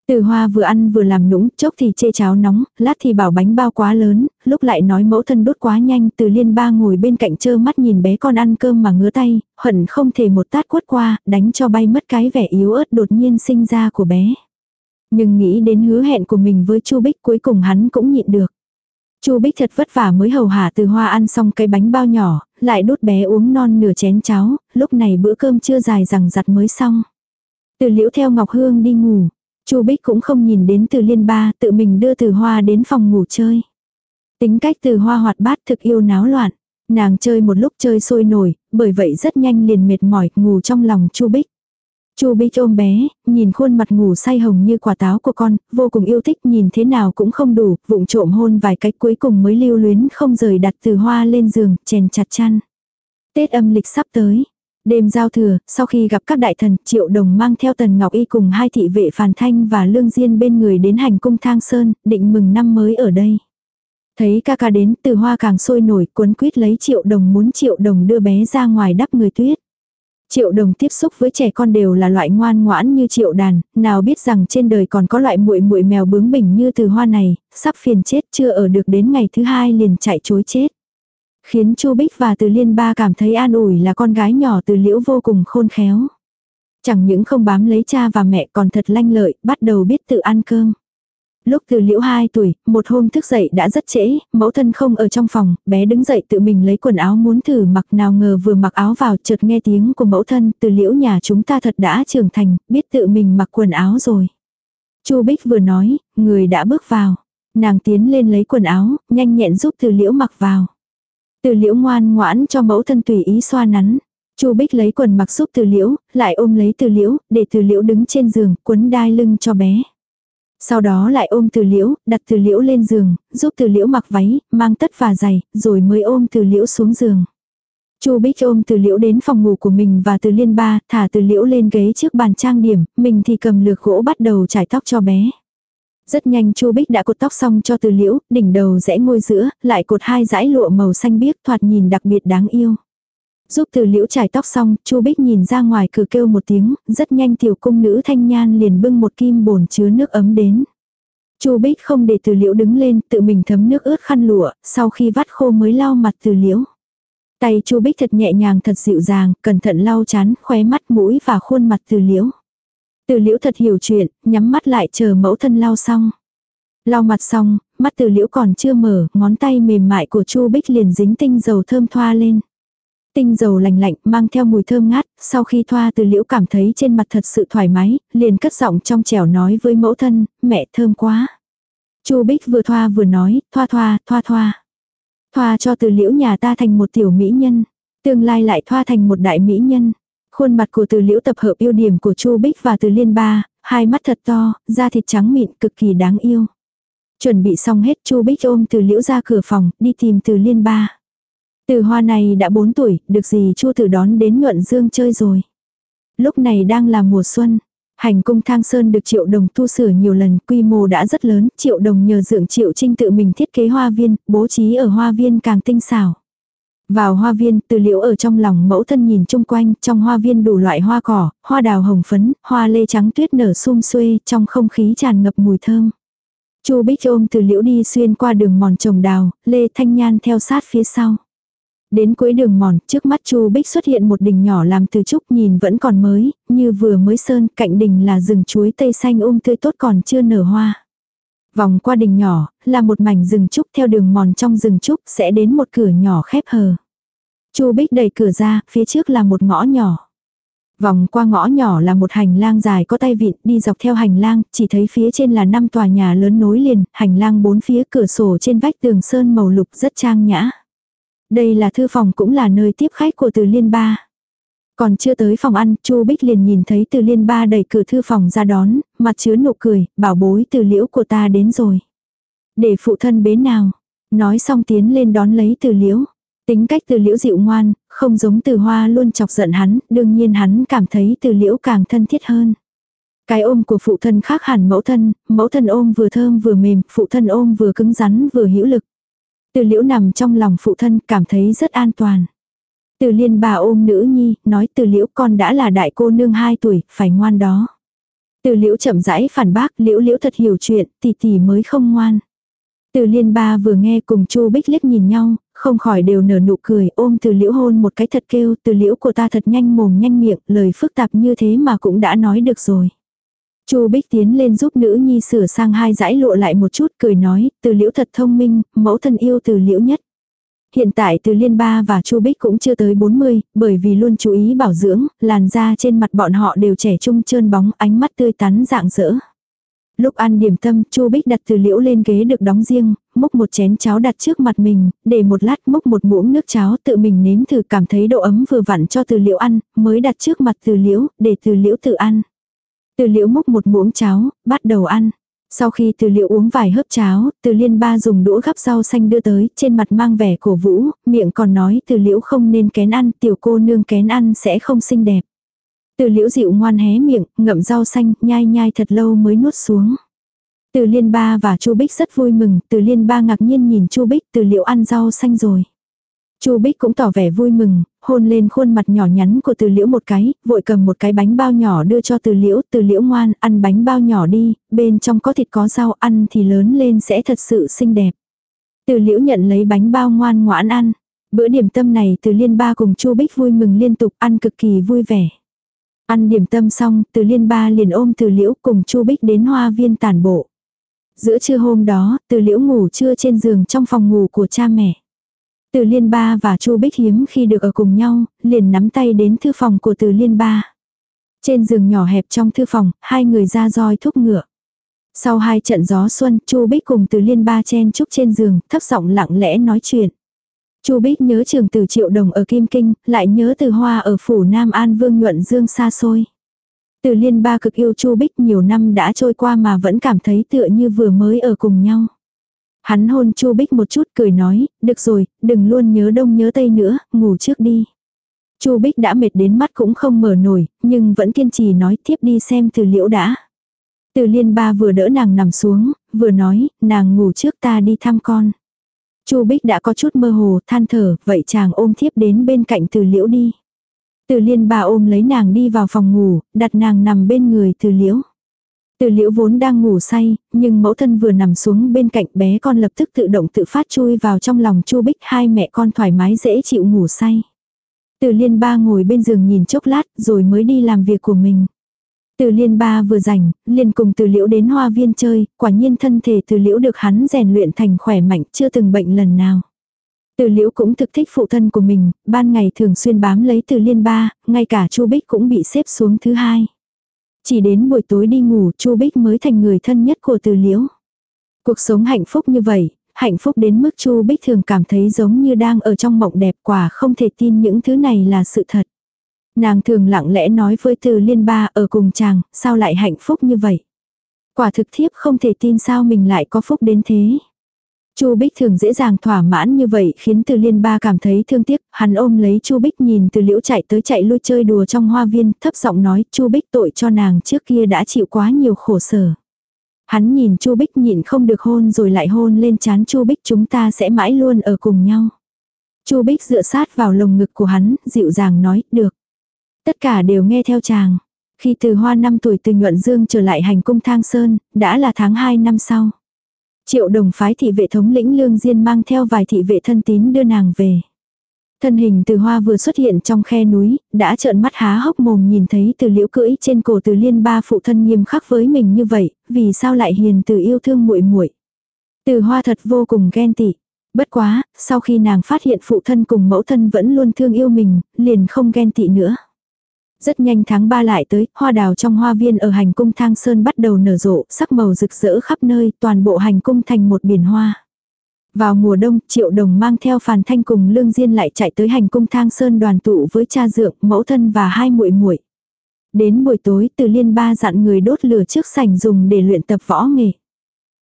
S1: Từ hoa vừa ăn vừa làm nũng, chốc thì chê cháo nóng, lát thì bảo bánh bao quá lớn, lúc lại nói mẫu thân đốt quá nhanh, từ liên ba ngồi bên cạnh chơ mắt nhìn bé con ăn cơm mà ngứa tay, hận không thể một tát quất qua, đánh cho bay mất cái vẻ yếu ớt đột nhiên sinh ra của bé. Nhưng nghĩ đến hứa hẹn của mình với Chu Bích cuối cùng hắn cũng nhịn được. Chu Bích thật vất vả mới hầu hạ từ hoa ăn xong cái bánh bao nhỏ, lại đút bé uống non nửa chén cháo, lúc này bữa cơm chưa dài rằng giặt mới xong. Từ liễu theo Ngọc Hương đi ngủ, Chu Bích cũng không nhìn đến từ liên ba, tự mình đưa từ hoa đến phòng ngủ chơi. Tính cách từ hoa hoạt bát thực yêu náo loạn. Nàng chơi một lúc chơi sôi nổi, bởi vậy rất nhanh liền mệt mỏi, ngủ trong lòng Chu Bích. Chu Bích ôm bé, nhìn khuôn mặt ngủ say hồng như quả táo của con, vô cùng yêu thích nhìn thế nào cũng không đủ, vụng trộm hôn vài cách cuối cùng mới lưu luyến không rời đặt từ hoa lên giường, chèn chặt chăn. Tết âm lịch sắp tới, Đêm giao thừa, sau khi gặp các đại thần, Triệu Đồng mang theo Tần Ngọc Y cùng hai thị vệ Phàn Thanh và Lương Diên bên người đến hành cung Thang Sơn, định mừng năm mới ở đây. Thấy ca ca đến, từ hoa càng sôi nổi, cuốn quýt lấy Triệu Đồng muốn Triệu Đồng đưa bé ra ngoài đắp người tuyết. Triệu đồng tiếp xúc với trẻ con đều là loại ngoan ngoãn như triệu đàn, nào biết rằng trên đời còn có loại muội muội mèo bướng bỉnh như từ hoa này, sắp phiền chết chưa ở được đến ngày thứ hai liền chạy chối chết. Khiến Chu Bích và Từ Liên Ba cảm thấy an ủi là con gái nhỏ từ liễu vô cùng khôn khéo. Chẳng những không bám lấy cha và mẹ còn thật lanh lợi, bắt đầu biết tự ăn cơm. Lúc từ liễu 2 tuổi, một hôm thức dậy đã rất trễ, mẫu thân không ở trong phòng, bé đứng dậy tự mình lấy quần áo muốn thử mặc nào ngờ vừa mặc áo vào chợt nghe tiếng của mẫu thân, từ liễu nhà chúng ta thật đã trưởng thành, biết tự mình mặc quần áo rồi. Chu Bích vừa nói, người đã bước vào. Nàng tiến lên lấy quần áo, nhanh nhẹn giúp từ liễu mặc vào. Từ liễu ngoan ngoãn cho mẫu thân tùy ý xoa nắn. Chu Bích lấy quần mặc giúp từ liễu, lại ôm lấy từ liễu, để từ liễu đứng trên giường, quấn đai lưng cho bé. Sau đó lại ôm từ liễu, đặt từ liễu lên giường, giúp từ liễu mặc váy, mang tất và giày, rồi mới ôm từ liễu xuống giường. Chu Bích ôm từ liễu đến phòng ngủ của mình và từ liên ba, thả từ liễu lên ghế trước bàn trang điểm, mình thì cầm lược gỗ bắt đầu trải tóc cho bé. Rất nhanh Chu Bích đã cột tóc xong cho từ liễu, đỉnh đầu rẽ ngôi giữa, lại cột hai dải lụa màu xanh biếc thoạt nhìn đặc biệt đáng yêu. Giúp từ liễu trải tóc xong, Chu Bích nhìn ra ngoài cửa kêu một tiếng, rất nhanh tiểu cung nữ thanh nhan liền bưng một kim bồn chứa nước ấm đến. Chu Bích không để từ liễu đứng lên, tự mình thấm nước ướt khăn lụa, sau khi vắt khô mới lau mặt từ liễu. Tay Chu Bích thật nhẹ nhàng thật dịu dàng, cẩn thận lau chán, khóe mắt mũi và khuôn mặt từ liễu. Từ liễu thật hiểu chuyện, nhắm mắt lại chờ mẫu thân lau xong. Lau mặt xong, mắt từ liễu còn chưa mở, ngón tay mềm mại của Chu Bích liền dính tinh dầu thơm thoa lên. Tinh dầu lành lạnh mang theo mùi thơm ngát, sau khi thoa từ liễu cảm thấy trên mặt thật sự thoải mái, liền cất giọng trong trẻo nói với mẫu thân, mẹ thơm quá. Chu Bích vừa thoa vừa nói, thoa thoa, thoa thoa. Thoa cho từ liễu nhà ta thành một tiểu mỹ nhân, tương lai lại thoa thành một đại mỹ nhân. Khuôn mặt của từ liễu tập hợp ưu điểm của Chu Bích và từ liên ba, hai mắt thật to, da thịt trắng mịn cực kỳ đáng yêu. Chuẩn bị xong hết Chu Bích ôm từ liễu ra cửa phòng, đi tìm từ liên ba. Từ hoa này đã 4 tuổi, được gì Chu Từ đón đến nhuận dương chơi rồi. Lúc này đang là mùa xuân. Hành cung thang sơn được triệu đồng tu sửa nhiều lần, quy mô đã rất lớn, triệu đồng nhờ dưỡng triệu trinh tự mình thiết kế hoa viên, bố trí ở hoa viên càng tinh xảo. Vào hoa viên, từ liễu ở trong lòng mẫu thân nhìn chung quanh, trong hoa viên đủ loại hoa cỏ, hoa đào hồng phấn, hoa lê trắng tuyết nở sum xuê, trong không khí tràn ngập mùi thơm. Chu Bích ôm từ liễu đi xuyên qua đường mòn trồng đào, lê thanh nhan theo sát phía sau. Đến cuối đường mòn, trước mắt Chu Bích xuất hiện một đình nhỏ làm từ trúc nhìn vẫn còn mới, như vừa mới sơn, cạnh đình là rừng chuối tây xanh um tươi tốt còn chưa nở hoa. Vòng qua đình nhỏ, là một mảnh rừng trúc theo đường mòn trong rừng trúc sẽ đến một cửa nhỏ khép hờ. Chu Bích đẩy cửa ra, phía trước là một ngõ nhỏ. Vòng qua ngõ nhỏ là một hành lang dài có tay vịn, đi dọc theo hành lang, chỉ thấy phía trên là năm tòa nhà lớn nối liền, hành lang bốn phía cửa sổ trên vách tường sơn màu lục rất trang nhã. Đây là thư phòng cũng là nơi tiếp khách của từ liên ba. Còn chưa tới phòng ăn, Chu Bích liền nhìn thấy từ liên ba đẩy cửa thư phòng ra đón, mặt chứa nụ cười, bảo bối từ liễu của ta đến rồi. Để phụ thân bế nào. Nói xong tiến lên đón lấy từ liễu. Tính cách từ liễu dịu ngoan, không giống từ hoa luôn chọc giận hắn, đương nhiên hắn cảm thấy từ liễu càng thân thiết hơn. Cái ôm của phụ thân khác hẳn mẫu thân, mẫu thân ôm vừa thơm vừa mềm, phụ thân ôm vừa cứng rắn vừa hữu lực. Từ liễu nằm trong lòng phụ thân cảm thấy rất an toàn. Từ liên bà ôm nữ nhi, nói từ liễu con đã là đại cô nương 2 tuổi, phải ngoan đó. Từ liễu chậm rãi phản bác, liễu liễu thật hiểu chuyện, tỷ tỷ mới không ngoan. Từ liên ba vừa nghe cùng chu bích liếc nhìn nhau, không khỏi đều nở nụ cười ôm từ liễu hôn một cái thật kêu, từ liễu của ta thật nhanh mồm nhanh miệng, lời phức tạp như thế mà cũng đã nói được rồi. Chu Bích tiến lên giúp nữ nhi sửa sang hai dãy lụa lại một chút cười nói, từ liễu thật thông minh, mẫu thân yêu từ liễu nhất. Hiện tại từ Liên Ba và Chu Bích cũng chưa tới 40, bởi vì luôn chú ý bảo dưỡng, làn da trên mặt bọn họ đều trẻ trung trơn bóng, ánh mắt tươi tắn dạng dỡ. Lúc ăn điểm tâm, Chu Bích đặt từ liễu lên ghế được đóng riêng, múc một chén cháo đặt trước mặt mình, để một lát múc một muỗng nước cháo tự mình nếm thử cảm thấy độ ấm vừa vặn cho từ liễu ăn, mới đặt trước mặt từ liễu, để từ liễu tự ăn. Từ liễu múc một muỗng cháo, bắt đầu ăn. Sau khi từ liễu uống vài hớp cháo, từ liên ba dùng đũa gắp rau xanh đưa tới, trên mặt mang vẻ cổ vũ, miệng còn nói từ liễu không nên kén ăn, tiểu cô nương kén ăn sẽ không xinh đẹp. Từ liễu dịu ngoan hé miệng, ngậm rau xanh, nhai nhai thật lâu mới nuốt xuống. Từ liên ba và chu Bích rất vui mừng, từ liên ba ngạc nhiên nhìn chu Bích từ liễu ăn rau xanh rồi. Chu Bích cũng tỏ vẻ vui mừng, hôn lên khuôn mặt nhỏ nhắn của từ liễu một cái, vội cầm một cái bánh bao nhỏ đưa cho từ liễu, từ liễu ngoan, ăn bánh bao nhỏ đi, bên trong có thịt có rau ăn thì lớn lên sẽ thật sự xinh đẹp. Từ liễu nhận lấy bánh bao ngoan ngoãn ăn. Bữa điểm tâm này từ liên ba cùng chu Bích vui mừng liên tục ăn cực kỳ vui vẻ. Ăn điểm tâm xong, từ liên ba liền ôm từ liễu cùng chu Bích đến hoa viên tản bộ. Giữa trưa hôm đó, từ liễu ngủ trưa trên giường trong phòng ngủ của cha mẹ. Từ Liên Ba và Chu Bích hiếm khi được ở cùng nhau, liền nắm tay đến thư phòng của Từ Liên Ba. Trên giường nhỏ hẹp trong thư phòng, hai người ra roi thúc ngựa. Sau hai trận gió xuân, Chu Bích cùng Từ Liên Ba chen chúc trên giường, thấp giọng lặng lẽ nói chuyện. Chu Bích nhớ trường từ Triệu Đồng ở Kim Kinh, lại nhớ từ Hoa ở phủ Nam An Vương nhuận dương xa xôi. Từ Liên Ba cực yêu Chu Bích nhiều năm đã trôi qua mà vẫn cảm thấy tựa như vừa mới ở cùng nhau. Hắn hôn Chu Bích một chút cười nói, được rồi, đừng luôn nhớ đông nhớ tây nữa, ngủ trước đi. Chu Bích đã mệt đến mắt cũng không mở nổi, nhưng vẫn kiên trì nói tiếp đi xem từ liễu đã. Từ liên ba vừa đỡ nàng nằm xuống, vừa nói, nàng ngủ trước ta đi thăm con. Chu Bích đã có chút mơ hồ, than thở, vậy chàng ôm thiếp đến bên cạnh từ liễu đi. Từ liên ba ôm lấy nàng đi vào phòng ngủ, đặt nàng nằm bên người từ liễu. Từ liễu vốn đang ngủ say, nhưng mẫu thân vừa nằm xuống bên cạnh bé con lập tức tự động tự phát chui vào trong lòng chu bích hai mẹ con thoải mái dễ chịu ngủ say. Từ liên ba ngồi bên giường nhìn chốc lát rồi mới đi làm việc của mình. Từ liên ba vừa rảnh, liền cùng từ liễu đến hoa viên chơi, quả nhiên thân thể từ liễu được hắn rèn luyện thành khỏe mạnh chưa từng bệnh lần nào. Từ liễu cũng thực thích phụ thân của mình, ban ngày thường xuyên bám lấy từ liên ba, ngay cả Chu Bích cũng bị xếp xuống thứ hai. Chỉ đến buổi tối đi ngủ Chu Bích mới thành người thân nhất của từ liễu. Cuộc sống hạnh phúc như vậy, hạnh phúc đến mức Chu Bích thường cảm thấy giống như đang ở trong mộng đẹp quả không thể tin những thứ này là sự thật. Nàng thường lặng lẽ nói với từ liên ba ở cùng chàng, sao lại hạnh phúc như vậy. Quả thực thiếp không thể tin sao mình lại có phúc đến thế. Chu Bích thường dễ dàng thỏa mãn như vậy khiến Từ Liên Ba cảm thấy thương tiếc, hắn ôm lấy Chu Bích nhìn Từ Liễu chạy tới chạy lui chơi đùa trong hoa viên, thấp giọng nói, Chu Bích tội cho nàng trước kia đã chịu quá nhiều khổ sở. Hắn nhìn Chu Bích nhịn không được hôn rồi lại hôn lên chán Chu Bích chúng ta sẽ mãi luôn ở cùng nhau. Chu Bích dựa sát vào lồng ngực của hắn, dịu dàng nói, được. Tất cả đều nghe theo chàng. Khi từ hoa năm tuổi từ nhuận dương trở lại hành cung thang sơn, đã là tháng 2 năm sau. Triệu đồng phái thị vệ thống lĩnh lương diên mang theo vài thị vệ thân tín đưa nàng về. Thân hình từ hoa vừa xuất hiện trong khe núi, đã trợn mắt há hốc mồm nhìn thấy từ liễu cưỡi trên cổ từ liên ba phụ thân nghiêm khắc với mình như vậy, vì sao lại hiền từ yêu thương muội muội Từ hoa thật vô cùng ghen tị. Bất quá, sau khi nàng phát hiện phụ thân cùng mẫu thân vẫn luôn thương yêu mình, liền không ghen tị nữa. Rất nhanh tháng 3 lại tới, hoa đào trong hoa viên ở hành cung thang sơn bắt đầu nở rộ, sắc màu rực rỡ khắp nơi, toàn bộ hành cung thành một biển hoa. Vào mùa đông, Triệu Đồng mang theo Phàn Thanh cùng Lương Diên lại chạy tới hành cung thang sơn đoàn tụ với cha dượng, mẫu thân và hai muội muội. Đến buổi tối, Từ Liên ba dặn người đốt lửa trước sảnh dùng để luyện tập võ nghệ.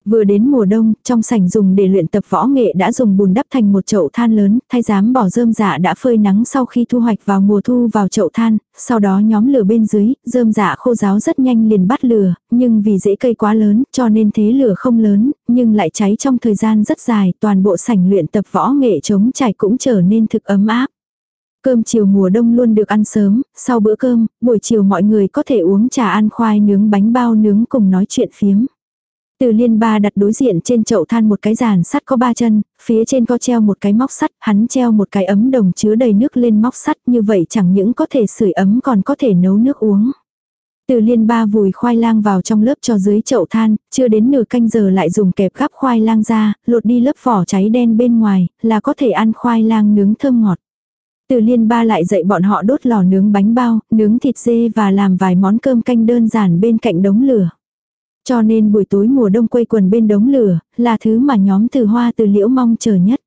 S1: Vừa đến mùa đông, trong sảnh dùng để luyện tập võ nghệ đã dùng bùn đắp thành một chậu than lớn, thay dám bỏ rơm dạ đã phơi nắng sau khi thu hoạch vào mùa thu vào chậu than, sau đó nhóm lửa bên dưới, rơm dạ khô ráo rất nhanh liền bắt lửa, nhưng vì rễ cây quá lớn cho nên thế lửa không lớn, nhưng lại cháy trong thời gian rất dài, toàn bộ sảnh luyện tập võ nghệ chống trải cũng trở nên thực ấm áp. Cơm chiều mùa đông luôn được ăn sớm, sau bữa cơm, buổi chiều mọi người có thể uống trà ăn khoai nướng bánh bao nướng cùng nói chuyện phiếm. Từ liên ba đặt đối diện trên chậu than một cái giàn sắt có ba chân, phía trên có treo một cái móc sắt, hắn treo một cái ấm đồng chứa đầy nước lên móc sắt như vậy chẳng những có thể sưởi ấm còn có thể nấu nước uống. Từ liên ba vùi khoai lang vào trong lớp cho dưới chậu than, chưa đến nửa canh giờ lại dùng kẹp gắp khoai lang ra, lột đi lớp vỏ cháy đen bên ngoài, là có thể ăn khoai lang nướng thơm ngọt. Từ liên ba lại dạy bọn họ đốt lò nướng bánh bao, nướng thịt dê và làm vài món cơm canh đơn giản bên cạnh đống lửa. Cho nên buổi tối mùa đông quây quần bên đống lửa, là thứ mà nhóm từ hoa từ liễu mong chờ nhất.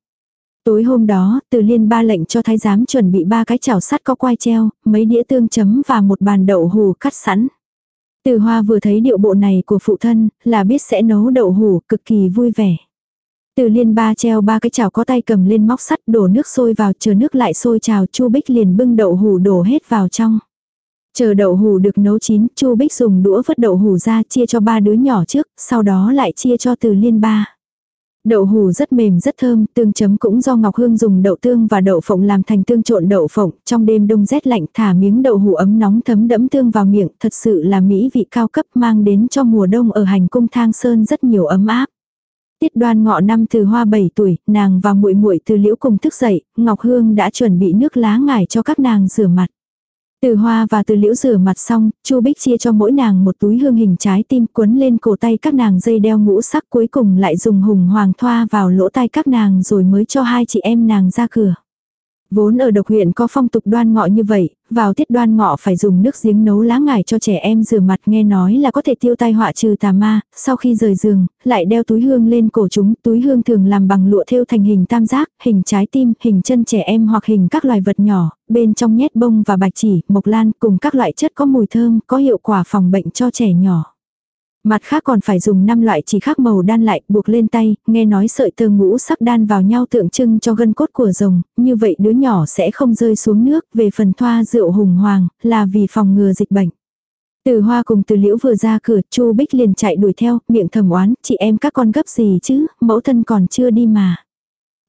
S1: Tối hôm đó, từ liên ba lệnh cho thái giám chuẩn bị ba cái chảo sắt có quai treo, mấy đĩa tương chấm và một bàn đậu hù cắt sẵn. Từ hoa vừa thấy điệu bộ này của phụ thân, là biết sẽ nấu đậu hù, cực kỳ vui vẻ. Từ liên ba treo ba cái chảo có tay cầm lên móc sắt đổ nước sôi vào chờ nước lại sôi trào chu bích liền bưng đậu hù đổ hết vào trong. Chờ đậu hủ được nấu chín, Chu Bích dùng đũa vớt đậu hủ ra chia cho ba đứa nhỏ trước, sau đó lại chia cho từ liên ba. Đậu hủ rất mềm rất thơm, tương chấm cũng do Ngọc Hương dùng đậu tương và đậu phộng làm thành tương trộn đậu phộng, trong đêm đông rét lạnh thả miếng đậu hủ ấm nóng thấm đẫm tương vào miệng, thật sự là mỹ vị cao cấp mang đến cho mùa đông ở hành cung thang sơn rất nhiều ấm áp. Tiết đoan ngọ năm từ hoa 7 tuổi, nàng và muội muội từ liễu cùng thức dậy, Ngọc Hương đã chuẩn bị nước lá ngải cho các nàng rửa mặt. Từ hoa và từ liễu rửa mặt xong, Chu Bích chia cho mỗi nàng một túi hương hình trái tim quấn lên cổ tay các nàng dây đeo ngũ sắc cuối cùng lại dùng hùng hoàng thoa vào lỗ tai các nàng rồi mới cho hai chị em nàng ra cửa. Vốn ở độc huyện có phong tục đoan ngọ như vậy, vào tiết đoan ngọ phải dùng nước giếng nấu lá ngải cho trẻ em rửa mặt nghe nói là có thể tiêu tai họa trừ tà ma, sau khi rời giường, lại đeo túi hương lên cổ chúng, túi hương thường làm bằng lụa thêu thành hình tam giác, hình trái tim, hình chân trẻ em hoặc hình các loài vật nhỏ, bên trong nhét bông và bạch chỉ, mộc lan cùng các loại chất có mùi thơm, có hiệu quả phòng bệnh cho trẻ nhỏ. Mặt khác còn phải dùng 5 loại chỉ khác màu đan lại buộc lên tay, nghe nói sợi tơ ngũ sắc đan vào nhau tượng trưng cho gân cốt của rồng, như vậy đứa nhỏ sẽ không rơi xuống nước về phần thoa rượu hùng hoàng, là vì phòng ngừa dịch bệnh. Từ hoa cùng từ liễu vừa ra cửa, chu Bích liền chạy đuổi theo, miệng thầm oán, chị em các con gấp gì chứ, mẫu thân còn chưa đi mà.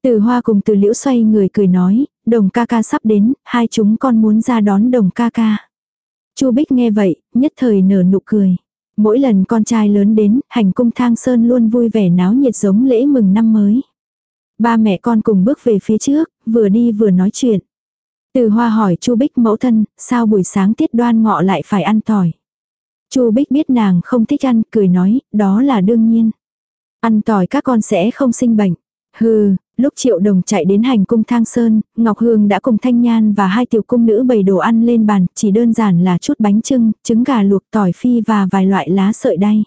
S1: Từ hoa cùng từ liễu xoay người cười nói, đồng ca ca sắp đến, hai chúng con muốn ra đón đồng ca ca. chu Bích nghe vậy, nhất thời nở nụ cười. Mỗi lần con trai lớn đến, hành cung thang sơn luôn vui vẻ náo nhiệt giống lễ mừng năm mới. Ba mẹ con cùng bước về phía trước, vừa đi vừa nói chuyện. Từ hoa hỏi chu Bích mẫu thân, sao buổi sáng tiết đoan ngọ lại phải ăn tỏi. chu Bích biết nàng không thích ăn, cười nói, đó là đương nhiên. Ăn tỏi các con sẽ không sinh bệnh. Hừ, Lúc Triệu Đồng chạy đến hành cung Thang Sơn, Ngọc Hương đã cùng Thanh Nhan và hai tiểu cung nữ bày đồ ăn lên bàn, chỉ đơn giản là chút bánh trưng, trứng gà luộc tỏi phi và vài loại lá sợi đay.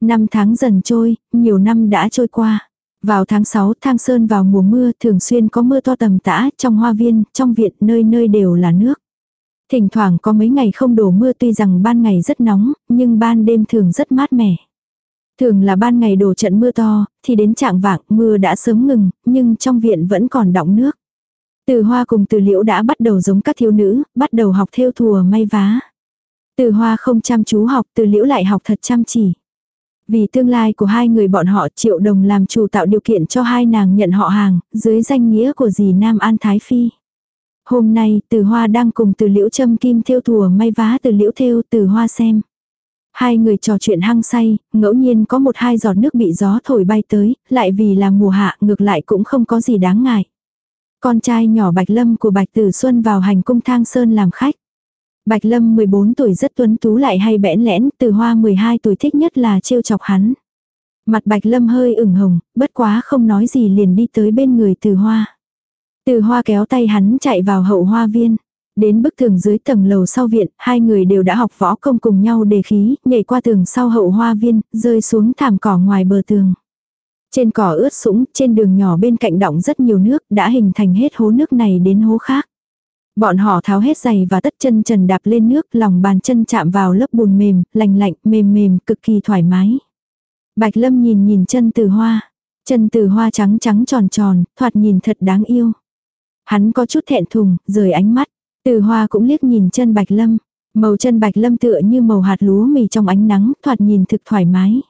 S1: Năm tháng dần trôi, nhiều năm đã trôi qua. Vào tháng 6 Thang Sơn vào mùa mưa thường xuyên có mưa to tầm tã, trong hoa viên, trong viện nơi nơi đều là nước. Thỉnh thoảng có mấy ngày không đổ mưa tuy rằng ban ngày rất nóng, nhưng ban đêm thường rất mát mẻ. Thường là ban ngày đổ trận mưa to, thì đến trạng vạng mưa đã sớm ngừng, nhưng trong viện vẫn còn đọng nước. Từ hoa cùng từ liễu đã bắt đầu giống các thiếu nữ, bắt đầu học theo thùa may vá. Từ hoa không chăm chú học, từ liễu lại học thật chăm chỉ. Vì tương lai của hai người bọn họ triệu đồng làm chủ tạo điều kiện cho hai nàng nhận họ hàng, dưới danh nghĩa của dì Nam An Thái Phi. Hôm nay từ hoa đang cùng từ liễu châm kim theo thùa may vá từ liễu theo từ hoa xem. Hai người trò chuyện hăng say, ngẫu nhiên có một hai giọt nước bị gió thổi bay tới, lại vì là mùa hạ ngược lại cũng không có gì đáng ngại. Con trai nhỏ Bạch Lâm của Bạch Tử Xuân vào hành cung thang sơn làm khách. Bạch Lâm 14 tuổi rất tuấn tú lại hay bẽn lẽn, từ hoa 12 tuổi thích nhất là trêu chọc hắn. Mặt Bạch Lâm hơi ửng hồng, bất quá không nói gì liền đi tới bên người từ hoa. Từ hoa kéo tay hắn chạy vào hậu hoa viên. Đến bức tường dưới tầng lầu sau viện, hai người đều đã học võ công cùng nhau đề khí, nhảy qua tường sau hậu hoa viên, rơi xuống thảm cỏ ngoài bờ tường. Trên cỏ ướt sũng, trên đường nhỏ bên cạnh động rất nhiều nước, đã hình thành hết hố nước này đến hố khác. Bọn họ tháo hết giày và tất chân trần đạp lên nước, lòng bàn chân chạm vào lớp bùn mềm, lành lạnh, mềm mềm, cực kỳ thoải mái. Bạch Lâm nhìn nhìn chân từ hoa. Chân từ hoa trắng trắng tròn tròn, thoạt nhìn thật đáng yêu. Hắn có chút thẹn thùng, rời ánh mắt. Từ hoa cũng liếc nhìn chân Bạch Lâm. Màu chân Bạch Lâm tựa như màu hạt lúa mì trong ánh nắng, thoạt nhìn thực thoải mái.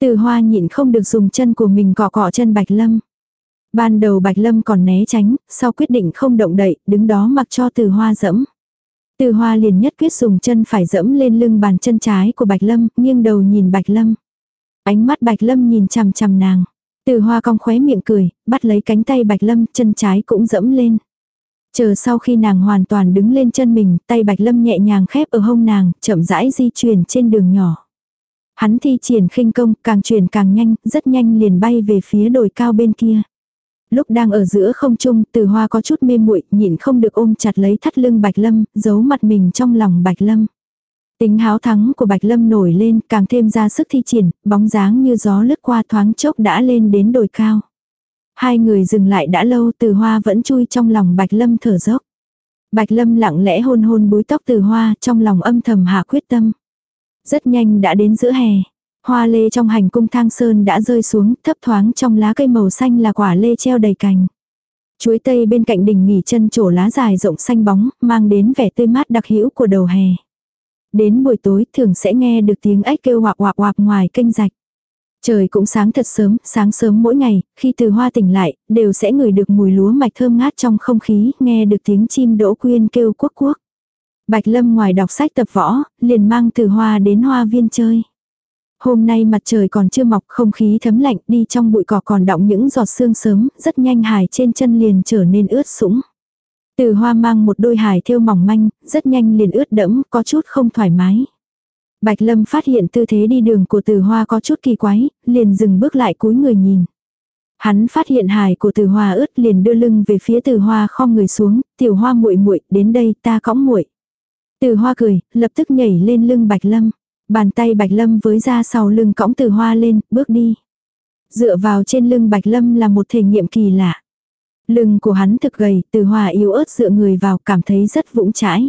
S1: Từ hoa nhịn không được dùng chân của mình cọ cọ chân Bạch Lâm. Ban đầu Bạch Lâm còn né tránh, sau quyết định không động đậy, đứng đó mặc cho từ hoa dẫm. Từ hoa liền nhất quyết dùng chân phải dẫm lên lưng bàn chân trái của Bạch Lâm, nghiêng đầu nhìn Bạch Lâm. Ánh mắt Bạch Lâm nhìn chằm chằm nàng. Từ hoa cong khóe miệng cười, bắt lấy cánh tay Bạch Lâm, chân trái cũng dẫm lên. Chờ sau khi nàng hoàn toàn đứng lên chân mình, tay Bạch Lâm nhẹ nhàng khép ở hông nàng, chậm rãi di chuyển trên đường nhỏ. Hắn thi triển khinh công, càng chuyển càng nhanh, rất nhanh liền bay về phía đồi cao bên kia. Lúc đang ở giữa không trung, từ hoa có chút mê muội nhịn không được ôm chặt lấy thắt lưng Bạch Lâm, giấu mặt mình trong lòng Bạch Lâm. Tính háo thắng của Bạch Lâm nổi lên, càng thêm ra sức thi triển, bóng dáng như gió lướt qua thoáng chốc đã lên đến đồi cao. Hai người dừng lại đã lâu từ hoa vẫn chui trong lòng Bạch Lâm thở dốc. Bạch Lâm lặng lẽ hôn hôn búi tóc từ hoa trong lòng âm thầm hạ quyết tâm. Rất nhanh đã đến giữa hè. Hoa lê trong hành cung thang sơn đã rơi xuống thấp thoáng trong lá cây màu xanh là quả lê treo đầy cành. Chuối tây bên cạnh đỉnh nghỉ chân trổ lá dài rộng xanh bóng, mang đến vẻ tươi mát đặc hữu của đầu hè. Đến buổi tối thường sẽ nghe được tiếng ếch kêu hoạc hoạc hoạc ngoài kênh rạch. Trời cũng sáng thật sớm, sáng sớm mỗi ngày, khi từ hoa tỉnh lại, đều sẽ ngửi được mùi lúa mạch thơm ngát trong không khí, nghe được tiếng chim đỗ quyên kêu quốc quốc. Bạch Lâm ngoài đọc sách tập võ, liền mang từ hoa đến hoa viên chơi. Hôm nay mặt trời còn chưa mọc, không khí thấm lạnh, đi trong bụi cỏ còn đọng những giọt sương sớm, rất nhanh hài trên chân liền trở nên ướt sũng. Từ hoa mang một đôi hài thêu mỏng manh, rất nhanh liền ướt đẫm, có chút không thoải mái. Bạch Lâm phát hiện tư thế đi đường của từ hoa có chút kỳ quái, liền dừng bước lại cúi người nhìn. Hắn phát hiện hài của từ hoa ướt liền đưa lưng về phía từ hoa khom người xuống, tiểu hoa muội muội đến đây ta cõng muội. Từ hoa cười, lập tức nhảy lên lưng Bạch Lâm. Bàn tay Bạch Lâm với ra sau lưng cõng từ hoa lên, bước đi. Dựa vào trên lưng Bạch Lâm là một thể nghiệm kỳ lạ. Lưng của hắn thực gầy, từ hoa yếu ớt dựa người vào cảm thấy rất vững chãi.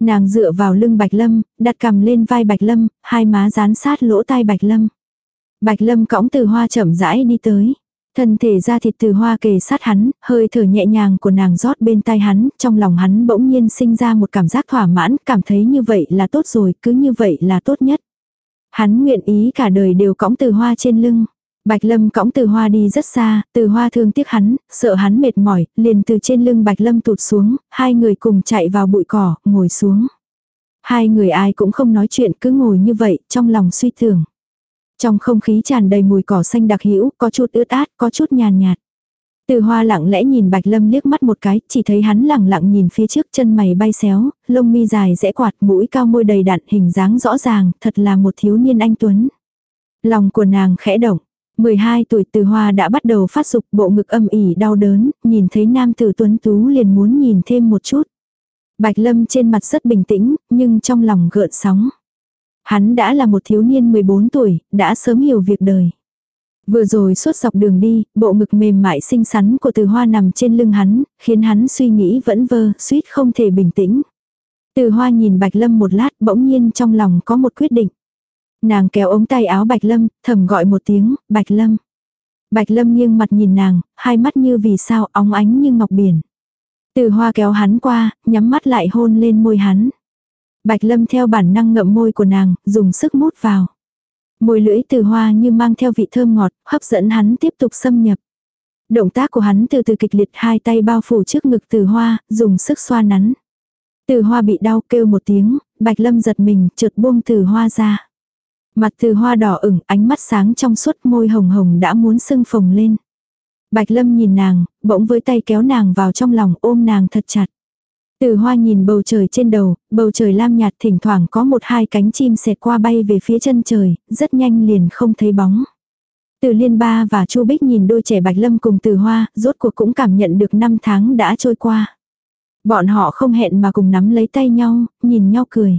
S1: Nàng dựa vào lưng Bạch Lâm, đặt cầm lên vai Bạch Lâm, hai má dán sát lỗ tai Bạch Lâm. Bạch Lâm cõng từ hoa chậm rãi đi tới. Thân thể ra thịt từ hoa kề sát hắn, hơi thở nhẹ nhàng của nàng rót bên tai hắn, trong lòng hắn bỗng nhiên sinh ra một cảm giác thỏa mãn, cảm thấy như vậy là tốt rồi, cứ như vậy là tốt nhất. Hắn nguyện ý cả đời đều cõng từ hoa trên lưng. Bạch Lâm cõng từ hoa đi rất xa, từ hoa thương tiếc hắn, sợ hắn mệt mỏi, liền từ trên lưng Bạch Lâm tụt xuống, hai người cùng chạy vào bụi cỏ, ngồi xuống. Hai người ai cũng không nói chuyện cứ ngồi như vậy, trong lòng suy tưởng. Trong không khí tràn đầy mùi cỏ xanh đặc hữu, có chút ướt át, có chút nhàn nhạt. Từ hoa lặng lẽ nhìn Bạch Lâm liếc mắt một cái, chỉ thấy hắn lặng lặng nhìn phía trước chân mày bay xéo, lông mi dài rẽ quạt, mũi cao môi đầy đặn, hình dáng rõ ràng, thật là một thiếu niên anh tuấn. Lòng của nàng khẽ động, 12 tuổi từ hoa đã bắt đầu phát dục bộ ngực âm ỉ đau đớn, nhìn thấy nam tử tuấn tú liền muốn nhìn thêm một chút. Bạch Lâm trên mặt rất bình tĩnh, nhưng trong lòng gợn sóng. Hắn đã là một thiếu niên 14 tuổi, đã sớm hiểu việc đời. Vừa rồi suốt dọc đường đi, bộ ngực mềm mại xinh xắn của từ hoa nằm trên lưng hắn, khiến hắn suy nghĩ vẫn vơ, suýt không thể bình tĩnh. Từ hoa nhìn Bạch Lâm một lát bỗng nhiên trong lòng có một quyết định. Nàng kéo ống tay áo Bạch Lâm, thầm gọi một tiếng, Bạch Lâm. Bạch Lâm nghiêng mặt nhìn nàng, hai mắt như vì sao óng ánh như ngọc biển. Từ hoa kéo hắn qua, nhắm mắt lại hôn lên môi hắn. Bạch Lâm theo bản năng ngậm môi của nàng, dùng sức mút vào. Môi lưỡi từ hoa như mang theo vị thơm ngọt, hấp dẫn hắn tiếp tục xâm nhập. Động tác của hắn từ từ kịch liệt hai tay bao phủ trước ngực từ hoa, dùng sức xoa nắn. Từ hoa bị đau kêu một tiếng, bạch lâm giật mình, trượt buông từ hoa ra. Mặt từ hoa đỏ ửng, ánh mắt sáng trong suốt môi hồng hồng đã muốn sưng phồng lên. Bạch lâm nhìn nàng, bỗng với tay kéo nàng vào trong lòng ôm nàng thật chặt. Từ hoa nhìn bầu trời trên đầu, bầu trời lam nhạt thỉnh thoảng có một hai cánh chim xẹt qua bay về phía chân trời, rất nhanh liền không thấy bóng. Từ liên ba và chu Bích nhìn đôi trẻ bạch lâm cùng từ hoa, rốt cuộc cũng cảm nhận được năm tháng đã trôi qua. Bọn họ không hẹn mà cùng nắm lấy tay nhau, nhìn nhau cười.